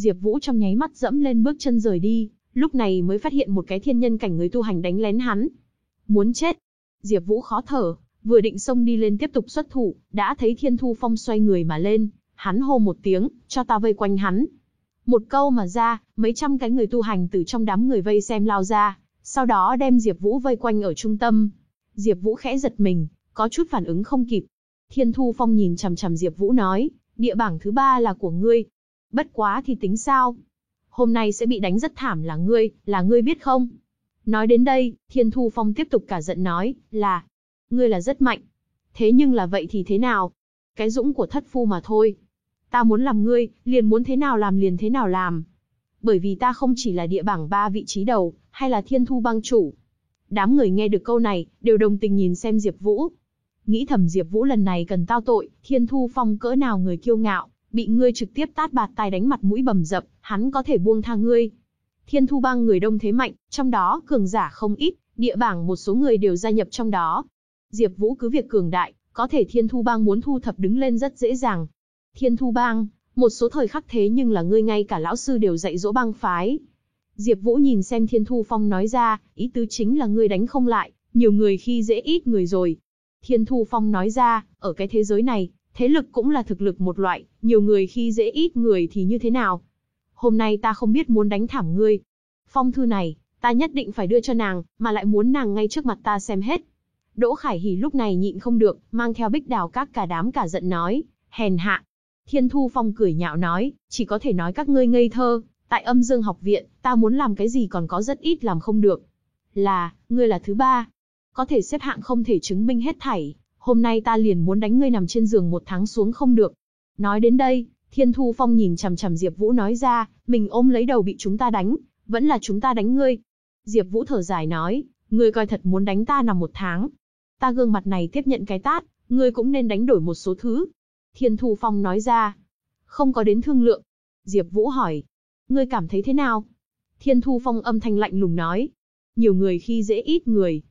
Diệp Vũ trong nháy mắt dẫm lên bước chân rời đi, lúc này mới phát hiện một cái thiên nhân cảnh người tu hành đánh lén hắn. Muốn chết. Diệp Vũ khó thở, vừa định xông đi lên tiếp tục xuất thủ, đã thấy Thiên Thu Phong xoay người mà lên, hắn hô một tiếng, cho ta vây quanh hắn. Một câu mà ra, mấy trăm cái người tu hành từ trong đám người vây xem lao ra, sau đó đem Diệp Vũ vây quanh ở trung tâm. Diệp Vũ khẽ giật mình, có chút phản ứng không kịp. Thiên Thu Phong nhìn chằm chằm Diệp Vũ nói, địa bảng thứ ba là của ngươi. Bất quá thì tính sao? Hôm nay sẽ bị đánh rất thảm là ngươi, là ngươi biết không? Nói đến đây, Thiên Thu Phong tiếp tục cả giận nói, là, ngươi là rất mạnh. Thế nhưng là vậy thì thế nào? Cái dũng của thất phu mà thôi. Ta muốn làm ngươi, liền muốn thế nào làm liền thế nào làm. Bởi vì ta không chỉ là địa bảng ba vị trí đầu, hay là thiên thu băng chủ. Đám người nghe được câu này, đều đồng tình nhìn xem Diệp Vũ. Nghĩ thầm Diệp Vũ lần này cần tao tội, thiên thu phong cỡ nào người kiêu ngạo, bị ngươi trực tiếp tát bạt tai đánh mặt mũi bầm dập, hắn có thể buông tha ngươi. Thiên thu bang người đông thế mạnh, trong đó cường giả không ít, địa bảng một số người đều gia nhập trong đó. Diệp Vũ cứ việc cường đại, có thể Thiên Thu Bang muốn thu thập đứng lên rất dễ dàng. Thiên Thu Bang, một số thời khắc thế nhưng là ngươi ngay cả lão sư đều dạy dỗ bang phái. Diệp Vũ nhìn xem Thiên Thu Phong nói ra, ý tứ chính là ngươi đánh không lại, nhiều người khi dễ ít người rồi. Thiên Thu Phong nói ra, ở cái thế giới này, thế lực cũng là thực lực một loại, nhiều người khi dễ ít người thì như thế nào? Hôm nay ta không biết muốn đánh thảm ngươi. Phong thư này, ta nhất định phải đưa cho nàng, mà lại muốn nàng ngay trước mặt ta xem hết. Đỗ Khải Hỉ lúc này nhịn không được, mang theo bích đào các cả đám cả giận nói, hèn hạ. Thiên Thu Phong cười nhạo nói, chỉ có thể nói các ngươi ngây thơ, tại âm dương học viện, ta muốn làm cái gì còn có rất ít làm không được. Là, ngươi là thứ ba. Có thể xếp hạng không thể chứng minh hết thảy, hôm nay ta liền muốn đánh ngươi nằm trên giường một tháng xuống không được. Nói đến đây, Thiên Thu Phong nhìn chằm chằm Diệp Vũ nói ra, mình ôm lấy đầu bị chúng ta đánh, vẫn là chúng ta đánh ngươi. Diệp Vũ thở dài nói, ngươi coi thật muốn đánh ta nằm một tháng, ta gương mặt này tiếp nhận cái tát, ngươi cũng nên đánh đổi một số thứ. Thiên Thu Phong nói ra, không có đến thương lượng. Diệp Vũ hỏi, ngươi cảm thấy thế nào? Thiên Thu Phong âm thanh lạnh lùng nói, nhiều người khi dễ ít người.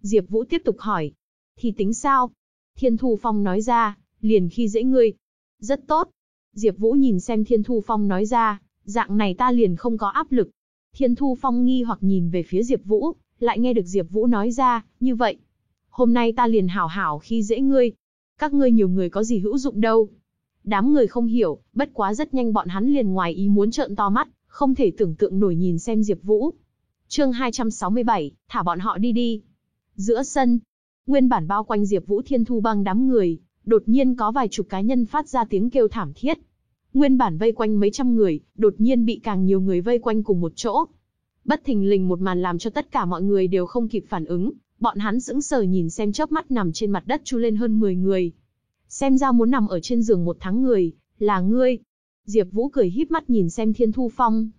Diệp Vũ tiếp tục hỏi, thì tính sao? Thiên Thu Phong nói ra, liền khi dễ ngươi. Rất tốt. Diệp Vũ nhìn xem Thiên Thu Phong nói ra, dạng này ta liền không có áp lực. Thiên Thu Phong nghi hoặc nhìn về phía Diệp Vũ, lại nghe được Diệp Vũ nói ra, như vậy, hôm nay ta liền hảo hảo khi dễ ngươi. Các ngươi nhiều người có gì hữu dụng đâu. Đám người không hiểu, bất quá rất nhanh bọn hắn liền ngoài ý muốn trợn to mắt, không thể tưởng tượng nổi nhìn xem Diệp Vũ. Chương 267, thả bọn họ đi đi. Giữa sân, nguyên bản bao quanh Diệp Vũ Thiên Thu băng đám người, đột nhiên có vài chục cá nhân phát ra tiếng kêu thảm thiết. Nguyên bản vây quanh mấy trăm người, đột nhiên bị càng nhiều người vây quanh cùng một chỗ. Bất thình lình một màn làm cho tất cả mọi người đều không kịp phản ứng, Bọn hắn sững sờ nhìn xem chớp mắt nằm trên mặt đất chu lên hơn 10 người. Xem ra muốn nằm ở trên giường một tháng người, là ngươi. Diệp Vũ cười híp mắt nhìn xem Thiên Thu Phong.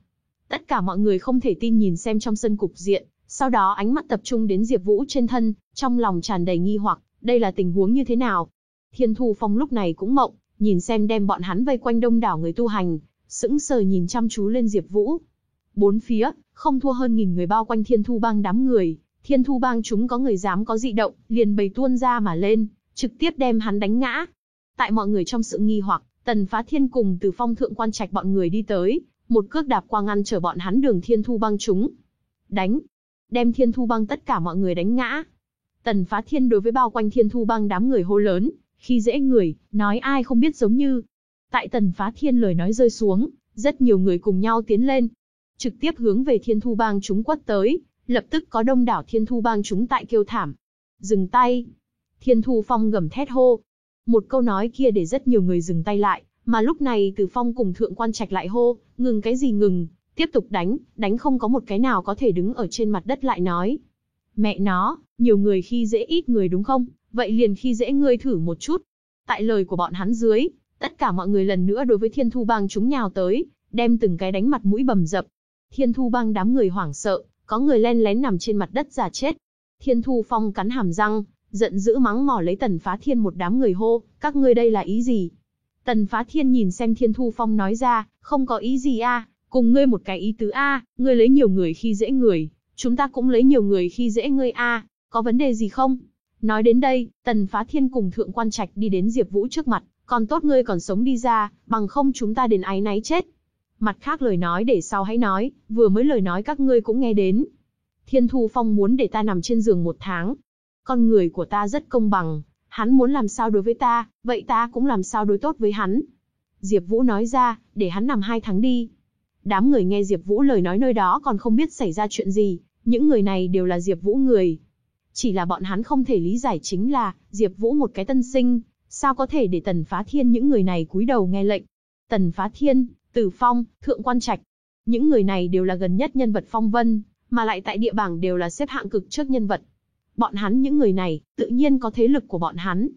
Tất cả mọi người không thể tin nhìn xem trong sân cục diện, sau đó ánh mắt tập trung đến Diệp Vũ trên thân, trong lòng tràn đầy nghi hoặc, đây là tình huống như thế nào? Thiên Thu Phong lúc này cũng mộng, nhìn xem đem bọn hắn vây quanh đông đảo người tu hành, sững sờ nhìn chăm chú lên Diệp Vũ. Bốn phía, không thua hơn nghìn người bao quanh Thiên Thu Bang đám người, Thiên Thu Bang chúng có người dám có dị động, liền bầy tuôn ra mà lên, trực tiếp đem hắn đánh ngã. Tại mọi người trong sự nghi hoặc, Tần Phá Thiên cùng từ phong thượng quan trạch bọn người đi tới, một cước đạp qua ngăn trở bọn hắn đường Thiên Thu Bang chúng. Đánh! Đem Thiên Thu băng tất cả mọi người đánh ngã. Tần Phá Thiên đối với bao quanh Thiên Thu băng đám người hô lớn, khi dễ người, nói ai không biết giống như. Tại Tần Phá Thiên lời nói rơi xuống, rất nhiều người cùng nhau tiến lên, trực tiếp hướng về Thiên Thu Bang chúng quất tới, Lập tức có đông đảo thiên thu bang chúng tại kêu thảm. Dừng tay. Thiên thu phong gầm thét hô. Một câu nói kia để rất nhiều người dừng tay lại, mà lúc này từ phong cùng thượng quan trạch lại hô, ngừng cái gì ngừng, tiếp tục đánh, đánh không có một cái nào có thể đứng ở trên mặt đất lại nói. Mẹ nó, nhiều người khi dễ ít người đúng không, vậy liền khi dễ ngươi thử một chút. Tại lời của bọn hắn dưới, tất cả mọi người lần nữa đối với thiên thu bang chúng nhào tới, đem từng cái đánh mặt mũi bầm dập. Thiên thu bang đám người hoảng sợ, có người len lén nằm trên mặt đất giả chết. Thiên Thu Phong cắn hàm răng, giận dữ mắng mỏ lấy Tần Phá Thiên một đám người hô, các ngươi đây là ý gì? Tần Phá Thiên nhìn xem Thiên Thu Phong nói ra, không có ý gì a, cùng ngươi một cái ý tứ a, ngươi lấy nhiều người khi dễ người, chúng ta cũng lấy nhiều người khi dễ ngươi a, có vấn đề gì không? Nói đến đây, Tần Phá Thiên cùng Thượng Quan Trạch đi đến Diệp Vũ trước mặt, còn tốt ngươi còn sống đi ra, bằng không chúng ta đến ái náy chết. Mặt khác lời nói để sau hãy nói, vừa mới lời nói các ngươi cũng nghe đến. Thiên Thu Phong muốn để ta nằm trên giường một tháng. Con người của ta rất công bằng, hắn muốn làm sao đối với ta, vậy ta cũng làm sao đối tốt với hắn. Diệp Vũ nói ra, để hắn nằm hai tháng đi. Đám người nghe Diệp Vũ lời nói nơi đó còn không biết xảy ra chuyện gì, Những người này đều là Diệp Vũ người. Chỉ là bọn hắn không thể lý giải chính là, Diệp Vũ một cái tân sinh, sao có thể để Tần Phá Thiên những người này cúi đầu nghe lệnh. Tần Phá Thiên, Tử Phong, Thượng Quan Trạch, những người này đều là gần nhất nhân vật phong vân, mà lại tại địa bảng đều là xếp hạng cực trước nhân vật. Bọn hắn những người này, tự nhiên có thế lực của bọn hắn.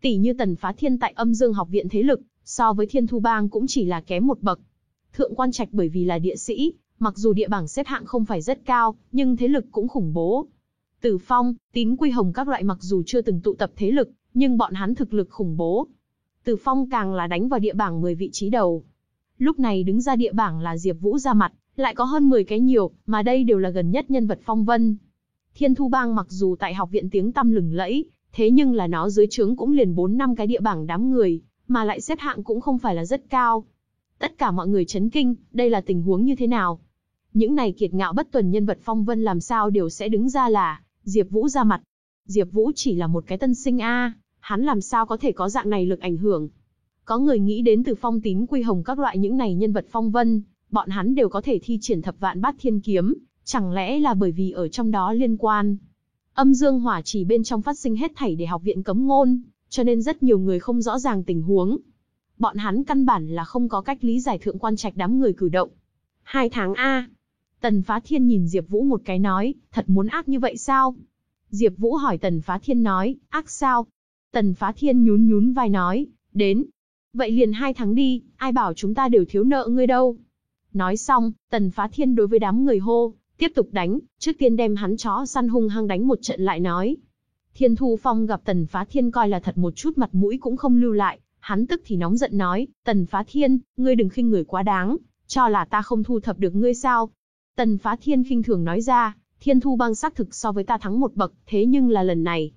Tỷ như Tần Phá Thiên tại Âm Dương Học viện thế lực, so với Thiên Thu Bang cũng chỉ là kém một bậc. Thượng Quan Trạch bởi vì là địa sĩ, mặc dù địa bảng xếp hạng không phải rất cao, nhưng thế lực cũng khủng bố. Tử Phong, Tín Quy Hồng các loại mặc dù chưa từng tụ tập thế lực, nhưng bọn hắn thực lực khủng bố. Tử Phong càng là đánh vào địa bảng 10 vị trí đầu. Lúc này đứng ra địa bảng là Diệp Vũ ra mặt, lại có hơn 10 cái nhiều, mà đây đều là gần nhất nhân vật phong vân. Thiên Thu Bang mặc dù tại học viện tiếng tăm lừng lẫy, thế nhưng là nó dưới trướng cũng liền 4 năm cái địa bảng đám người, mà lại xếp hạng cũng không phải là rất cao. Tất cả mọi người chấn kinh, đây là tình huống như thế nào? Những này kiệt ngạo bất tuần nhân vật phong vân làm sao đều sẽ đứng ra là Diệp Vũ ra mặt. Diệp Vũ chỉ là một cái tân sinh a, hắn làm sao có thể có dạng này lực ảnh hưởng? Có người nghĩ đến từ phong tín quy hồng các loại những này nhân vật phong vân, bọn hắn đều có thể thi triển thập vạn bát thiên kiếm, chẳng lẽ là bởi vì ở trong đó liên quan. Âm dương hỏa chỉ bên trong phát sinh hết thảy để học viện cấm ngôn, cho nên rất nhiều người không rõ ràng tình huống. Bọn hắn căn bản là không có cách lý giải thượng quan trạch đám người cử động. Hai tháng A. Tần Phá Thiên nhìn Diệp Vũ một cái nói, thật muốn ác như vậy sao? Diệp Vũ hỏi Tần Phá Thiên nói, ác sao? Tần Phá Thiên nhún nhún vai nói, đến. Vậy liền hai tháng đi, ai bảo chúng ta đều thiếu nợ ngươi đâu. Nói xong, Tần Phá Thiên đối với đám người hô, tiếp tục đánh, trước tiên đem hắn chó săn hung hăng đánh một trận lại nói. Thiên Thu Phong gặp Tần Phá Thiên coi là thật một chút mặt mũi cũng không lưu lại, hắn tức thì nóng giận nói, Tần Phá Thiên, ngươi đừng khinh người quá đáng, cho là ta không thu thập được ngươi sao. Tần Phá Thiên khinh thường nói ra, Thiên Thu Bang xác thực so với ta thắng một bậc, thế nhưng là lần này.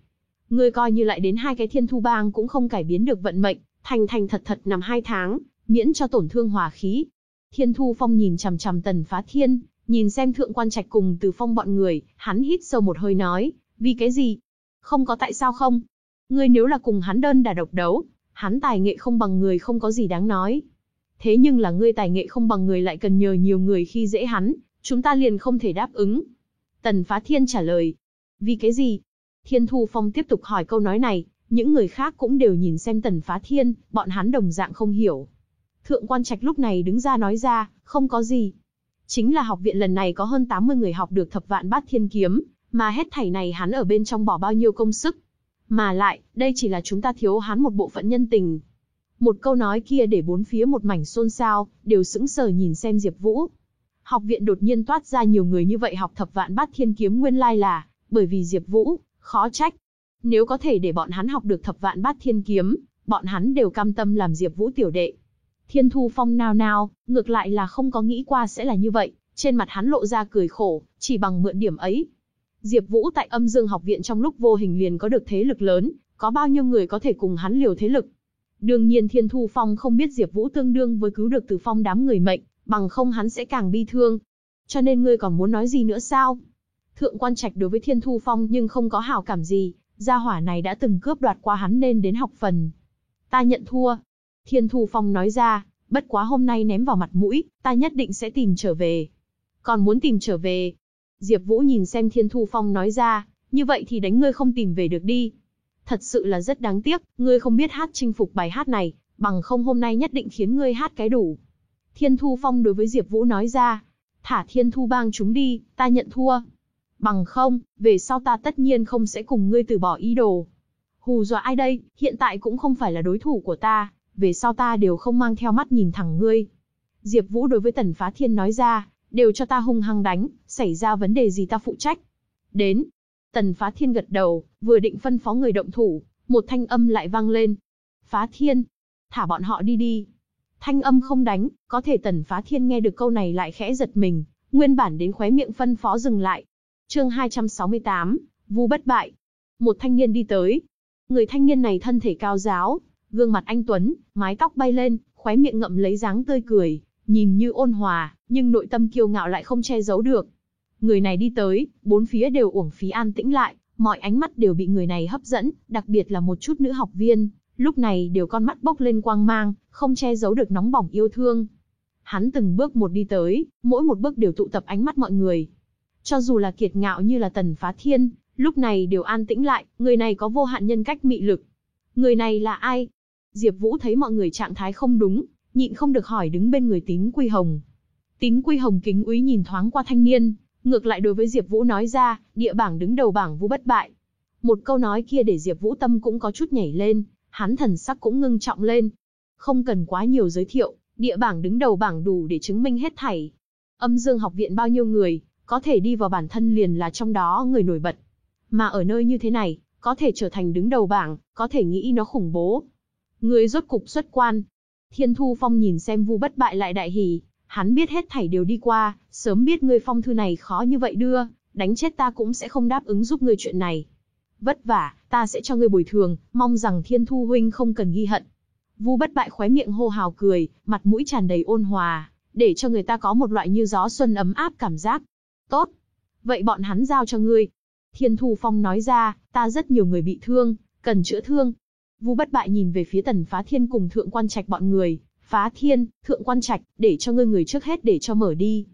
Ngươi coi như lại đến hai cái Thiên Thu Bang cũng không cải biến được vận mệnh, thành thành thật thật nằm hai tháng, miễn cho tổn thương hòa khí. Thiên Thu Phong nhìn chằm chằm Tần Phá Thiên, nhìn xem Thượng Quan Trạch cùng Từ Phong bọn người, hắn hít sâu một hơi nói, vì cái gì? Không có tại sao không? Ngươi nếu là cùng hắn đơn đả độc đấu, hắn tài nghệ không bằng người không có gì đáng nói. Thế nhưng là ngươi tài nghệ không bằng người lại cần nhờ nhiều người khi dễ hắn, chúng ta liền không thể đáp ứng. Tần Phá Thiên trả lời. Vì cái gì? Thiên Thu Phong tiếp tục hỏi câu nói này, những người khác cũng đều nhìn xem Tần Phá Thiên, bọn hắn đồng dạng không hiểu. Thượng quan trạch lúc này đứng ra nói ra, không có gì. Chính là học viện lần này có hơn 80 người học được thập vạn bát thiên kiếm, mà hết thảy này hắn ở bên trong bỏ bao nhiêu công sức. Mà lại, đây chỉ là chúng ta thiếu hắn một bộ phận nhân tình. Một câu nói kia để bốn phía một mảnh xôn xao, đều sững sờ nhìn xem Diệp Vũ. Học viện đột nhiên toát ra nhiều người như vậy học thập vạn bát thiên kiếm nguyên lai là, bởi vì Diệp Vũ, khó trách. Nếu có thể để bọn hắn học được thập vạn bát thiên kiếm, bọn hắn đều cam tâm làm Diệp Vũ tiểu đệ. Thiên Thu Phong nao nao, ngược lại là không có nghĩ qua sẽ là như vậy, trên mặt hắn lộ ra cười khổ, chỉ bằng mượn điểm ấy. Diệp Vũ tại Âm Dương học viện trong lúc vô hình liền có được thế lực lớn, có bao nhiêu người có thể cùng hắn liều thế lực. Đương nhiên Thiên Thu Phong không biết Diệp Vũ tương đương với cứu được Từ Phong đám người mệnh, bằng không hắn sẽ càng bi thương. Cho nên ngươi còn muốn nói gì nữa sao? Thượng quan Trạch đối với Thiên Thu Phong nhưng không có hảo cảm gì, gia hỏa này đã từng cướp đoạt qua hắn nên đến học phần. Ta nhận thua, Thiên Thu Phong nói ra, bất quá hôm nay ném vào mặt mũi, ta nhất định sẽ tìm trở về. Còn muốn tìm trở về? Diệp Vũ nhìn xem Thiên Thu Phong nói ra, như vậy thì đánh ngươi không tìm về được đi. Thật sự là rất đáng tiếc, ngươi không biết hát chinh phục bài hát này, bằng không hôm nay nhất định khiến ngươi hát cái đủ. Thiên Thu Phong đối với Diệp Vũ nói ra, thả Thiên Thu bang chúng đi, ta nhận thua. Bằng không, về sau ta tất nhiên không sẽ cùng ngươi từ bỏ ý đồ. Hù dọa ai đây, hiện tại cũng không phải là đối thủ của ta, về sau ta đều không mang theo mắt nhìn thẳng ngươi. Diệp Vũ đối với Tần Phá Thiên nói ra, đều cho ta hung hăng đánh, xảy ra vấn đề gì ta phụ trách. Đến. Tần Phá Thiên gật đầu, vừa định phân phó người động thủ, một thanh âm lại vang lên. Phá Thiên, thả bọn họ đi đi. Thanh âm không đánh, có thể Tần Phá Thiên nghe được câu này lại khẽ giật mình, nguyên bản đến khóe miệng phân phó dừng lại. Chương 268, Vu bất bại. Một thanh niên đi tới. Người thanh niên này thân thể cao giáo, Gương mặt anh Tuấn, mái tóc bay lên, khóe miệng ngậm lấy dáng tươi cười, nhìn như ôn hòa, nhưng nội tâm kiêu ngạo lại không che giấu được. Người này đi tới, bốn phía đều uổng phí an tĩnh lại, mọi ánh mắt đều bị người này hấp dẫn, đặc biệt là một chút nữ học viên, lúc này đều con mắt bốc lên quang mang, không che giấu được nóng bỏng yêu thương. Hắn từng bước một đi tới, mỗi một bước đều tụ tập ánh mắt mọi người. Cho dù là kiệt ngạo như là Tần Phá Thiên, lúc này đều an tĩnh lại, người này có vô hạn nhân cách mị lực. Người này là ai? Diệp Vũ thấy mọi người trạng thái không đúng, nhịn không được hỏi đứng bên người Tín Quy Hồng tính Quy Hồng kính úy nhìn thoáng qua thanh niên, ngược lại đối với Diệp Vũ nói ra, địa bảng đứng đầu bảng Vũ bất bại. Một câu nói kia để Diệp Vũ tâm cũng có chút nhảy lên, hắn thần sắc cũng ngưng trọng lên. Không cần quá nhiều giới thiệu, địa bảng đứng đầu bảng đủ để chứng minh hết thảy. Âm Dương học viện bao nhiêu người, có thể đi vào bản thân liền là trong đó người nổi bật. Mà ở nơi như thế này, có thể trở thành đứng đầu bảng, có thể nghĩ nó khủng bố. Người rốt cục xuất quan. Thiên Thu Phong nhìn xem Vu Bất Bại lại đại hỉ, hắn biết hết thảy đều đi qua, sớm biết ngươi phong thư này khó như vậy đưa, đánh chết ta cũng sẽ không đáp ứng giúp ngươi chuyện này. Vất vả, ta sẽ cho ngươi bồi thường, mong rằng Thiên Thu huynh không cần ghi hận. Vu Bất Bại khóe miệng hô hào cười, mặt mũi tràn đầy ôn hòa, để cho người ta có một loại như gió xuân ấm áp cảm giác. Tốt. Vậy bọn hắn giao cho ngươi. Thiên Thu Phong nói ra, ta rất nhiều người bị thương, cần chữa thương. Vu Bất Bại nhìn về phía Tần Phá Thiên cùng Thượng Quan Trạch bọn người, Phá Thiên, Thượng Quan Trạch, để cho ngươi người trước hết để cho mở đi.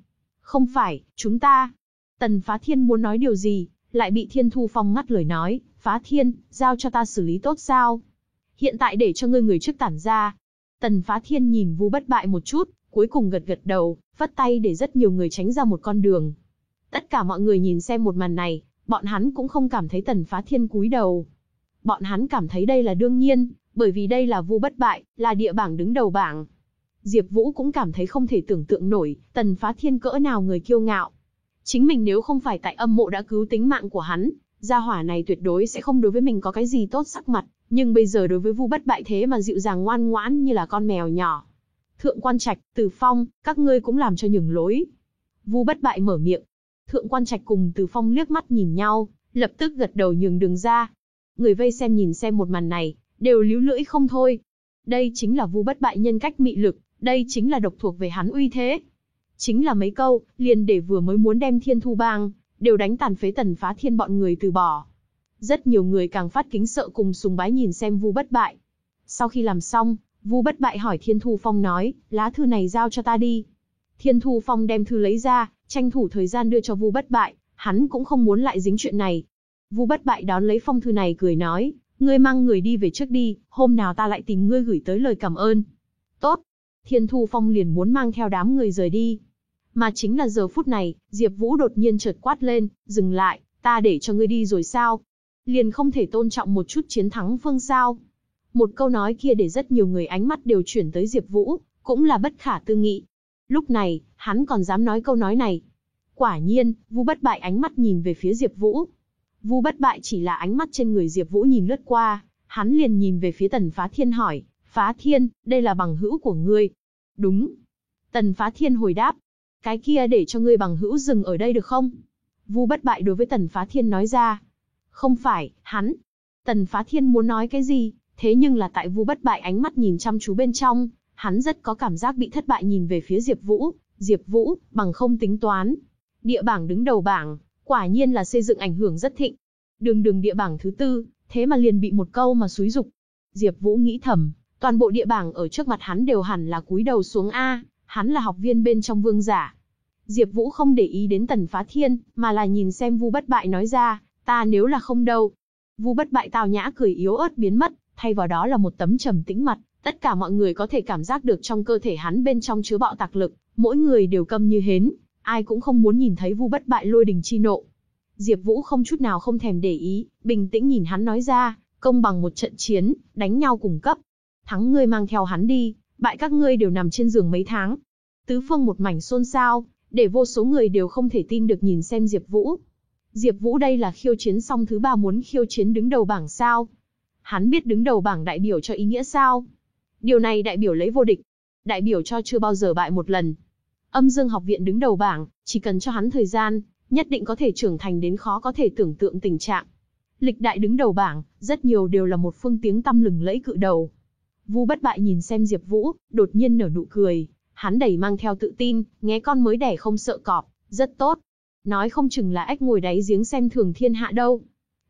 Không phải, chúng ta. Tần Phá Thiên muốn nói điều gì, lại bị Thiên Thu Phong ngắt lời nói, Phá Thiên, giao cho ta xử lý tốt sao? Hiện tại để cho ngươi người trước tản ra. Tần Phá Thiên nhìn Vu Bất Bại một chút, cuối cùng gật gật đầu, vất tay để rất nhiều người tránh ra một con đường. Tất cả mọi người nhìn xem một màn này, bọn hắn cũng không cảm thấy Tần Phá Thiên cúi đầu. Bọn hắn cảm thấy đây là đương nhiên, bởi vì đây là Vu Bất Bại, là địa bảng đứng đầu bảng. Diệp Vũ cũng cảm thấy không thể tưởng tượng nổi, Tần Phá Thiên cỡ nào người kiêu ngạo. Chính mình nếu không phải tại âm mộ đã cứu tính mạng của hắn, gia hỏa này tuyệt đối sẽ không đối với mình có cái gì tốt sắc mặt, nhưng bây giờ đối với Vu Bất Bại thế mà dịu dàng ngoan ngoãn như là con mèo nhỏ. Thượng Quan Trạch, Từ Phong, các ngươi cũng làm cho nhường lối. Vu Bất Bại mở miệng. Thượng Quan Trạch cùng Từ Phong liếc mắt nhìn nhau, lập tức gật đầu nhường đường ra. Người vây xem nhìn xem một màn này, đều líu lưỡi không thôi. Đây chính là Vu Bất Bại nhân cách mị lực, đây chính là độc thuộc về hắn uy thế. Chính là mấy câu, liền để vừa mới muốn đem Thiên Thu Bang, đều đánh tàn phế tần phá thiên bọn người từ bỏ. Rất nhiều người càng phát kính sợ cùng sùng bái nhìn xem Vu Bất Bại. Sau khi làm xong, Vu Bất Bại hỏi Thiên Thu Phong nói, lá thư này giao cho ta đi. Thiên Thu Phong đem thư lấy ra, tranh thủ thời gian đưa cho Vu Bất Bại, hắn cũng không muốn lại dính chuyện này. Vu Bất Bại đón lấy phong thư này cười nói, ngươi mang người đi về trước đi, hôm nào ta lại tìm ngươi gửi tới lời cảm ơn. Tốt. Thiên Thu Phong liền muốn mang theo đám người rời đi. Mà chính là giờ phút này, Diệp Vũ đột nhiên chợt quát lên, dừng lại, ta để cho ngươi đi rồi sao? Liền không thể tôn trọng một chút chiến thắng phương sao? Một câu nói kia để rất nhiều người ánh mắt đều chuyển tới Diệp Vũ, cũng là bất khả tư nghị. Lúc này, hắn còn dám nói câu nói này. Quả nhiên, Vu Bất Bại ánh mắt nhìn về phía Diệp Vũ. Vu Bất Bại chỉ là ánh mắt trên người Diệp Vũ nhìn lướt qua, hắn liền nhìn về phía Tần Phá Thiên hỏi, "Phá Thiên, đây là bằng hữu của ngươi?" "Đúng." Tần Phá Thiên hồi đáp, "Cái kia để cho ngươi bằng hữu dừng ở đây được không?" Vu Bất Bại đối với Tần Phá Thiên nói ra. "Không phải, hắn." Tần Phá Thiên muốn nói cái gì, thế nhưng là tại Vu Bất Bại ánh mắt nhìn chăm chú bên trong, hắn rất có cảm giác bị thất bại nhìn về phía Diệp Vũ, Diệp Vũ, bằng không tính toán. Địa bảng đứng đầu bảng, quả nhiên là xây dựng ảnh hưởng rất thịnh. Đường đường địa bảng thứ tư, thế mà liền bị một câu mà xúi dục. Diệp Vũ nghĩ thầm, toàn bộ địa bảng ở trước mặt hắn đều hẳn là cúi đầu xuống a, hắn là học viên bên trong vương giả. Diệp Vũ không để ý đến Tần Phá Thiên, mà là nhìn xem Vu Bất Bại nói ra, ta nếu là không đâu. Vu Bất Bại tào nhã cười yếu ớt biến mất, thay vào đó là một tấm trầm tĩnh mặt, tất cả mọi người có thể cảm giác được trong cơ thể hắn bên trong chứa bạo tạc lực, mỗi người đều câm như hến, ai cũng không muốn nhìn thấy Vu Bất Bại lôi đình chi nộ. Diệp Vũ không chút nào không thèm để ý, bình tĩnh nhìn hắn nói ra, công bằng một trận chiến, đánh nhau cùng cấp. Thắng ngươi mang theo hắn đi, bại các ngươi đều nằm trên giường mấy tháng. Tứ phương một mảnh xôn xao, để vô số người đều không thể tin được nhìn xem Diệp Vũ. Diệp Vũ đây là khiêu chiến xong thứ ba muốn khiêu chiến đứng đầu bảng sao? Hắn biết đứng đầu bảng đại biểu cho ý nghĩa sao? Điều này đại biểu lấy vô địch, đại biểu cho chưa bao giờ bại một lần. Âm Dương học viện đứng đầu bảng, chỉ cần cho hắn thời gian, nhất định có thể trưởng thành đến khó có thể tưởng tượng tình trạng. Lịch đại đứng đầu bảng, rất nhiều đều là một phương tiếng tăm lừng lẫy cự đầu. Vu Bất Bại nhìn xem Diệp Vũ, đột nhiên nở nụ cười, hắn đầy mang theo tự tin, nghe con mới đẻ không sợ cọp, rất tốt. Nói không chừng là ếch ngồi đáy giếng xem thường thiên hạ đâu.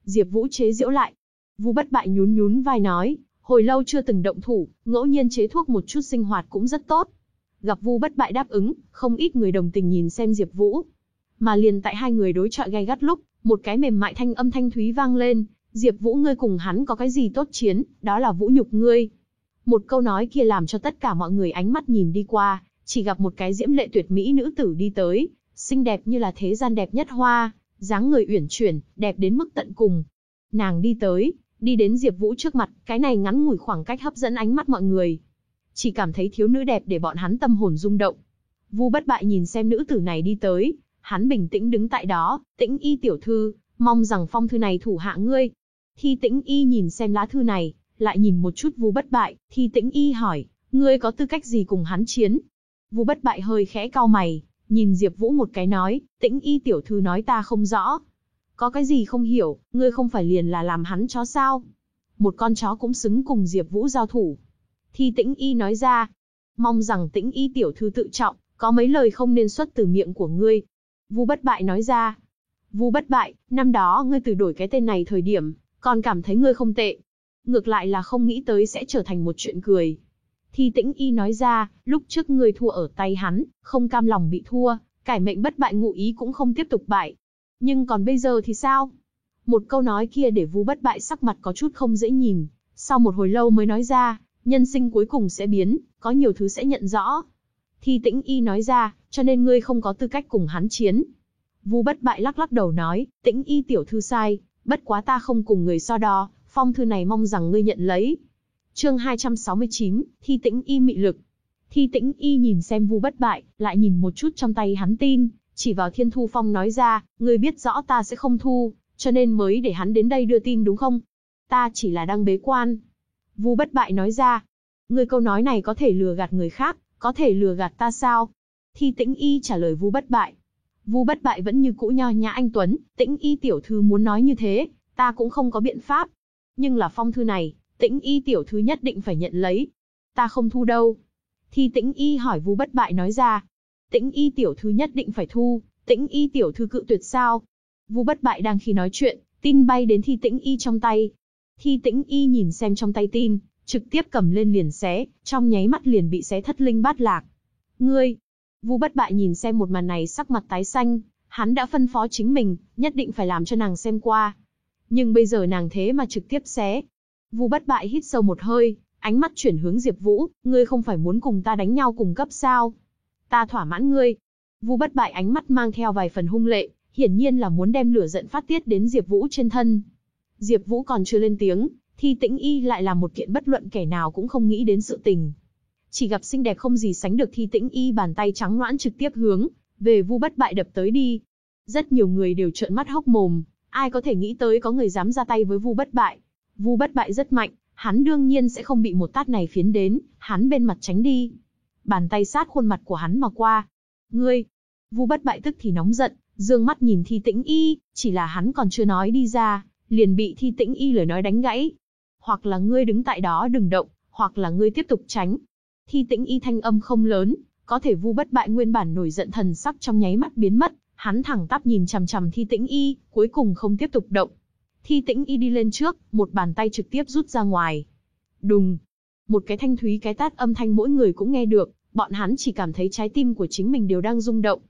Diệp Vũ chế giễu lại. Vu Bất Bại nhún nhún vai nói, hồi lâu chưa từng động thủ, ngẫu nhiên chế thuốc một chút sinh hoạt cũng rất tốt. Gặp Vu Bất Bại đáp ứng, không ít người đồng tình nhìn xem Diệp Vũ. Mà liền tại hai người đối chọi gay gắt lúc, một cái mềm mại thanh âm thanh thúy vang lên, Diệp Vũ ngươi cùng hắn có cái gì tốt chiến, đó là vũ nhục ngươi. Một câu nói kia làm cho tất cả mọi người ánh mắt nhìn đi qua, chỉ gặp một cái diễm lệ tuyệt mỹ nữ tử đi tới, xinh đẹp như là thế gian đẹp nhất hoa, dáng người uyển chuyển, đẹp đến mức tận cùng. Nàng đi tới, đi đến Diệp Vũ trước mặt, cái này ngắn ngủi khoảng cách hấp dẫn ánh mắt mọi người. Chỉ cảm thấy thiếu nữ đẹp để bọn hắn tâm hồn rung động. Vu Bất Bại nhìn xem nữ tử này đi tới, hắn bình tĩnh đứng tại đó, "Tĩnh Y tiểu thư, mong rằng phong thư này thủ hạ ngươi." Thi Tĩnh Y nhìn xem lá thư này, lại nhìn một chút Vu Bất Bại, Thi Tĩnh Y hỏi, "Ngươi có tư cách gì cùng hắn chiến?" Vu Bất Bại hơi khẽ cau mày, nhìn Diệp Vũ một cái nói, "Tĩnh Y tiểu thư nói ta không rõ." Có cái gì không hiểu, ngươi không phải liền là làm hắn chó sao? Một con chó cũng xứng cùng Diệp Vũ giao thủ. Thi Tĩnh Y nói ra, mong rằng Tĩnh Y tiểu thư tự trọng, có mấy lời không nên xuất từ miệng của ngươi. Vu Bất Bại nói ra, Vu Bất Bại, năm đó ngươi từ đổi cái tên này thời điểm, còn cảm thấy ngươi không tệ. Ngược lại là không nghĩ tới sẽ trở thành một chuyện cười. Thi Tĩnh Y nói ra, lúc trước ngươi thua ở tay hắn, không cam lòng bị thua, cải mệnh bất bại ngụ ý cũng không tiếp tục bại, nhưng còn bây giờ thì sao? Một câu nói kia để Vu Bất Bại sắc mặt có chút không dễ nhìn, sau một hồi lâu mới nói ra, nhân sinh cuối cùng sẽ biến, có nhiều thứ sẽ nhận rõ. Thi Tĩnh Y nói ra, cho nên ngươi không có tư cách cùng hắn chiến. Vu Bất Bại lắc lắc đầu nói, Tĩnh Y tiểu thư sai, bất quá ta không cùng người so đo, phong thư này mong rằng ngươi nhận lấy. Chương 269, Thi Tĩnh Y mị lực. Thi Tĩnh Y nhìn xem Vu Bất Bại, lại nhìn một chút trong tay hắn tin, chỉ vào Thiên Thu Phong nói ra, ngươi biết rõ ta sẽ không thu, cho nên mới để hắn đến đây đưa tin đúng không? Ta chỉ là đang bế quan. Vu bất bại nói ra, ngươi câu nói này có thể lừa gạt người khác, có thể lừa gạt ta sao? Thi tĩnh y trả lời Vu bất bại. Vu bất bại vẫn như cũ nho nhã anh Tuấn, tĩnh y tiểu thư muốn nói như thế, ta cũng không có biện pháp. Nhưng là phong thư này, tĩnh y tiểu thư nhất định phải nhận lấy. Ta không thu đâu. Thi tĩnh y hỏi Vu bất bại nói ra, Tĩnh y tiểu thư nhất định phải thu, tĩnh y tiểu thư cự tuyệt sao? Vu bất bại đang khi nói chuyện, tin bay đến thi tĩnh y trong tay. Thi tĩnh y nhìn xem trong tay tin, trực tiếp cầm lên liền xé, trong nháy mắt liền bị xé thất linh bát lạc. Ngươi! Vu bất bại nhìn xem một màn này sắc mặt tái xanh, hắn đã phân phó chính mình, nhất định phải làm cho nàng xem qua. Nhưng bây giờ nàng thế mà trực tiếp xé. Vu bất bại hít sâu một hơi, ánh mắt chuyển hướng Diệp Vũ, ngươi không phải muốn cùng ta đánh nhau cùng cấp sao? ta thỏa mãn ngươi. Vu bất bại ánh mắt mang theo vài phần hung lệ, hiển nhiên là muốn đem lửa giận phát tiết đến Diệp Vũ trên thân. Diệp Vũ còn chưa lên tiếng, thì Tĩnh Y lại làm một kiện bất luận kẻ nào cũng không nghĩ đến sự tình. Chỉ gặp xinh đẹp không gì sánh được Thi Tĩnh Y bàn tay trắng nõn trực tiếp hướng về Vu Bất Bại đập tới đi. Rất nhiều người đều trợn mắt hốc mồm, ai có thể nghĩ tới có người dám ra tay với Vu Bất Bại. Vu Bất Bại rất mạnh, hắn đương nhiên sẽ không bị một tát này phiến đến, hắn bên mặt tránh đi bàn tay sát khuôn mặt của hắn mà qua. Ngươi! Vu bất bại tức thì nóng giận, dương mắt nhìn thi tĩnh y, chỉ là hắn còn chưa nói đi ra, liền bị thi tĩnh y lời nói đánh gãy. Hoặc là ngươi đứng tại đó đừng động, hoặc là ngươi tiếp tục tránh. Thi tĩnh y thanh âm không lớn, có thể vu bất bại nguyên bản nổi giận thần sắc trong nháy mắt biến mất, hắn thẳng tắp nhìn chằm chằm thi tĩnh y, cuối cùng không tiếp tục động. Thi tĩnh y đi lên trước, một bàn tay trực tiếp rút ra ngoài. Đùng! Một cái thanh thúy cái tát âm thanh mỗi người cũng nghe được, bọn hắn chỉ cảm thấy trái tim của chính mình đều đang rung động.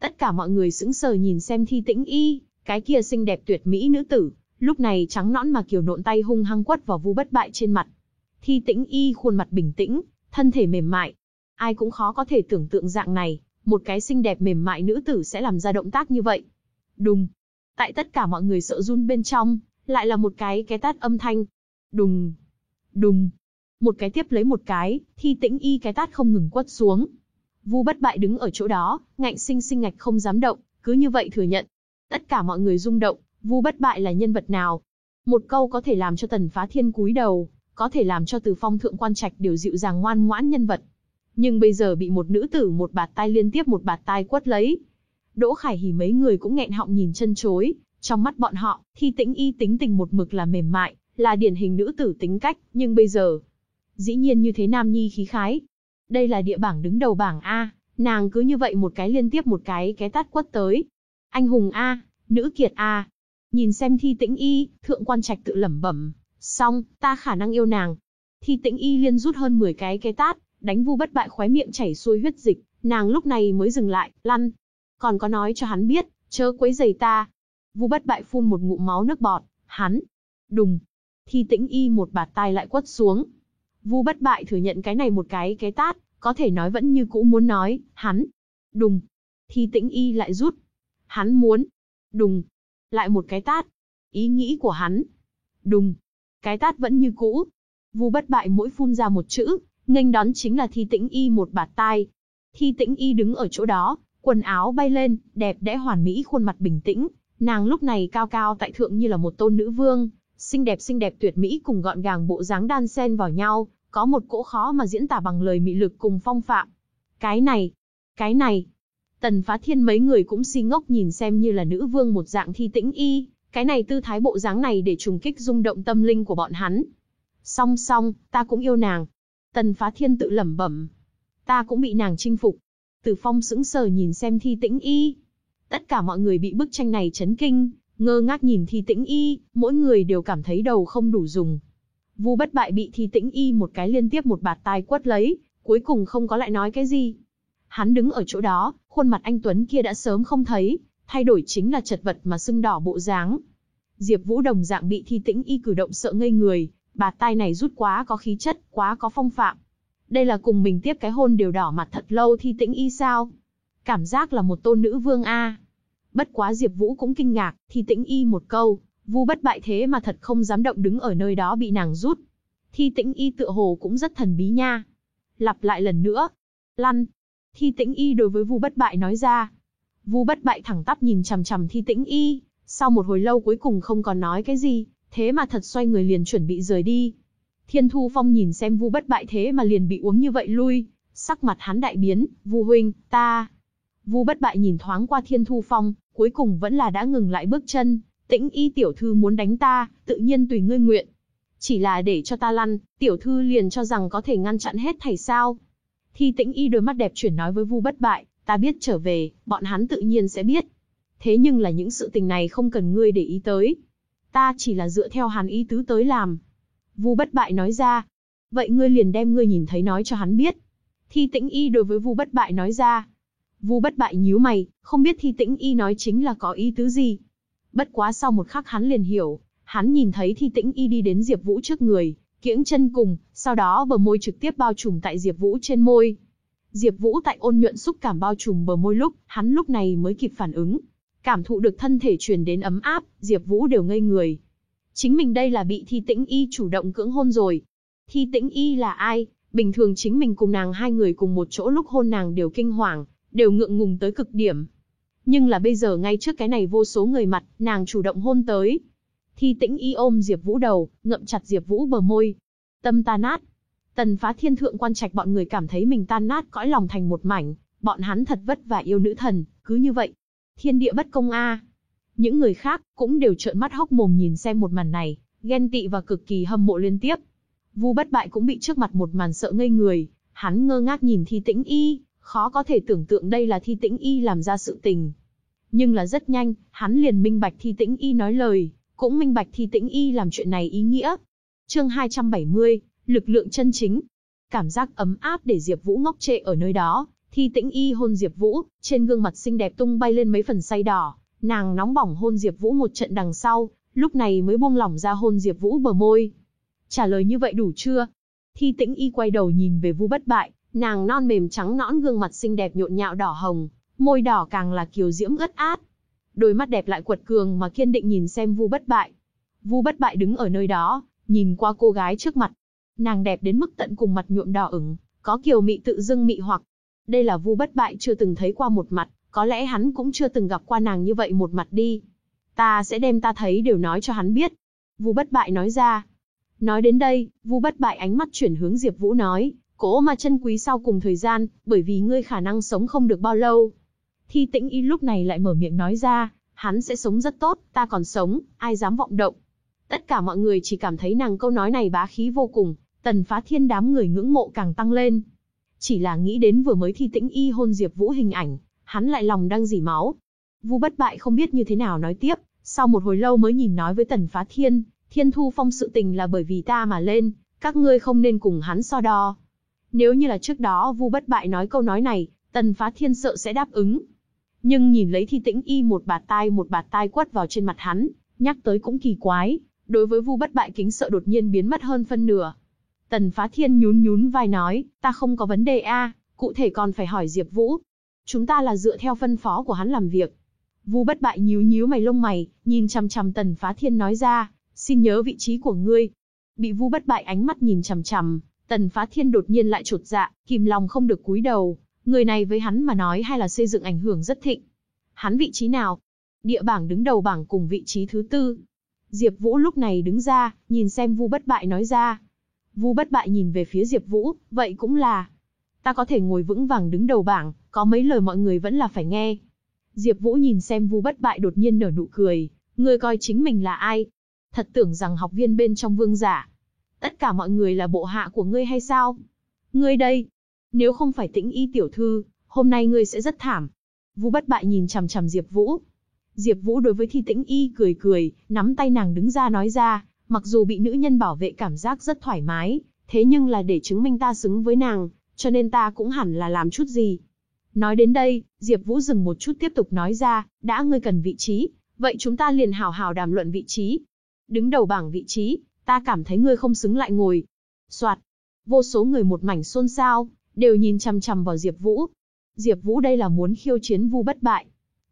Tất cả mọi người sững sờ nhìn xem thi tĩnh y, cái kia xinh đẹp tuyệt mỹ nữ tử, lúc này trắng nõn mà kiều nộn tay hung hăng quất vào vu bất bại trên mặt. Thi tĩnh y khuôn mặt bình tĩnh, thân thể mềm mại. Ai cũng khó có thể tưởng tượng dạng này, một cái xinh đẹp mềm mại nữ tử sẽ làm ra động tác như vậy. Đùng. Tại tất cả mọi người sợ run bên trong, lại là một cái cái tát âm thanh. Đùng. Đùng một cái tiếp lấy một cái, thi tĩnh y cái tát không ngừng quất xuống. Vu bất bại đứng ở chỗ đó, ngạnh sinh sinh ngạch không dám động, cứ như vậy thừa nhận. Tất cả mọi người rung động, Vu bất bại là nhân vật nào? Một câu có thể làm cho tần phá thiên cúi đầu, có thể làm cho từ phong thượng quan trạch đều dịu dàng ngoan ngoãn nhân vật. Nhưng bây giờ bị một nữ tử một bạt tai liên tiếp một bạt tai quất lấy. Đỗ Khải Hỉ mấy người cũng nghẹn họng nhìn chân chối, trong mắt bọn họ, thi tĩnh y tính tình một mực là mềm mại, là điển hình nữ tử tính cách, nhưng bây giờ, Dĩ nhiên như thế nam nhi khí khái. Đây là địa bảng đứng đầu bảng A, nàng cứ như vậy một cái liên tiếp một cái cái tát quất tới. Anh hùng A, nữ kiệt A. Nhìn xem thi tĩnh y, thượng quan trạch tự lẩm bẩm. Xong, ta khả năng yêu nàng. Thi tĩnh y liên rút hơn 10 cái cái tát, đánh vu bất bại khóe miệng chảy xuôi huyết dịch, nàng lúc này mới dừng lại, lăn. Còn có nói cho hắn biết, chớ quấy giày ta. Vu bất bại phun một ngụm máu nước bọt, hắn. Đùng. Thi tĩnh y một bạt tai lại quất xuống. Vu bất bại thừa nhận cái này một cái cái tát, có thể nói vẫn như cũ muốn nói, hắn. Đùng. Thi tĩnh y lại rút. Hắn muốn. Đùng. Lại một cái tát. Ý nghĩ của hắn. Đùng. Cái tát vẫn như cũ. Vu bất bại mỗi phun ra một chữ, nghênh đón chính là thi tĩnh y một bạt tai. Thi tĩnh y đứng ở chỗ đó, quần áo bay lên, đẹp đẽ hoàn mỹ khuôn mặt bình tĩnh. Nàng lúc này cao cao tại thượng như là một tôn nữ vương, xinh đẹp xinh đẹp tuyệt mỹ cùng gọn gàng bộ dáng đan xen vào nhau, có một cỗ khó mà diễn tả bằng lời mị lực cùng phong phạm. Cái này, cái này. Tần phá thiên mấy người cũng si ngốc nhìn xem như là nữ vương một dạng thi tĩnh y, cái này tư thái bộ dáng này để trùng kích rung động tâm linh của bọn hắn. Song song, ta cũng yêu nàng. Tần phá thiên tự lẩm bẩm. Ta cũng bị nàng chinh phục. Từ phong sững sờ nhìn xem thi tĩnh y. Tất cả mọi người bị bức tranh này chấn kinh, ngơ ngác nhìn thi tĩnh y, mỗi người đều cảm thấy đầu không đủ dùng. Vu bất bại bị thi tĩnh y một cái liên tiếp một bạt tai quất lấy, cuối cùng không có lại nói cái gì. Hắn đứng ở chỗ đó, khuôn mặt anh Tuấn kia đã sớm không thấy, thay đổi chính là chật vật mà sưng đỏ bộ dáng. Diệp Vũ đồng dạng bị thi tĩnh y cử động sợ ngây người, bà tai này rút quá có khí chất, quá có phong phạm. Đây là cùng mình tiếp cái hôn đều đỏ mặt thật lâu thi tĩnh y sao? Cảm giác là một tôn nữ vương a. Bất quá Diệp Vũ cũng kinh ngạc, thi tĩnh y một câu, Vu bất bại thế mà thật không dám động đứng ở nơi đó bị nàng rút. Thi tĩnh y tựa hồ cũng rất thần bí nha. Lặp lại lần nữa. Lăn. Thi tĩnh y đối với Vu bất bại nói ra. Vu bất bại thẳng tắp nhìn chằm chằm thi tĩnh y, sau một hồi lâu cuối cùng không còn nói cái gì, thế mà thật xoay người liền chuẩn bị rời đi. Thiên Thu Phong nhìn xem Vu bất bại thế mà liền bị uống như vậy lui, sắc mặt hắn đại biến, Vu huynh, ta. Vu bất bại nhìn thoáng qua Thiên Thu Phong, cuối cùng vẫn là đã ngừng lại bước chân, tĩnh y tiểu thư muốn đánh ta, tự nhiên tùy ngươi nguyện. Chỉ là để cho ta lăn, tiểu thư liền cho rằng có thể ngăn chặn hết thảy sao. Thi tĩnh y đôi mắt đẹp chuyển nói với Vu bất bại, ta biết trở về, bọn hắn tự nhiên sẽ biết. Thế nhưng là những sự tình này không cần ngươi để ý tới. Ta chỉ là dựa theo hắn ý tứ tới làm. Vu bất bại nói ra. Vậy ngươi liền đem ngươi nhìn thấy nói cho hắn biết. Thi tĩnh y đối với Vu bất bại nói ra. Vu bất bại nhíu mày, không biết thi tĩnh y nói chính là có ý tứ gì. Bất quá sau một khắc hắn liền hiểu, hắn nhìn thấy thi tĩnh y đi đến Diệp Vũ trước người, kiễng chân cùng, sau đó bờ môi trực tiếp bao trùm tại Diệp Vũ trên môi. Diệp Vũ tại ôn nhuận xúc cảm bao trùm bờ môi lúc, hắn lúc này mới kịp phản ứng. Cảm thụ được thân thể truyền đến ấm áp, Diệp Vũ đều ngây người. Chính mình đây là bị Thi Tĩnh Y chủ động cưỡng hôn rồi. Thi Tĩnh Y là ai? Bình thường chính mình cùng nàng hai người cùng một chỗ lúc hôn nàng đều kinh hoàng, đều ngượng ngùng tới cực điểm. Nhưng là bây giờ ngay trước cái này vô số người mặt, nàng chủ động hôn tới. Thi Tĩnh Y ôm Diệp Vũ đầu, ngậm chặt Diệp Vũ bờ môi. Tâm ta nát. Tần Phá Thiên thượng quan trạch bọn người cảm thấy mình tan nát cõi lòng thành một mảnh, bọn hắn thật vất vả yêu nữ thần, cứ như vậy, thiên địa bất công a. Những người khác cũng đều trợn mắt hốc mồm nhìn xem một màn này, ghen tị và cực kỳ hâm mộ liên tiếp. Vu Bất Bại cũng bị trước mặt một màn sợ ngây người, hắn ngơ ngác nhìn Thi Tĩnh Y, khó có thể tưởng tượng đây là Thi Tĩnh Y làm ra sự tình. Nhưng là rất nhanh, hắn liền minh bạch Thi Tĩnh Y nói lời, cũng minh bạch Thi Tĩnh Y làm chuyện này ý nghĩa. Chương 270, lực lượng chân chính. Cảm giác ấm áp để Diệp Vũ ngốc trệ ở nơi đó, Thi Tĩnh Y hôn Diệp Vũ, trên gương mặt xinh đẹp tung bay lên mấy phần say đỏ, nàng nóng bỏng hôn Diệp Vũ một trận đằng sau, lúc này mới buông lỏng ra hôn Diệp Vũ bờ môi. Trả lời như vậy đủ chưa? Thi Tĩnh Y quay đầu nhìn về Vu Bất Bại, nàng non mềm trắng nõn gương mặt xinh đẹp nhộn nhạo đỏ hồng, môi đỏ càng là kiều diễm ướt át. Đôi mắt đẹp lại quật cường mà kiên định nhìn xem Vu Bất Bại. Vu Bất Bại đứng ở nơi đó, nhìn qua cô gái trước mặt. Nàng đẹp đến mức tận cùng mặt nhuộm đỏ ửng, có kiều mị tự dưng mị hoặc, đây là Vu Bất Bại chưa từng thấy qua một mặt, có lẽ hắn cũng chưa từng gặp qua nàng như vậy một mặt đi. Ta sẽ đem ta thấy đều nói cho hắn biết. Vu Bất Bại nói ra. Nói đến đây, Vu Bất Bại ánh mắt chuyển hướng Diệp Vũ nói, cố mà chân quý sau cùng thời gian, bởi vì ngươi khả năng sống không được bao lâu. Thi Tĩnh Y lúc này lại mở miệng nói ra, hắn sẽ sống rất tốt, ta còn sống, ai dám vọng động. Tất cả mọi người chỉ cảm thấy nàng câu nói này bá khí vô cùng, tần phá thiên đám người ngưỡng mộ càng tăng lên. Chỉ là nghĩ đến vừa mới thi tĩnh y hôn Diệp Vũ hình ảnh, hắn lại lòng đang dỉ máu. Vu bất bại không biết như thế nào nói tiếp, sau một hồi lâu mới nhìn nói với Tần Phá Thiên, Thiên Thu Phong sự tình là bởi vì ta mà lên, các ngươi không nên cùng hắn so đo. Nếu như là trước đó Vu bất bại nói câu nói này, Tần Phá Thiên sợ sẽ đáp ứng. Nhưng nhìn lấy thi tĩnh y một bạt tai một bạt tai quất vào trên mặt hắn, nhắc tới cũng kỳ quái, đối với vu bất bại kính sợ đột nhiên biến mất hơn phân nửa. Tần phá thiên nhún nhún vai nói, ta không có vấn đề a, cụ thể còn phải hỏi Diệp Vũ. Chúng ta là dựa theo phân phó của hắn làm việc. Vu bất bại nhíu nhíu mày lông mày, nhìn chằm chằm tần phá thiên nói ra, xin nhớ vị trí của ngươi. Bị vu bất bại ánh mắt nhìn chằm chằm, tần phá thiên đột nhiên lại chột dạ, kìm lòng không được cúi đầu, người này với hắn mà nói hay là xây dựng ảnh hưởng rất thịnh. Hắn vị trí nào? Địa bảng đứng đầu bảng cùng vị trí thứ tư. Diệp Vũ lúc này đứng ra, nhìn xem Vu Bất Bại nói ra. Vu Bất Bại nhìn về phía Diệp Vũ, vậy cũng là, ta có thể ngồi vững vàng đứng đầu bảng, có mấy lời mọi người vẫn là phải nghe. Diệp Vũ nhìn xem Vu Bất Bại đột nhiên nở nụ cười, ngươi coi chính mình là ai? Thật tưởng rằng học viên bên trong vương giả, tất cả mọi người là bộ hạ của ngươi hay sao? Ngươi đây, nếu không phải Tĩnh Y tiểu thư, hôm nay ngươi sẽ rất thảm. vũ Bất Bại nhìn chằm chằm Diệp Vũ. Diệp Vũ đối với Thi Tĩnh Y cười cười, nắm tay nàng đứng ra nói ra, mặc dù bị nữ nhân bảo vệ cảm giác rất thoải mái, thế nhưng là để chứng minh ta xứng với nàng, cho nên ta cũng hẳn là làm chút gì. Nói đến đây, Diệp Vũ dừng một chút tiếp tục nói ra, đã ngươi cần vị trí, vậy chúng ta liền hào hào đàm luận vị trí. Đứng đầu bảng vị trí, ta cảm thấy ngươi không xứng lại ngồi. Soạt. Vô số người một mảnh xôn xao, đều nhìn chằm chằm vào Diệp Vũ. Diệp Vũ đây là muốn khiêu chiến Vu Bất Bại.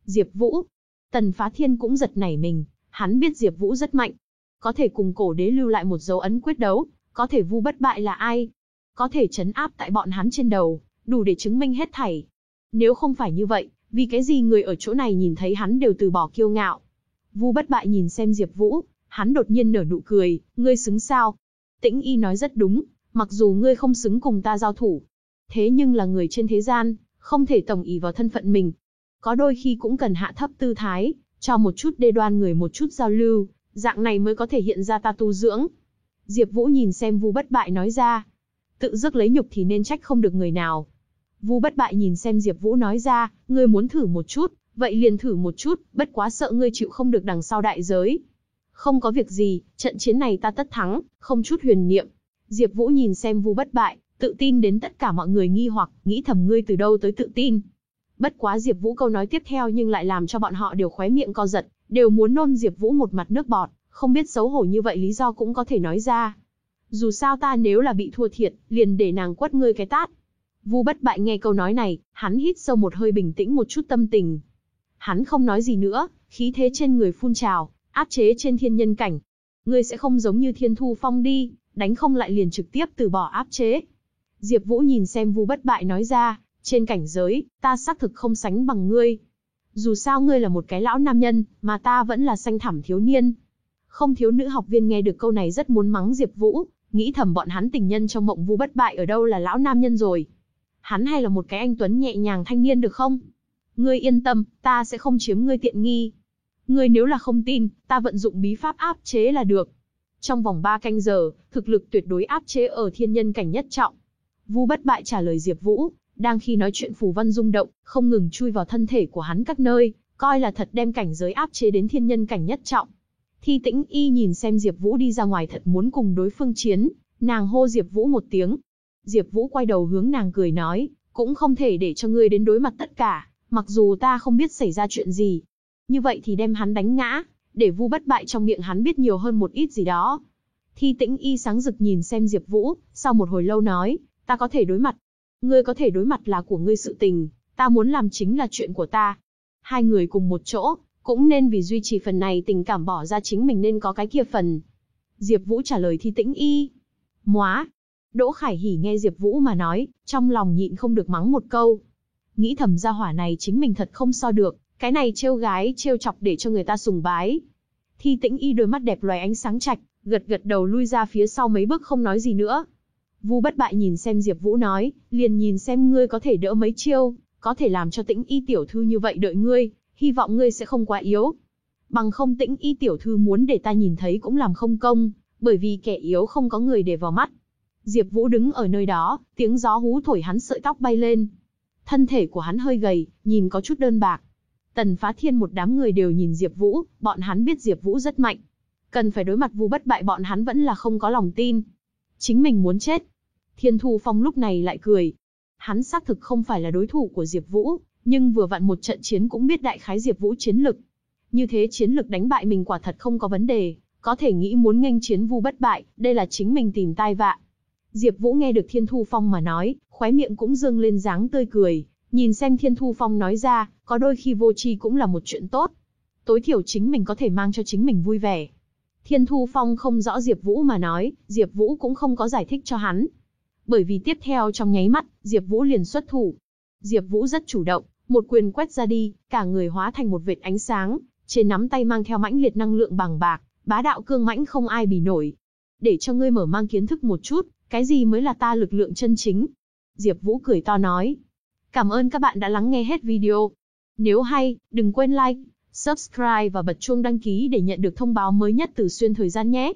Diệp Vũ. Tần Phá Thiên cũng giật nảy mình, hắn biết Diệp Vũ rất mạnh, có thể cùng cổ đế lưu lại một dấu ấn quyết đấu, có thể Vu Bất Bại là ai? Có thể chấn áp tại bọn hắn trên đầu, đủ để chứng minh hết thảy. Nếu không phải như vậy, vì cái gì người ở chỗ này nhìn thấy hắn đều từ bỏ kiêu ngạo? Vu Bất Bại nhìn xem Diệp Vũ, hắn đột nhiên nở nụ cười, ngươi xứng sao? Tĩnh Y nói rất đúng, mặc dù ngươi không xứng cùng ta giao thủ, thế nhưng là người trên thế gian, không thể tổng ý vào thân phận mình. Có đôi khi cũng cần hạ thấp tư thái, cho một chút đê đoan người một chút giao lưu, dạng này mới có thể hiện ra ta tu dưỡng. Diệp Vũ nhìn xem Vu Bất Bại nói ra, tự dứt lấy nhục thì nên trách không được người nào. Vu Bất Bại nhìn xem Diệp Vũ nói ra, ngươi muốn thử một chút, vậy liền thử một chút, bất quá sợ ngươi chịu không được đằng sau đại giới. Không có việc gì, trận chiến này ta tất thắng, không chút huyền niệm. Diệp Vũ nhìn xem Vu Bất Bại, tự tin đến tất cả mọi người nghi hoặc, nghĩ thầm ngươi từ đâu tới tự tin. Bất quá Diệp Vũ câu nói tiếp theo nhưng lại làm cho bọn họ đều khóe miệng co giật, đều muốn nôn Diệp Vũ một mặt nước bọt, không biết xấu hổ như vậy lý do cũng có thể nói ra. Dù sao ta nếu là bị thua thiệt, liền để nàng quất ngươi cái tát. Vu Bất Bại nghe câu nói này, hắn hít sâu một hơi bình tĩnh một chút tâm tình. Hắn không nói gì nữa, khí thế trên người phun trào, áp chế trên thiên nhân cảnh. Ngươi sẽ không giống như Thiên Thu Phong đi, đánh không lại liền trực tiếp từ bỏ áp chế. Diệp Vũ nhìn xem Vu Bất Bại nói ra, trên cảnh giới, ta xác thực không sánh bằng ngươi. Dù sao ngươi là một cái lão nam nhân, mà ta vẫn là xanh thẳm thiếu niên. Không thiếu nữ học viên nghe được câu này rất muốn mắng Diệp Vũ, nghĩ thầm bọn hắn tình nhân trong mộng Vu Bất Bại ở đâu là lão nam nhân rồi. Hắn hay là một cái anh tuấn nhẹ nhàng thanh niên được không? Ngươi yên tâm, ta sẽ không chiếm ngươi tiện nghi. Ngươi nếu là không tin, ta vận dụng bí pháp áp chế là được. Trong vòng 3 canh giờ, thực lực tuyệt đối áp chế ở thiên nhân cảnh nhất trọng. Vu Bất Bại trả lời Diệp Vũ, đang khi nói chuyện phù văn rung động, không ngừng chui vào thân thể của hắn các nơi, coi là thật đem cảnh giới áp chế đến thiên nhân cảnh nhất trọng. Thi Tĩnh Y nhìn xem Diệp Vũ đi ra ngoài thật muốn cùng đối phương chiến, nàng hô Diệp Vũ một tiếng. Diệp Vũ quay đầu hướng nàng cười nói, cũng không thể để cho ngươi đến đối mặt tất cả, mặc dù ta không biết xảy ra chuyện gì. Như vậy thì đem hắn đánh ngã, để Vu Bất Bại trong miệng hắn biết nhiều hơn một ít gì đó. Thi Tĩnh Y sáng rực nhìn xem Diệp Vũ, sau một hồi lâu nói, ta có thể đối mặt. Ngươi có thể đối mặt là của ngươi sự tình, ta muốn làm chính là chuyện của ta. Hai người cùng một chỗ, cũng nên vì duy trì phần này tình cảm bỏ ra chính mình nên có cái kia phần. Diệp Vũ trả lời thi tĩnh y. Móa. Đỗ Khải Hỉ nghe Diệp Vũ mà nói, trong lòng nhịn không được mắng một câu. Nghĩ thầm gia hỏa này chính mình thật không so được, cái này trêu gái trêu chọc để cho người ta sùng bái. Thi tĩnh y đôi mắt đẹp loài ánh sáng trạch, gật gật đầu lui ra phía sau mấy bước không nói gì nữa. Vu bất bại nhìn xem Diệp Vũ nói, liền nhìn xem ngươi có thể đỡ mấy chiêu, có thể làm cho tĩnh y tiểu thư như vậy đợi ngươi, hy vọng ngươi sẽ không quá yếu. Bằng không tĩnh y tiểu thư muốn để ta nhìn thấy cũng làm không công, bởi vì kẻ yếu không có người để vào mắt. Diệp Vũ đứng ở nơi đó, tiếng gió hú thổi hắn sợi tóc bay lên. Thân thể của hắn hơi gầy, nhìn có chút đơn bạc. Tần Phá Thiên một đám người đều nhìn Diệp Vũ, bọn hắn biết Diệp Vũ rất mạnh. Cần phải đối mặt Vu Bất Bại bọn hắn vẫn là không có lòng tin. Chính mình muốn chết. Thiên Thu Phong lúc này lại cười. Hắn xác thực không phải là đối thủ của Diệp Vũ, nhưng vừa vặn một trận chiến cũng biết đại khái Diệp Vũ chiến lực. Như thế chiến lực đánh bại mình quả thật không có vấn đề, có thể nghĩ muốn nghênh chiến Vu bất bại, đây là chính mình tìm tai vạ. Diệp Vũ nghe được Thiên Thu Phong mà nói, khóe miệng cũng dương lên dáng tươi cười, nhìn xem Thiên Thu Phong nói ra, có đôi khi vô tri cũng là một chuyện tốt. Tối thiểu chính mình có thể mang cho chính mình vui vẻ. Thiên Thu Phong không rõ Diệp Vũ mà nói, Diệp Vũ cũng không có giải thích cho hắn. Bởi vì tiếp theo trong nháy mắt, Diệp Vũ liền xuất thủ. Diệp Vũ rất chủ động, một quyền quét ra đi, cả người hóa thành một vệt ánh sáng, trên nắm tay mang theo mãnh liệt năng lượng bằng bạc, bá đạo cương mãnh không ai bì nổi. Để cho ngươi mở mang kiến thức một chút, cái gì mới là ta lực lượng chân chính. Diệp Vũ cười to nói. Cảm ơn các bạn đã lắng nghe hết video. Nếu hay, đừng quên like, subscribe và bật chuông đăng ký để nhận được thông báo mới nhất từ xuyên thời gian nhé.